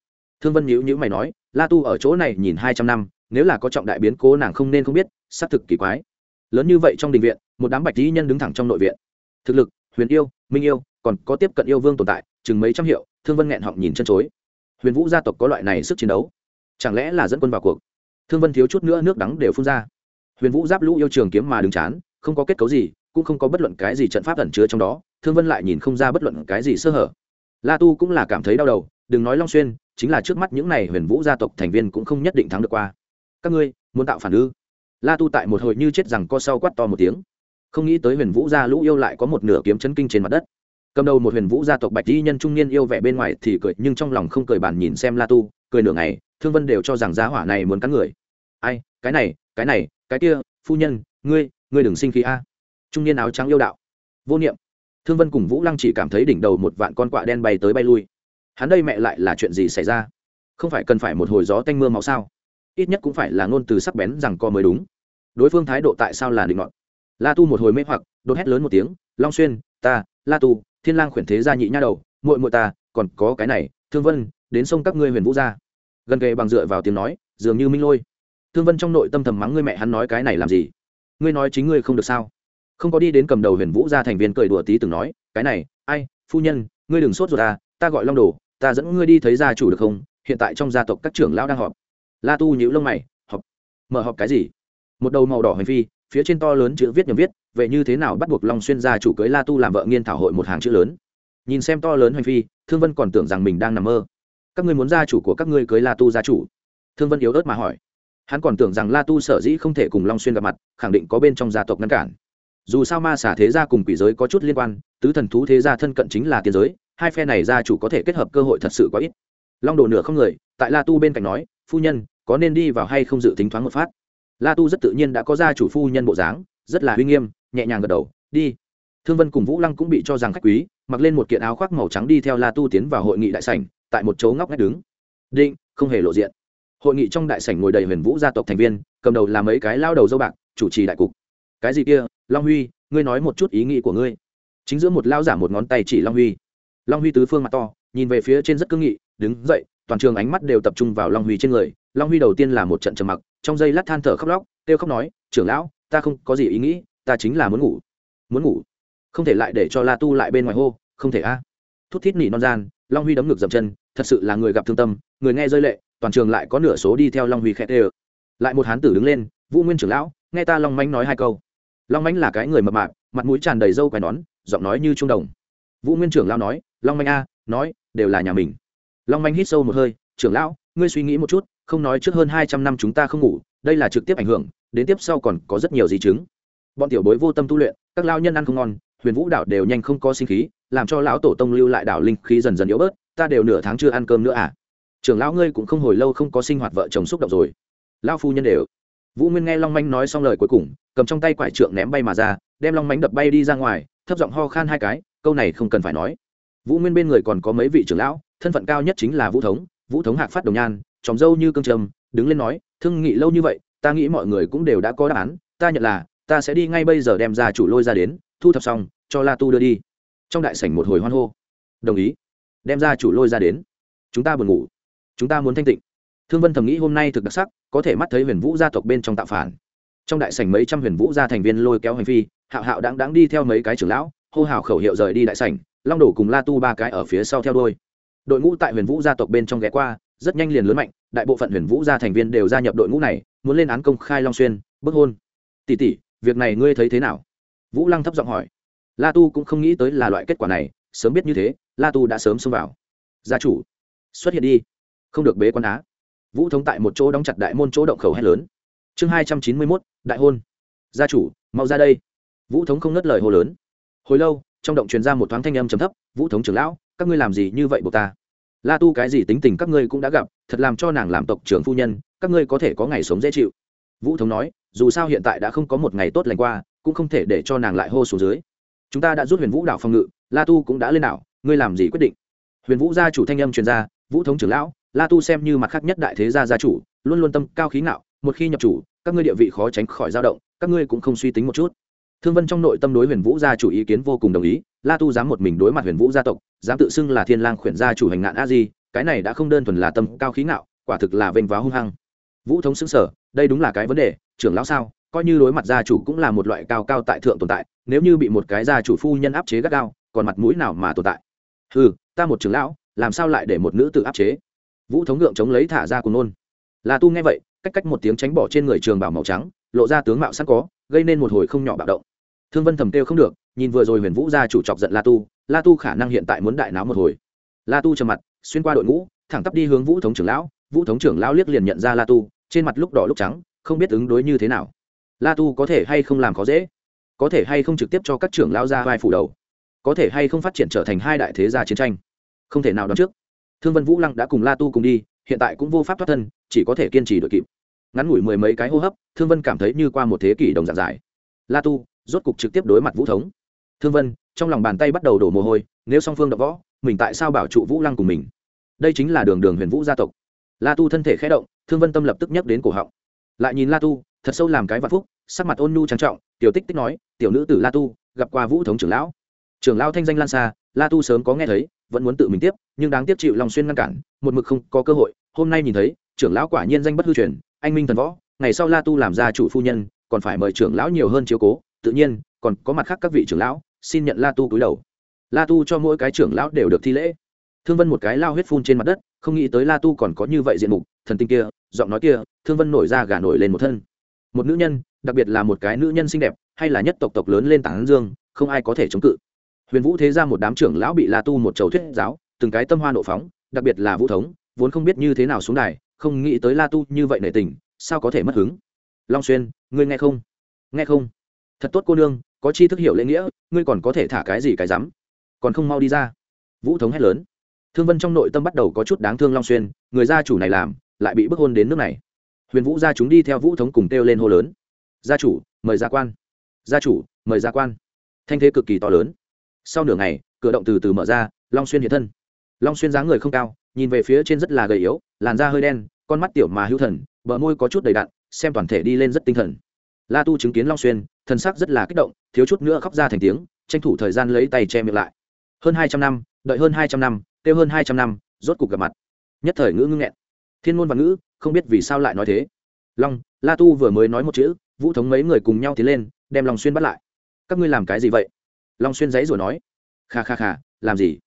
Thương vân nhữ nhữ mày nói, la tu ở chỗ này nhìn hai trăm năm, nếu là có trọng đại biến cố nàng không nên không biết, xác thực kỳ quái. Lớn như vậy trong đình viện, một đám bạch lý nhân đứng thẳng trong nội viện. Thực lực, huyền yêu, minh yêu, còn có tiếp cận yêu vương tồn tại, chừng mấy trăm hiệu, thương vân nghẹn họng nhìn chân chối. Huyền vũ gia tộc có loại này sức chiến đấu, chẳng lẽ là dẫn quân vào cuộc? Thương vân thiếu chút nữa nước đắng đều phun ra. Huyền vũ giáp lũ yêu trường kiếm mà đứng chán, không có kết cấu gì cũng không có bất luận cái gì trận pháp ẩn chứa trong đó, thương vân lại nhìn không ra bất luận cái gì sơ hở. La tu cũng là cảm thấy đau đầu, đừng nói long xuyên, chính là trước mắt những này huyền vũ gia tộc thành viên cũng không nhất định thắng được qua. Các ngươi, muốn tạo phản ư? La tu tại một hồi như chết rằng co sau quát to một tiếng. Không nghĩ tới huyền vũ gia lũ yêu lại có một nửa kiếm chấn kinh trên mặt đất. Cầm đầu một huyền vũ gia tộc bạch di nhân trung niên yêu vẻ bên ngoài thì cười, nhưng trong lòng không cười bàn nhìn xem la tu, cười nửa ngày, thương vân đều cho rằng giá hỏa này muốn cắn người. Ai, cái này cái này, cái kia, phu nhân, ngươi ngươi đừng sinh khí a trung niên áo trắng yêu đạo. Vô niệm. Thương vân cùng vũ lăng chỉ cảm thấy đỉnh đầu một vạn con quạ đen bay tới bay lui. Hắn đây mẹ lại là chuyện gì xảy ra? Không phải cần phải một hồi gió tanh mưa máu sao? Ít nhất cũng phải là ngôn từ sắc bén rằng co mới đúng. Đối phương thái độ tại sao là định ngọn la tu một hồi mê hoặc, đột hét lớn một tiếng, long xuyên, ta, la tu, thiên lang khuyển thế gia nhị nha đầu, muội muội ta, còn có cái này, thương vân, đến sông các ngươi huyền vũ gia. Gần kề bằng dựa vào tiếng nói, dường như minh lôi. Thương vân trong nội tâm thầm mắng ngươi mẹ hắn nói cái này làm gì? Ngươi nói chính ngươi không được sao? Không có đi đến cầm đầu huyền vũ gia thành viên cười đùa tí từng nói, cái này, ai, phu nhân, ngươi đừng sốt ruột ta ta gọi long đồ, ta dẫn ngươi đi thấy gia chủ được không? Hiện tại trong gia tộc các trưởng lão đang họp. La tu nhíu lông mày, họp, mở họp cái gì? Một đầu màu đỏ hành phi, phía trên to lớn chữ viết nhầm viết, vậy như thế nào bắt buộc long xuyên gia chủ cưới la tu làm vợ nghiên thảo hội một hàng chữ lớn? Nhìn xem to lớn hành phi, thương vân còn tưởng rằng mình đang nằm mơ. Các ngươi muốn gia chủ của các ngươi cưới la tu gia chủ? Thương vân yếu ớt mà hỏi. Hắn còn tưởng rằng la tu sở dĩ không thể cùng long xuyên gặp mặt, khẳng định có bên trong gia tộc ngăn cản dù sao ma xả thế gia cùng quỷ giới có chút liên quan, tứ thần thú thế gia thân cận chính là tiên giới, hai phe này gia chủ có thể kết hợp cơ hội thật sự quá ít. Long đồ nửa không người, tại la tu bên cạnh nói, phu nhân, có nên đi vào hay không dự tính thoáng một phát? La tu rất tự nhiên đã có gia chủ phu nhân bộ dáng, rất là uy nghiêm, nhẹ nhàng gật đầu, đi. Thương vân cùng vũ lăng cũng bị cho rằng khách quý, mặc lên một kiện áo khoác màu trắng đi theo la tu tiến vào hội nghị đại sảnh, tại một chỗ ngóc ngách đứng. Định, không hề lộ diện. Hội nghị trong đại sảnh ngồi đầy huyền vũ gia tộc thành viên, cầm đầu là mấy cái lao đầu dâu bạc, chủ trì đại cục. Cái gì kia? Long huy, ngươi nói một chút ý nghĩ của ngươi. Chính giữa một lao giả một ngón tay chỉ long huy. Long huy tứ phương mặt to, nhìn về phía trên rất cương nghị, đứng dậy, toàn trường ánh mắt đều tập trung vào long huy trên người. Long huy đầu tiên là một trận trầm mặc, trong giây lát than thở khóc lóc, kêu khóc nói, trưởng lão, ta không có gì ý nghĩ, ta chính là muốn ngủ. Muốn ngủ? Không thể lại để cho la tu lại bên ngoài hô, không thể a. À. thút thít nỉ non gian, long huy đấm ngược dậm chân, thật sự là người gặp thương tâm, người nghe rơi lệ, toàn trường lại có nửa số đi theo long huy khẽ tê lại một hán tử đứng lên, vũ nguyên trưởng lão, nghe ta long manh nói hai câu long mánh là cái người mập mạp, mặt mũi tràn đầy râu quai nón, giọng nói như trung đồng. Vũ nguyên trưởng lão nói, long mánh a, nói, đều là nhà mình. Long mánh hít sâu một hơi, trưởng lão, ngươi suy nghĩ một chút, không nói trước hơn hai trăm năm chúng ta không ngủ, đây là trực tiếp ảnh hưởng, đến tiếp sau còn có rất nhiều di chứng. Bọn tiểu bối vô tâm tu luyện, các lao nhân ăn không ngon, huyền vũ đảo đều nhanh không có sinh khí, làm cho lão tổ tông lưu lại đảo linh khí dần dần yếu bớt, ta đều nửa tháng chưa ăn cơm nữa à. Trưởng lão ngươi cũng không hồi lâu không có sinh hoạt vợ chồng xúc động rồi. Lão phu nhân đều vũ nguyên nghe long manh nói xong lời cuối cùng, cầm trong tay quải trượng ném bay mà ra, đem long mánh đập bay đi ra ngoài, thấp giọng ho khan hai cái, câu này không cần phải nói. Vũ nguyên bên người còn có mấy vị trưởng lão, thân phận cao nhất chính là vũ thống vũ thống hạc phát đồng nhan tròng dâu như cương trầm, đứng lên nói, thương nghị lâu như vậy, ta nghĩ mọi người cũng đều đã có đáp án, ta nhận là, ta sẽ đi ngay bây giờ đem ra chủ lôi ra đến, thu thập xong, cho la tu đưa đi. Trong đại sảnh một hồi hoan hô. Đồng ý, đem ra chủ lôi ra đến, chúng ta buồn ngủ, chúng ta muốn thanh tịnh thương vân thầm nghĩ hôm nay thực đặc sắc, có thể mắt thấy huyền vũ gia tộc bên trong tạo phản. Trong đại sảnh mấy trăm huyền vũ gia thành viên lôi kéo hành phi, hạo hạo đáng đáng đi theo mấy cái trưởng lão, hô hào khẩu hiệu rời đi đại sảnh, long đổ cùng la tu ba cái ở phía sau theo đôi đội ngũ tại huyền vũ gia tộc bên trong ghé qua, rất nhanh liền lớn mạnh, đại bộ phận huyền vũ gia thành viên đều gia nhập đội ngũ này, muốn lên án công khai long xuyên, bức hôn. Tỷ tỷ, việc này ngươi thấy thế nào? Vũ lăng thấp giọng hỏi. La tu cũng không nghĩ tới là loại kết quả này, sớm biết như thế, la tu đã sớm xông vào. Gia chủ, xuất hiện đi, không được bế quan á vũ thống tại một chỗ đóng chặt đại môn chỗ động khẩu hét lớn. Chương hai trăm chín mươi mốt, đại hôn. Gia chủ, mau ra đây. Vũ thống không ngất lời hô lớn. Hồi lâu, trong động truyền ra một thoáng thanh âm trầm thấp, vũ thống trưởng lão, các ngươi làm gì như vậy buộc ta? La tu, cái gì tính tình các ngươi cũng đã gặp, thật làm cho nàng làm tộc trưởng phu nhân, các ngươi có thể có ngày sống dễ chịu. Vũ thống nói, dù sao hiện tại đã không có một ngày tốt lành qua, cũng không thể để cho nàng lại hô xuống dưới. Chúng ta đã rút huyền vũ đảo phòng ngự, la tu cũng đã lên đảo, ngươi làm gì quyết định? Huyền vũ gia chủ thanh âm truyền ra, vũ thống trưởng lão la tu xem như mặt khác nhất đại thế gia gia chủ, luôn luôn tâm cao khí ngạo, một khi nhập chủ, các ngươi địa vị khó tránh khỏi dao động, các ngươi cũng không suy tính một chút. Thương vân trong nội tâm đối huyền vũ gia chủ ý kiến vô cùng đồng ý, la tu dám một mình đối mặt huyền vũ gia tộc, dám tự xưng là thiên lang khuyển gia chủ hành ngạn a di, cái này đã không đơn thuần là tâm cao khí ngạo, quả thực là vênh váo hung hăng. Vũ thống xứng sở đây đúng là cái vấn đề, trưởng lão sao, coi như đối mặt gia chủ cũng là một loại cao cao tại thượng tồn tại, nếu như bị một cái gia chủ phu nhân áp chế gắt gao, còn mặt mũi nào mà tồn tại? Ừ ta một trưởng lão, làm sao lại để một nữ tự áp chế? Vũ thống ngượng chống lấy thả ra cùng nôn. Là tu nghe vậy, cách cách một tiếng tránh bỏ trên người trường bảo màu trắng, lộ ra tướng mạo sẵn có, gây nên một hồi không nhỏ bạo động. Thương vân thầm kêu không được, nhìn vừa rồi huyền vũ ra chủ chọc giận la tu la tu khả năng hiện tại muốn đại náo một hồi. La tu trầm mặt, xuyên qua đội ngũ, thẳng tắp đi hướng vũ thống trưởng lão, vũ thống trưởng lão liếc liền nhận ra la tu, trên mặt lúc đỏ lúc trắng, không biết ứng đối như thế nào. La tu có thể hay không làm khó dễ? Có thể hay không trực tiếp cho các trưởng lão ra vai phủ đầu? Có thể hay không phát triển trở thành hai đại thế gia chiến tranh? Không thể nào đoán trước thương vân vũ lăng đã cùng la tu cùng đi, hiện tại cũng vô pháp thoát thân, chỉ có thể kiên trì đội kịp. Ngắn ngủi mười mấy cái hô hấp, thương vân cảm thấy như qua một thế kỷ đồng dạng dài. La tu rốt cục trực tiếp đối mặt vũ thống. Thương vân, trong lòng bàn tay bắt đầu đổ mồ hôi, nếu song phương đập võ, mình tại sao bảo trụ vũ lăng cùng mình? Đây chính là đường đường huyền vũ gia tộc. La tu thân thể khé động, thương vân tâm lập tức nhắc đến cổ họng. Lại nhìn la tu, thật sâu làm cái vạn phúc, sắc mặt ôn nhu trang trọng, tiểu tích tích nói, tiểu nữ tử la tu, gặp qua vũ thống trưởng lão trưởng lão thanh danh lan xa, la tu sớm có nghe thấy, vẫn muốn tự mình tiếp, nhưng đáng tiếc chịu lòng xuyên ngăn cản, một mực không có cơ hội. Hôm nay nhìn thấy, trưởng lão quả nhiên danh bất hư truyền, anh minh thần võ, ngày sau la tu làm ra chủ phu nhân, còn phải mời trưởng lão nhiều hơn chiếu cố, tự nhiên, còn có mặt khác các vị trưởng lão, xin nhận la tu cúi đầu. La tu cho mỗi cái trưởng lão đều được thi lễ. Thương vân một cái lao huyết phun trên mặt đất, không nghĩ tới la tu còn có như vậy diện mục, thần tinh kia, giọng nói kia, thương vân nổi ra gà nổi lên một thân. Một nữ nhân, đặc biệt là một cái nữ nhân xinh đẹp, hay là nhất tộc tộc lớn lên tảng dương, không ai có thể chống cự huyền vũ thế ra một đám trưởng lão bị la tu một chầu thuyết giáo, từng cái tâm hoa nộ phóng, đặc biệt là vũ thống, vốn không biết như thế nào xuống đài, không nghĩ tới la tu như vậy nể tình, sao có thể mất hứng? Long xuyên, ngươi nghe không? Nghe không? Thật tốt cô nương, có chi thức hiểu lễ nghĩa, ngươi còn có thể thả cái gì cái rắm? Còn không mau đi ra. Vũ thống hét lớn. Thương vân trong nội tâm bắt đầu có chút đáng thương long xuyên, người gia chủ này làm, lại bị bức hôn đến nước này. Huyền vũ gia chúng đi theo vũ thống cùng kêu lên hô lớn. Gia chủ, mời gia quan. Gia chủ, mời gia quan. Thanh thế cực kỳ to lớn sau nửa ngày, cửa động từ từ mở ra, long xuyên hiện thân. Long xuyên dáng người không cao, nhìn về phía trên rất là gầy yếu, làn da hơi đen, con mắt tiểu mà hữu thần, bờ môi có chút đầy đặn, xem toàn thể đi lên rất tinh thần. La tu chứng kiến long xuyên thân sắc rất là kích động, thiếu chút nữa khóc ra thành tiếng, tranh thủ thời gian lấy tay che miệng lại. Hơn hai trăm năm, đợi hơn hai trăm năm, kêu hơn hai trăm năm, rốt cục gặp mặt. Nhất thời ngữ ngưng nghẹn. Thiên ngôn và ngữ, không biết vì sao lại nói thế. Long, la tu vừa mới nói một chữ, vũ thống mấy người cùng nhau tiến lên, đem long xuyên bắt lại. Các ngươi làm cái gì vậy? Long xuyên giấy rồi nói, kha kha kha, làm gì?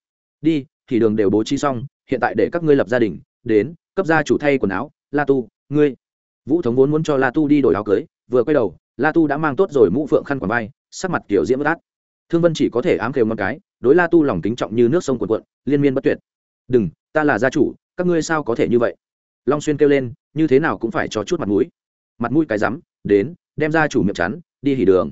Đi, thì đường đều bố trí xong, hiện tại để các ngươi lập gia đình, đến, cấp gia chủ thay quần áo, la tu, ngươi. Vũ thống vốn muốn cho la tu đi đổi áo cưới, vừa quay đầu, la tu đã mang tốt rồi mũ phượng khăn quàng vai, sắc mặt kiểu diễm bất át thương vân chỉ có thể ám kêu một cái, đối la tu lòng kính trọng như nước sông cuồn cuộn, liên miên bất tuyệt. Đừng, ta là gia chủ, các ngươi sao có thể như vậy? Long xuyên kêu lên, như thế nào cũng phải cho chút mặt mũi. Mặt mũi cái rắm, đến, đem gia chủ miệng chắn, đi hỉ đường.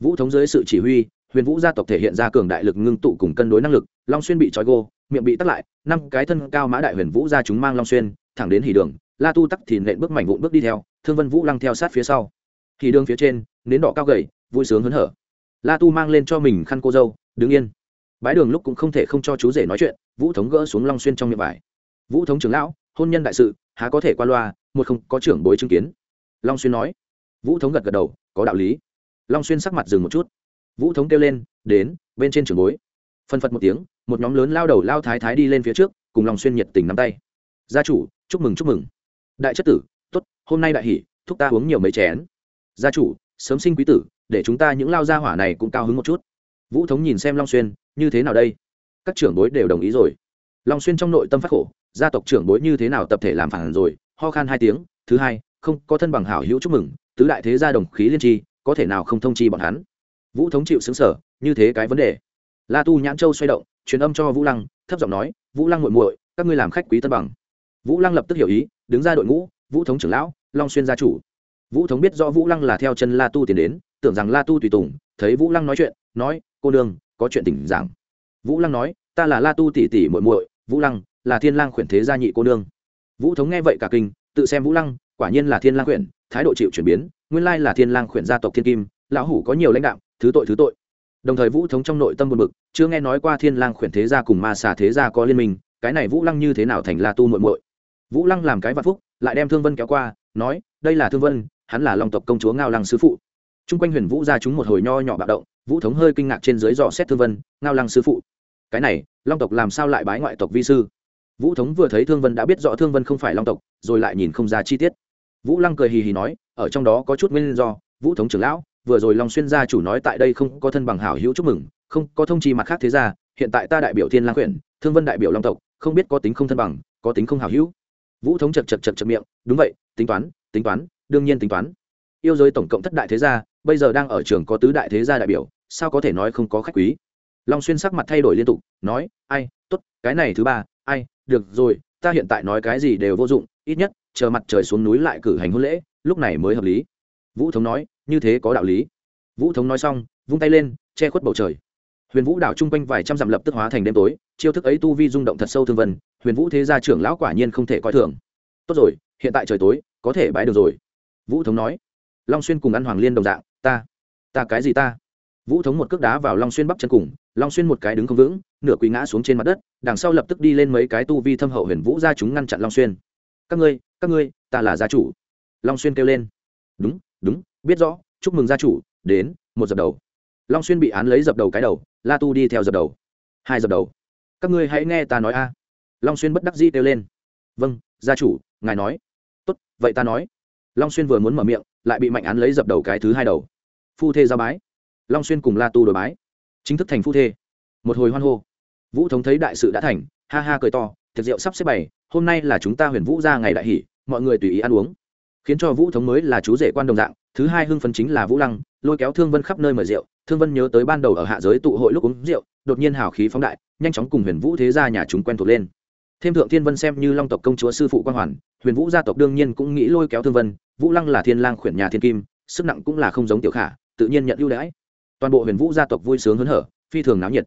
Vũ thống dưới sự chỉ huy huyền vũ gia tộc thể hiện ra cường đại lực ngưng tụ cùng cân đối năng lực, long xuyên bị trói gô, miệng bị tắt lại, năm cái thân cao mã đại huyền vũ gia chúng mang long xuyên, thẳng đến hỉ đường, la tu tắc thì nện bước mảnh vụn bước đi theo, thương vân vũ lăng theo sát phía sau. Hỉ đường phía trên, nến đỏ cao gầy, vui sướng hớn hở. La tu mang lên cho mình khăn cô dâu, đứng yên. Bãi đường lúc cũng không thể không cho chú rể nói chuyện, vũ thống gỡ xuống long xuyên trong miệng vải vũ thống trưởng lão, hôn nhân đại sự, há có thể qua loa, một không có trưởng bối chứng kiến. Long xuyên nói. Vũ thống gật gật đầu, có đạo lý. Long xuyên sắc mặt dừng một chút vũ thống kêu lên, đến, bên trên trưởng bối. Phân phật một tiếng, một nhóm lớn lao đầu lao thái thái đi lên phía trước, cùng long xuyên nhiệt tình nắm tay. Gia chủ, chúc mừng chúc mừng. Đại chất tử t ố t hôm nay đại hỷ, thúc ta uống nhiều mấy chén. Gia chủ, sớm sinh quý tử, để chúng ta những lao gia hỏa này cũng cao hứng một chút. Vũ thống nhìn xem long xuyên, như thế nào đây? Các trưởng bối đều đồng ý rồi. Long xuyên trong nội tâm phát khổ, gia tộc trưởng bối như thế nào tập thể làm phản rồi? Ho khan hai tiếng, thứ hai, không có thân bằng hảo hữu chúc mừng, tứ đại thế gia đồng khí liên tri, có thể nào không thông chi bọn hắn? Vũ thống chịu xứng sở như thế cái vấn đề. La tu nhãn châu xoay động, truyền âm cho vũ lăng, thấp giọng nói, vũ lăng muội muội, các ngươi làm khách quý tân bằng. Vũ lăng lập tức hiểu ý, đứng ra đội ngũ, vũ thống trưởng lão, long xuyên gia chủ. Vũ thống biết do vũ lăng là theo chân la tu tiến đến, tưởng rằng la tu tùy tùng, thấy vũ lăng nói chuyện, nói, cô đương có chuyện tỉnh giảng vũ lăng nói, ta là la tu tỷ tỷ muội muội, vũ lăng, là thiên lang khuyển thế gia nhị cô nương. Vũ thống nghe vậy cả kinh, tự xem vũ lăng, quả nhiên là thiên lang khuyển, thái độ chịu chuyển biến, nguyên lai là thiên lang khuyển gia tộc thiên kim, lão hủ có nhiều lãnh đạo thứ tội thứ tội. Đồng thời vũ thống trong nội tâm buồn bực, chưa nghe nói qua thiên lang khuyển thế gia cùng ma xà thế gia có liên minh, cái này vũ lăng như thế nào thành la tu muội muội? Vũ lăng làm cái vạn phúc, lại đem thương vân kéo qua, nói, đây là thương vân, hắn là long tộc công chúa ngao lăng sư phụ. Trung quanh huyền vũ ra chúng một hồi nho nhỏ bạo động, vũ thống hơi kinh ngạc trên dưới dò xét thương vân, ngao lăng sư phụ. Cái này, long tộc làm sao lại bái ngoại tộc vi sư? Vũ thống vừa thấy thương vân đã biết rõ thương vân không phải long tộc, rồi lại nhìn không ra chi tiết. Vũ lăng cười hì hì nói, ở trong đó có chút nguyên do, vũ thống trưởng lão vừa rồi long xuyên gia chủ nói tại đây không có thân bằng hảo hữu chúc mừng, không có thông chi mặt khác thế ra hiện tại ta đại biểu thiên lang quyển thương vân đại biểu long tộc, không biết có tính không thân bằng, có tính không hảo hữu. Vũ thống chật chật chật chật miệng, đúng vậy, tính toán tính toán, đương nhiên tính toán. Yêu giới tổng cộng thất đại thế gia, bây giờ đang ở trường có tứ đại thế gia đại biểu, sao có thể nói không có khách quý? Long xuyên sắc mặt thay đổi liên tục, nói, ai t ố t cái này thứ ba, ai, được rồi, ta hiện tại nói cái gì đều vô dụng, ít nhất, chờ mặt trời xuống núi lại cử hành hôn lễ, lúc này mới hợp lý vũ thống nói, như thế có đạo lý. Vũ thống nói xong, vung tay lên, che khuất bầu trời. Huyền vũ đảo chung quanh vài trăm dặm lập tức hóa thành đêm tối, chiêu thức ấy tu vi rung động thật sâu thương vân, huyền vũ thế gia trưởng lão quả nhiên không thể coi thường. Tốt rồi, hiện tại trời tối, có thể bãi được rồi. Vũ thống nói. Long xuyên cùng ăn hoàng liên đồng dạng, ta ta cái gì ta? Vũ thống một cước đá vào long xuyên bắp chân cùng, long xuyên một cái đứng không vững, nửa quỳ ngã xuống trên mặt đất, đằng sau lập tức đi lên mấy cái tu vi thâm hậu huyền vũ ra chúng ngăn chặn long xuyên. Các ngươi các ngươi, ta là gia chủ. Long xuyên kêu lên. Đúng đúng, biết rõ, chúc mừng gia chủ, đến, một dập đầu. Long xuyên bị án lấy dập đầu cái đầu, la tu đi theo dập đầu. Hai dập đầu. Các ngươi hãy nghe ta nói a. Long xuyên bất đắc dĩ kêu lên. Vâng gia chủ, ngài nói. Tốt, vậy ta nói. Long xuyên vừa muốn mở miệng, lại bị mạnh án lấy dập đầu cái thứ hai đầu. Phu thê giao bái. Long xuyên cùng la tu đổi bái. Chính thức thành phu thê. Một hồi hoan hô. Vũ thống thấy đại sự đã thành, ha ha cười to, tiệc rượu sắp xếp bày, hôm nay là chúng ta huyền vũ ra ngày đại hỷ, mọi người tùy ý ăn uống khiến cho vũ thống mới là chú rể quan đồng dạng, thứ hai hưng phấn chính là vũ lăng, lôi kéo thương vân khắp nơi mời rượu, thương vân nhớ tới ban đầu ở hạ giới tụ hội lúc uống rượu, đột nhiên hào khí phóng đại, nhanh chóng cùng huyền vũ thế gia nhà chúng quen thuộc lên. Thêm thượng thiên vân xem như long tộc công chúa sư phụ quan hoàn, huyền vũ gia tộc đương nhiên cũng nghĩ lôi kéo thương vân, vũ lăng là thiên lang khuyển nhà thiên kim, sức nặng cũng là không giống tiểu khả, tự nhiên nhận ưu đãi. Toàn bộ huyền vũ gia tộc vui sướng hớn hở, phi thường náo nhiệt.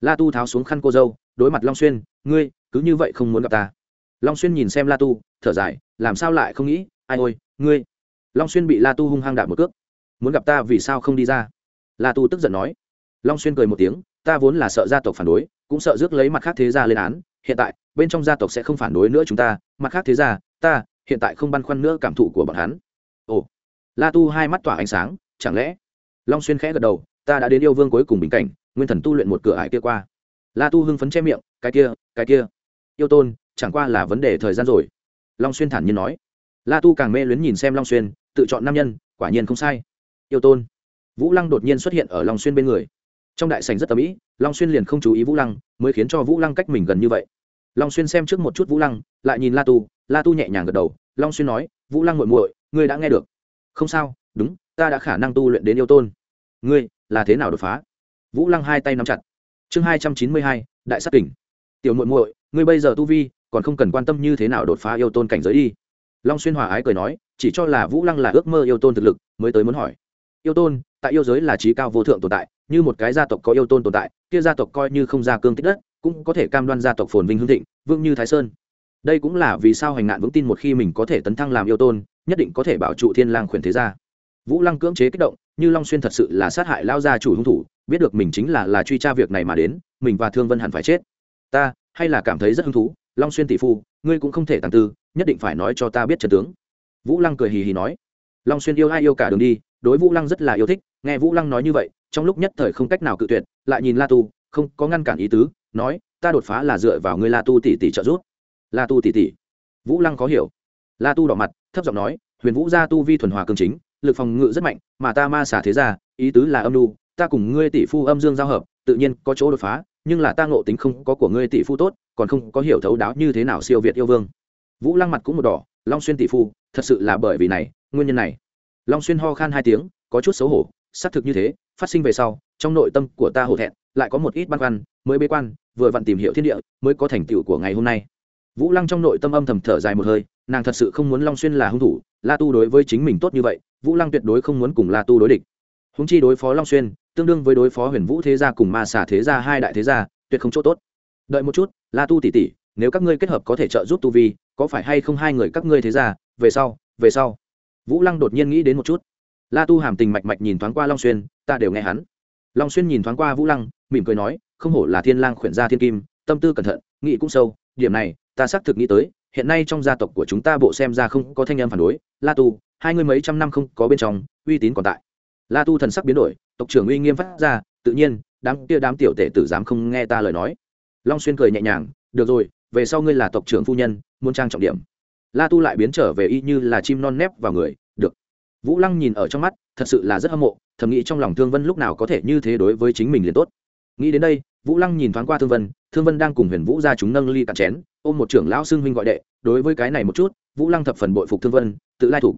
La tu tháo xuống khăn cô dâu, đối mặt long xuyên, ngươi, cứ như vậy không muốn gặp ta. Long xuyên nhìn xem la tu, thở dài, làm sao lại không nghĩ ai ôi, ngươi. Long xuyên bị la tu hung hăng đạp một cước. Muốn gặp ta vì sao không đi ra? La tu tức giận nói. Long xuyên cười một tiếng, ta vốn là sợ gia tộc phản đối, cũng sợ rước lấy mặt khác thế gia lên án. Hiện tại, bên trong gia tộc sẽ không phản đối nữa chúng ta, mặt khác thế gia, ta, hiện tại không băn khoăn nữa cảm thụ của bọn hắn. Ồ. La tu hai mắt tỏa ánh sáng, chẳng lẽ? Long xuyên khẽ gật đầu, ta đã đến yêu vương cuối cùng bình cảnh, nguyên thần tu luyện một cửa ải kia qua. La tu hưng phấn che miệng, cái kia cái kia. Yêu tôn, chẳng qua là vấn đề thời gian rồi. Long xuyên thản nhiên nói la tu càng mê luyến nhìn xem long xuyên, tự chọn nam nhân, quả nhiên không sai. Yêu tôn. Vũ lăng đột nhiên xuất hiện ở long xuyên bên người. Trong đại sành rất tầm ĩ long xuyên liền không chú ý vũ lăng, mới khiến cho vũ lăng cách mình gần như vậy. Long xuyên xem trước một chút vũ lăng, lại nhìn la tu la tu nhẹ nhàng gật đầu, long xuyên nói, vũ lăng muội muội, ngươi đã nghe được. Không sao, đúng, ta đã khả năng tu luyện đến yêu tôn. Ngươi, là thế nào đột phá? Vũ lăng hai tay nắm chặt. Chương hai trăm chín mươi hai, đại sắc kình. Tiểu muội muội, ngươi bây giờ tu vi, còn không cần quan tâm như thế nào đột phá yêu tôn cảnh giới đi long xuyên hòa ái cười nói, chỉ cho là vũ lăng là ước mơ yêu tôn thực lực, mới tới muốn hỏi. Yêu tôn, tại yêu giới là trí cao vô thượng tồn tại, như một cái gia tộc có yêu tôn tồn tại, kia gia tộc coi như không gia cương tích đất, cũng có thể cam đoan gia tộc phồn vinh hương thịnh vương như thái sơn. Đây cũng là vì sao hành nạn vững tin một khi mình có thể tấn thăng làm yêu tôn, nhất định có thể bảo trụ thiên lang khuyển thế gia. Vũ lăng cưỡng chế kích động, như long xuyên thật sự là sát hại lao gia chủ hung thủ, biết được mình chính là là truy tra việc này mà đến, mình và thương vân hẳn phải chết. Ta, hay là cảm thấy rất hứng thú, long xuyên tỷ phu ngươi cũng không thể tàng tư, nhất định phải nói cho ta biết trần tướng. Vũ lăng cười hì hì nói. Long xuyên yêu ai yêu cả đường đi, đối vũ lăng rất là yêu thích, nghe vũ lăng nói như vậy, trong lúc nhất thời không cách nào cự tuyệt, lại nhìn la tu, không có ngăn cản ý tứ, nói, ta đột phá là dựa vào ngươi la tu tỷ tỷ trợ giúp. La tu tỷ tỷ? Vũ lăng khó hiểu. La tu đỏ mặt, thấp giọng nói, huyền vũ gia tu vi thuần hòa cương chính, lực phòng ngự rất mạnh, mà ta ma xả thế ra ý tứ là âm lu ta cùng ngươi tỷ phu âm dương giao hợp, tự nhiên có chỗ đột phá nhưng là ta ngộ tính không có của ngươi tỷ phu tốt, còn không có hiểu thấu đáo như thế nào siêu việt yêu vương. Vũ lăng mặt cũng một đỏ, long xuyên tỷ phu, thật sự là bởi vì này, nguyên nhân này. Long xuyên ho khan hai tiếng, có chút xấu hổ, xác thực như thế, phát sinh về sau, trong nội tâm của ta hổ thẹn, lại có một ít băn khoăn, mới bế quan, vừa vặn tìm hiểu thiên địa, mới có thành tựu của ngày hôm nay. Vũ lăng trong nội tâm âm thầm thở dài một hơi, nàng thật sự không muốn long xuyên là hung thủ, la tu đối với chính mình tốt như vậy, vũ lăng tuyệt đối không muốn cùng la tu đối địch. Húng chi đối phó long xuyên tương đương với đối phó huyền vũ thế gia cùng ma Xà thế gia hai đại thế gia, tuyệt không chỗ tốt. Đợi một chút, la tu tỉ tỉ nếu các ngươi kết hợp có thể trợ giúp tu vi, có phải hay không hai người các ngươi thế gia, về sau về sau. Vũ lăng đột nhiên nghĩ đến một chút. La tu hàm tình mạch mạch nhìn thoáng qua long xuyên, ta đều nghe hắn. Long xuyên nhìn thoáng qua vũ lăng, mỉm cười nói, không hổ là thiên lang khuyển gia thiên kim, tâm tư cẩn thận, nghĩ cũng sâu, điểm này, ta xác thực nghĩ tới, hiện nay trong gia tộc của chúng ta bộ xem ra không có thanh âm phản đối. La tu, hai người mấy trăm năm không có bên trong, uy tín còn tại la tu thần sắc biến đổi, tộc trưởng uy nghiêm phát ra, tự nhiên, đám kia đám tiểu tể tử dám không nghe ta lời nói. Long xuyên cười nhẹ nhàng, được rồi, về sau ngươi là tộc trưởng phu nhân, muốn trang trọng điểm. La tu lại biến trở về y như là chim non nép vào người, được. Vũ lăng nhìn ở trong mắt, thật sự là rất hâm mộ, thầm nghĩ trong lòng thương vân lúc nào có thể như thế đối với chính mình liền tốt. Nghĩ đến đây, vũ lăng nhìn thoáng qua thương vân thương vân đang cùng huyền vũ ra chúng nâng ly cạn chén, ôm một trưởng lão xưng huynh gọi đệ, đối với cái này một chút, vũ lăng thập phần bội phục thương vân, tự lai thủ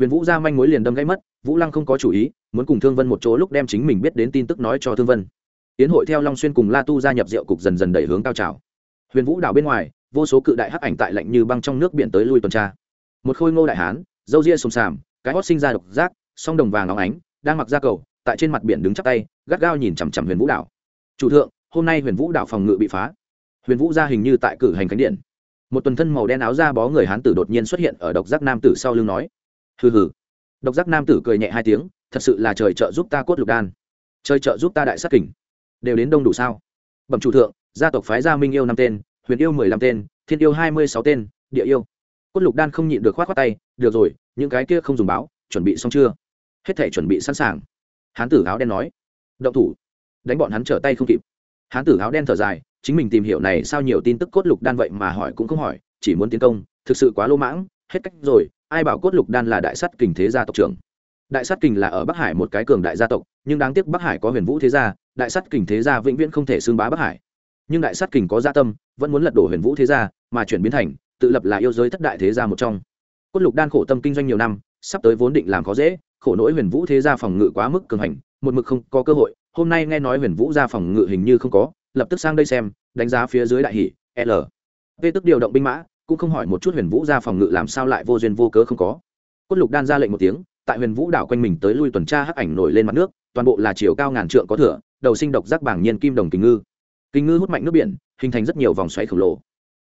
huyền vũ ra manh mối liền đâm gãy mất, vũ lăng không có chủ ý, muốn cùng thương vân một chỗ lúc đem chính mình biết đến tin tức nói cho thương vân. Tiến hội theo long xuyên cùng la tu gia nhập rượu cục dần dần đẩy hướng cao trào. Huyền vũ đảo bên ngoài, vô số cự đại hắc ảnh tại lạnh như băng trong nước biển tới lui tuần tra. Một khôi ngô đại hán dâu ria sùng sàm, cái hót sinh ra độc giác, song đồng vàng óng ánh, đang mặc da cầu, tại trên mặt biển đứng chắp tay, gắt gao nhìn chằm chằm huyền vũ đảo. Chủ thượng, hôm nay huyền vũ đảo phòng ngự bị phá. Huyền vũ ra hình như tại cử hành cánh điện. Một tuần thân màu đen áo da bó người hán tử đột nhiên xuất hiện ở độc giác nam tử sau lưng nói hừ hừ. Độc giác nam tử cười nhẹ hai tiếng, thật sự là trời trợ giúp ta cốt lục đan. Trời trợ giúp ta đại sát kình. Đều đến đông đủ sao? Bẩm chủ thượng, gia tộc phái gia minh yêu năm tên, huyền yêu mười lăm tên, thiên yêu hai mươi sáu tên, địa yêu. Cốt lục đan không nhịn được khoát khoát tay, được rồi, những cái kia không dùng báo, chuẩn bị xong chưa? Hết thể chuẩn bị sẵn sàng. Hán tử áo đen nói, động thủ. Đánh bọn hắn trở tay không kịp. Hán tử áo đen thở dài, chính mình tìm hiểu này sao nhiều tin tức cốt lục đan vậy mà hỏi cũng không hỏi, chỉ muốn tiến công, thực sự quá lô mãng, hết cách rồi ai bảo cốt lục đan là đại sắt kình thế gia tộc trưởng? Đại sắt kình là ở bắc hải một cái cường đại gia tộc, nhưng đáng tiếc bắc hải có huyền vũ thế gia, đại sắt kình thế gia vĩnh viễn không thể xưng bá bắc hải. Nhưng đại sắt kình có gia tâm, vẫn muốn lật đổ huyền vũ thế gia, mà chuyển biến thành, tự lập là yêu giới thất đại thế gia một trong. Cốt lục đan khổ tâm kinh doanh nhiều năm, sắp tới vốn định làm khó dễ, khổ nỗi huyền vũ thế gia phòng ngự quá mức cường hành, một mực không có cơ hội, hôm nay nghe nói huyền vũ gia phòng ngự hình như không có, lập tức sang đây xem, đánh giá phía dưới đại hỷ l. V tức điều động binh mã cũng không hỏi một chút huyền vũ gia phòng ngự làm sao lại vô duyên vô cớ không có. Cốt lục đan ra lệnh một tiếng, tại huyền vũ đảo quanh mình tới lui tuần tra hắc ảnh nổi lên mặt nước, toàn bộ là chiều cao ngàn trượng có thửa, đầu sinh độc giác bảng nhiên kim đồng kình ngư. Kình ngư hút mạnh nước biển, hình thành rất nhiều vòng xoáy khổng lồ.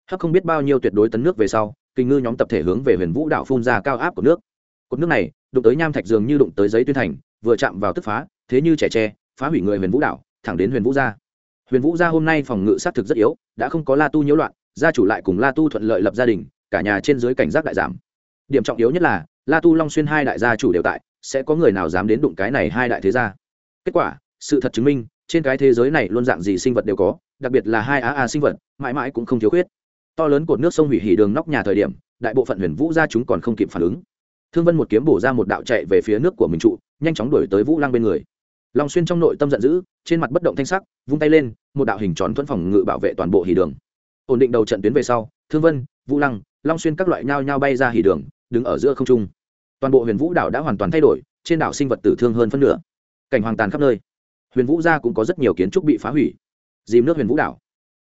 Hắc không biết bao nhiêu tuyệt đối tấn nước về sau kình ngư nhóm tập thể hướng về huyền vũ đảo phun ra cao áp của nước. Cột nước này, đụng tới nham thạch dường như đụng tới giấy tuyên thành, vừa chạm vào tức phá, thế như trẻ tre, phá hủy người huyền vũ đảo, thẳng đến huyền vũ gia. Huyền vũ gia hôm nay phòng ngự sát thực rất yếu, đã không có la tu nhiễu loạn gia chủ lại cùng la tu thuận lợi lập gia đình, cả nhà trên dưới cảnh giác đại giảm. Điểm trọng yếu nhất là, la tu long xuyên hai đại gia chủ đều tại, sẽ có người nào dám đến đụng cái này hai đại thế gia? Kết quả, sự thật chứng minh, trên cái thế giới này luôn dạng gì sinh vật đều có, đặc biệt là hai á a sinh vật, mãi mãi cũng không thiếu khuyết. To lớn cột nước sông hủy hỉ đường nóc nhà thời điểm, đại bộ phận huyền vũ gia chúng còn không kịp phản ứng. Thương vân một kiếm bổ ra một đạo chạy về phía nước của mình trụ, nhanh chóng đuổi tới vũ lăng bên người. Long xuyên trong nội tâm giận dữ, trên mặt bất động thanh sắc, vung tay lên, một đạo hình tròn thuẫn phòng ngự bảo vệ toàn bộ hỉ đường ổn định đầu trận tuyến về sau, thương vân, vũ lăng, long xuyên các loại nhao nhao bay ra hỉ đường, đứng ở giữa không trung. Toàn bộ huyền vũ đảo đã hoàn toàn thay đổi, trên đảo sinh vật tử thương hơn phân nửa. Cảnh hoàng tàn khắp nơi. Huyền vũ gia cũng có rất nhiều kiến trúc bị phá hủy. Dìm nước huyền vũ đảo.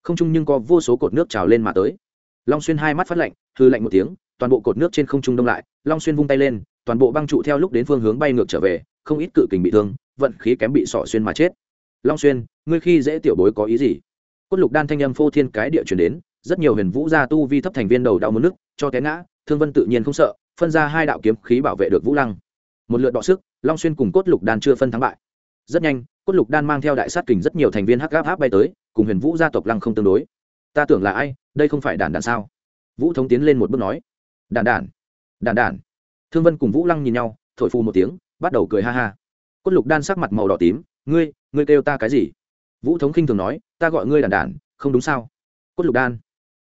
Không trung nhưng có vô số cột nước trào lên mà tới. Long xuyên hai mắt phát lạnh hư lạnh một tiếng, toàn bộ cột nước trên không trung đông lại, long xuyên vung tay lên, toàn bộ băng trụ theo lúc đến phương hướng bay ngược trở về, không ít cự kình bị thương, vận khí kém bị sọ xuyên mà chết. Long xuyên, ngươi khi dễ tiểu bối có ý gì? Cốt lục đan thanh âm phô thiên cái địa chuyển đến, rất nhiều huyền vũ gia tu vi thấp thành viên đầu đau muốn nước, cho té ngã, thương vân tự nhiên không sợ, phân ra hai đạo kiếm khí bảo vệ được vũ lăng. Một lượt đọ sức, long xuyên cùng cốt lục đan chưa phân thắng bại. Rất nhanh, cốt lục đan mang theo đại sát kình rất nhiều thành viên hắc gáp áp bay tới, cùng huyền vũ gia tộc lăng không tương đối. Ta tưởng là ai, đây không phải đàn đàn sao? Vũ thống tiến lên một bước nói. Đàn đàn đàn đàn. Thương vân cùng vũ lăng nhìn nhau, thổi phù một tiếng, bắt đầu cười ha ha. Cốt lục đan sắc mặt màu đỏ tím, ngươi ngươi kêu ta cái gì? Vũ thống khinh thường nói ta gọi ngươi đàn đàn, không đúng sao? Cốt lục đan.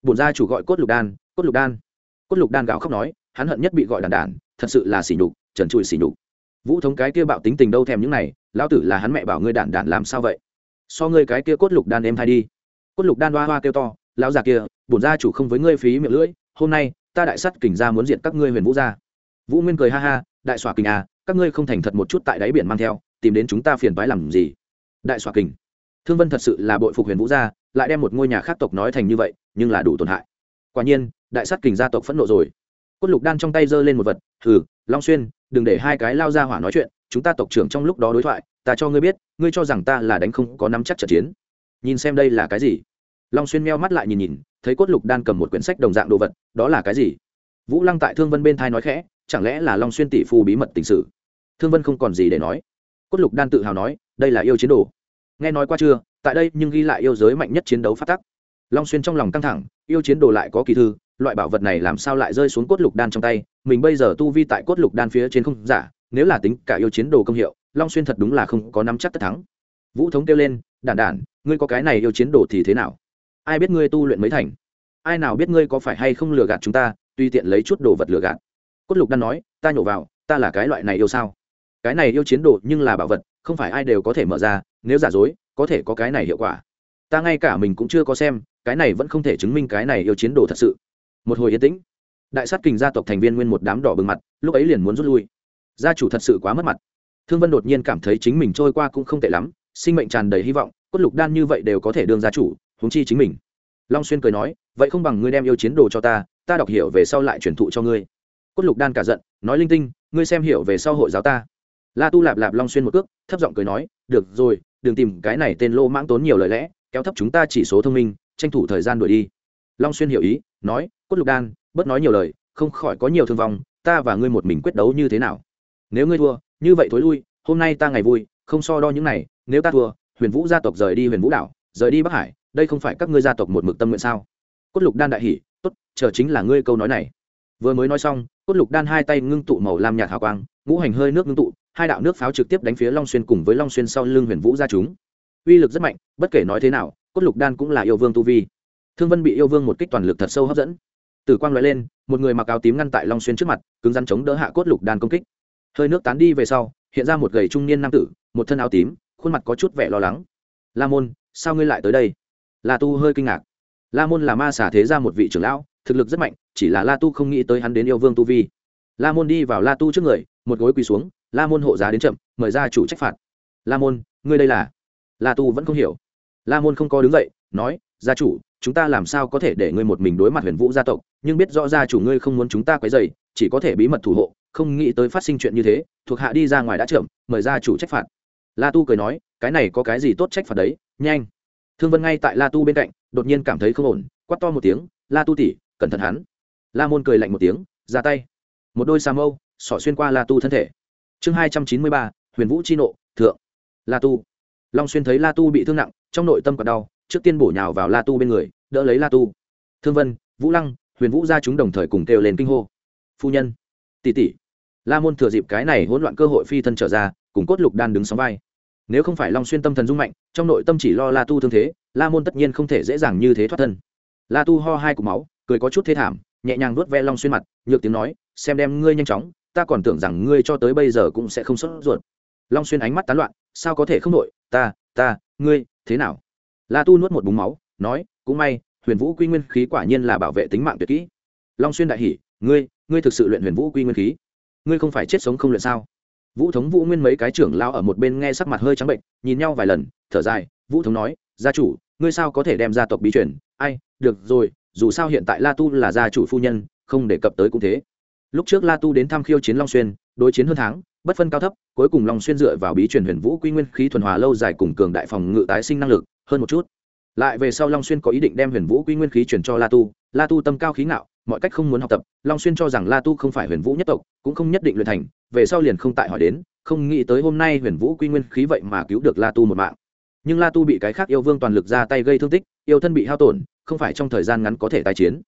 Bổn gia chủ gọi cốt lục đan, cốt lục đan. Cốt lục đan gạo khóc nói, hắn hận nhất bị gọi đàn đàn, thật sự là xỉ nhục, trần trụi xỉ nhục. Vũ thống cái kia bạo tính tình đâu thèm những này, lão tử là hắn mẹ bảo ngươi đàn đàn làm sao vậy? So ngươi cái kia cốt lục đan em thay đi. Cốt lục đan hoa hoa kêu to, lão già kia, bổn gia chủ không với ngươi phí miệng lưỡi, hôm nay, ta đại sắt kình ra muốn diện các ngươi huyền vũ gia. Vũ nguyên cười ha ha, đại xòa kình à các ngươi không thành thật một chút tại đáy biển mang theo, tìm đến chúng ta phiền toái làm gì? Đại xòa kình thương vân thật sự là bội phục huyền vũ gia, lại đem một ngôi nhà khác tộc nói thành như vậy, nhưng là đủ tổn hại. Quả nhiên, đại sắt kình gia tộc phẫn nộ rồi. Cốt lục đan trong tay giơ lên một vật, hừ, long xuyên, đừng để hai cái lao ra hỏa nói chuyện, chúng ta tộc trưởng trong lúc đó đối thoại, ta cho ngươi biết, ngươi cho rằng ta là đánh không có nắm chắc trận chiến. Nhìn xem đây là cái gì? Long xuyên meo mắt lại nhìn nhìn, thấy cốt lục đan cầm một quyển sách đồng dạng đồ vật, đó là cái gì? Vũ lăng tại thương vân bên thai nói khẽ, chẳng lẽ là long xuyên tỷ phu bí mật tình sự? Thương vân không còn gì để nói. Cốt lục đan tự hào nói, đây là yêu chiến đồ nghe nói qua chưa, tại đây nhưng ghi lại yêu giới mạnh nhất chiến đấu phát tắc. Long xuyên trong lòng căng thẳng, yêu chiến đồ lại có kỳ thư, loại bảo vật này làm sao lại rơi xuống cốt lục đan trong tay, mình bây giờ tu vi tại cốt lục đan phía trên không giả, nếu là tính cả yêu chiến đồ công hiệu, long xuyên thật đúng là không có nắm chắc tất thắng. Vũ thống kêu lên, đản đản, ngươi có cái này yêu chiến đồ thì thế nào? Ai biết ngươi tu luyện mấy thành? Ai nào biết ngươi có phải hay không lừa gạt chúng ta tuy tiện lấy chút đồ vật lừa gạt. Cốt lục đan nói, ta nhổ vào, ta là cái loại này yêu sao? Cái này yêu chiến đồ nhưng là bảo vật không phải ai đều có thể mở ra, nếu giả dối, có thể có cái này hiệu quả. Ta ngay cả mình cũng chưa có xem, cái này vẫn không thể chứng minh cái này yêu chiến đồ thật sự. Một hồi yên tĩnh. Đại sát kình gia tộc thành viên nguyên một đám đỏ bừng mặt, lúc ấy liền muốn rút lui. Gia chủ thật sự quá mất mặt. Thương vân đột nhiên cảm thấy chính mình trôi qua cũng không tệ lắm, sinh mệnh tràn đầy hy vọng, cốt lục đan như vậy đều có thể đương gia chủ, huống chi chính mình. Long xuyên cười nói, vậy không bằng ngươi đem yêu chiến đồ cho ta ta đọc hiểu về sau lại truyền thụ cho ngươi. Cốt lục đan cả giận, nói linh tinh, ngươi xem hiểu về sau hội giáo ta la tu lạp lạp long xuyên một cước, thấp giọng cười nói, được rồi, đừng tìm cái này tên lô mãng tốn nhiều lời lẽ, kéo thấp chúng ta chỉ số thông minh, tranh thủ thời gian đuổi đi. Long xuyên hiểu ý, nói, cốt lục đan, bớt nói nhiều lời, không khỏi có nhiều thương vong, ta và ngươi một mình quyết đấu như thế nào? Nếu ngươi thua, như vậy thối lui, hôm nay ta ngày vui, không so đo những này, nếu ta thua, huyền vũ gia tộc rời đi huyền vũ đảo, rời đi bắc hải, đây không phải các ngươi gia tộc một mực tâm nguyện sao? Cốt lục đan đại hỉ, tốt, chờ chính là ngươi câu nói này. Vừa mới nói xong, cốt lục đan hai tay ngưng tụ màu lam nhạt hào quang, ngũ hành hơi nước ngưng tụ hai đạo nước pháo trực tiếp đánh phía long xuyên cùng với long xuyên sau lưng huyền vũ ra chúng. Uy lực rất mạnh, bất kể nói thế nào, cốt lục đan cũng là yêu vương tu vi. Thương vân bị yêu vương một kích toàn lực thật sâu hấp dẫn. Tử quang loại lên, một người mặc áo tím ngăn tại long xuyên trước mặt, cứng rắn chống đỡ hạ cốt lục đan công kích. Hơi nước tán đi về sau, hiện ra một gầy trung niên nam tử, một thân áo tím, khuôn mặt có chút vẻ lo lắng. La môn, sao ngươi lại tới đây? La tu hơi kinh ngạc. La môn là ma xả thế ra một vị trưởng lão, thực lực rất mạnh, chỉ là la tu không nghĩ tới hắn đến yêu vương tu vi. La môn đi vào la tu trước người, một gối quỳ xuống la môn hộ giá đến chậm, mời ra chủ trách phạt. La môn, ngươi đây là? La tu vẫn không hiểu. La môn không có đứng dậy, nói, gia chủ, chúng ta làm sao có thể để ngươi một mình đối mặt huyền vũ gia tộc, nhưng biết rõ gia chủ ngươi không muốn chúng ta quấy dày chỉ có thể bí mật thủ hộ, không nghĩ tới phát sinh chuyện như thế, thuộc hạ đi ra ngoài đã chậm, mời gia chủ trách phạt. La tu cười nói, cái này có cái gì tốt trách phạt đấy, nhanh. Thương vân ngay tại la tu bên cạnh, đột nhiên cảm thấy không ổn quắt to một tiếng, la tu tỉ cẩn thận hắn. La môn cười lạnh một tiếng, ra tay. Một đôi xà mâu, xỏ xuyên qua la tu thân thể chương hai trăm chín mươi ba, huyền vũ chi nộ, thượng. La tu. Long xuyên thấy la tu bị thương nặng, trong nội tâm còn đau, trước tiên bổ nhào vào la tu bên người, đỡ lấy la tu. Thương vân, vũ lăng, huyền vũ ra chúng đồng thời cùng kêu lên kinh hô. Phu nhân. Tỷ tỷ. La môn thừa dịp cái này hỗn loạn cơ hội phi thân trở ra, cùng cốt lục đan đứng sóng vai. Nếu không phải long xuyên tâm thần dung mạnh, trong nội tâm chỉ lo la tu thương thế, la môn tất nhiên không thể dễ dàng như thế thoát thân. La tu ho hai cục máu, cười có chút thế thảm, nhẹ nhàng nuốt ve long xuyên mặt, nhược tiếng nói, xem đem ngươi nhanh chóng ta còn tưởng rằng ngươi cho tới bây giờ cũng sẽ không sốt ruột. Long xuyên ánh mắt tán loạn, sao có thể không đội ta ta, ngươi, thế nào? La tu nuốt một búng máu, nói, cũng may, huyền vũ quy nguyên khí quả nhiên là bảo vệ tính mạng tuyệt kỹ. Long xuyên đại hỉ, ngươi ngươi thực sự luyện huyền vũ quy nguyên khí? Ngươi không phải chết sống không luyện sao? Vũ thống vũ nguyên mấy cái trưởng lao ở một bên nghe sắc mặt hơi trắng bệnh, nhìn nhau vài lần, thở dài, vũ thống nói, gia chủ, ngươi sao có thể đem gia tộc bí truyền? Ai, được rồi, dù sao hiện tại la tu là gia chủ phu nhân, không đề cập tới cũng thế lúc trước la tu đến thăm khiêu chiến long xuyên, đối chiến hơn tháng, bất phân cao thấp, cuối cùng long xuyên dựa vào bí truyền huyền vũ quy nguyên khí thuần hòa lâu dài cùng cường đại phòng ngự tái sinh năng lực, hơn một chút. Lại về sau long xuyên có ý định đem huyền vũ quy nguyên khí chuyển cho la tu la tu tâm cao khí ngạo, mọi cách không muốn học tập, long xuyên cho rằng la tu không phải huyền vũ nhất tộc, cũng không nhất định luyện thành, về sau liền không tại hỏi đến, không nghĩ tới hôm nay huyền vũ quy nguyên khí vậy mà cứu được la tu một mạng. Nhưng la tu bị cái khác yêu vương toàn lực ra tay gây thương tích, yêu thân bị hao tổn, không phải trong thời gian ngắn có thể tái chiến.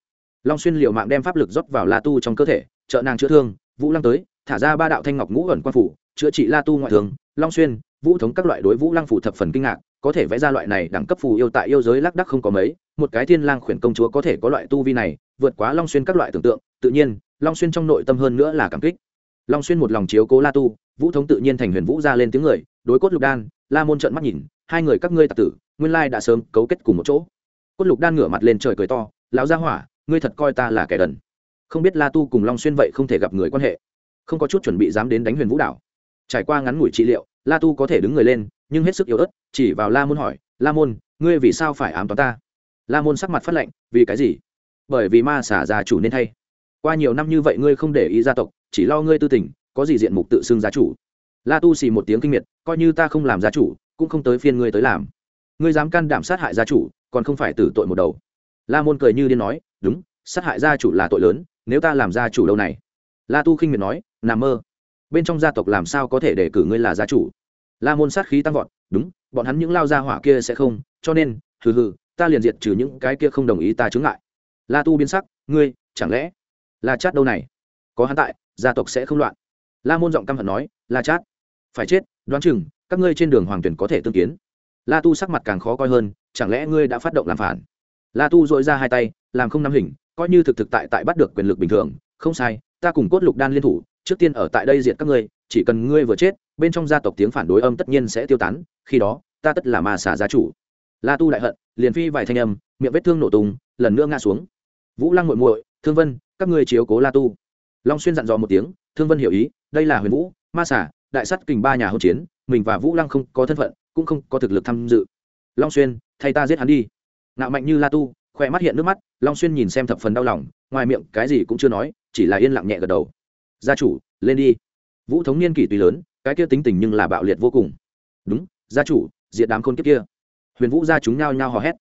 Long xuyên liệu mạng đem pháp lực rót vào la tu trong cơ thể trợ nàng chữa thương, vũ lăng tới, thả ra ba đạo thanh ngọc ngũ ẩn quan phủ, chữa trị la tu ngoại thường long xuyên, vũ thống các loại đối vũ lăng phủ thập phần kinh ngạc, có thể vẽ ra loại này đẳng cấp phù yêu tại yêu giới lác đắc không có mấy, một cái thiên lang khuyển công chúa có thể có loại tu vi này, vượt quá long xuyên các loại tưởng tượng, tự nhiên, long xuyên trong nội tâm hơn nữa là cảm kích. Long xuyên một lòng chiếu cố la tu, vũ thống tự nhiên thành huyền vũ ra lên tiếng người, đối cốt lục đan, la môn trợn mắt nhìn, hai người các ngươi tạc tử, nguyên lai đã sớm cấu kết cùng một chỗ. Cốt lục đan ngửa mặt lên trời cười to, lão gia hỏa, ngươi thật coi ta là kẻ đần không biết la tu cùng long xuyên vậy không thể gặp người quan hệ. Không có chút chuẩn bị dám đến đánh huyền vũ đảo. Trải qua ngắn ngủi trị liệu, la tu có thể đứng người lên, nhưng hết sức yếu ớt, chỉ vào la môn hỏi, la môn, ngươi vì sao phải ám toán ta? La môn sắc mặt phát lệnh vì cái gì? Bởi vì ma xả gia chủ nên thay. Qua nhiều năm như vậy ngươi không để ý gia tộc, chỉ lo ngươi tư tình, có gì diện mục tự xưng gia chủ? La tu xì một tiếng kinh miệt, coi như ta không làm gia chủ, cũng không tới phiên ngươi tới làm. Ngươi dám can đảm sát hại gia chủ, còn không phải tử tội một đầu. La môn cười như điên nói, đúng, sát hại gia chủ là tội lớn nếu ta làm gia chủ lâu này. La tu khinh miệt nói nằm mơ, bên trong gia tộc làm sao có thể để cử ngươi là gia chủ? La môn sát khí tăng vọt, đúng, bọn hắn những lao gia hỏa kia sẽ không, cho nên, hừ hừ, ta liền diệt trừ những cái kia không đồng ý ta chứng lại. la tu biến sắc, ngươi, chẳng lẽ la chát đâu này? Có hắn tại, gia tộc sẽ không loạn. La môn giọng căm hận nói, la chát, phải chết, đoán chừng, các ngươi trên đường hoàng tuyển có thể tương kiến. La tu sắc mặt càng khó coi hơn, chẳng lẽ ngươi đã phát động làm phản? La tu dội ra hai tay, làm không nắm hình coi như thực thực tại tại bắt được quyền lực bình thường, không sai, ta cùng cốt lục đan liên thủ, trước tiên ở tại đây diệt các ngươi, chỉ cần ngươi vừa chết, bên trong gia tộc tiếng phản đối âm tất nhiên sẽ tiêu tán, khi đó, ta tất là ma xả gia chủ. La tu đại hận, liền phi vài thanh âm, miệng vết thương nổ tung, lần nữa ngã xuống. Vũ lăng muội muội, thương vân, các ngươi chiếu cố la tu. Long xuyên dặn dò một tiếng, thương vân hiểu ý, đây là huyền vũ, ma xả đại sắt kình ba nhà hậu chiến, mình và vũ lăng không có thân phận, cũng không có thực lực tham dự. Long xuyên, thay ta giết hắn đi. Nạo mạnh như la tu khoe mắt hiện nước mắt, long xuyên nhìn xem thập phần đau lòng, ngoài miệng cái gì cũng chưa nói, chỉ là yên lặng nhẹ gật đầu. Gia chủ, lên đi. Vũ thống niên kỷ tùy lớn, cái kia tính tình nhưng là bạo liệt vô cùng. Đúng, gia chủ diện đám khôn kiếp kia. Huyền vũ gia chúng nhao nhao hò hét.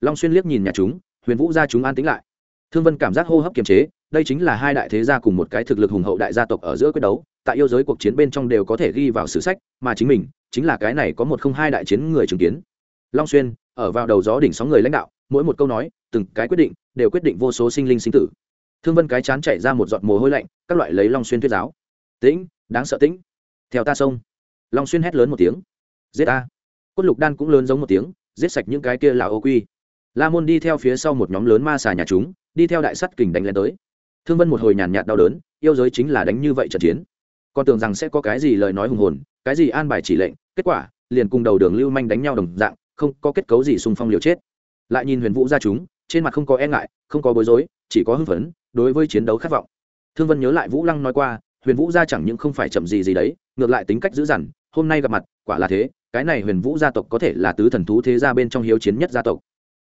Long xuyên liếc nhìn nhà chúng, huyền vũ gia chúng an tính lại. Thương vân cảm giác hô hấp kiềm chế, đây chính là hai đại thế gia cùng một cái thực lực hùng hậu đại gia tộc ở giữa quyết đấu, tại yêu giới cuộc chiến bên trong đều có thể ghi vào sử sách, mà chính mình, chính là cái này có một không hai đại chiến người chứng kiến. Long xuyên, ở vào đầu gió đỉnh sóng người lãnh đạo, mỗi một câu nói từng cái quyết định, đều quyết định vô số sinh linh sinh tử. Thương vân cái chán chạy ra một giọt mồ hôi lạnh, các loại lấy long xuyên thuyết giáo. Tĩnh, đáng sợ tĩnh. Theo ta sông. Long xuyên hét lớn một tiếng. Giết ta. Cốt lục đan cũng lớn giống một tiếng, giết sạch những cái kia là ô quy. La môn đi theo phía sau một nhóm lớn ma xà nhà chúng, đi theo đại sắt kình đánh lên tới. Thương vân một hồi nhàn nhạt đau đớn, yêu giới chính là đánh như vậy trận chiến. Còn tưởng rằng sẽ có cái gì lời nói hùng hồn, cái gì an bài chỉ lệnh, kết quả, liền cùng đầu đường lưu manh đánh nhau đồng dạng, không có kết cấu gì xung phong liều chết. Lại nhìn huyền vũ ra chúng trên mặt không có e ngại, không có bối rối, chỉ có hưng phấn, đối với chiến đấu khát vọng. Thương vân nhớ lại vũ lăng nói qua, huyền vũ gia chẳng những không phải chậm gì gì đấy, ngược lại tính cách dữ dằn, hôm nay gặp mặt, quả là thế, cái này huyền vũ gia tộc có thể là tứ thần thú thế gia bên trong hiếu chiến nhất gia tộc.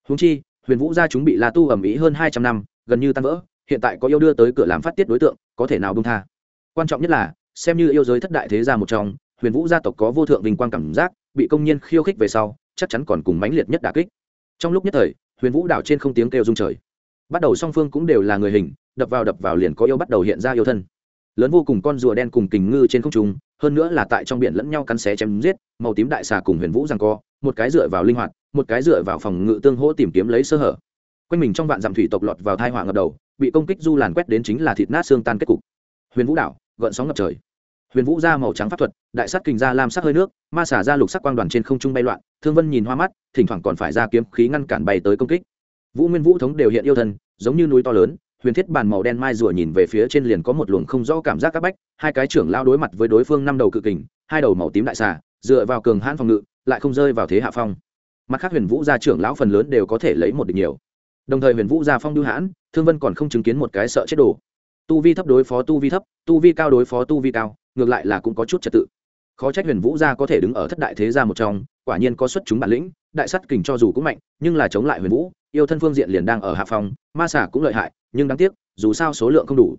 Húng chi, huyền vũ gia chúng bị la tu ẩm ý hơn hai trăm năm, gần như tan vỡ, hiện tại có yêu đưa tới cửa làm phát tiết đối tượng, có thể nào bung tha. Quan trọng nhất là, xem như yêu giới thất đại thế gia một trong, huyền vũ gia tộc có vô thượng vinh quang cảm giác, bị công nhân khiêu khích về sau, chắc chắn còn cùng mãnh liệt nhất đà kích. Trong lúc nhất thời huyền vũ đảo trên không tiếng kêu rung trời. Bắt đầu song phương cũng đều là người hình, đập vào đập vào liền có yêu bắt đầu hiện ra yêu thân. Lớn vô cùng con rùa đen cùng kình ngư trên không trung, hơn nữa là tại trong biển lẫn nhau cắn xé chém giết, màu tím đại xà cùng huyền vũ rằng co, một cái dựa vào linh hoạt, một cái dựa vào phòng ngự tương hỗ tìm kiếm lấy sơ hở. Quanh mình trong vạn dặm thủy tộc lọt vào thai hỏa ngập đầu, bị công kích du làn quét đến chính là thịt nát xương tan kết cục. Huyền vũ đảo, gợn sóng ngập trời. Huyền vũ ra màu trắng pháp thuật, đại sắt kình ra lam sắc hơi nước, ma xả ra lục sắc quang đoàn trên không trung bay loạn thương vân nhìn hoa mắt, thỉnh thoảng còn phải ra kiếm khí ngăn cản bay tới công kích. Vũ nguyên vũ thống đều hiện yêu thân, giống như núi to lớn, huyền thiết bàn màu đen mai rùa nhìn về phía trên liền có một luồng không rõ cảm giác các bách, hai cái trưởng lao đối mặt với đối phương năm đầu cự kình, hai đầu màu tím đại xà, dựa vào cường hãn phòng ngự, lại không rơi vào thế hạ phong. Mặt khác huyền vũ gia trưởng lão phần lớn đều có thể lấy một địch nhiều. Đồng thời huyền vũ gia phong đưu hãn, thương vân còn không chứng kiến một cái sợ chết đồ. Tu vi thấp đối phó tu vi thấp, tu vi cao đối phó tu vi cao, ngược lại là cũng có chút trật tự. Khó trách huyền vũ gia có thể đứng ở thất đại thế gia một trong quả nhiên có xuất chúng bản lĩnh, đại sắt kình cho dù cũng mạnh, nhưng là chống lại huyền vũ, yêu thân phương diện liền đang ở hạ phòng ma xả cũng lợi hại, nhưng đáng tiếc, dù sao số lượng không đủ.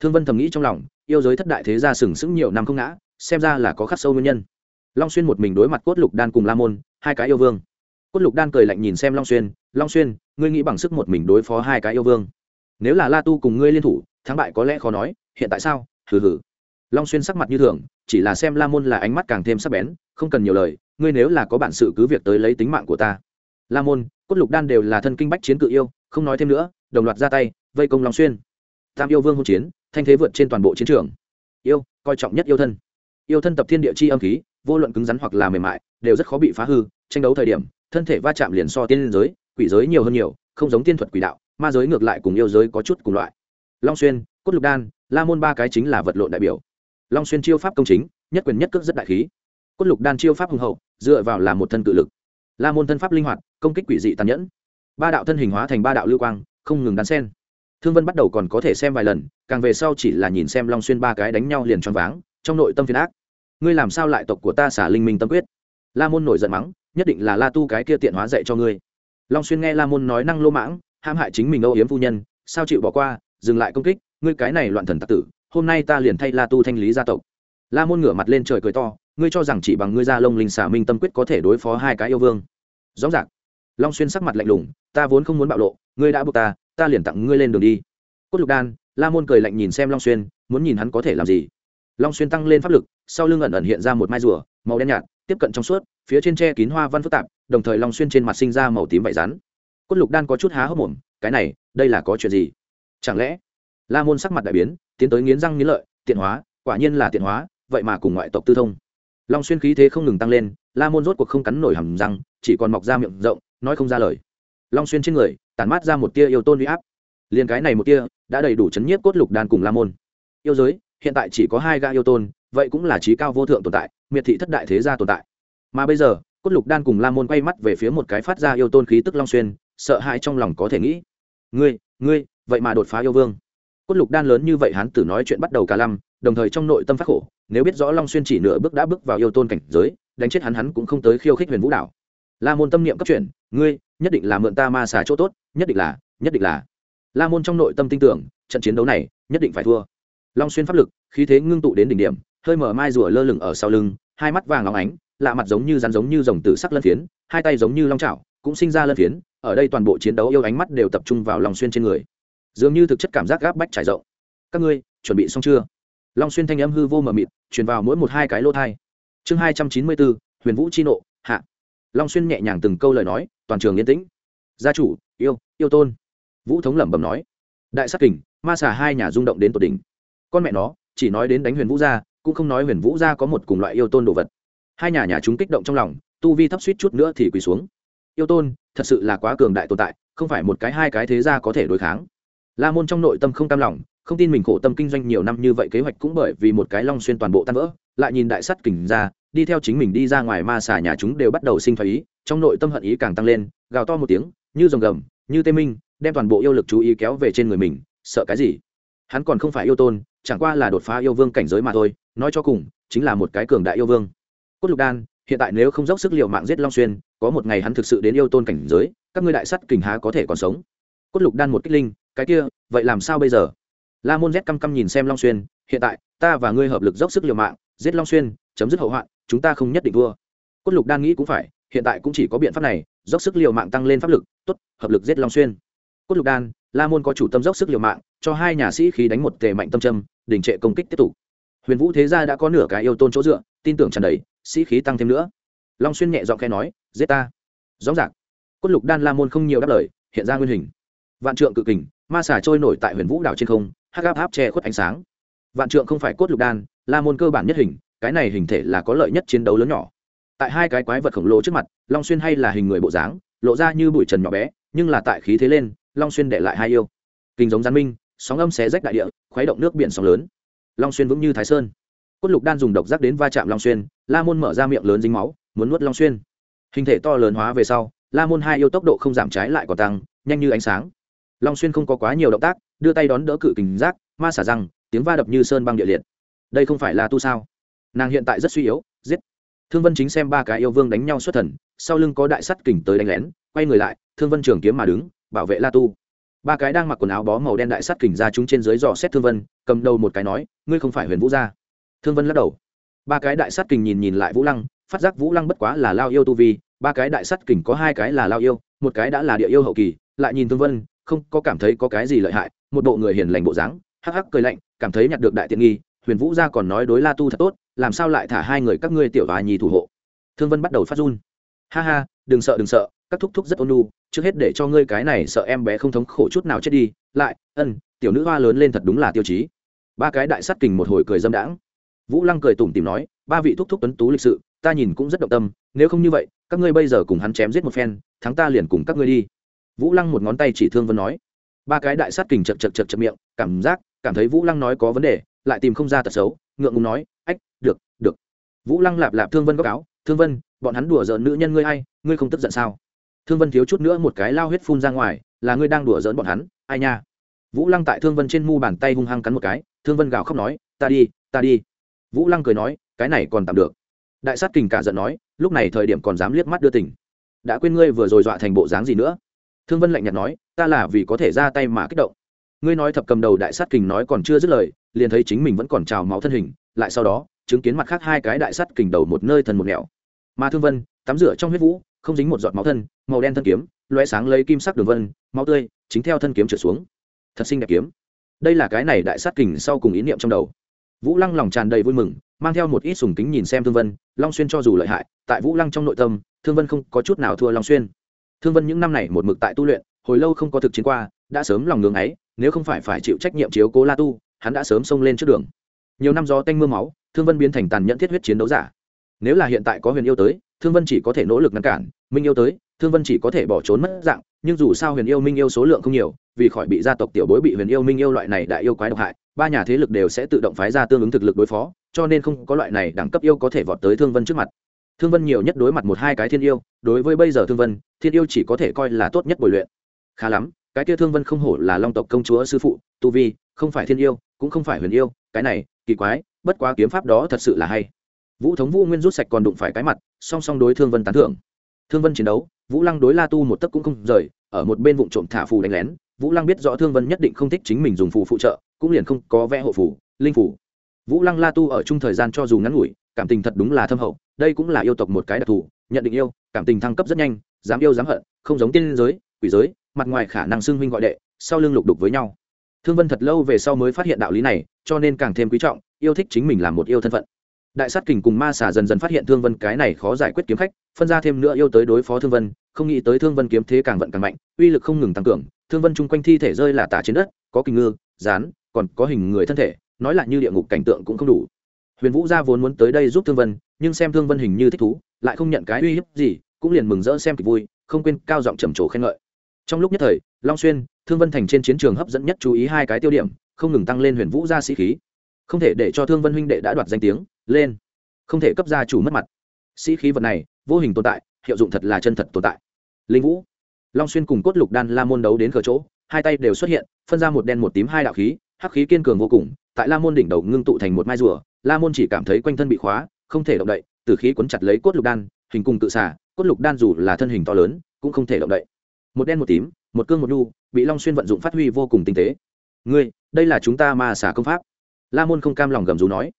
Thương vân thầm nghĩ trong lòng, yêu giới thất đại thế gia sừng sững nhiều năm không ngã, xem ra là có khắc sâu nguyên nhân. Long xuyên một mình đối mặt cốt lục đan cùng la môn, hai cái yêu vương. Cốt lục đan cười lạnh nhìn xem long xuyên long xuyên, ngươi nghĩ bằng sức một mình đối phó hai cái yêu vương? Nếu là la tu cùng ngươi liên thủ, thắng bại có lẽ khó nói, hiện tại sao? Hừ hừ. Long xuyên sắc mặt như thường chỉ là xem la môn là ánh mắt càng thêm sắc bén, không cần nhiều lời, ngươi nếu là có bản sự cứ việc tới lấy tính mạng của ta. La môn, cốt lục đan đều là thân kinh bách chiến cự yêu, không nói thêm nữa, đồng loạt ra tay, vây công long xuyên. Tam yêu vương hôn chiến, thanh thế vượt trên toàn bộ chiến trường. Yêu, coi trọng nhất yêu thân. Yêu thân tập thiên địa chi âm khí, vô luận cứng rắn hoặc là mềm mại, đều rất khó bị phá hư, tranh đấu thời điểm, thân thể va chạm liền so tiên giới, quỷ giới nhiều hơn nhiều, không giống tiên thuật quỷ đạo, ma giới ngược lại cùng yêu giới có chút cùng loại. Long xuyên, cốt lục đan, la môn ba cái chính là vật lộn đại biểu long xuyên chiêu pháp công chính, nhất quyền nhất cước rất đại khí. Cốt lục đan chiêu pháp hùng hậu, dựa vào là một thân cự lực. La môn thân pháp linh hoạt, công kích quỷ dị tàn nhẫn. Ba đạo thân hình hóa thành ba đạo lưu quang, không ngừng đan sen thương vân bắt đầu còn có thể xem vài lần, càng về sau chỉ là nhìn xem long xuyên ba cái đánh nhau liền choáng váng, trong nội tâm phiền ác. Ngươi làm sao lại tộc của ta xả linh minh tâm quyết? La môn nổi giận mắng, nhất định là la tu cái kia tiện hóa dạy cho ngươi. Long xuyên nghe la môn nói năng lô mãng, hãm hại chính mình âu yếm phu nhân, sao chịu bỏ qua, dừng lại công kích, ngươi cái này loạn thần tặc tử hôm nay ta liền thay la tu thanh lý gia tộc. La môn ngửa mặt lên trời cười to, ngươi cho rằng chỉ bằng ngươi ra lông linh xả minh tâm quyết có thể đối phó hai cái yêu vương. Rõ ràng. Long xuyên sắc mặt lạnh lùng, ta vốn không muốn bạo lộ, ngươi đã buộc ta ta liền tặng ngươi lên đường đi. Cốt lục đan, la môn cười lạnh nhìn xem long xuyên, muốn nhìn hắn có thể làm gì. Long xuyên tăng lên pháp lực, sau lưng ẩn ẩn hiện ra một mai rùa, màu đen nhạt, tiếp cận trong suốt, phía trên tre kín hoa văn phức tạp, đồng thời long xuyên trên mặt sinh ra màu tím vải rắn. Cốt lục đan có chút há hốc mồm, cái này, đây là có chuyện gì? Chẳng lẽ la môn sắc mặt đại biến, tiến tới nghiến răng nghiến lợi, tiện hóa, quả nhiên là tiện hóa, vậy mà cùng ngoại tộc tư thông. Long xuyên khí thế không ngừng tăng lên, la môn rốt cuộc không cắn nổi hầm răng, chỉ còn mọc ra miệng rộng, nói không ra lời. Long xuyên trên người, tản mát ra một tia yêu tôn huy áp. Liền cái này một tia, đã đầy đủ chấn nhiếp cốt lục đan cùng la môn. Yêu giới, hiện tại chỉ có hai ga yêu tôn, vậy cũng là trí cao vô thượng tồn tại, miệt thị thất đại thế gia tồn tại. Mà bây giờ, cốt lục đan cùng la môn quay mắt về phía một cái phát ra yêu tôn khí tức long xuyên, sợ hãi trong lòng có thể nghĩ. Ngươi ngươi, vậy mà đột phá yêu vương cốt lục đan lớn như vậy hắn tử nói chuyện bắt đầu cả lăm, đồng thời trong nội tâm phát khổ, nếu biết rõ long xuyên chỉ nửa bước đã bước vào yêu tôn cảnh giới, đánh chết hắn hắn cũng không tới khiêu khích huyền vũ đảo. La môn tâm niệm cấp chuyển, ngươi, nhất định là mượn ta ma xà chỗ tốt, nhất định là, nhất định là. La môn trong nội tâm tin tưởng, trận chiến đấu này nhất định phải thua. Long xuyên pháp lực, khí thế ngưng tụ đến đỉnh điểm, hơi mở mai rùa lơ lửng ở sau lưng, hai mắt vàng óng ánh, lạ mặt giống như rắn giống như rồng tử sắc lân phiến, hai tay giống như long chảo, cũng sinh ra lân phiến, ở đây toàn bộ chiến đấu yêu ánh mắt đều tập trung vào long xuyên trên người dường như thực chất cảm giác gáp bách trải rộng. Các ngươi, chuẩn bị xong chưa? Long xuyên thanh âm hư vô mờ mịt, truyền vào mỗi một hai cái lô thai. Chương hai trăm chín mươi bốn, huyền vũ chi nộ, hạ. Long xuyên nhẹ nhàng từng câu lời nói, toàn trường yên tĩnh. Gia chủ, yêu yêu tôn. Vũ thống lẩm bẩm nói. Đại sắc kình, ma xà hai nhà rung động đến tột đỉnh. Con mẹ nó, chỉ nói đến đánh huyền vũ gia, cũng không nói huyền vũ gia có một cùng loại yêu tôn đồ vật. Hai nhà nhà chúng kích động trong lòng, tu vi thấp suýt chút nữa thì quỳ xuống. Yêu tôn, thật sự là quá cường đại tồn tại, không phải một cái hai cái thế gia có thể đối kháng la môn trong nội tâm không cam lòng, không tin mình khổ tâm kinh doanh nhiều năm như vậy kế hoạch cũng bởi vì một cái long xuyên toàn bộ tan vỡ, lại nhìn đại sắt kình ra, đi theo chính mình đi ra ngoài ma xà nhà chúng đều bắt đầu sinh thái ý, trong nội tâm hận ý càng tăng lên, gào to một tiếng, như rồng gầm, như tê minh, đem toàn bộ yêu lực chú ý kéo về trên người mình, sợ cái gì? Hắn còn không phải yêu tôn, chẳng qua là đột phá yêu vương cảnh giới mà thôi, nói cho cùng, chính là một cái cường đại yêu vương. Cốt lục đan, hiện tại nếu không dốc sức liệu mạng giết long xuyên, có một ngày hắn thực sự đến yêu tôn cảnh giới, các ngươi đại sắt kình há có thể còn sống? Cốt lục đan một kích linh cái kia, vậy làm sao bây giờ? La môn z căm căm nhìn xem long xuyên, hiện tại, ta và ngươi hợp lực dốc sức liều mạng, giết long xuyên, chấm dứt hậu hoạn, chúng ta không nhất định thua. Cốt lục đan nghĩ cũng phải, hiện tại cũng chỉ có biện pháp này, dốc sức liều mạng tăng lên pháp lực, tốt, hợp lực giết long xuyên. Cốt lục đan, la môn có chủ tâm dốc sức liều mạng, cho hai nhà sĩ khí đánh một tề mạnh tâm trâm đình trệ công kích tiếp tục. Huyền vũ thế gia đã có nửa cái yêu tôn chỗ dựa, tin tưởng tràn đầy, sĩ khí tăng thêm nữa. Long xuyên nhẹ giọng khe nói, giết ta. Rõ ràng, cốt lục đan la môn không nhiều đáp lời, hiện ra nguyên hình. Vạn trượng cự kình ma xà trôi nổi tại huyền vũ đảo trên không, hắc áp áp che khuất ánh sáng. Vạn trượng không phải cốt lục đan la môn cơ bản nhất hình, cái này hình thể là có lợi nhất chiến đấu lớn nhỏ. Tại hai cái quái vật khổng lồ trước mặt, long xuyên hay là hình người bộ dáng, lộ ra như bụi trần nhỏ bé, nhưng là tại khí thế lên, long xuyên để lại hai yêu. Kinh giống gián minh, sóng âm xé rách đại địa, khuấy động nước biển sóng lớn. Long xuyên vững như thái sơn. Cốt lục đan dùng độc giác đến va chạm long xuyên, la môn mở ra miệng lớn dính máu, muốn nuốt long xuyên. Hình thể to lớn hóa về sau, la môn hai yêu tốc độ không giảm trái lại còn tăng, nhanh như ánh sáng long xuyên không có quá nhiều động tác, đưa tay đón đỡ cự kình giác, ma xả răng, tiếng va đập như sơn băng địa liệt. Đây không phải là tu sao? Nàng hiện tại rất suy yếu, giết. Thương vân chính xem ba cái yêu vương đánh nhau xuất thần, sau lưng có đại sắt kình tới đánh lén, quay người lại, thương vân trường kiếm mà đứng, bảo vệ la tu. Ba cái đang mặc quần áo bó màu đen đại sắt kình ra chúng trên dưới dò xét thương vân, cầm đầu một cái nói, ngươi không phải huyền vũ gia. Thương vân lắc đầu. Ba cái đại sắt kình nhìn nhìn lại vũ lăng, phát giác vũ lăng bất quá là lao yêu tu vi, ba cái đại sắt kình có hai cái là lao yêu, một cái đã là địa yêu hậu kỳ, lại nhìn thương vân không có cảm thấy có cái gì lợi hại, một bộ người hiền lành bộ dáng, hắc hắc cười lạnh, cảm thấy nhặt được đại tiện nghi, huyền vũ gia còn nói đối la tu thật tốt, làm sao lại thả hai người các ngươi tiểu và nhì thủ hộ? Thương vân bắt đầu phát run. Ha ha, đừng sợ đừng sợ, các thúc thúc rất ôn nhu, trước hết để cho ngươi cái này sợ em bé không thống khổ chút nào chết đi, lại, ân, tiểu nữ hoa lớn lên thật đúng là tiêu chí. Ba cái đại sắt kình một hồi cười dâm đãng. Vũ lăng cười tủm tìm nói, ba vị thúc thúc tuấn tú lịch sự, ta nhìn cũng rất động tâm, nếu không như vậy, các ngươi bây giờ cùng hắn chém giết một phen, thắng ta liền cùng các ngươi đi vũ lăng một ngón tay chỉ thương vân nói. Ba cái đại sát kình chật chật chật chật miệng cảm giác cảm thấy vũ lăng nói có vấn đề lại tìm không ra tật xấu ngượng ngùng nói ách được được. Vũ lăng lạp lạp thương vân báo cáo, thương vân bọn hắn đùa giỡn nữ nhân ngươi hay ngươi không tức giận sao? Thương vân thiếu chút nữa một cái lao huyết phun ra ngoài là ngươi đang đùa giỡn bọn hắn ai nha? Vũ lăng tại thương vân trên mu bàn tay hung hăng cắn một cái thương vân gào khóc nói ta đi ta đi. Vũ lăng cười nói cái này còn tạm được. Đại sát kình cả giận nói lúc này thời điểm còn dám liếc mắt đưa tỉnh đã quên ngươi vừa rồi dọa thành bộ dáng gì nữa? Thương vân lạnh nhạt nói, ta là vì có thể ra tay mà kích động. Ngươi nói thập cầm đầu đại sát kình nói còn chưa dứt lời, liền thấy chính mình vẫn còn trào máu thân hình, lại sau đó, chứng kiến mặt khác hai cái đại sát kình đầu một nơi thần một nẻo. Mà thương vân, tắm rửa trong huyết vũ, không dính một giọt máu thân, màu đen thân kiếm loe sáng lấy kim sắc đường vân, máu tươi, chính theo thân kiếm trở xuống. Thật xinh đẹp kiếm. Đây là cái này đại sát kình sau cùng ý niệm trong đầu. Vũ lăng lòng tràn đầy vui mừng, mang theo một ít sùng kính nhìn xem thương vân, long xuyên cho dù lợi hại, tại vũ lăng trong nội tâm, thương vân không có chút nào thua long xuyên thương vân những năm này một mực tại tu luyện, hồi lâu không có thực chiến qua, đã sớm lòng ngưỡng ấy, nếu không phải phải chịu trách nhiệm chiếu cố la tu, hắn đã sớm xông lên trước đường. Nhiều năm gió tanh mưa máu, thương vân biến thành tàn nhẫn thiết huyết chiến đấu giả. Nếu là hiện tại có huyền yêu tới, thương vân chỉ có thể nỗ lực ngăn cản, minh yêu tới, thương vân chỉ có thể bỏ trốn mất dạng, nhưng dù sao huyền yêu minh yêu số lượng không nhiều, vì khỏi bị gia tộc tiểu bối bị huyền yêu minh yêu loại này đại yêu quái độc hại, ba nhà thế lực đều sẽ tự động phái ra tương ứng thực lực đối phó, cho nên không có loại này đẳng cấp yêu có thể vọt tới thương vân trước mặt thương vân nhiều nhất đối mặt một hai cái thiên yêu, đối với bây giờ thương vân, thiên yêu chỉ có thể coi là tốt nhất bồi luyện. Khá lắm, cái kia thương vân không hổ là long tộc công chúa sư phụ, tu vi, không phải thiên yêu, cũng không phải huyền yêu, cái này, kỳ quái, bất quá kiếm pháp đó thật sự là hay. Vũ thống vũ nguyên rút sạch còn đụng phải cái mặt, song song đối thương vân tán thưởng. Thương vân chiến đấu, vũ lăng đối la tu một tấc cũng không rời, ở một bên vụ trộm thả phù đánh lén, vũ lăng biết rõ thương vân nhất định không thích chính mình dùng phù phụ trợ, cũng liền không có vẽ hộ phù, linh phù. Vũ lăng la tu ở chung thời gian cho dù ngắn ngủi cảm tình thật đúng là thâm hậu, đây cũng là yêu tộc một cái đặc thù, nhận định yêu, cảm tình thăng cấp rất nhanh, dám yêu dám hận, không giống tiên giới, quỷ giới, mặt ngoài khả năng xưng huynh gọi đệ, sau lưng lục đục với nhau. Thương vân thật lâu về sau mới phát hiện đạo lý này, cho nên càng thêm quý trọng, yêu thích chính mình làm một yêu thân phận. Đại sát kình cùng ma xà dần dần phát hiện thương vân cái này khó giải quyết kiếm khách, phân ra thêm nữa yêu tới đối phó thương vân, không nghĩ tới thương vân kiếm thế càng vận càng mạnh, uy lực không ngừng tăng cường, thương vân chung quanh thi thể rơi là tả trên đất, có kình ngư, rán, còn có hình người thân thể, nói là như địa ngục cảnh tượng cũng không đủ huyền vũ gia vốn muốn tới đây giúp thương vân, nhưng xem thương vân hình như thích thú, lại không nhận cái uy hiếp gì, cũng liền mừng rỡ xem kịch vui, không quên cao giọng trầm trồ khen ngợi. Trong lúc nhất thời, long xuyên, thương vân thành trên chiến trường hấp dẫn nhất chú ý hai cái tiêu điểm, không ngừng tăng lên huyền vũ gia sĩ khí. Không thể để cho thương vân huynh đệ đã đoạt danh tiếng, lên. Không thể cấp gia chủ mất mặt. Sĩ khí vật này, vô hình tồn tại, hiệu dụng thật là chân thật tồn tại. Linh vũ. Long xuyên cùng cốt lục đan la môn đấu đến cờ chỗ, hai tay đều xuất hiện, phân ra một đen một tím hai đạo khí, hắc khí kiên cường vô cùng, tại la môn đỉnh đầu ngưng tụ thành một mai rùa la môn chỉ cảm thấy quanh thân bị khóa, không thể động đậy, từ khí cuốn chặt lấy cốt lục đan, hình cùng tự xả cốt lục đan dù là thân hình to lớn, cũng không thể động đậy. Một đen một tím, một cương một nhu, bị long xuyên vận dụng phát huy vô cùng tinh tế. Ngươi, đây là chúng ta mà xả công pháp. La môn không cam lòng gầm rú nói.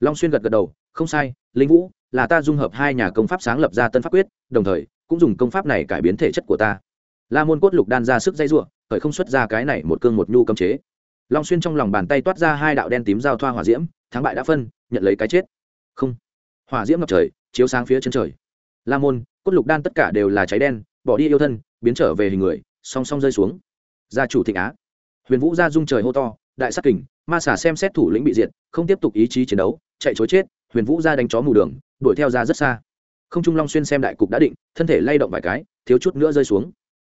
Long xuyên gật gật đầu, không sai, linh vũ, là ta dung hợp hai nhà công pháp sáng lập ra tân pháp quyết, đồng thời, cũng dùng công pháp này cải biến thể chất của ta. La môn cốt lục đan ra sức dây r u ộ khởi không xuất ra cái này một cương một nhu cấm chế long xuyên trong lòng bàn tay toát ra hai đạo đen tím giao thoa hỏa diễm, thắng bại đã phân, nhận lấy cái chết. Không. Hỏa diễm ngập trời, chiếu sáng phía chân trời. La môn, cốt lục đan tất cả đều là cháy đen, bỏ đi yêu thân, biến trở về hình người, song song rơi xuống. Gia chủ thịnh á. Huyền vũ gia dung trời hô to, đại sắc kình, ma xả xem xét thủ lĩnh bị diệt, không tiếp tục ý chí chiến đấu, chạy chối chết, huyền vũ gia đánh chó mù đường, đuổi theo ra rất xa. Không trung long xuyên xem đại cục đã định, thân thể lay động vài cái, thiếu chút nữa rơi xuống.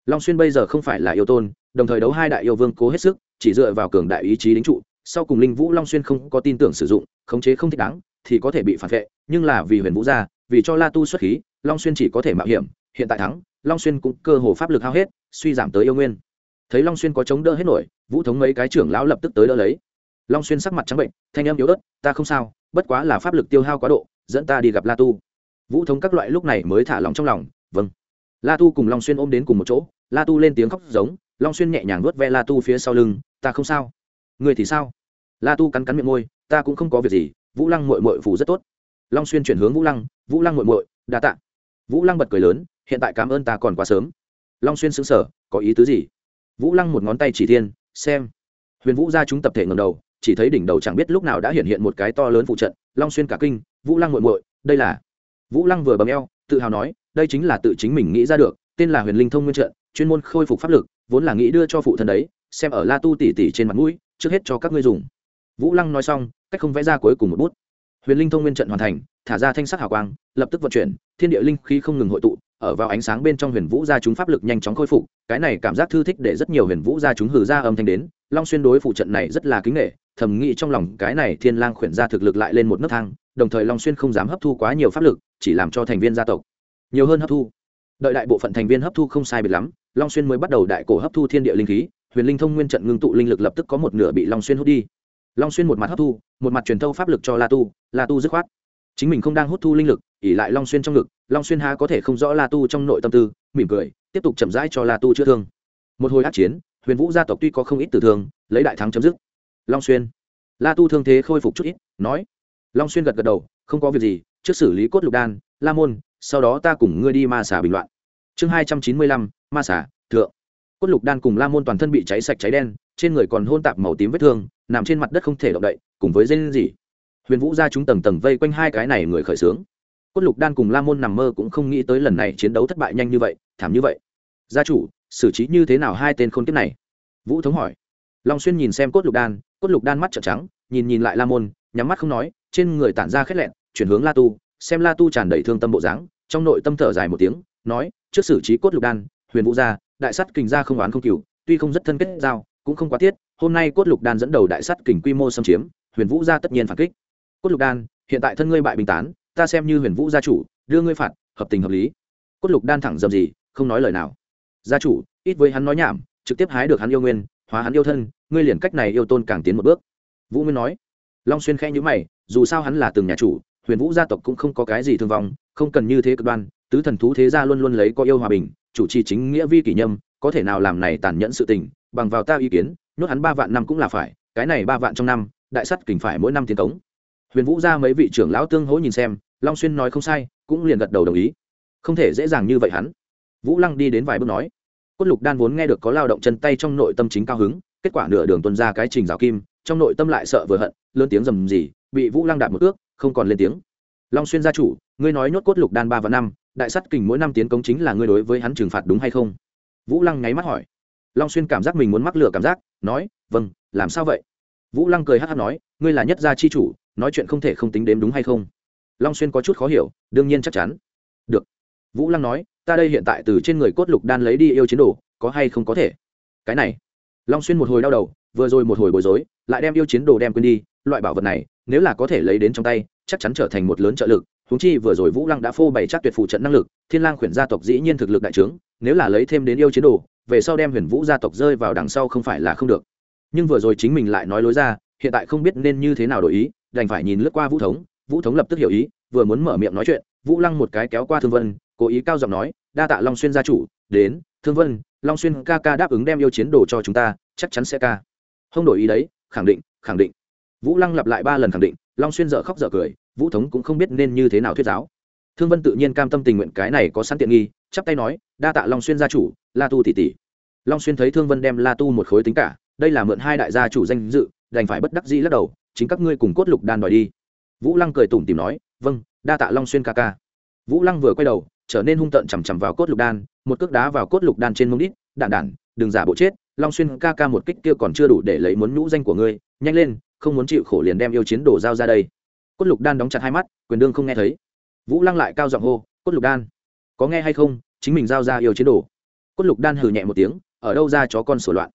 Long xuyên bây giờ không phải là yêu tôn, đồng thời đấu hai đại yêu vương cố hết sức chỉ dựa vào cường đại ý chí đính trụ, sau cùng linh vũ long xuyên không có tin tưởng sử dụng, khống chế không thích đáng, thì có thể bị phản vệ, nhưng là vì huyền vũ gia, vì cho la tu xuất khí, long xuyên chỉ có thể mạo hiểm, hiện tại thắng, long xuyên cũng cơ hồ pháp lực hao hết, suy giảm tới yêu nguyên. Thấy long xuyên có chống đỡ hết nổi, vũ thống mấy cái trưởng lão lập tức tới đỡ lấy. Long xuyên sắc mặt trắng bệnh, thanh âm yếu ớt, ta không sao, bất quá là pháp lực tiêu hao quá độ, dẫn ta đi gặp la tu. Vũ thống các loại lúc này mới thả lòng trong lòng vâng. La tu cùng long xuyên ôm đến cùng một chỗ, la tu lên tiếng khóc giống long xuyên nhẹ nhàng nuốt ve la tu phía sau lưng, ta không sao. Người thì sao? La tu cắn cắn miệng môi, ta cũng không có việc gì, vũ lăng mội mội phủ rất tốt. Long xuyên chuyển hướng vũ lăng vũ lăng mội mội đa tạ. Vũ lăng bật cười lớn, hiện tại cảm ơn ta còn quá sớm. Long xuyên xứng sở có ý tứ gì? Vũ lăng một ngón tay chỉ thiên, xem. Huyền vũ ra chúng tập thể ngầm đầu, chỉ thấy đỉnh đầu chẳng biết lúc nào đã hiện hiện một cái to lớn phụ trận, long xuyên cả kinh, vũ lăng muội muội, đây là vũ lăng vừa bấm eo, tự hào nói, đây chính là tự chính mình nghĩ ra được, tên là huyền linh thông nguyên trận, chuyên môn khôi phục pháp lực vốn là nghĩ đưa cho phụ thân đấy, xem ở la tu tỉ tỉ trên mặt mũi, trước hết cho các ngươi dùng. Vũ lăng nói xong, cách không vẽ ra cuối cùng một bút. Huyền linh thông nguyên trận hoàn thành, thả ra thanh sắc hào quang, lập tức vận chuyển, thiên địa linh khí không ngừng hội tụ, ở vào ánh sáng bên trong huyền vũ gia chúng pháp lực nhanh chóng khôi phục, cái này cảm giác thư thích để rất nhiều huyền vũ gia chúng hử ra âm thanh đến, long xuyên đối phụ trận này rất là kính nghệ thầm nghĩ trong lòng cái này thiên lang khuyển ra thực lực lại lên một nấc thang, đồng thời long xuyên không dám hấp thu quá nhiều pháp lực, chỉ làm cho thành viên gia tộc. Nhiều hơn hấp thu đợi đại bộ phận thành viên hấp thu không sai biệt lắm, long xuyên mới bắt đầu đại cổ hấp thu thiên địa linh khí, huyền linh thông nguyên trận ngưng tụ linh lực lập tức có một nửa bị long xuyên hút đi. Long xuyên một mặt hấp thu, một mặt truyền thâu pháp lực cho la tu la tu dứt khoát. Chính mình không đang hút thu linh lực ỉ lại long xuyên trong ngực, long xuyên ha có thể không rõ la tu trong nội tâm tư, mỉm cười, tiếp tục chậm rãi cho la tu chữa thương. Một hồi át chiến, huyền vũ gia tộc tuy có không ít tử thương, lấy đại thắng chấm dứt. Long xuyên. La tu thương thế khôi phục chút ít, nói. Long xuyên gật gật đầu, không có việc gì, trước xử lý cốt lục đan, la môn sau đó ta cùng ngươi đi ma xà bình loạn. Chương hai trăm chín mươi lăm, ma xà, thượng. Cốt lục đan cùng la môn toàn thân bị cháy sạch cháy đen, trên người còn hôn tạp màu tím vết thương, nằm trên mặt đất không thể động đậy, cùng với dây gì huyền vũ ra chúng tầng tầng vây quanh hai cái này người khởi xướng. Cốt lục đan cùng la môn nằm mơ cũng không nghĩ tới lần này chiến đấu thất bại nhanh như vậy, thảm như vậy. Gia chủ, xử trí như thế nào hai tên khôn kiếp này? Vũ thống hỏi. Long xuyên nhìn xem cốt lục đan, cốt lục đan mắt trợn trắng, nhìn nhìn lại la môn, nhắm mắt không nói, trên người tản ra khét lẹn, chuyển hướng la tu xem la tu tràn đầy thương tâm bộ dáng, trong nội tâm thở dài một tiếng, nói, trước xử trí cốt lục đan, huyền vũ gia, đại sắt kình gia không oán không cừu, tuy không rất thân kết giao, cũng không quá thiết hôm nay cốt lục đan dẫn đầu đại sắt kình quy mô xâm chiếm, huyền vũ gia tất nhiên phản kích. Cốt lục đan, hiện tại thân ngươi bại bình tán, ta xem như huyền vũ gia chủ, đưa ngươi phạt, hợp tình hợp lý. Cốt lục đan thẳng dầm gì, không nói lời nào. Gia chủ, ít với hắn nói nhảm, trực tiếp hái được hắn yêu nguyên, hóa hắn yêu thân, ngươi liền cách này yêu tôn càng tiến một bước. Vũ nguyên nói. Long xuyên khẽ nhữ mày, dù sao hắn là từng nhà chủ huyền vũ gia tộc cũng không có cái gì thương vong, không cần như thế cực đoan, tứ thần thú thế gia luôn luôn lấy có yêu hòa bình, chủ trì chính nghĩa vi kỷ nhâm, có thể nào làm này tàn nhẫn sự tình, bằng vào ta ý kiến, nhốt hắn ba vạn năm cũng là phải, cái này ba vạn trong năm, đại sắt kình phải mỗi năm tiến cống. Huyền vũ ra mấy vị trưởng lão tương hỗ nhìn xem, long xuyên nói không sai, cũng liền gật đầu đồng ý. Không thể dễ dàng như vậy hắn. Vũ lăng đi đến vài bước nói, cốt lục đan vốn nghe được có lao động chân tay trong nội tâm chính cao hứng, kết quả nửa đường tuân ra cái trình rào kim, trong nội tâm lại sợ vừa hận, lớn tiếng rầm gì bị vũ lăng đạp một ước không còn lên tiếng. Long xuyên gia chủ, ngươi nói nhốt cốt lục đan ba và năm, đại sắt kình mỗi năm tiến công chính là ngươi đối với hắn trừng phạt đúng hay không? Vũ lăng nháy mắt hỏi. Long xuyên cảm giác mình muốn mắc lửa cảm giác, nói vâng làm sao vậy? Vũ lăng cười hát hát nói, ngươi là nhất gia chi chủ, nói chuyện không thể không tính đếm đúng hay không? Long xuyên có chút khó hiểu, đương nhiên chắc chắn. Được. Vũ lăng nói, ta đây hiện tại từ trên người cốt lục đan lấy đi yêu chiến đồ, có hay không có thể? Cái này. Long xuyên một hồi đau đầu vừa rồi một hồi bối rối, lại đem yêu chiến đồ đem quên đi, loại bảo vật này, nếu là có thể lấy đến trong tay, chắc chắn trở thành một lớn trợ lực. Húng chi vừa rồi vũ lăng đã phô bày chắc tuyệt phụ trận năng lực, thiên lang khuyển gia tộc dĩ nhiên thực lực đại trướng, nếu là lấy thêm đến yêu chiến đồ, về sau đem huyền vũ gia tộc rơi vào đằng sau không phải là không được. Nhưng vừa rồi chính mình lại nói lối ra, hiện tại không biết nên như thế nào đổi ý, đành phải nhìn lướt qua vũ thống vũ thống lập tức hiểu ý, vừa muốn mở miệng nói chuyện, vũ lăng một cái kéo qua thương vân, cố ý cao giọng nói, đa tạ long xuyên gia chủ, đến, thương vân, long xuyên ca ca đáp ứng đem yêu chiến đồ cho chúng ta, chắc chắn sẽ ca không đổi ý đấy, khẳng định khẳng định. Vũ lăng lặp lại ba lần khẳng định, long xuyên dở khóc dở cười, vũ thống cũng không biết nên như thế nào thuyết giáo. Thương vân tự nhiên cam tâm tình nguyện cái này có sẵn tiện nghi, chắp tay nói, đa tạ long xuyên gia chủ, la tu tỷ tỷ. Long xuyên thấy thương vân đem la tu một khối tính cả, đây là mượn hai đại gia chủ danh dự, đành phải bất đắc dĩ lắc đầu, chính các ngươi cùng cốt lục đan đòi đi. Vũ lăng cười tủm tìm nói vâng đa tạ long xuyên ca ca. Vũ lăng vừa quay đầu, trở nên hung tợn chằm chằm vào cốt lục đan, một cước đá vào cốt lục đan trên mông đít, đạn đản đừng giả bộ chết long xuyên ca ca một kích kia còn chưa đủ để lấy muốn nhũ danh của ngươi, nhanh lên, không muốn chịu khổ liền đem yêu chiến đồ giao ra đây. Cốt lục đan đóng chặt hai mắt, quyền đương không nghe thấy. Vũ lăng lại cao giọng hô, cốt lục đan, có nghe hay không? Chính mình giao ra yêu chiến đồ cốt lục đan hừ nhẹ một tiếng, ở đâu ra chó con sổ loạn?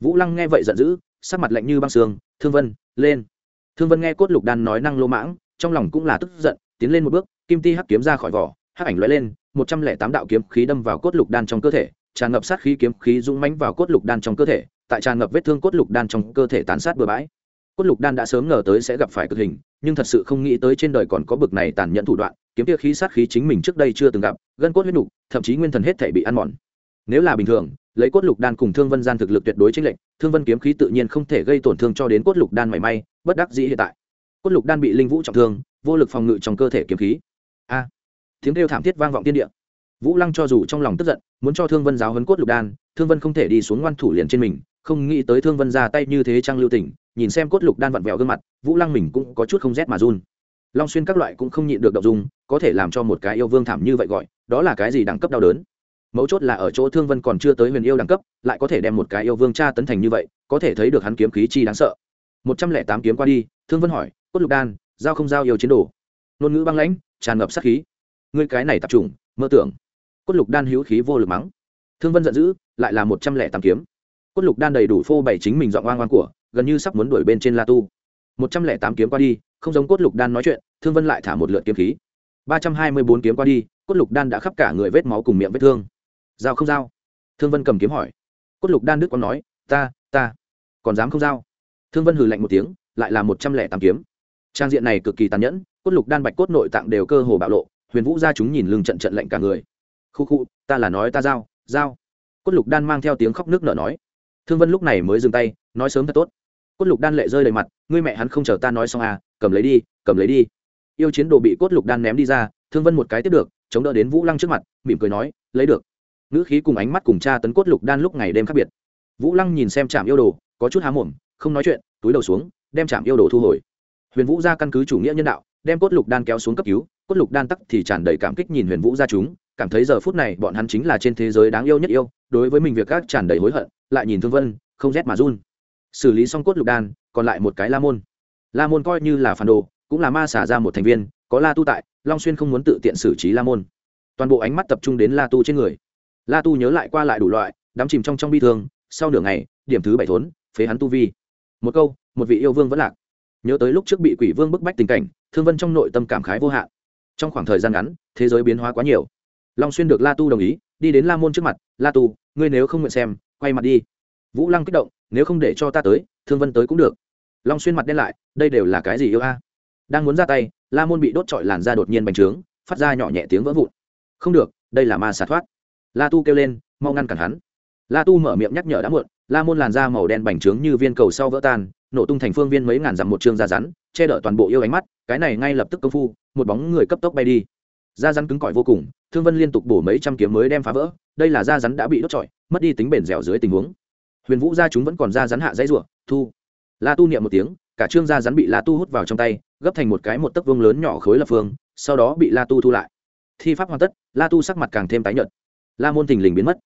Vũ lăng nghe vậy giận dữ, sắc mặt lạnh như băng sương, thương vân, lên. Thương vân nghe cốt lục đan nói năng lô mãng, trong lòng cũng là tức giận, tiến lên một bước, kim ti hắc kiếm ra khỏi vỏ, hắc ảnh lóe lên, một trăm lẻ tám đạo kiếm khí đâm vào cốt lục đan trong cơ thể tràn ngập sát khí kiếm khí dũng mãnh vào cốt lục đan trong cơ thể, tại tràn ngập vết thương cốt lục đan trong cơ thể tàn sát bừa bãi. Cốt lục đan đã sớm ngờ tới sẽ gặp phải cực hình, nhưng thật sự không nghĩ tới trên đời còn có bực này tàn nhẫn thủ đoạn, kiếm kia khí sát khí chính mình trước đây chưa từng gặp, gân cốt huyết nục, thậm chí nguyên thần hết thảy bị ăn mòn. Nếu là bình thường, lấy cốt lục đan cùng thương vân gian thực lực tuyệt đối chính lệnh thương vân kiếm khí tự nhiên không thể gây tổn thương cho đến cốt lục đan mảy may, bất đắc dĩ hiện tại. Cốt lục đan bị linh vũ trọng thương, vô lực phòng ngự trong cơ thể kiếm khí. A! Tiếng kêu thảm thiết vang vọng tiên địa vũ lăng cho dù trong lòng tức giận, muốn cho thương vân giáo hấn cốt lục đan, thương vân không thể đi xuống ngoan thủ liền trên mình, không nghĩ tới thương vân ra tay như thế trang lưu tỉnh, nhìn xem cốt lục đan vặn vẹo gương mặt, vũ lăng mình cũng có chút không rét mà run. Long xuyên các loại cũng không nhịn được động dung, có thể làm cho một cái yêu vương thảm như vậy gọi, đó là cái gì đẳng cấp đau đớn? Mấu chốt là ở chỗ thương vân còn chưa tới huyền yêu đẳng cấp, lại có thể đem một cái yêu vương tra tấn thành như vậy, có thể thấy được hắn kiếm khí chi đáng sợ. Một trăm lẻ tám kiếm qua đi, thương vân hỏi, cốt lục đan, giao không giao yêu chiến đồ? Ngôn ngữ băng lãnh, tràn ngập sát khí. Ngươi cái này tập trung, mơ tưởng cốt lục đan hữu khí vô lực mắng. Thương vân giận dữ, lại là một trăm lẻ tám kiếm. Cốt lục đan đầy đủ phô bày chính mình dọn oang oang của, gần như sắp muốn đuổi bên trên la tu. Một trăm lẻ tám kiếm qua đi, không giống cốt lục đan nói chuyện, thương vân lại thả một lượt kiếm khí. Ba trăm hai mươi bốn kiếm qua đi, cốt lục đan đã khắp cả người vết máu cùng miệng vết thương. Giao không giao? Thương vân cầm kiếm hỏi. Cốt lục đan đức còn nói, ta ta, còn dám không giao? Thương vân hừ lạnh một tiếng, lại là một trăm lẻ tám kiếm. Trang diện này cực kỳ tàn nhẫn, cốt lục đan bạch cốt nội tạng đều cơ hồ bạo lộ, huyền vũ ra chúng nhìn lưng trận trận lạnh cả người khu khu, ta là nói ta giao giao. Cốt lục đan mang theo tiếng khóc nước nở nói. Thương vân lúc này mới dừng tay, nói sớm thật tốt. Cốt lục đan lệ rơi đầy mặt, ngươi mẹ hắn không chờ ta nói xong à cầm lấy đi, cầm lấy đi. Yêu chiến đồ bị cốt lục đan ném đi ra, thương vân một cái tiếp được, chống đỡ đến vũ lăng trước mặt, mỉm cười nói, lấy được. Ngữ khí cùng ánh mắt cùng cha tấn cốt lục đan lúc ngày đêm khác biệt. Vũ lăng nhìn xem trạm yêu đồ, có chút há mồm, không nói chuyện, túi đầu xuống, đem trạm yêu đồ thu hồi. Huyền vũ ra căn cứ chủ nghĩa nhân đạo, đem cốt lục đan kéo xuống cấp cứu, cốt lục đan tắc thì tràn đầy cảm kích nhìn huyền vũ ra chúng cảm thấy giờ phút này bọn hắn chính là trên thế giới đáng yêu nhất yêu, đối với mình việc các tràn đầy hối hận, lại nhìn thương vân, không rét mà run. Xử lý xong cốt lục đan, còn lại một cái la môn. La môn coi như là phản đồ, cũng là ma xả ra một thành viên, có la tu tại, long xuyên không muốn tự tiện xử trí la môn. Toàn bộ ánh mắt tập trung đến la tu trên người. La tu nhớ lại qua lại đủ loại, đắm chìm trong trong bi thương, sau nửa ngày, điểm thứ bảy thốn, phế hắn tu vi. Một câu, một vị yêu vương vẫn lạc. Nhớ tới lúc trước bị quỷ vương bức bách tình cảnh, thương vân trong nội tâm cảm khái vô hạn. Trong khoảng thời gian ngắn, thế giới biến hóa quá nhiều long xuyên được la tu đồng ý, đi đến la môn trước mặt, la tu, ngươi nếu không nguyện xem, quay mặt đi. Vũ lăng kích động, nếu không để cho ta tới, thương vân tới cũng được. Long xuyên mặt đen lại, đây đều là cái gì yêu a? Đang muốn ra tay, la môn bị đốt trọi làn da đột nhiên bành trướng, phát ra nhỏ nhẹ tiếng vỡ vụn. Không được, đây là ma xả thoát. La tu kêu lên, mau ngăn cản hắn. La tu mở miệng nhắc nhở đã muộn, la môn làn da màu đen bành trướng như viên cầu sau vỡ tan, nổ tung thành phương viên mấy ngàn dặm một chương da rắn, che đỡ toàn bộ yêu ánh mắt, cái này ngay lập tức công phu, một bóng người cấp tốc bay đi da rắn cứng cỏi vô cùng, thương vân liên tục bổ mấy trăm kiếm mới đem phá vỡ, đây là da rắn đã bị đốt trọi, mất đi tính bền dẻo dưới tình huống. Huyền vũ gia chúng vẫn còn da rắn hạ dãy rủa, thu. La tu niệm một tiếng, cả trương da rắn bị la tu hút vào trong tay, gấp thành một cái một tấc vương lớn nhỏ khối lập phương, sau đó bị la tu thu lại. Thi pháp hoàn tất, la tu sắc mặt càng thêm tái nhợt. La môn thình lình biến mất.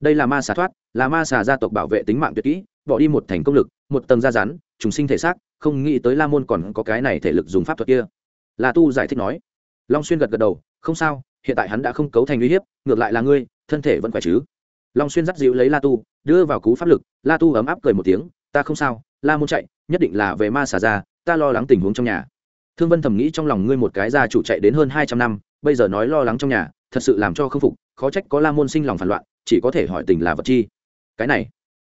Đây là ma xà thoát, là ma xà gia tộc bảo vệ tính mạng tuyệt kỹ, bỏ đi một thành công lực, một tầng da rắn, trùng sinh thể xác, không nghĩ tới la môn còn có cái này thể lực dùng pháp thuật kia. La tu giải thích nói. Long xuyên gật gật đầu không sao, hiện tại hắn đã không cấu thành uy hiếp, ngược lại là ngươi, thân thể vẫn khỏe chứ. Long xuyên dắt dịu lấy la tu, đưa vào cú pháp lực, la tu ấm áp cười một tiếng, ta không sao, la môn chạy, nhất định là về ma xả ra, ta lo lắng tình huống trong nhà. Thương vân thầm nghĩ trong lòng ngươi một cái gia chủ chạy đến hơn hai trăm năm, bây giờ nói lo lắng trong nhà, thật sự làm cho k phục, khó trách có la môn sinh lòng phản loạn, chỉ có thể hỏi tình là vật chi. Cái này,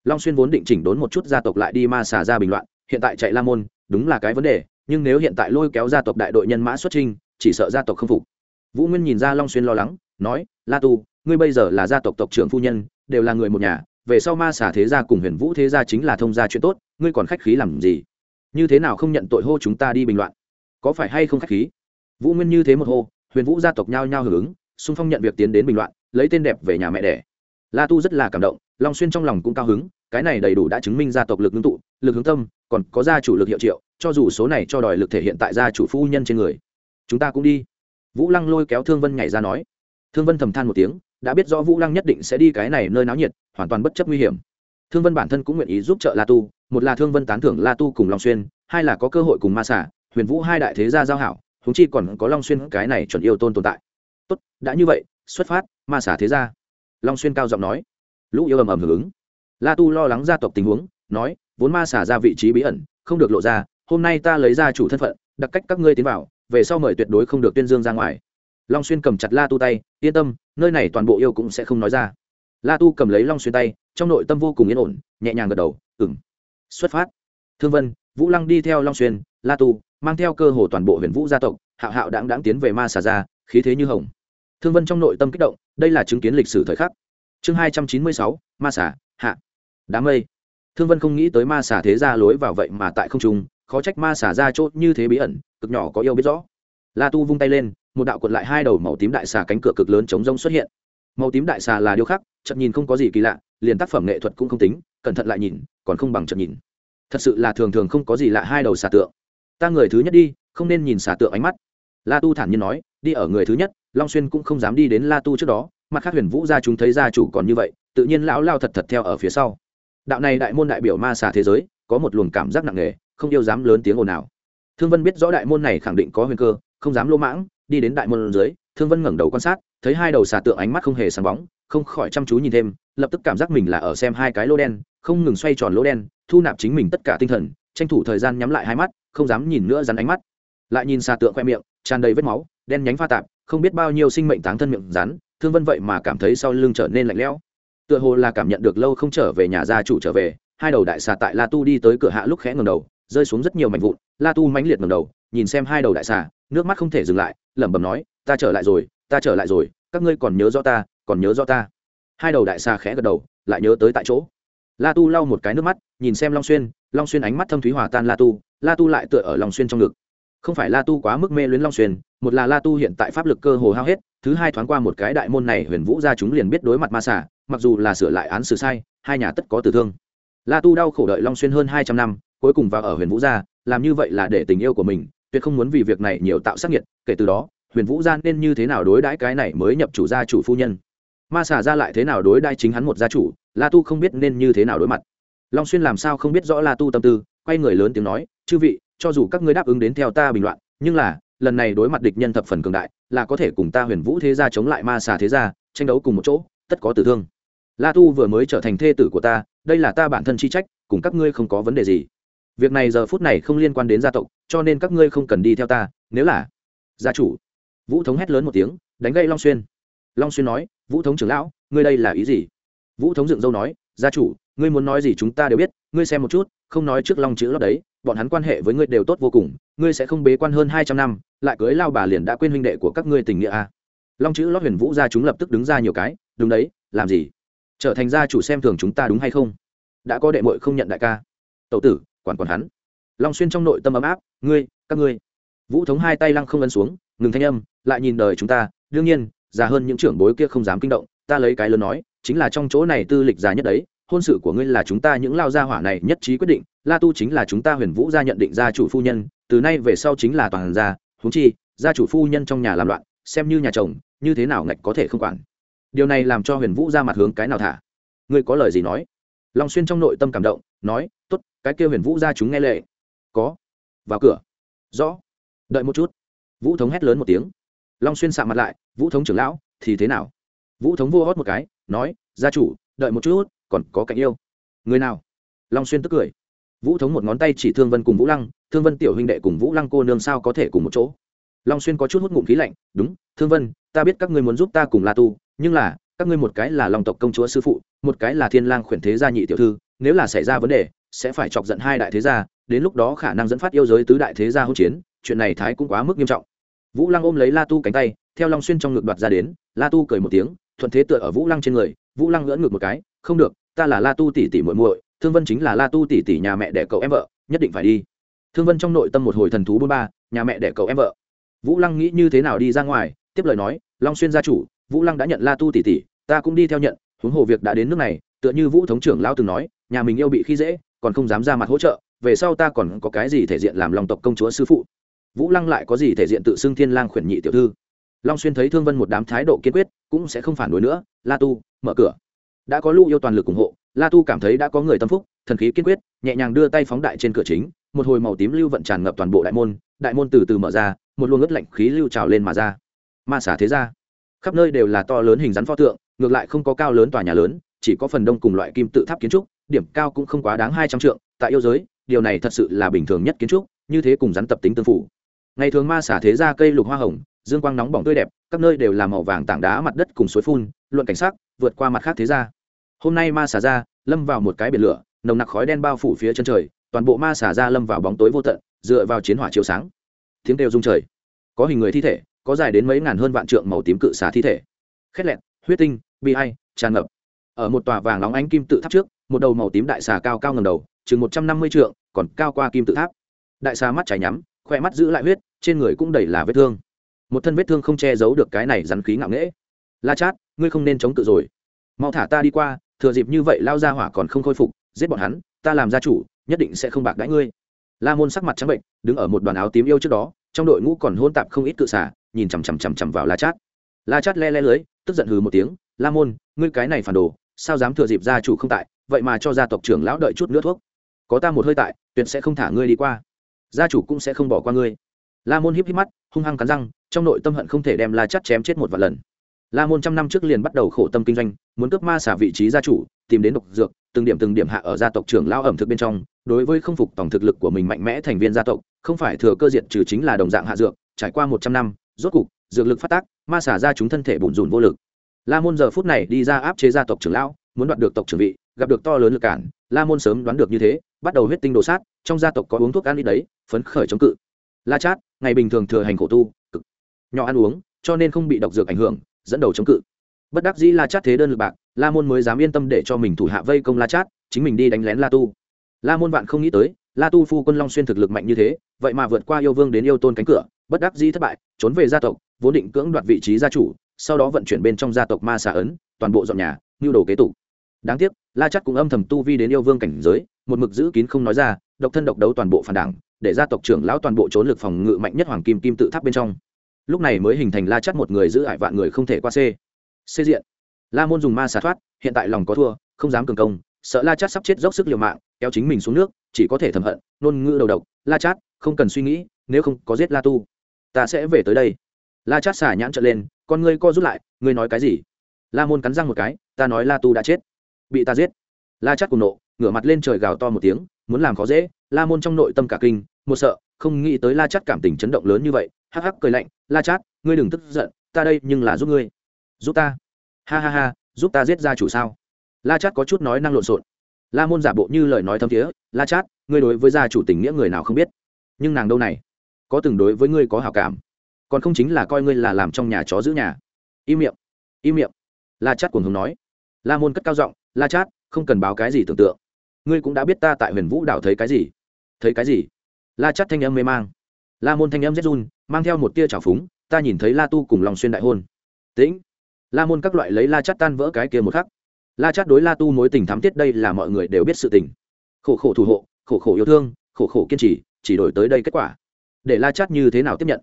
long xuyên vốn định chỉnh đốn một chút gia tộc lại đi ma xả ra bình loạn, hiện tại chạy la môn, đúng là cái vấn đề, nhưng nếu hiện tại lôi kéo gia tộc đại đội nhân mã xuất trinh chỉ sợ gia tộc không phục vũ nguyên nhìn ra long xuyên lo lắng, nói, la tu, ngươi bây giờ là gia tộc tộc trưởng phu nhân, đều là người một nhà, về sau ma xả thế gia cùng huyền vũ thế gia chính là thông gia chuyện tốt, ngươi còn khách khí làm gì? Như thế nào không nhận tội hô chúng ta đi bình loạn? Có phải hay không khách khí? Vũ nguyên như thế một hô, huyền vũ gia tộc nhao nhao hưởng ứng, xung phong nhận việc tiến đến bình loạn, lấy tên đẹp về nhà mẹ đẻ. La tu rất là cảm động, long xuyên trong lòng cũng cao hứng, cái này đầy đủ đã chứng minh gia tộc lực ngưng tụ, lực hướng tâm, còn có gia chủ lực hiệu triệu, cho dù số này cho đòi lực thể hiện tại gia chủ phu nhân trên người. Chúng ta cũng đi vũ lăng lôi kéo thương vân nhảy ra nói. Thương vân thầm than một tiếng, đã biết rõ vũ lăng nhất định sẽ đi cái này nơi náo nhiệt, hoàn toàn bất chấp nguy hiểm. Thương vân bản thân cũng nguyện ý giúp trợ la tu, một là thương vân tán thưởng la tu cùng long xuyên, hai là có cơ hội cùng ma xả huyền vũ hai đại thế gia giao hảo húng chi còn có long xuyên cái này chuẩn yêu tôn tồn tại. Tốt, đã như vậy, xuất phát, ma xả thế gia. Long xuyên cao giọng nói. Lũ yêu ầm ầm hưởng ứng. La tu lo lắng gia tộc tình huống, nói, vốn ma xả ra vị trí bí ẩn, không được lộ ra, hôm nay ta lấy ra chủ thân phận, đặc cách các ngươi tiến vào về sau mời tuyệt đối không được tuyên dương ra ngoài. Long xuyên cầm chặt la tu tay, yên tâm, nơi này toàn bộ yêu cũng sẽ không nói ra. La tu cầm lấy long xuyên tay, trong nội tâm vô cùng yên ổn, nhẹ nhàng gật đầu ừng xuất phát. Thương vân, vũ lăng đi theo long xuyên, la tu, mang theo cơ hồ toàn bộ huyền vũ gia tộc, hạo hạo đáng đáng tiến về ma xà ra khí thế như hồng. Thương vân trong nội tâm kích động, đây là chứng kiến lịch sử thời khắc. Chương hai trăm chín mươi sáu, ma xà, hạ. Đám mây. Thương vân không nghĩ tới ma xà thế ra lối vào vậy mà tại không trung, khó trách ma xà ra chốt như thế bí ẩn cực nhỏ có yêu biết rõ. La tu vung tay lên, một đạo cuộn lại hai đầu màu tím đại xà cánh cửa cực lớn chống rông xuất hiện. Màu tím đại xà là điêu khắc chậm nhìn không có gì kỳ lạ, liền tác phẩm nghệ thuật cũng không tính, cẩn thận lại nhìn, còn không bằng chậm nhìn. Thật sự là thường thường không có gì lạ hai đầu xà tượng. Ta người thứ nhất đi, không nên nhìn xà tượng ánh mắt. La tu thản nhiên nói, đi ở người thứ nhất, long xuyên cũng không dám đi đến la tu trước đó, mặt khác huyền vũ gia chúng thấy gia chủ còn như vậy, tự nhiên lão lao thật thật theo ở phía sau. Đạo này đại môn đại biểu ma xà thế giới, có một luồng cảm giác nặng nề, không yêu dám lớn tiếng ồn nào thương vân biết rõ đại môn này khẳng định có huyền cơ, không dám lô mãng, đi đến đại môn dưới, thương vân ngẩng đầu quan sát, thấy hai đầu xà tượng ánh mắt không hề sáng bóng, không khỏi chăm chú nhìn thêm, lập tức cảm giác mình là ở xem hai cái lô đen, không ngừng xoay tròn lô đen, thu nạp chính mình tất cả tinh thần, tranh thủ thời gian nhắm lại hai mắt, không dám nhìn nữa rắn ánh mắt. Lại nhìn xà tượng khoe miệng, tràn đầy vết máu, đen nhánh pha tạp, không biết bao nhiêu sinh mệnh táng thân miệng rắn, thương vân vậy mà cảm thấy sau lưng trở nên lạnh lẽo. Tựa hồ là cảm nhận được lâu không trở về nhà gia chủ trở về, hai đầu đại xà tại la tu đi tới cửa hạ lúc khẽ ngầm đầu rơi xuống rất nhiều mảnh vụn, la tu mãnh liệt ngầm đầu, nhìn xem hai đầu đại xà, nước mắt không thể dừng lại, lẩm bẩm nói, ta trở lại rồi, ta trở lại rồi, các ngươi còn nhớ rõ ta, còn nhớ rõ ta. Hai đầu đại xà khẽ gật đầu, lại nhớ tới tại chỗ. La tu lau một cái nước mắt, nhìn xem long xuyên long xuyên ánh mắt thâm thúy hòa tan la tu la tu lại tựa ở long xuyên trong ngực. Không phải la tu quá mức mê luyến long xuyên, một là la tu hiện tại pháp lực cơ hồ hao hết, thứ hai thoáng qua một cái đại môn này huyền vũ ra chúng liền biết đối mặt ma xả mặc dù là sửa lại án xử sai, hai nhà tất có tử thương. La tu đau khổ đợi long xuyên hơn hai trăm năm cuối cùng vào ở huyền vũ gia, làm như vậy là để tình yêu của mình, tuyệt không muốn vì việc này nhiều tạo sắc nhiệt kể từ đó, huyền vũ gia nên như thế nào đối đãi cái này mới nhập chủ gia chủ phu nhân? Ma xả ra lại thế nào đối đãi chính hắn một gia chủ? La tu không biết nên như thế nào đối mặt. Long xuyên làm sao không biết rõ la tu tâm tư, quay người lớn tiếng nói, chư vị, cho dù các ngươi đáp ứng đến theo ta bình loạn nhưng là, lần này đối mặt địch nhân thập phần cường đại, là có thể cùng ta huyền vũ thế gia chống lại ma xà thế gia, tranh đấu cùng một chỗ, tất có tử thương. La tu vừa mới trở thành thê tử của ta, đây là ta bản thân chi trách, cùng các ngươi không có vấn đề gì việc này giờ phút này không liên quan đến gia tộc, cho nên các ngươi không cần đi theo ta, nếu là gia chủ. Vũ thống hét lớn một tiếng, đánh gây long xuyên. Long xuyên nói, vũ thống trưởng lão, ngươi đây là ý gì? Vũ thống dựng dâu nói, gia chủ, ngươi muốn nói gì chúng ta đều biết, ngươi xem một chút, không nói trước long chữ lót đấy, bọn hắn quan hệ với ngươi đều tốt vô cùng, ngươi sẽ không bế quan hơn hai trăm năm, lại cưới lao bà liền đã quên huynh đệ của các ngươi tình nghĩa à. long chữ lót huyền vũ ra chúng lập tức đứng ra nhiều cái, đúng đấy, làm gì? Trở thành gia chủ xem thường chúng ta đúng hay không? Đã có đệ mội không nhận đại ca. Tậu tử quản quản hắn. Long xuyên trong nội tâm ấm áp, ngươi, các ngươi. Vũ thống hai tay lăng không ấn xuống, ngừng thanh âm, lại nhìn đời chúng ta, đương nhiên, già hơn những trưởng bối kia không dám kinh động, ta lấy cái lớn nói, chính là trong chỗ này tư lịch già nhất đấy, hôn sự của ngươi là chúng ta những lao gia hỏa này nhất trí quyết định, la tu chính là chúng ta huyền vũ gia nhận định gia chủ phu nhân, từ nay về sau chính là toàn gia, huống chi, gia chủ phu nhân trong nhà làm loạn, xem như nhà chồng, như thế nào ngạch có thể không quản. Điều này làm cho huyền vũ ra mặt hướng cái nào thả? Ngươi có lời gì nói? Long xuyên trong nội tâm cảm động nói, tốt, cái kia huyền vũ ra chúng nghe lệ. Có. Vào cửa. Rõ. Đợi một chút. Vũ thống hét lớn một tiếng. Long xuyên sạ mặt lại, vũ thống trưởng lão, thì thế nào? Vũ thống vô hót một cái, nói, gia chủ, đợi một chút, còn có cạnh yêu. Người nào? Long xuyên tức cười. Vũ thống một ngón tay chỉ thương vân cùng vũ lăng, thương vân tiểu huynh đệ cùng vũ lăng cô nương sao có thể cùng một chỗ? Long xuyên có chút hút ngụm khí lạnh, đúng, thương vân, ta biết các ngươi muốn giúp ta cùng la tu, nhưng là, các ngươi một cái là lòng tộc công chúa sư phụ, một cái là thiên lang khuyển thế gia nhị tiểu thư nếu là xảy ra vấn đề, sẽ phải chọc giận hai đại thế gia, đến lúc đó khả năng dẫn phát yêu giới tứ đại thế gia hỗn chiến, chuyện này thái cũng quá mức nghiêm trọng. Vũ lăng ôm lấy la tu cánh tay, theo long xuyên trong ngực đoạt ra đến, la tu cười một tiếng, thuận thế tựa ở vũ lăng trên người, vũ lăng ngỡ ngực một cái, không được, ta là la tu tỷ tỷ muội muội, thương vân chính là la tu tỷ tỷ nhà mẹ đẻ cậu em vợ, nhất định phải đi. Thương vân trong nội tâm một hồi thần thú bôn ba, nhà mẹ đẻ cậu em vợ. Vũ lăng nghĩ như thế nào đi ra ngoài, tiếp lời nói, long xuyên gia chủ, vũ lăng đã nhận la tu tỷ tỷ, ta cũng đi theo nhận, huống hồ việc đã đến nước này, tựa như vũ thống trưởng lao từng nói nhà mình yêu bị khi dễ, còn không dám ra mặt hỗ trợ, về sau ta còn có cái gì thể diện làm lòng tộc công chúa sư phụ? Vũ lăng lại có gì thể diện tự xưng thiên lang khuyển nhị tiểu thư? Long xuyên thấy thương vân một đám thái độ kiên quyết, cũng sẽ không phản đối nữa, la tu, mở cửa. Đã có lũ yêu toàn lực ủng hộ, la tu cảm thấy đã có người tâm phúc, thần khí kiên quyết, nhẹ nhàng đưa tay phóng đại trên cửa chính, một hồi màu tím lưu vận tràn ngập toàn bộ đại môn đại môn từ từ mở ra, một luồng ướt lạnh khí lưu trào lên mà ra. Ma xả thế ra khắp nơi đều là to lớn hình rắn pho tượng, ngược lại không có cao lớn tòa nhà lớn, chỉ có phần đông cùng loại kim tự tháp kiến trúc điểm cao cũng không quá đáng hai trăm trượng, tại yêu giới, điều này thật sự là bình thường nhất kiến trúc, như thế cùng rắn tập tính tương phủ. Ngày thường ma xả thế ra cây lục hoa hồng, dương quang nóng bỏng tươi đẹp, các nơi đều là màu vàng tảng đá mặt đất cùng suối phun, luận cảnh sắc, vượt qua mặt khác thế ra hôm nay ma xả ra, lâm vào một cái biển lửa, nồng nặc khói đen bao phủ phía chân trời, toàn bộ ma xả ra lâm vào bóng tối vô tận, dựa vào chiến hỏa chiếu sáng. Tiếng kêu rung trời. Có hình người thi thể, có dài đến mấy ngàn hơn vạn trượng màu tím cự xả thi thể. Khét lẹn huyết tinh, bi hay tràn ngập. Ở một tòa vàng nóng ánh kim tự tháp trước một đầu màu tím đại xà cao cao ngầm đầu, chừng một trăm năm mươi trượng, còn cao qua kim tự tháp. Đại xà mắt chảy nhắm, khoe mắt giữ lại huyết, trên người cũng đầy là vết thương. Một thân vết thương không che giấu được cái này rắn khí ngạo nghễ. La chát, ngươi không nên chống tự rồi. Mau thả ta đi qua, thừa dịp như vậy lao ra hỏa còn không khôi phục, giết bọn hắn, ta làm gia chủ, nhất định sẽ không bạc đãi ngươi. La môn sắc mặt trắng bệnh, đứng ở một đoàn áo tím yêu trước đó, trong đội ngũ còn hôn tạp không ít cự xả nhìn chằm chằm chằm chằm vào la chát. La chát le le lưới, tức giận hừ một tiếng, la môn, ngươi cái này phản đồ, sao dám thừa dịp gia chủ không tại? Vậy mà cho gia tộc trưởng lão đợi chút nữa thuốc. Có ta một hơi tại, tuyệt sẽ không thả ngươi đi qua. Gia chủ cũng sẽ không bỏ qua ngươi. La môn híp híp mắt, hung hăng cắn răng, trong nội tâm hận không thể đem la chát chém chết một vài lần. La môn trăm năm trước liền bắt đầu khổ tâm kinh doanh, muốn cướp ma xả vị trí gia chủ, tìm đến độc dược, từng điểm từng điểm hạ ở gia tộc trưởng lao ẩm thực bên trong, đối với không phục tổng thực lực của mình mạnh mẽ thành viên gia tộc, không phải thừa cơ diện trừ chính là đồng dạng hạ dược, trải qua một trăm năm, rốt cục, dược lực phát tác, ma xả ra chúng thân thể bùn rùn vô lực. La môn giờ phút này đi ra áp chế gia tộc trưởng lão muốn đoạt được tộc trưởng vị, gặp được to lớn lực cản, la môn sớm đoán được như thế, bắt đầu huyết tinh đồ sát, trong gia tộc có uống thuốc ăn ít đấy, phấn khởi chống cự. La chát, ngày bình thường thừa hành khổ tu, cực nhỏ ăn uống, cho nên không bị độc dược ảnh hưởng, dẫn đầu chống cự. Bất đắc dĩ la chát thế đơn lực bạc, la môn mới dám yên tâm để cho mình thủ hạ vây công la chát, chính mình đi đánh lén la tu. La môn vạn không nghĩ tới, la tu phu quân long xuyên thực lực mạnh như thế, vậy mà vượt qua yêu vương đến yêu tôn cánh cửa, bất đắc dĩ thất bại, trốn về gia tộc, vốn định cưỡng đoạt vị trí gia chủ, sau đó vận chuyển bên trong gia tộc ma xà ấn, toàn bộ dọn nhà nhu đồ kế tục đáng tiếc, la chắc cũng âm thầm tu vi đến yêu vương cảnh giới, một mực giữ kín không nói ra, độc thân độc đấu toàn bộ phản đảng, để gia tộc trưởng lão toàn bộ trốn lực phòng ngự mạnh nhất hoàng kim kim tự tháp bên trong. Lúc này mới hình thành la chắc một người giữ ải vạn người không thể qua c. C diện. La môn dùng ma xà thoát, hiện tại lòng có thua, không dám cường công, sợ la chát sắp chết dốc sức liều mạng, kéo chính mình xuống nước, chỉ có thể thầm hận nôn ngữ đầu độc, la chát, không cần suy nghĩ, nếu không có giết la tu, ta sẽ về tới đây. La chát xả nhãn trở lên, con ngươi co rút lại, ngươi nói cái gì? La môn cắn răng một cái, ta nói la tu đã chết bị ta giết. La chát cùng nộ, ngửa mặt lên trời gào to một tiếng, muốn làm khó dễ, la môn trong nội tâm cả kinh, một sợ, không nghĩ tới la chát cảm tình chấn động lớn như vậy, hắc hắc cười lạnh, la chát, ngươi đừng tức giận, ta đây nhưng là giúp ngươi. Giúp ta? Ha ha ha, giúp ta giết ra chủ sao? La chát có chút nói năng lộn xộn. La môn giả bộ như lời nói thâm thiế, la chát, ngươi đối với gia chủ tình nghĩa người nào không biết? Nhưng nàng đâu này? Có từng đối với ngươi có hảo cảm? Còn không chính là coi ngươi là làm trong nhà chó giữ nhà? Im miệng im miệng. La chát cuồng hùng nói. La môn cất cao giọng la chát, không cần báo cái gì tưởng tượng. Ngươi cũng đã biết ta tại huyền vũ đảo thấy cái gì. Thấy cái gì? La chát thanh âm mê mang. La môn thanh âm zhun mang theo một tia trào phúng, ta nhìn thấy la tu cùng lòng xuyên đại hôn. Tĩnh. La môn các loại lấy la chát tan vỡ cái kia một khắc. La chát đối la tu mối tình thắm thiết đây là mọi người đều biết sự tình. Khổ khổ thủ hộ, khổ khổ yêu thương, khổ khổ kiên trì, chỉ đổi tới đây kết quả. Để la chát như thế nào tiếp nhận?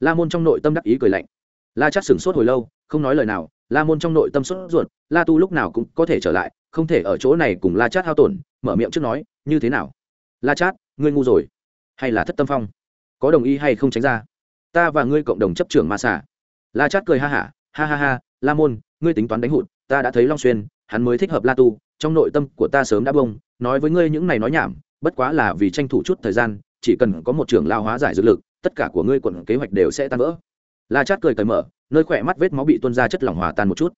La môn trong nội tâm đắc ý cười lạnh. La chát sửng sốt hồi lâu, không nói lời nào la môn trong nội tâm sốt ruột la tu lúc nào cũng có thể trở lại không thể ở chỗ này cùng la chát hao tổn mở miệng trước nói như thế nào? La chát ngươi ngu rồi. Hay là thất tâm phong? Có đồng ý hay không tránh ra? Ta và ngươi cộng đồng chấp trưởng ma xả la chát cười ha hả ha, ha ha ha la môn ngươi tính toán đánh hụt ta đã thấy long xuyên hắn mới thích hợp la tu trong nội tâm của ta sớm đã bông nói với ngươi những này nói nhảm bất quá là vì tranh thủ chút thời gian chỉ cần có một trưởng lao hóa giải dược lực tất cả của ngươi quận kế hoạch đều sẽ tan vỡ la chát cười cởi mở, nơi khỏe mắt vết máu bị tuôn ra chất lỏng hòa tan một chút.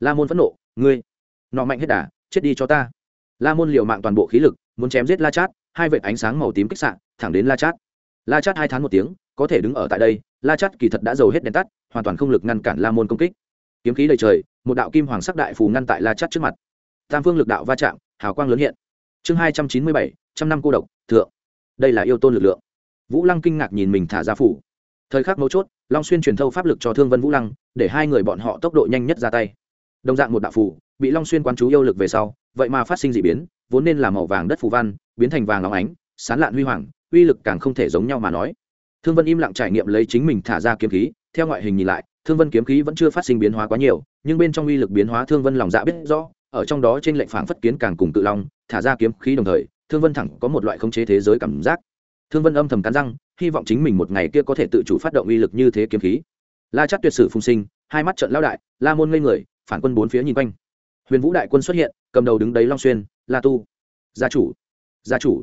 La môn phẫn nộ, ngươi, nọ mạnh hết đà, chết đi cho ta. La môn liều mạng toàn bộ khí lực, muốn chém giết la chát, hai vệt ánh sáng màu tím kích sạn thẳng đến la chát. La chát hai tháng một tiếng, có thể đứng ở tại đây, la chát kỳ thật đã giàu hết đèn tắt, hoàn toàn không lực ngăn cản la môn công kích. Kiếm khí đầy trời, một đạo kim hoàng sắc đại phù ngăn tại la chát trước mặt. Tam phương lực đạo va chạm, hào quang lớn hiện. Chương hai trăm chín mươi bảy, trăm năm cô độc, thượng. Đây là yêu tôn lực lượng. Vũ lăng kinh ngạc nhìn mình thả ra phủ thời khắc mấu chốt long xuyên truyền thâu pháp lực cho thương vân vũ lăng, để hai người bọn họ tốc độ nhanh nhất ra tay. Đồng dạng một đạo phù, bị long xuyên quán chú yêu lực về sau, vậy mà phát sinh d ị biến, vốn nên là màu vàng đất phù văn, biến thành vàng óng ánh, sán lạn huy hoàng, uy lực càng không thể giống nhau mà nói. Thương vân im lặng trải nghiệm lấy chính mình thả ra kiếm khí, theo ngoại hình nhìn lại, thương vân kiếm khí vẫn chưa phát sinh biến hóa quá nhiều, nhưng bên trong uy lực biến hóa thương vân lòng dạ biết rõ, ở trong đó trên lệnh phảng phất kiến càng cùng tự long, thả ra kiếm khí đồng thời, thương vân thẳng có một loại khống chế thế giới cảm giác. Thương vân âm thầm cắn răng hy vọng chính mình một ngày kia có thể tự chủ phát động uy lực như thế kiếm khí. La chắc tuyệt sử phung sinh, hai mắt trận lao đại, la môn ngây người, phản quân bốn phía nhìn quanh. Huyền vũ đại quân xuất hiện, cầm đầu đứng đấy long xuyên, la tu. Gia chủ gia chủ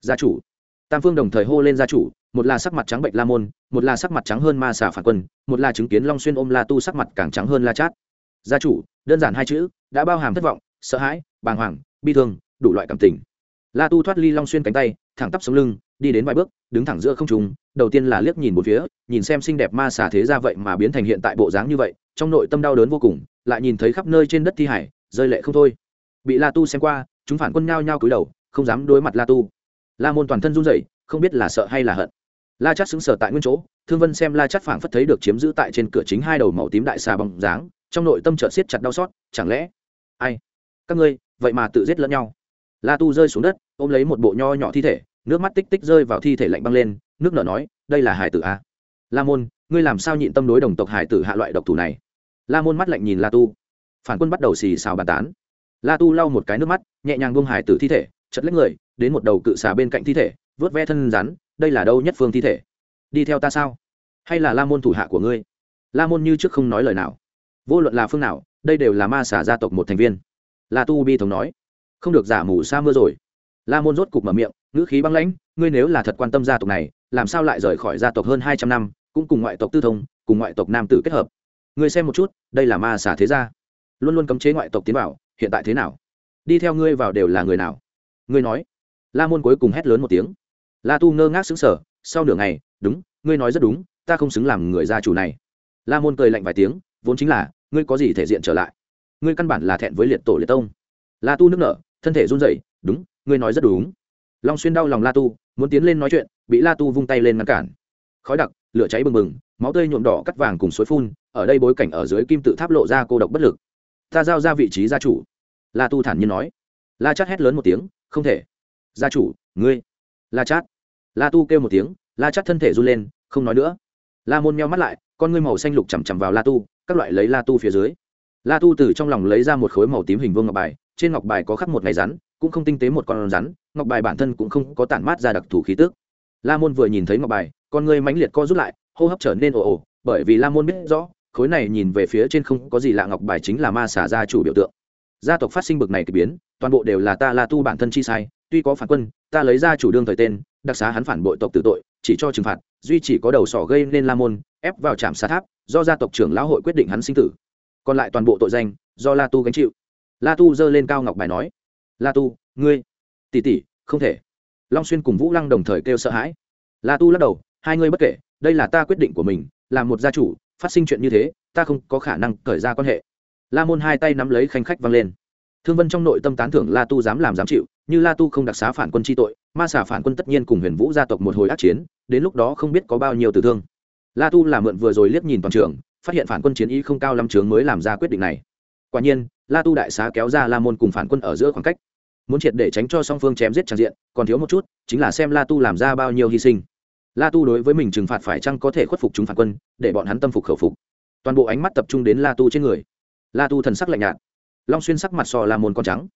gia chủ. Tam phương đồng thời hô lên gia chủ, một là sắc mặt trắng bệnh la môn, một là sắc mặt trắng hơn ma xà phản quân, một là chứng kiến long xuyên ôm la tu sắc mặt càng trắng hơn la chát. Gia chủ, đơn giản hai chữ, đã bao hàm thất vọng, sợ hãi, bàng hoàng, bi thương, đủ loại cảm tình. La tu thoát ly long xuyên cánh tay, thẳng tắp sống lưng đi đến vài bước, đứng thẳng giữa không trung, đầu tiên là liếc nhìn một phía, nhìn xem xinh đẹp ma xà thế ra vậy mà biến thành hiện tại bộ dáng như vậy, trong nội tâm đau đớn vô cùng, lại nhìn thấy khắp nơi trên đất thi hải, rơi lệ không thôi. Bị la tu xem qua, chúng phản quân nhao nhao cúi đầu, không dám đối mặt la tu. La môn toàn thân run rẩy, không biết là sợ hay là hận. La chắt xứng sở tại nguyên chỗ, thương vân xem la chắt phảng phất thấy được chiếm giữ tại trên cửa chính hai đầu màu tím đại xà bóng dáng, trong nội tâm chợt siết chặt đau xót, chẳng lẽ ai? Các ngươi, vậy mà tự giết lẫn nhau. La tu rơi xuống đất, ôm lấy một bộ nho nhỏ thi thể nước mắt tích tích rơi vào thi thể lạnh băng lên, nước nở nói, đây là hải tử a. La môn, ngươi làm sao nhịn tâm đối đồng tộc hải tử hạ loại độc thủ này? La môn mắt lạnh nhìn la tu. Phản quân bắt đầu xì xào bàn tán. La tu lau một cái nước mắt, nhẹ nhàng buông hải tử thi thể, chật lấy người, đến một đầu cự xà bên cạnh thi thể, vớt ve thân rắn, đây là đâu nhất phương thi thể? Đi theo ta sao? Hay là la môn thủ hạ của ngươi? La môn như trước không nói lời nào. Vô luận là phương nào, đây đều là ma xả gia tộc một thành viên. La tu bi thống nói, không được giả mù sa mưa rồi. La môn rốt cục mở miệng ngữ khí băng lãnh, ngươi nếu là thật quan tâm gia tộc này, làm sao lại rời khỏi gia tộc hơn hai trăm năm, cũng cùng ngoại tộc tư thông, cùng ngoại tộc nam tử kết hợp. Ngươi xem một chút, đây là ma xả thế gia. Luôn luôn cấm chế ngoại tộc tiến vào, hiện tại thế nào? Đi theo ngươi vào đều là người nào? Ngươi nói. La môn cuối cùng hét lớn một tiếng. La tu ngơ ngác xứng sở sau nửa ngày, đúng, ngươi nói rất đúng, ta không xứng làm người gia chủ này. La môn cười lạnh vài tiếng, vốn chính là, ngươi có gì thể diện trở lại? Ngươi căn bản là thẹn với liệt tổ liệt tông. La tu nước nở, thân thể run rẩy, đúng, ngươi nói rất đúng long xuyên đau lòng la tu, muốn tiến lên nói chuyện, bị la tu vung tay lên ngăn cản. Khói đặc, lửa cháy bừng bừng, máu tươi nhuộm đỏ cắt vàng cùng suối phun, ở đây bối cảnh ở dưới kim tự tháp lộ ra cô độc bất lực. Ta giao ra vị trí gia chủ. La tu thản nhiên nói. La chát hét lớn một tiếng, không thể. Gia chủ, ngươi. La chát. La tu kêu một tiếng, la chát thân thể run lên, không nói nữa. La môn meo mắt lại, con ngươi màu xanh lục chằm chằm vào la tu, các loại lấy la tu phía dưới. La tu từ trong lòng lấy ra một khối màu tím hình vương ngọc bài, trên ngọc bài có khắc một ngày rắn cũng không tinh tế một con rắn, ngọc bài bản thân cũng không có tản mát ra đặc thù khí tước la môn vừa nhìn thấy ngọc bài, con người mãnh liệt co rút lại, hô hấp trở nên ồ ồ, bởi vì la môn biết rõ, khối này nhìn về phía trên không có gì lạ ngọc bài chính là ma xả gia chủ biểu tượng. Gia tộc phát sinh bực này k ỳ biến, toàn bộ đều là ta la tu bản thân chi sai, tuy có phản quân, ta lấy ra chủ đương thời tên, đặc xá hắn phản bội tộc tử tội, chỉ cho trừng phạt, duy chỉ có đầu sỏ gây nên la môn, ép vào trạm xa tháp, do gia tộc trưởng lão hội quyết định hắn sinh tử. Còn lại toàn bộ tội danh, do la tu gánh chịu. La tu giơ lên cao ngọc bài nói la tu, ngươi. Tỷ tỷ, không thể. Long xuyên cùng vũ lăng đồng thời kêu sợ hãi. La tu lắc đầu, hai ngươi bất kể, đây là ta quyết định của mình làm một gia chủ, phát sinh chuyện như thế, ta không có khả năng khởi ra quan hệ. La môn hai tay nắm lấy khanh khách văng lên. Thương vân trong nội tâm tán thưởng la tu dám làm dám chịu, như la tu không đặc xá phản quân chi tội, ma xả phản quân tất nhiên cùng huyền vũ gia tộc một hồi ác chiến, đến lúc đó không biết có bao nhiêu tử thương. La tu làm mượn vừa rồi liếc nhìn toàn trường, phát hiện phản quân chiến ý không cao lắm trướng mới làm ra quyết định này. Quả nhiên, la tu đại xá kéo ra la môn cùng phản quân ở giữa khoảng cách muốn triệt để tránh cho song phương chém giết tràn diện, còn thiếu một chút, chính là xem la tu làm ra bao nhiêu hy sinh. La tu đối với mình trừng phạt phải chăng có thể khuất phục chúng phản quân, để bọn hắn tâm phục khẩu phục. Toàn bộ ánh mắt tập trung đến la tu trên người. La tu thần sắc lạnh nhạt, long xuyên sắc mặt sò là môn con trắng.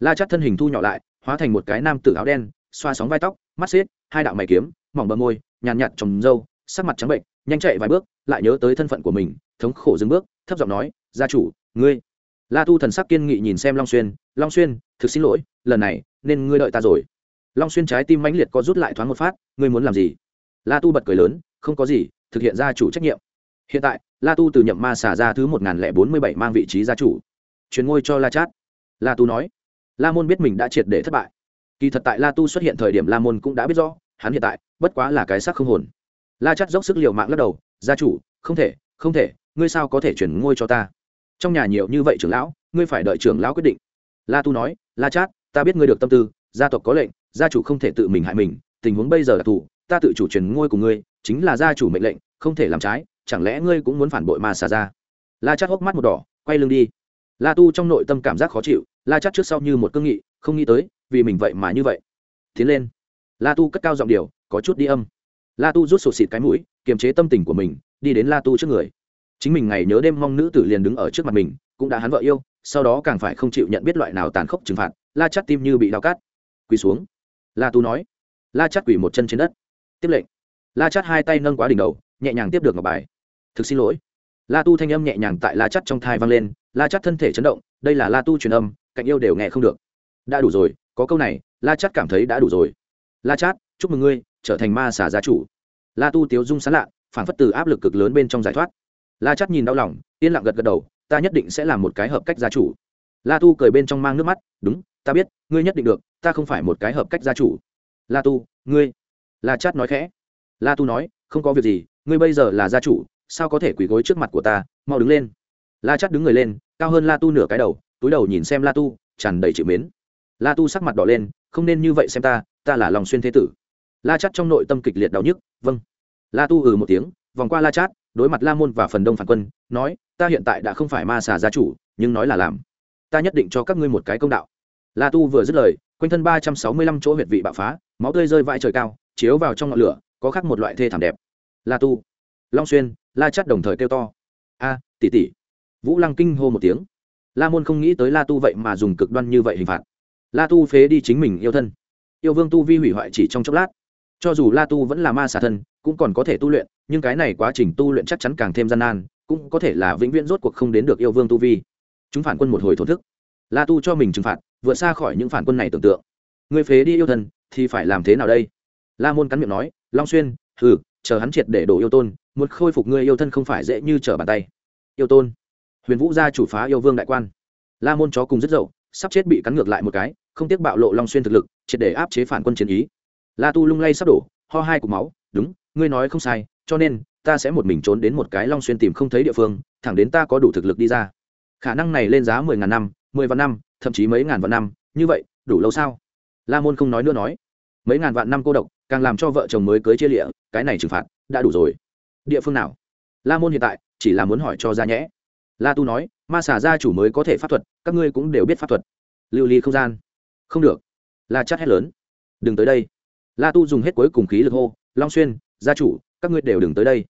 La chắc thân hình thu nhỏ lại, hóa thành một cái nam tử áo đen, xoa sóng vai tóc, mắt xếp, hai đạo mày kiếm, mỏng bờ môi, nhàn nhạt trồng râu, sắc mặt trắng bệnh, nhanh chạy vài bước, lại nhớ tới thân phận của mình, thống khổ dừng bước, thấp giọng nói, gia chủ, ngươi la tu thần sắc kiên nghị nhìn xem long xuyên long xuyên, thực xin lỗi, lần này nên ngươi đợi ta rồi. Long xuyên trái tim mãnh liệt có rút lại thoáng một phát, ngươi muốn làm gì? La tu bật cười lớn, không có gì, thực hiện gia chủ trách nhiệm. Hiện tại, la tu từ nhậm ma xả ra thứ một nghìn lẻ bốn mươi bảy mang vị trí gia chủ. Chuyển ngôi cho la chát. La tu nói. La môn biết mình đã triệt để thất bại. Kỳ thật tại la tu xuất hiện thời điểm la môn cũng đã biết rõ, hắn hiện tại bất quá là cái xác không hồn. La chát dốc sức liều mạng lắc đầu, gia chủ, không thể không thể, ngươi sao có thể chuyển ngôi cho ta? Trong nhà nhiều như vậy trưởng lão, ngươi phải đợi trưởng lão quyết định. La tu nói, la chát, ta biết ngươi được tâm tư, gia tộc có lệnh, gia chủ không thể tự mình hại mình, tình huống bây giờ là thủ, ta tự chủ truyền ngôi của ngươi, chính là gia chủ mệnh lệnh, không thể làm trái, chẳng lẽ ngươi cũng muốn phản bội mà xả ra la chát hốc mắt một đỏ, quay lưng đi. La tu trong nội tâm cảm giác khó chịu, la chát trước sau như một cương nghị, không nghĩ tới, vì mình vậy mà như vậy. Tiến lên. La tu cất cao giọng điều có chút đi âm. La tu rút sổ xịt cái mũi, kiềm chế tâm tình của mình, đi đến la tu trước người chính mình ngày nhớ đêm mong nữ tử liền đứng ở trước mặt mình, cũng đã hắn vợ yêu, sau đó càng phải không chịu nhận biết loại nào tàn khốc trừng phạt, la chắt tim như bị đau cắt. Quỳ xuống. La tu nói. La chắt quỳ một chân trên đất. Tiếp lệnh. La chắt hai tay nâng quá đỉnh đầu, nhẹ nhàng tiếp được ngọc bài. Thực xin lỗi. La tu thanh âm nhẹ nhàng tại la chắt trong thai vang lên, la chắt thân thể chấn động, đây là la tu truyền âm, cạnh yêu đều nghe không được. Đã đủ rồi, có câu này, la chắt cảm thấy đã đủ rồi. La chát, chúc mừng ngươi, trở thành ma xà gia chủ. La tu tiếu dung sán lạ phản phất từ áp lực cực lớn bên trong giải thoát la chắt nhìn đau lòng, yên lặng gật gật đầu, ta nhất định sẽ làm một cái hợp cách gia chủ. La tu cười bên trong mang nước mắt, đúng, ta biết, ngươi nhất định được, ta không phải một cái hợp cách gia chủ. La tu, ngươi? La chát nói khẽ. La tu nói, không có việc gì, ngươi bây giờ là gia chủ, sao có thể quỳ gối trước mặt của ta, mau đứng lên. La chát đứng người lên, cao hơn la tu nửa cái đầu, túi đầu nhìn xem la tu, tràn đầy chịu mến. La tu sắc mặt đỏ lên, không nên như vậy xem ta ta là lòng xuyên thế tử. La chát trong nội tâm kịch liệt đau nhức vâng. La tu ừ một tiếng, vòng qua la chát đối mặt la môn và phần đông phản quân, nói, ta hiện tại đã không phải ma xà gia chủ, nhưng nói là làm. Ta nhất định cho các ngươi một cái công đạo. La tu vừa dứt lời, quanh thân ba trăm sáu mươi lăm chỗ huyệt vị bạo phá, máu tươi rơi vãi trời cao, chiếu vào trong ngọn lửa, có khắc một loại thê thảm đẹp. La tu, long xuyên, la chắt đồng thời kêu to. A, tỷ tỷ. Vũ lăng kinh hô một tiếng. La môn không nghĩ tới la tu vậy mà dùng cực đoan như vậy hình phạt. La tu phế đi chính mình yêu thân. Yêu vương tu vi hủy hoại chỉ trong chốc lát. Cho dù la tu vẫn là ma xà thân, cũng còn có thể tu luyện nhưng cái này quá trình tu luyện chắc chắn càng thêm gian nan cũng có thể là vĩnh viễn rốt cuộc không đến được yêu vương tu vi. Chúng phản quân một hồi thổ thức. La tu cho mình trừng phạt vượt xa khỏi những phản quân này tưởng tượng. Người phế đi yêu thần thì phải làm thế nào đây? La môn cắn miệng nói long xuyên hừ, chờ hắn triệt để đổ yêu tôn muốn khôi phục người yêu thân không phải dễ như trở bàn tay. Yêu tôn. Huyền vũ gia chủ phá yêu vương đại quan. La môn chó cùng rất dậu sắp chết bị cắn ngược lại một cái không tiếc bạo lộ long xuyên thực lực triệt để áp chế phản quân chiến ý. La tu lung lay sắp đổ ho hai cục máu đúng ngươi nói không sai cho nên ta sẽ một mình trốn đến một cái long xuyên tìm không thấy địa phương, thẳng đến ta có đủ thực lực đi ra. Khả năng này lên giá mười ngàn năm, mười vạn năm, thậm chí mấy ngàn vạn năm, như vậy, đủ lâu sao? La môn không nói nữa nói. Mấy ngàn vạn năm cô độc, càng làm cho vợ chồng mới cưới chia lịa, cái này trừng phạt đã đủ rồi. Địa phương nào? La môn hiện tại chỉ là muốn hỏi cho ra nhẽ. La tu nói, ma xả gia chủ mới có thể pháp thuật, các ngươi cũng đều biết pháp thuật. Lưu ly không gian. Không được. La chắt hét lớn. Đừng tới đây. La tu dùng hết cuối cùng khí lực hô, long xuyên, gia chủ các ngươi đều đừng tới đây.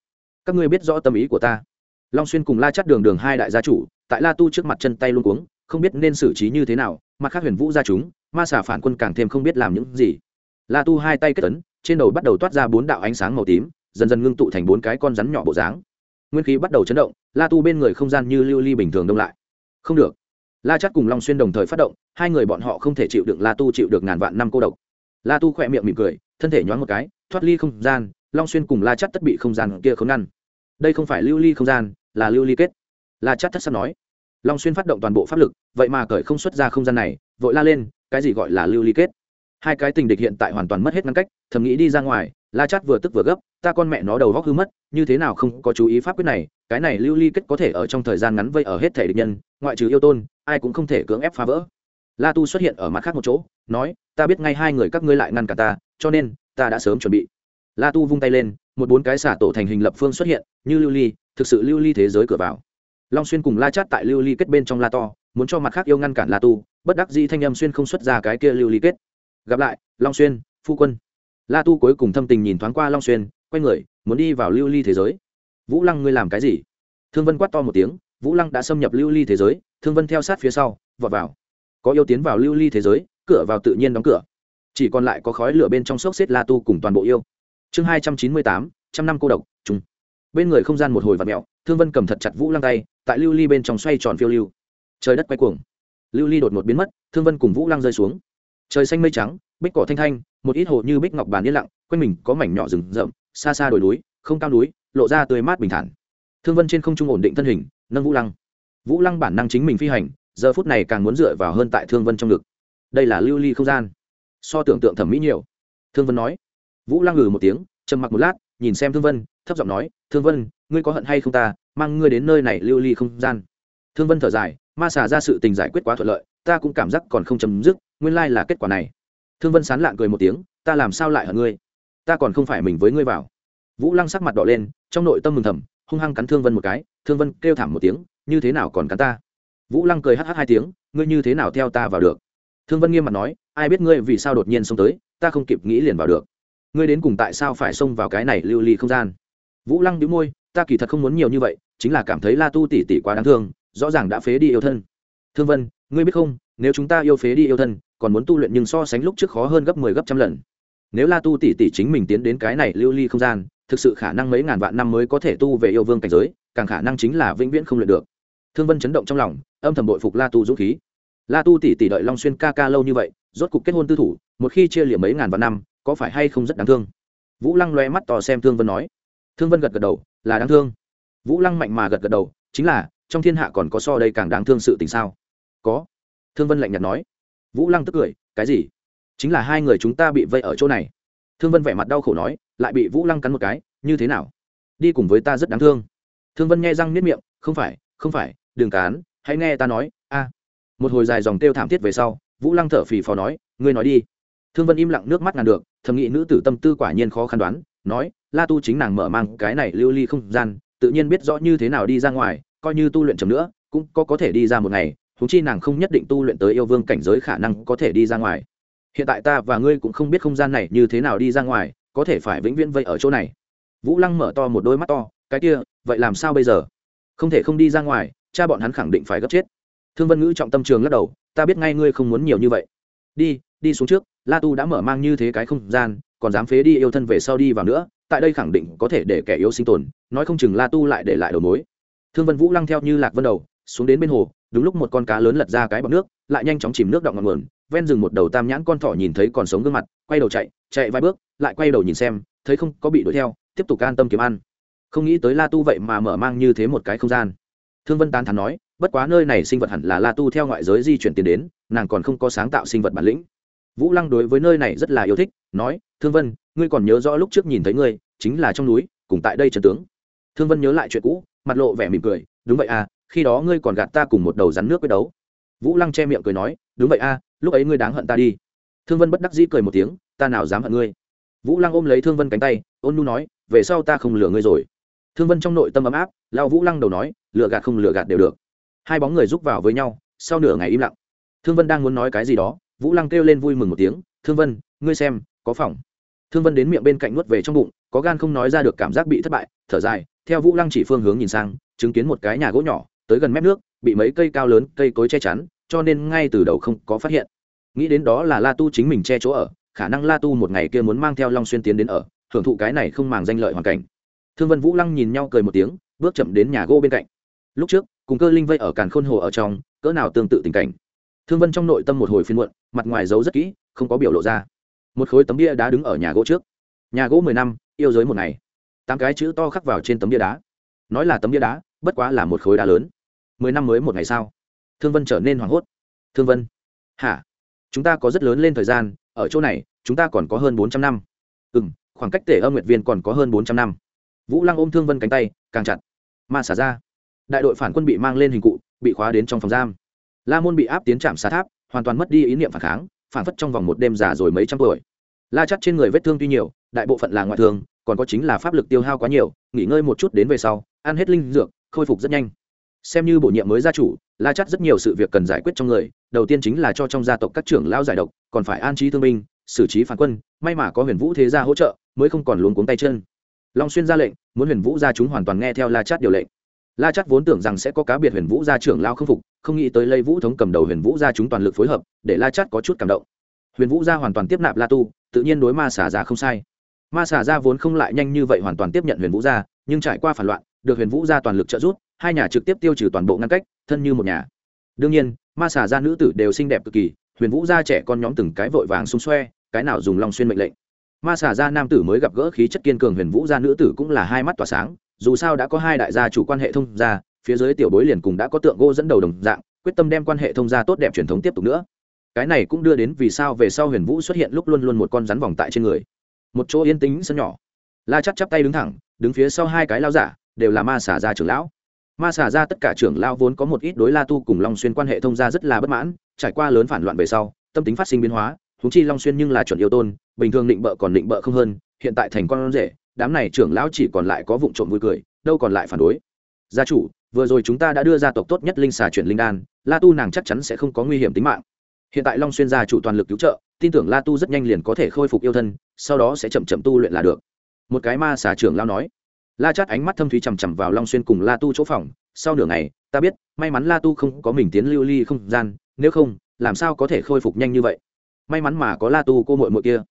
Các ngươi biết rõ tâm ý của ta. Long xuyên cùng la chắt đường đường hai đại gia chủ, tại la tu trước mặt chân tay luôn cuống, không biết nên xử trí như thế nào mặt khác huyền vũ ra chúng, ma xả phản quân càng thêm không biết làm những gì. La tu hai tay kết tấn trên đầu bắt đầu toát ra bốn đạo ánh sáng màu tím, dần dần ngưng tụ thành bốn cái con rắn nhỏ bộ dáng. Nguyên khí bắt đầu chấn động, la tu bên người không gian như lưu ly bình thường đông lại. Không được. La chắt cùng long xuyên đồng thời phát động, hai người bọn họ không thể chịu đựng la tu chịu được ngàn vạn năm cô độc. La tu khỏe miệng mỉm cười, thân thể nhoáng một cái, thoát ly không gian long xuyên cùng la chắt tất bị không gian kia không ngăn. Đây không phải lưu ly không gian, là lưu ly kết. La chắt thất sắp nói. Long xuyên phát động toàn bộ pháp lực, vậy mà cởi không xuất ra không gian này, vội la lên, cái gì gọi là lưu ly kết? Hai cái tình địch hiện tại hoàn toàn mất hết ngăn cách, thầm nghĩ đi ra ngoài, la chát vừa tức vừa gấp, ta con mẹ nó đầu góc hư mất, như thế nào không có chú ý pháp quyết này, cái này lưu ly kết có thể ở trong thời gian ngắn vây ở hết thể địch nhân, ngoại trừ yêu tôn, ai cũng không thể cưỡng ép phá vỡ. La tu xuất hiện ở mặt khác một chỗ, nói, ta biết ngay hai người các ngươi lại ngăn cả ta, cho nên, ta đã sớm chuẩn bị la tu vung tay lên, một bốn cái xả tổ thành hình lập phương xuất hiện, như lưu ly, thực sự lưu ly thế giới cửa vào. Long xuyên cùng la chát tại lưu ly kết bên trong la to, muốn cho mặt khác yêu ngăn cản la tu, bất đắc dĩ thanh âm xuyên không xuất ra cái kia lưu ly kết. Gặp lại, long xuyên, phu quân. La tu cuối cùng thâm tình nhìn thoáng qua long xuyên, quay người, muốn đi vào lưu ly thế giới. Vũ lăng ngươi làm cái gì? Thương vân quát to một tiếng, vũ lăng đã xâm nhập lưu ly thế giới, thương vân theo sát phía sau, vọt vào. Có yêu tiến vào lưu ly thế giới, cửa vào tự nhiên đóng cửa. Chỉ còn lại có khói lửa bên trong xốc xếp la tu cùng toàn bộ yêu chương hai trăm chín mươi tám, trăm năm cô độc chung bên người không gian một hồi và mẹo thương vân cầm thật chặt vũ lăng tay, tại lưu ly bên trong xoay tròn phiêu lưu. Trời đất quay cuồng. Lưu ly đột ngột biến mất, thương vân cùng vũ lăng rơi xuống. Trời xanh mây trắng, bích cỏ thanh thanh, một ít hồ như bích ngọc bàn yên lặng, quanh mình có mảnh nhỏ rừng rậm, xa xa đồi núi, không cao núi, lộ ra tươi mát bình thản. Thương vân trên không trung ổn định thân hình, nâng vũ lăng. Vũ lăng bản năng chính mình phi hành, giờ phút này càng muốn dựa vào hơn tại thương vân trong ngực. Đây là lưu ly không gian. So tưởng tượng thẩm mỹ nhiều. Thương vân nói vũ lăng ngừ một tiếng, trầm mặc một lát, nhìn xem thương vân, thấp giọng nói, thương vân, ngươi có hận hay không ta, mang ngươi đến nơi này lưu ly không gian. Thương vân thở dài, ma xả ra sự tình giải quyết quá thuận lợi, ta cũng cảm giác còn không chấm dứt, nguyên lai là kết quả này. Thương vân sán lạng cười một tiếng, ta làm sao lại hận ngươi? Ta còn không phải mình với ngươi vào. Vũ lăng sắc mặt đỏ lên, trong nội tâm mừng thầm, hung hăng cắn thương vân một cái, thương vân kêu thảm một tiếng, như thế nào còn cắn ta? Vũ lăng cười hh hai tiếng, ngươi như thế nào theo ta vào được? Thương vân nghiêm mặt nói, ai biết ngươi vì sao đột nhiên xông tới, ta không kịp nghĩ liền vào được ngươi đến cùng tại sao phải xông vào cái này lưu ly không gian? Vũ lăng đĩu môi, ta kỳ thật không muốn nhiều như vậy, chính là cảm thấy la tu tỷ tỷ quá đáng thương, rõ ràng đã phế đi yêu thân. Thương vân, ngươi biết không, nếu chúng ta yêu phế đi yêu thân, còn muốn tu luyện nhưng so sánh lúc trước khó hơn gấp mười 10 gấp trăm lần. Nếu la tu tỷ tỷ chính mình tiến đến cái này lưu ly không gian, thực sự khả năng mấy ngàn vạn năm mới có thể tu về yêu vương cảnh giới, càng khả năng chính là vĩnh viễn không luyện được. Thương vân chấn động trong lòng, âm thầm bội phục la tu dũng khí. La tu tỷ tỷ đợi long xuyên ca ca lâu như vậy, rốt cục kết hôn tư thủ, một khi chia liệm mấy ngàn vạn năm có phải hay không rất đáng thương? Vũ lăng loe mắt to xem thương vân nói. Thương vân gật gật đầu, là đáng thương. Vũ lăng mạnh mà gật gật đầu, chính là, trong thiên hạ còn có so đây càng đáng thương sự tình sao? Có. Thương vân lạnh nhạt nói. Vũ lăng tức cười, cái gì? Chính là hai người chúng ta bị vây ở chỗ này. Thương vân vẻ mặt đau khổ nói, lại bị vũ lăng cắn một cái, như thế nào? Đi cùng với ta rất đáng thương. Thương vân nghe răng nếp miệng, không phải không phải, đừng cán, hãy nghe ta nói, a. Một hồi dài dòng kêu thảm thiết về sau, vũ lăng thở phì phò nói, ngươi nói đi thương vân im lặng nước mắt ngàn được, thầm nghĩ nữ tử tâm tư quả nhiên khó khăn đoán, nói, la tu chính nàng mở mang cái này lưu ly không gian, tự nhiên biết rõ như thế nào đi ra ngoài, coi như tu luyện chậm nữa, cũng có có thể đi ra một ngày thú chi nàng không nhất định tu luyện tới yêu vương cảnh giới khả năng có thể đi ra ngoài. Hiện tại ta và ngươi cũng không biết không gian này như thế nào đi ra ngoài, có thể phải vĩnh viễn vây ở chỗ này. Vũ lăng mở to một đôi mắt to, cái kia, vậy làm sao bây giờ? Không thể không đi ra ngoài, cha bọn hắn khẳng định phải gấp chết. Thương vân ngữ trọng tâm trường lắc đầu, ta biết ngay ngươi không muốn nhiều như vậy. Đi đi xuống trước, la tu đã mở mang như thế cái không gian, còn dám phế đi yêu thân về sau đi vào nữa, tại đây khẳng định có thể để kẻ yếu sinh tồn, nói không chừng la tu lại để lại đầu mối. Thương vân vũ lăng theo như lạc vân đầu, xuống đến bên hồ, đúng lúc một con cá lớn lật ra cái bọc nước, lại nhanh chóng chìm nước đọng ngọn nguồn, ven rừng một đầu tam nhãn con thỏ nhìn thấy còn sống gương mặt, quay đầu chạy chạy vài bước, lại quay đầu nhìn xem, thấy không có bị đuổi theo, tiếp tục an tâm kiếm ăn. Không nghĩ tới la tu vậy mà mở mang như thế một cái không gian. Thương vân tán thắn nói, bất quá nơi này sinh vật hẳn là la tu theo ngoại giới di chuyển tiền đến, nàng còn không có sáng tạo sinh vật bản lĩnh vũ lăng đối với nơi này rất là yêu thích, nói, thương vân, ngươi còn nhớ rõ lúc trước nhìn thấy ngươi, chính là trong núi, cùng tại đây trần tướng. Thương vân nhớ lại chuyện cũ, mặt lộ vẻ mỉm cười, đúng vậy à khi đó ngươi còn gạt ta cùng một đầu rắn nước quyết đấu. Vũ lăng che miệng cười nói, đúng vậy à lúc ấy ngươi đáng hận ta đi. Thương vân bất đắc dĩ cười một tiếng, ta nào dám hận ngươi? Vũ lăng ôm lấy thương vân cánh tay, ôn nu nói, về sau ta không lừa ngươi rồi. Thương vân trong nội tâm ấm áp, lao vũ lăng đầu nói, lừa gạt không lừa gạt đều được. Hai bóng người rúc vào với nhau, sau nửa ngày im lặng. Thương vân đang muốn nói cái gì đó vũ lăng kêu lên vui mừng một tiếng, thương vân, ngươi xem, có phòng. Thương vân đến miệng bên cạnh nuốt về trong bụng, có gan không nói ra được cảm giác bị thất bại, thở dài, theo vũ lăng chỉ phương hướng nhìn sang, chứng kiến một cái nhà gỗ nhỏ, tới gần mép nước, bị mấy cây cao lớn, cây cối che chắn, cho nên ngay từ đầu không có phát hiện. Nghĩ đến đó là la tu chính mình che chỗ ở, khả năng la tu một ngày kia muốn mang theo long xuyên tiến đến ở, hưởng thụ cái này không màng danh lợi hoàn cảnh. Thương vân vũ lăng nhìn nhau cười một tiếng, bước chậm đến nhà gỗ bên cạnh. Lúc trước, cùng cơ linh vây ở càn khôn hồ ở trong, cỡ nào tương tự tình cảnh thương vân trong nội tâm một hồi phiên muộn, mặt ngoài giấu rất kỹ, không có biểu lộ ra. Một khối tấm bia đá đứng ở nhà gỗ trước. Nhà gỗ mười năm, yêu giới một ngày. Tám cái chữ to khắc vào trên tấm bia đá. Nói là tấm bia đá, bất quá là một khối đá lớn. Mười năm mới một ngày sao thương vân trở nên hoảng hốt. Thương vân, hả? Chúng ta có rất lớn lên thời gian, ở chỗ này, chúng ta còn có hơn bốn trăm năm. Ừ m khoảng cách tể âm nguyệt viên còn có hơn bốn trăm năm. Vũ lăng ôm thương vân cánh tay, càng chặt. Ma xả ra. Đại đội phản quân bị mang lên hình cụ, bị khóa đến trong phòng giam la môn bị áp tiến trạm xá tháp, hoàn toàn mất đi ý niệm phản kháng, phản phất trong vòng một đêm già rồi mấy trăm tuổi. La chắc trên người vết thương tuy nhiều, đại bộ phận là ngoại thương, còn có chính là pháp lực tiêu hao quá nhiều, nghỉ ngơi một chút đến về sau, ăn hết linh dược, khôi phục rất nhanh. Xem như bổ nhiệm mới gia chủ, la chắc rất nhiều sự việc cần giải quyết trong người, đầu tiên chính là cho trong gia tộc các trưởng lao giải độc, còn phải an trí thương binh, xử trí phản quân, may mà có huyền vũ thế gia hỗ trợ, mới không còn luống cuống tay chân. Long xuyên ra lệnh, muốn huyền vũ gia chúng hoàn toàn nghe theo la chát điều lệnh la chắc vốn tưởng rằng sẽ có cá biệt huyền vũ gia trưởng lao không phục, không nghĩ tới lây vũ thống cầm đầu huyền vũ gia chúng toàn lực phối hợp, để la chắc có chút cảm động. Huyền vũ gia hoàn toàn tiếp nạp la tu, tự nhiên đối ma xả ra không sai. Ma xả ra vốn không lại nhanh như vậy hoàn toàn tiếp nhận huyền vũ gia, nhưng trải qua phản loạn, được huyền vũ gia toàn lực trợ giúp, hai nhà trực tiếp tiêu trừ toàn bộ ngăn cách, thân như một nhà. Đương nhiên, ma xả ra nữ tử đều xinh đẹp cực kỳ, huyền vũ gia trẻ con nhóm từng cái vội vàng xung xoe, cái nào dùng lòng xuyên mệnh lệnh. Ma xả ra nam tử mới gặp gỡ khí chất kiên cường huyền vũ gia nữ tử cũng là hai mắt tỏa sáng dù sao đã có hai đại gia chủ quan hệ thông gia, phía dưới tiểu bối liền cùng đã có tượng gỗ dẫn đầu đồng dạng, quyết tâm đem quan hệ thông gia tốt đẹp truyền thống tiếp tục nữa. Cái này cũng đưa đến vì sao về sau huyền vũ xuất hiện lúc luôn luôn một con rắn vòng tại trên người. Một chỗ yên tĩnh sân nhỏ. La chắc chắp tay đứng thẳng, đứng phía sau hai cái lao giả, đều là ma xả gia trưởng lão. Ma xả gia tất cả trưởng lão vốn có một ít đối la tu cùng long xuyên quan hệ thông gia rất là bất mãn, trải qua lớn phản loạn về sau, tâm tính phát sinh biến hóa thú chi long xuyên nhưng là chuẩn yêu tôn, bình thường định bợ còn định bợ không hơn, hiện tại thành con rể đám này trưởng lão chỉ còn lại có vụng trộm vui cười, đâu còn lại phản đối. Gia chủ, vừa rồi chúng ta đã đưa ra tộc tốt nhất linh xà chuyển linh đan, la tu nàng chắc chắn sẽ không có nguy hiểm tính mạng. Hiện tại long xuyên gia chủ toàn lực cứu trợ, tin tưởng la tu rất nhanh liền có thể khôi phục yêu thân, sau đó sẽ chậm chậm tu luyện là được. Một cái ma xà trưởng lao nói. La chát ánh mắt thâm thúy chằm chằm vào long xuyên cùng la tu chỗ phòng, sau nửa ngày, ta biết, may mắn la tu không có mình tiến lưu ly không gian, nếu không, làm sao có thể khôi phục nhanh như vậy? May mắn mà có la tu cô mội mội kia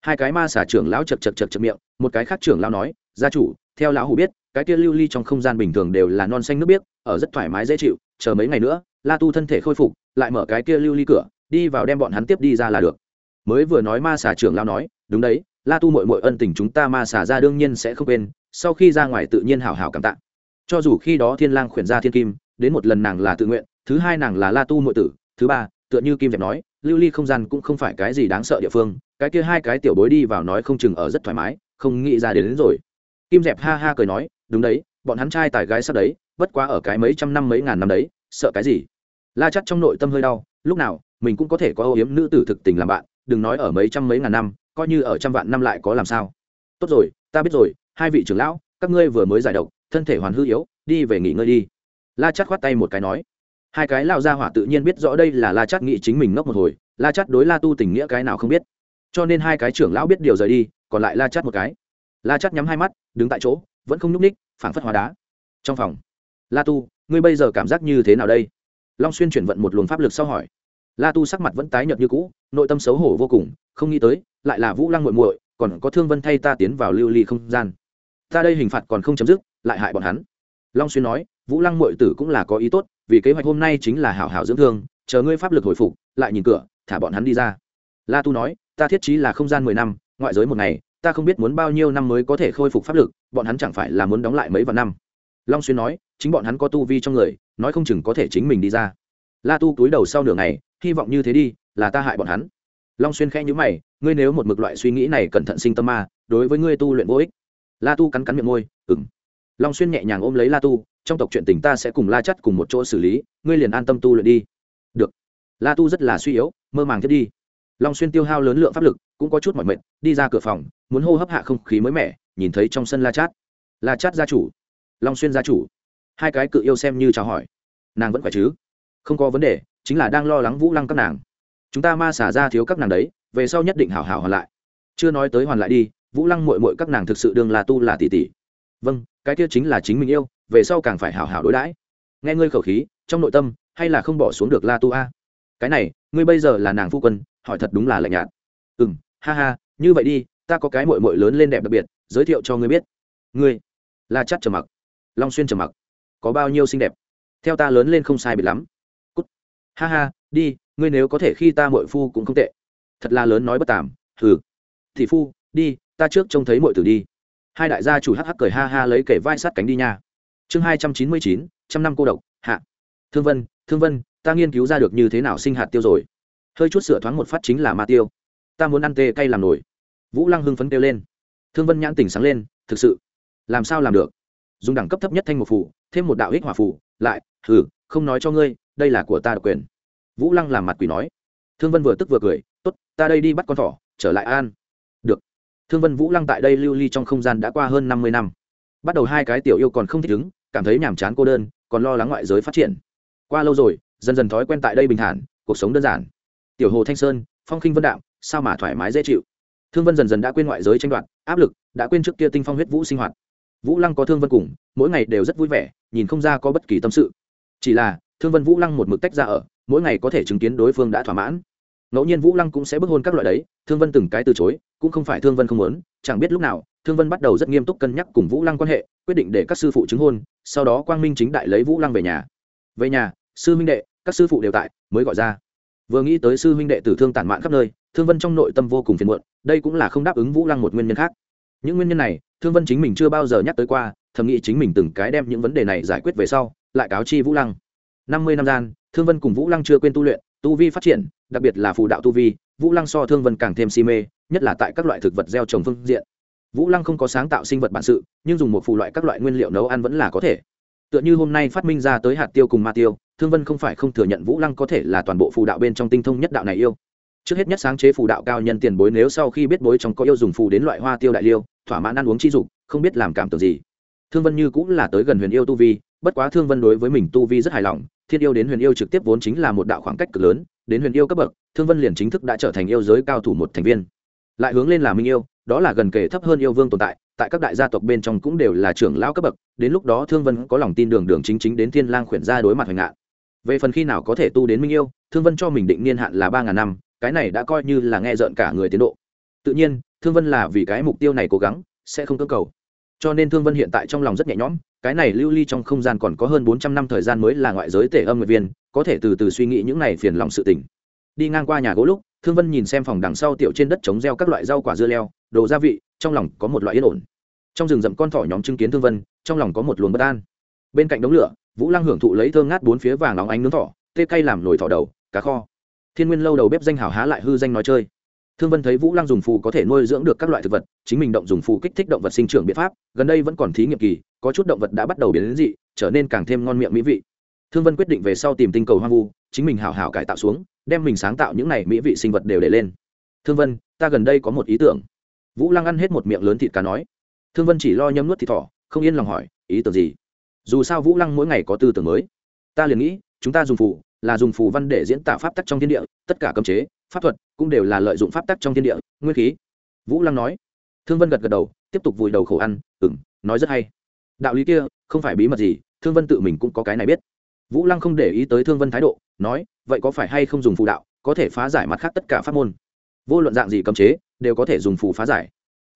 hai cái ma xà trưởng lão chật chật chật chật miệng, một cái khác trưởng lão nói, gia chủ, theo lão hủ biết, cái kia lưu ly trong không gian bình thường đều là non xanh nước biếc, ở rất thoải mái dễ chịu, chờ mấy ngày nữa, la tu thân thể khôi phục, lại mở cái kia lưu ly cửa, đi vào đem bọn hắn tiếp đi ra là được. Mới vừa nói ma xà trưởng lão nói, đúng đấy, la tu mội mội ân tình chúng ta ma xà ra đương nhiên sẽ không quên, sau khi ra ngoài tự nhiên hảo hảo cảm tạ. Cho dù khi đó thiên lang khuyển ra thiên kim, đến một lần nàng là tự nguyện, thứ hai nàng là la tu mội tử, thứ ba tựa như kim dẹp nói lưu ly không gian cũng không phải cái gì đáng sợ địa phương cái kia hai cái tiểu bối đi vào nói không chừng ở rất thoải mái không nghĩ ra đến, đến rồi. Kim dẹp ha ha cười nói đúng đấy bọn hắn trai tài gái sắp đấy bất quá ở cái mấy trăm năm mấy ngàn năm đấy sợ cái gì? La chắc trong nội tâm hơi đau lúc nào mình cũng có thể có âu yếm nữ tử thực tình làm bạn đừng nói ở mấy trăm mấy ngàn năm coi như ở trăm vạn năm lại có làm sao. Tốt rồi ta biết rồi hai vị trưởng lão các ngươi vừa mới giải độc thân thể hoàn hư yếu đi về nghỉ ngơi đi. La chắc khoát tay một cái nói hai cái lao ra hỏa tự nhiên biết rõ đây là la chắc nghĩ chính mình ngốc một hồi, la chắc đối la tu tình nghĩa cái nào không biết. Cho nên hai cái trưởng lão biết điều rời đi, còn lại la chắc một cái. La chắc nhắm hai mắt, đứng tại chỗ, vẫn không nhúc ních phảng phất hóa đá. Trong phòng, la tu, ngươi bây giờ cảm giác như thế nào đây? Long xuyên chuyển vận một luồng pháp lực sau hỏi. La tu sắc mặt vẫn tái nhợt như cũ, nội tâm xấu hổ vô cùng, không nghĩ tới, lại là vũ lăng muội muội, còn có thương vân thay ta tiến vào lưu ly không gian. Ta đây hình phạt còn không chấm dứt, lại hại bọn hắn. Long xuyên nói, vũ lăng muội tử cũng là có ý tốt vì kế hoạch hôm nay chính là hảo hảo dưỡng thương, chờ ngươi pháp lực hồi phục, lại nhìn cửa, thả bọn hắn đi ra. La tu nói, ta thiết trí là không gian mười năm, ngoại giới một ngày, ta không biết muốn bao nhiêu năm mới có thể khôi phục pháp lực, bọn hắn chẳng phải là muốn đóng lại mấy vạn năm. Long xuyên nói, chính bọn hắn có tu vi trong người, nói không chừng có thể chính mình đi ra. La tu túi đầu sau nửa ngày, hy vọng như thế đi, là ta hại bọn hắn. Long xuyên khẽ nhữ mày, ngươi nếu một mực loại suy nghĩ này cẩn thận sinh tâm ma, đối với ngươi tu luyện vô ích. La tu cắn cắn miệng môi ừng long xuyên nhẹ nhàng ôm lấy la tu trong tộc chuyện tình ta sẽ cùng la chắt cùng một chỗ xử lý, ngươi liền an tâm tu luyện đi. Được. La tu rất là suy yếu, mơ màng thiết đi. Long xuyên tiêu hao lớn lượng pháp lực, cũng có chút mỏi mệt, đi ra cửa phòng, muốn hô hấp hạ không khí mới mẻ, nhìn thấy trong sân la chát la chát gia chủ. Long xuyên gia chủ. Hai cái cự yêu xem như chào hỏi. Nàng vẫn khỏe chứ? Không có vấn đề, chính là đang lo lắng vũ lăng các nàng. Chúng ta ma xả ra thiếu các nàng đấy, về sau nhất định hảo hảo hoàn lại. Chưa nói tới hoàn lại đi, vũ lăng mội mội các nàng thực sự đương là tu là tỷ tỷ. Vâng cái kia chính là chính mình yêu về sau càng phải hảo hảo đối đãi. Nghe ngươi khẩu khí, trong nội tâm, hay là không bỏ xuống được la tu a? Cái này, ngươi bây giờ là nàng phu quân, hỏi thật đúng là lạnh nhạt. Ừ m ha ha, như vậy đi, ta có cái mội mội lớn lên đẹp đặc biệt, giới thiệu cho ngươi biết. Ngươi, la chắt trầm mặc, long xuyên trầm mặc. Có bao nhiêu xinh đẹp? Theo ta lớn lên không sai biệt lắm. Cút. Ha ha, đi, ngươi nếu có thể khi ta mội phu cũng không tệ. Thật là lớn nói bất tàm thử thị phu, đi, ta trước trông thấy mội tử đi. Hai đại gia chủ hắc hắc cười ha ha lấy kể vai sát cánh đi nha chương hai trăm chín mươi chín, trăm năm cô độc, hạ. Thương vân thương vân, ta nghiên cứu ra được như thế nào sinh hạt tiêu rồi? Hơi chút sửa thoáng một phát chính là ma tiêu. Ta muốn ăn tê cay làm nổi. Vũ lăng hưng phấn kêu lên. Thương vân nhãn tỉnh sáng lên, thực sự. Làm sao làm được? Dùng đẳng cấp thấp nhất thanh một phủ thêm một đạo ích hỏa phủ lại, hừ, không nói cho ngươi, đây là của ta độc quyền. Vũ lăng làm mặt quỷ nói. Thương vân vừa tức vừa cười, tốt, ta đây đi bắt con thỏ, trở lại an. Được. Thương vân vũ lăng tại đây lưu ly trong không gian đã qua hơn năm mươi năm. Bắt đầu hai cái tiểu yêu còn không thích ứng cảm thấy nhàm chán cô đơn, còn lo lắng ngoại giới phát triển. Qua lâu rồi, dần dần thói quen tại đây bình thản, cuộc sống đơn giản. Tiểu hồ thanh sơn, phong khinh vân đạo sao mà thoải mái dễ chịu? Thương vân dần dần đã quên ngoại giới tranh đoạt, áp lực, đã quên trước kia tinh phong huyết vũ sinh hoạt. Vũ lăng có thương vân cùng, mỗi ngày đều rất vui vẻ, nhìn không ra có bất kỳ tâm sự. Chỉ là, thương vân vũ lăng một mực tách ra ở, mỗi ngày có thể chứng kiến đối phương đã thỏa mãn. Ngẫu nhiên vũ lăng cũng sẽ bức hôn các loại đấy, thương vân từng cái từ chối, cũng không phải thương vân không muốn, chẳng biết lúc nào, thương vân bắt đầu rất nghiêm túc cân nhắc cùng vũ lăng quan hệ, quyết định để các sư phụ chứng hôn sau đó quang minh chính đại lấy vũ lăng về nhà. Về nhà, sư minh đệ, các sư phụ đều tại, mới gọi ra. Vừa nghĩ tới sư huynh đệ tử thương tản mạn khắp nơi, thương vân trong nội tâm vô cùng phiền muộn, đây cũng là không đáp ứng vũ lăng một nguyên nhân khác. Những nguyên nhân này, thương vân chính mình chưa bao giờ nhắc tới qua, thầm nghĩ chính mình từng cái đem những vấn đề này giải quyết về sau, lại cáo chi vũ lăng. Năm mươi năm gian, thương vân cùng vũ lăng chưa quên tu luyện, tu vi phát triển, đặc biệt là phù đạo tu vi, vũ lăng so thương vân càng thêm si mê, nhất là tại các loại thực vật gieo trồng phương diện vũ lăng không có sáng tạo sinh vật bản sự, nhưng dùng một phù loại các loại nguyên liệu nấu ăn vẫn là có thể. Tựa như hôm nay phát minh ra tới hạt tiêu cùng ma tiêu, thương vân không phải không thừa nhận vũ lăng có thể là toàn bộ phù đạo bên trong tinh thông nhất đạo này yêu. Trước hết nhất sáng chế phù đạo cao nhân tiền bối nếu sau khi biết bối trong có yêu dùng phù đến loại hoa tiêu đại liêu, thỏa mãn ăn uống chi dục, không biết làm cảm tưởng gì. Thương vân như cũng là tới gần huyền yêu tu vi, bất quá thương vân đối với mình tu vi rất hài lòng, thiên yêu đến huyền yêu trực tiếp vốn chính là một đạo khoảng cách cực lớn, đến huyền yêu cấp bậc, thương vân liền chính thức đã trở thành yêu giới cao thủ một thành viên lại hướng lên là minh yêu, đó là gần kể thấp hơn yêu vương tồn tại tại các đại gia tộc bên trong cũng đều là trưởng lão cấp bậc, đến lúc đó thương vân có lòng tin đường đường chính chính đến thiên lang khuyển ra đối mặt hoành ngạn. Về phần khi nào có thể tu đến minh yêu, thương vân cho mình định niên hạn là ba ngàn năm, cái này đã coi như là nghe rợn cả người tiến độ. Tự nhiên, thương vân là vì cái mục tiêu này cố gắng, sẽ không cơ cầu. Cho nên thương vân hiện tại trong lòng rất nhẹ nhõm, cái này lưu ly trong không gian còn có hơn bốn trăm năm thời gian mới là ngoại giới tể âm nguyện viên, có thể từ từ suy nghĩ những này phiền lòng sự tình. Đi ngang qua nhà gỗ lúc thương vân nhìn xem phòng đằng sau tiểu trên đất chống gieo các loại rau quả dưa leo, đồ gia vị, trong lòng có một loại yên ổn. Trong rừng rậm con thỏ nhóm chứng kiến thương vân, trong lòng có một luồng bất an. Bên cạnh đống lửa, vũ lăng hưởng thụ lấy thơm ngát bốn phía vàng nóng ánh nướng thỏ, tê cay làm nồi thỏ đầu, cá kho. Thiên nguyên lâu đầu bếp danh hảo há lại hư danh nói chơi. Thương vân thấy vũ lăng dùng phù có thể nuôi dưỡng được các loại thực vật, chính mình động dùng phù kích thích động vật sinh trưởng biện pháp, gần đây vẫn còn thí nghiệm kỳ, có chút động vật đã bắt đầu biến đến dị, trở nên càng thêm ngon miệng mỹ vị. Thương vân quyết định về sau tìm tinh cầu hoang vu chính mình hảo hảo cải tạo xuống, đem mình sáng tạo những này mỹ vị sinh vật đều để lên. Thương vân, ta gần đây có một ý tưởng. Vũ lăng ăn hết một miệng lớn thịt cá nói. Thương vân chỉ lo nhâm nuốt thịt thỏ, không yên lòng hỏi, ý tưởng gì? Dù sao vũ lăng mỗi ngày có tư tưởng mới. Ta liền nghĩ, chúng ta dùng phù, là dùng phù văn để diễn tả pháp tắc trong thiên địa, tất cả cấm chế, pháp thuật cũng đều là lợi dụng pháp tắc trong thiên địa, nguyên khí. Vũ lăng nói. Thương vân gật gật đầu, tiếp tục vùi đầu khổ ăn ừng nói rất hay. Đạo lý kia, không phải bí mật gì, thương vân tự mình cũng có cái này biết. Vũ lăng không để ý tới thương vân thái độ nói, vậy có phải hay không dùng phù đạo, có thể phá giải mặt khác tất cả pháp môn? Vô luận dạng gì cấm chế, đều có thể dùng phù phá giải.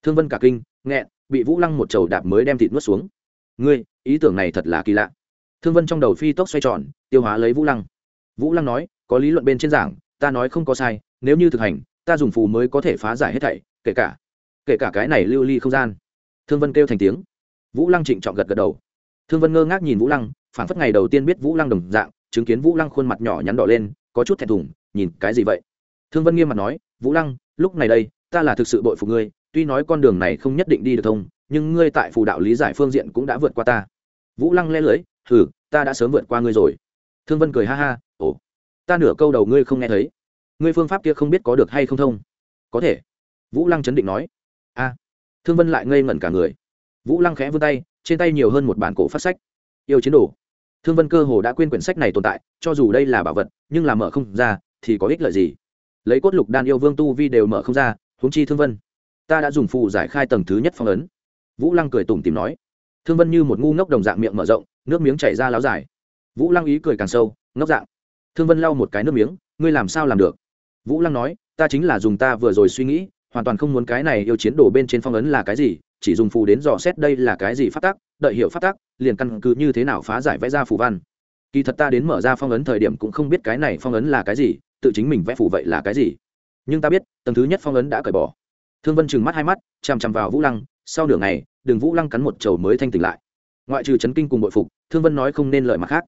Thương vân cả kinh, nghẹn, bị vũ lăng một chầu đạp mới đem thịt nuốt xuống. Ngươi, ý tưởng này thật là kỳ lạ. Thương vân trong đầu phi tốc xoay tròn, tiêu hóa lấy vũ lăng. Vũ lăng nói, có lý luận bên trên giảng, ta nói không có sai, nếu như thực hành, ta dùng phù mới có thể phá giải hết thảy, kể cả kể cả cái này lưu ly không gian. Thương vân kêu thành tiếng. Vũ lăng trịnh trọng gật gật đầu. Thương vân ngơ ngác nhìn vũ lăng phản phất ngày đầu tiên biết vũ lăng đồng dạng chứng kiến vũ lăng khuôn mặt nhỏ nhắn đỏ lên, có chút thẹn thùng, nhìn cái gì vậy? Thương vân nghiêm mặt nói, vũ lăng, lúc này đây, ta là thực sự bội phục ngươi, tuy nói con đường này không nhất định đi được thông, nhưng ngươi tại phù đạo lý giải phương diện cũng đã vượt qua ta. Vũ lăng le lưới thử ta đã sớm vượt qua ngươi rồi. Thương vân cười ha ha, ồ, ta nửa câu đầu ngươi không nghe thấy. Ngươi phương pháp kia không biết có được hay không thông? Có thể. Vũ lăng chấn định nói. A. Thương vân lại ngây ngẩn cả người. Vũ lăng khẽ vươn tay, trên tay nhiều hơn một bản cổ phát sách. Yêu chiến đồ thương vân cơ hồ đã quên quyển sách này tồn tại, cho dù đây là bảo vật, nhưng là mở không ra, thì có ích lợi gì? Lấy cốt lục đan yêu vương tu vi đều mở không ra, huống chi thương vân. Ta đã dùng phù giải khai tầng thứ nhất phong ấn. Vũ lăng cười tủm tìm nói. Thương vân như một ngu ngốc đồng dạng miệng mở rộng, nước miếng chảy ra láo dài. Vũ lăng ý cười càng sâu, ngốc dạng. Thương vân lau một cái nước miếng, ngươi làm sao làm được? Vũ lăng nói, ta chính là dùng ta vừa rồi suy nghĩ, hoàn toàn không muốn cái này yêu chiến đồ bên trên phong ấn là cái gì chỉ dùng phù đến dò xét đây là cái gì phát tác, đợi hiệu phát tác, liền căn cứ như thế nào phá giải vẽ ra phù văn. Kỳ thật ta đến mở ra phong ấn thời điểm cũng không biết cái này phong ấn là cái gì, tự chính mình vẽ phù vậy là cái gì. Nhưng ta biết, tầng thứ nhất phong ấn đã cởi bỏ. Thương vân trừng mắt hai mắt, chằm chằm vào vũ lăng, sau nửa ngày, đường vũ lăng cắn một chầu mới thanh tỉnh lại. Ngoại trừ chấn kinh cùng bội phục, thương vân nói không nên lời mặt khác.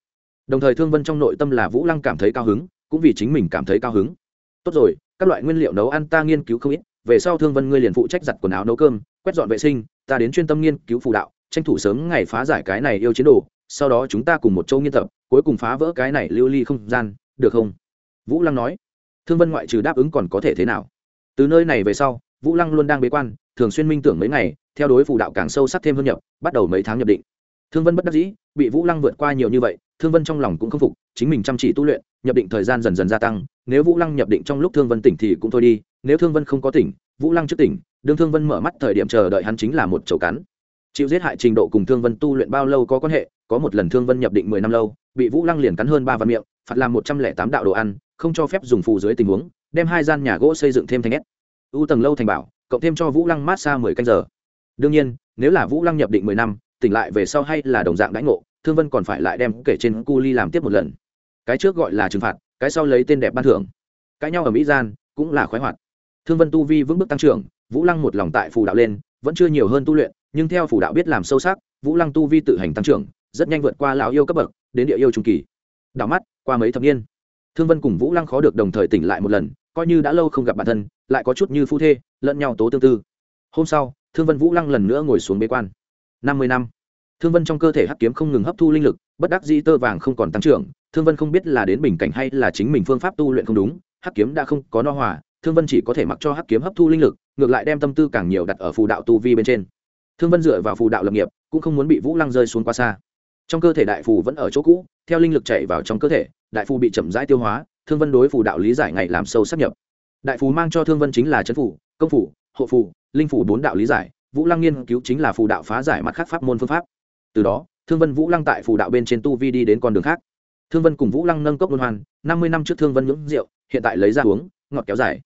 Đồng thời thương vân trong nội tâm là vũ lăng cảm thấy cao hứng, cũng vì chính mình cảm thấy cao hứng. Tốt rồi, các loại nguyên liệu nấu ăn ta nghiên cứu không ít, về sau thương vân ngươi liền phụ trách giặt quần áo nấu cơm quét dọn vệ sinh, ta đến chuyên tâm nghiên cứu phụ đạo, tranh thủ sớm ngày phá giải cái này yêu chiến đồ, sau đó chúng ta cùng một châu nghiên tập, cuối cùng phá vỡ cái này lưu ly không gian, được không? Vũ lăng nói. Thương vân ngoại trừ đáp ứng còn có thể thế nào? Từ nơi này về sau, vũ lăng luôn đang bế quan, thường xuyên minh tưởng mấy ngày, theo đối phù đạo càng sâu sắc thêm hơn nhập, bắt đầu mấy tháng nhập định. Thương vân bất đắc dĩ, bị vũ lăng vượt qua nhiều như vậy, thương vân trong lòng cũng không phục, chính mình chăm chỉ tu luyện, nhập định thời gian dần dần gia tăng, nếu vũ lăng nhập định trong lúc thương vân tỉnh thì cũng thôi đi, nếu thương vân không có tỉnh vũ lăng trước tỉnh, đương thương vân mở mắt thời điểm chờ đợi hắn chính là một chậu cắn. Chịu giết hại trình độ cùng thương vân tu luyện bao lâu có quan hệ, có một lần thương vân nhập định mười năm lâu, bị vũ lăng liền cắn hơn ba văn miệng, phạt làm một trăm lẻ tám đạo đồ ăn, không cho phép dùng phù dưới tình huống, đem hai gian nhà gỗ xây dựng thêm thành nét u tầng lâu thành bảo, cộng thêm cho vũ lăng mát xa mười canh giờ. Đương nhiên, nếu là vũ lăng nhập định mười năm, tỉnh lại về sau hay là đồng dạng đãi ngộ, thương vân còn phải lại đem kể trên cu ly làm tiếp một lần. Cái trước gọi là trừng phạt, cái sau lấy tên đẹp ban thưởng. Cãi nhau ở mỹ gian, cũng là khoái hoạt thương vân tu vi vững bước tăng trưởng, vũ lăng một lòng tại phù đạo lên, vẫn chưa nhiều hơn tu luyện, nhưng theo phù đạo biết làm sâu sắc, vũ lăng tu vi tự hành tăng trưởng, rất nhanh vượt qua lão yêu cấp bậc, đến địa yêu trung kỳ. Đảo mắt, qua mấy thập niên, thương vân cùng vũ lăng khó được đồng thời tỉnh lại một lần, coi như đã lâu không gặp bản thân, lại có chút như phu thê, lẫn nhau tố tương tư. Hôm sau, thương vân vũ lăng lần nữa ngồi xuống bế quan. Năm mươi năm, thương vân trong cơ thể hắc kiếm không ngừng hấp thu linh lực, bất đắc dĩ tơ vàng không còn tăng trưởng, thương vân không biết là đến bình cảnh hay là chính mình phương pháp tu luyện không đúng, hắc kiếm đã không có no hòa thương vân chỉ có thể mặc cho hắc kiếm hấp thu linh lực, ngược lại đem tâm tư càng nhiều đặt ở phù đạo tu vi bên trên. Thương vân dựa vào phù đạo lập nghiệp, cũng không muốn bị vũ lăng rơi xuống quá xa. Trong cơ thể đại phù vẫn ở chỗ cũ, theo linh lực chảy vào trong cơ thể, đại phù bị chậm rãi tiêu hóa, thương vân đối phù đạo lý giải ngày làm sâu sắp nhập. Đại phù mang cho thương vân chính là chấn phủ công phủ hộ phù, linh phủ bốn đạo lý giải, vũ lăng nghiên cứu chính là phù đạo phá giải mặt khác pháp môn phương pháp. Từ đó, thương vân vũ lăng tại phù đạo bên trên tu vi đi đến con đường khác. Thương vân cùng vũ lăng nâng cốc luân hoan, năm mươi năm trước thương vân nhưỡng rượu, hiện tại lấy ra uống, ngọt kéo dài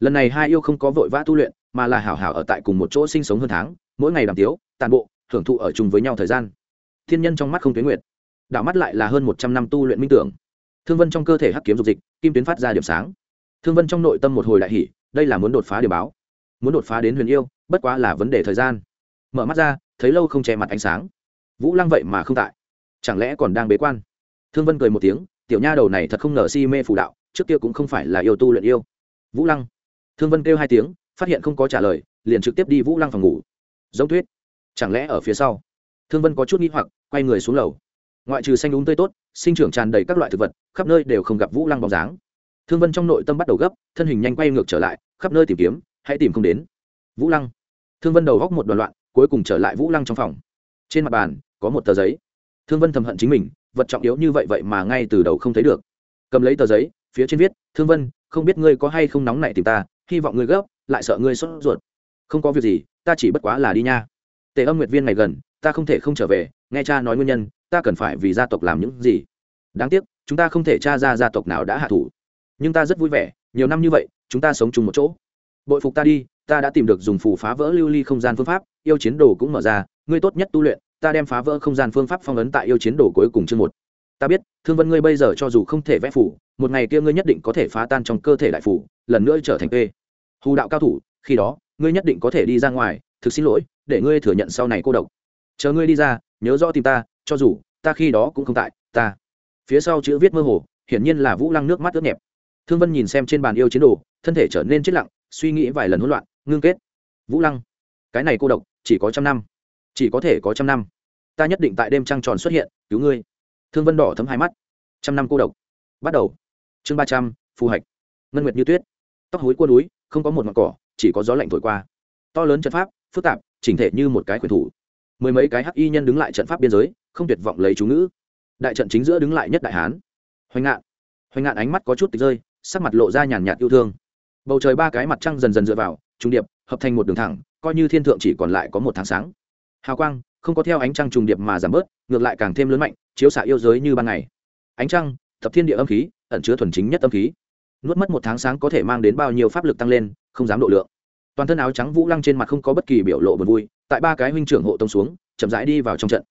lần này hai yêu không có vội vã tu luyện, mà là hảo hảo ở tại cùng một chỗ sinh sống hơn tháng, mỗi ngày đàm tiếu, tàn bộ hưởng thụ ở chung với nhau thời gian. Thiên nhân trong mắt không tuyến nguyệt, đảo mắt lại là hơn một trăm năm tu luyện minh tưởng. Thương vân trong cơ thể hắc kiếm dục dịch, kim tuyến phát ra điểm sáng. Thương vân trong nội tâm một hồi đại hỷ đây là muốn đột phá điểm báo, muốn đột phá đến huyền yêu, bất quá là vấn đề thời gian. Mở mắt ra, thấy lâu không che mặt ánh sáng. Vũ lăng vậy mà không tại, chẳng lẽ còn đang bế quan? Thương vân cười một tiếng, tiểu nha đầu này thật không ngờ si mê phù đạo, trước kia cũng không phải là yêu tu luyện yêu. Vũ lăng thương vân kêu hai tiếng, phát hiện không có trả lời, liền trực tiếp đi vũ lăng phòng ngủ. Giống thuyết, chẳng lẽ ở phía sau? Thương vân có chút nghi hoặc, quay người xuống lầu. Ngoại trừ xanh đúng tươi tốt, sinh trưởng tràn đầy các loại thực vật, khắp nơi đều không gặp vũ lăng bóng dáng. Thương vân trong nội tâm bắt đầu gấp, thân hình nhanh quay ngược trở lại, khắp nơi tìm kiếm, hãy tìm không đến. Vũ lăng. Thương vân đầu góc một đoàn loạn, cuối cùng trở lại vũ lăng trong phòng. Trên mặt bàn, có một tờ giấy. Thương vân thầm hận chính mình, vật trọng yếu như vậy vậy mà ngay từ đầu không thấy được. Cầm lấy tờ giấy, phía trên viết, thương vân, không biết ngươi có hay không nóng nảy tìm ta hy vọng ngươi gấp, lại sợ ngươi sốt ruột. Không có việc gì, ta chỉ bất quá là đi nha. Tề âm nguyệt viên ngày gần, ta không thể không trở về, nghe cha nói nguyên nhân, ta cần phải vì gia tộc làm những gì. Đáng tiếc, chúng ta không thể tra ra gia tộc nào đã hạ thủ. Nhưng ta rất vui vẻ, nhiều năm như vậy, chúng ta sống chung một chỗ. Bội phục ta đi, ta đã tìm được dùng phù phá vỡ lưu ly không gian phương pháp, yêu chiến đồ cũng mở ra, ngươi tốt nhất tu luyện, ta đem phá vỡ không gian phương pháp phong ấn tại yêu chiến đồ cuối cùng chương một. Ta biết, thương vân ngươi bây giờ cho dù không thể vẽ phủ, một ngày kia ngươi nhất định có thể phá tan trong cơ thể đại phủ lần nữa trở thành tê, hù đạo cao thủ khi đó ngươi nhất định có thể đi ra ngoài thực xin lỗi để ngươi thừa nhận sau này cô độc. Chờ ngươi đi ra nhớ rõ tìm ta cho dù ta khi đó cũng không tại ta. Phía sau chữ viết mơ hồ hiển nhiên là vũ lăng nước mắt ướt nhẹp. Thương vân nhìn xem trên bàn yêu chiến đồ thân thể trở nên chết lặng suy nghĩ vài lần hỗn loạn ngưng kết. Vũ lăng cái này cô độc chỉ có trăm năm. Chỉ có thể có trăm năm. Ta nhất định tại đêm trăng tròn xuất hiện cứu ngươi. Thương vân đỏ thấm hai mắt. Trăm năm cô độc. Bắt đầu. Chương ba trăm phù hạch. Ngân nguyệt như tuyết tóc hối cua núi, không có một ngọn cỏ, chỉ có gió lạnh thổi qua. To lớn trận pháp, phức tạp, chỉnh thể như một cái quyền thủ. Mười mấy cái hắc y nhân đứng lại trận pháp biên giới, không tuyệt vọng lấy chú ngữ. Đại trận chính giữa đứng lại nhất đại hán. Hoành ngạn. Hoành ngạn ánh mắt có chút tịch rơi, sắc mặt lộ ra nhàn nhạt yêu thương. Bầu trời ba cái mặt trăng dần dần dựa vào trung điệp, hợp thành một đường thẳng, coi như thiên thượng chỉ còn lại có một tháng sáng. Hào quang, không có theo ánh trăng trùng điệp mà giảm bớt, ngược lại càng thêm lớn mạnh, chiếu xạ yêu giới như ban ngày. Ánh trăng, thập thiên địa âm khí, ẩn chứa thuần chính nhất âm khí nuốt mất một tháng sáng có thể mang đến bao nhiêu pháp lực tăng lên, không dám độ lượng. Toàn thân áo trắng vũ lăng trên mặt không có bất kỳ biểu lộ buồn vui, tại ba cái huynh trưởng hộ tông xuống, chậm rãi đi vào trong trận.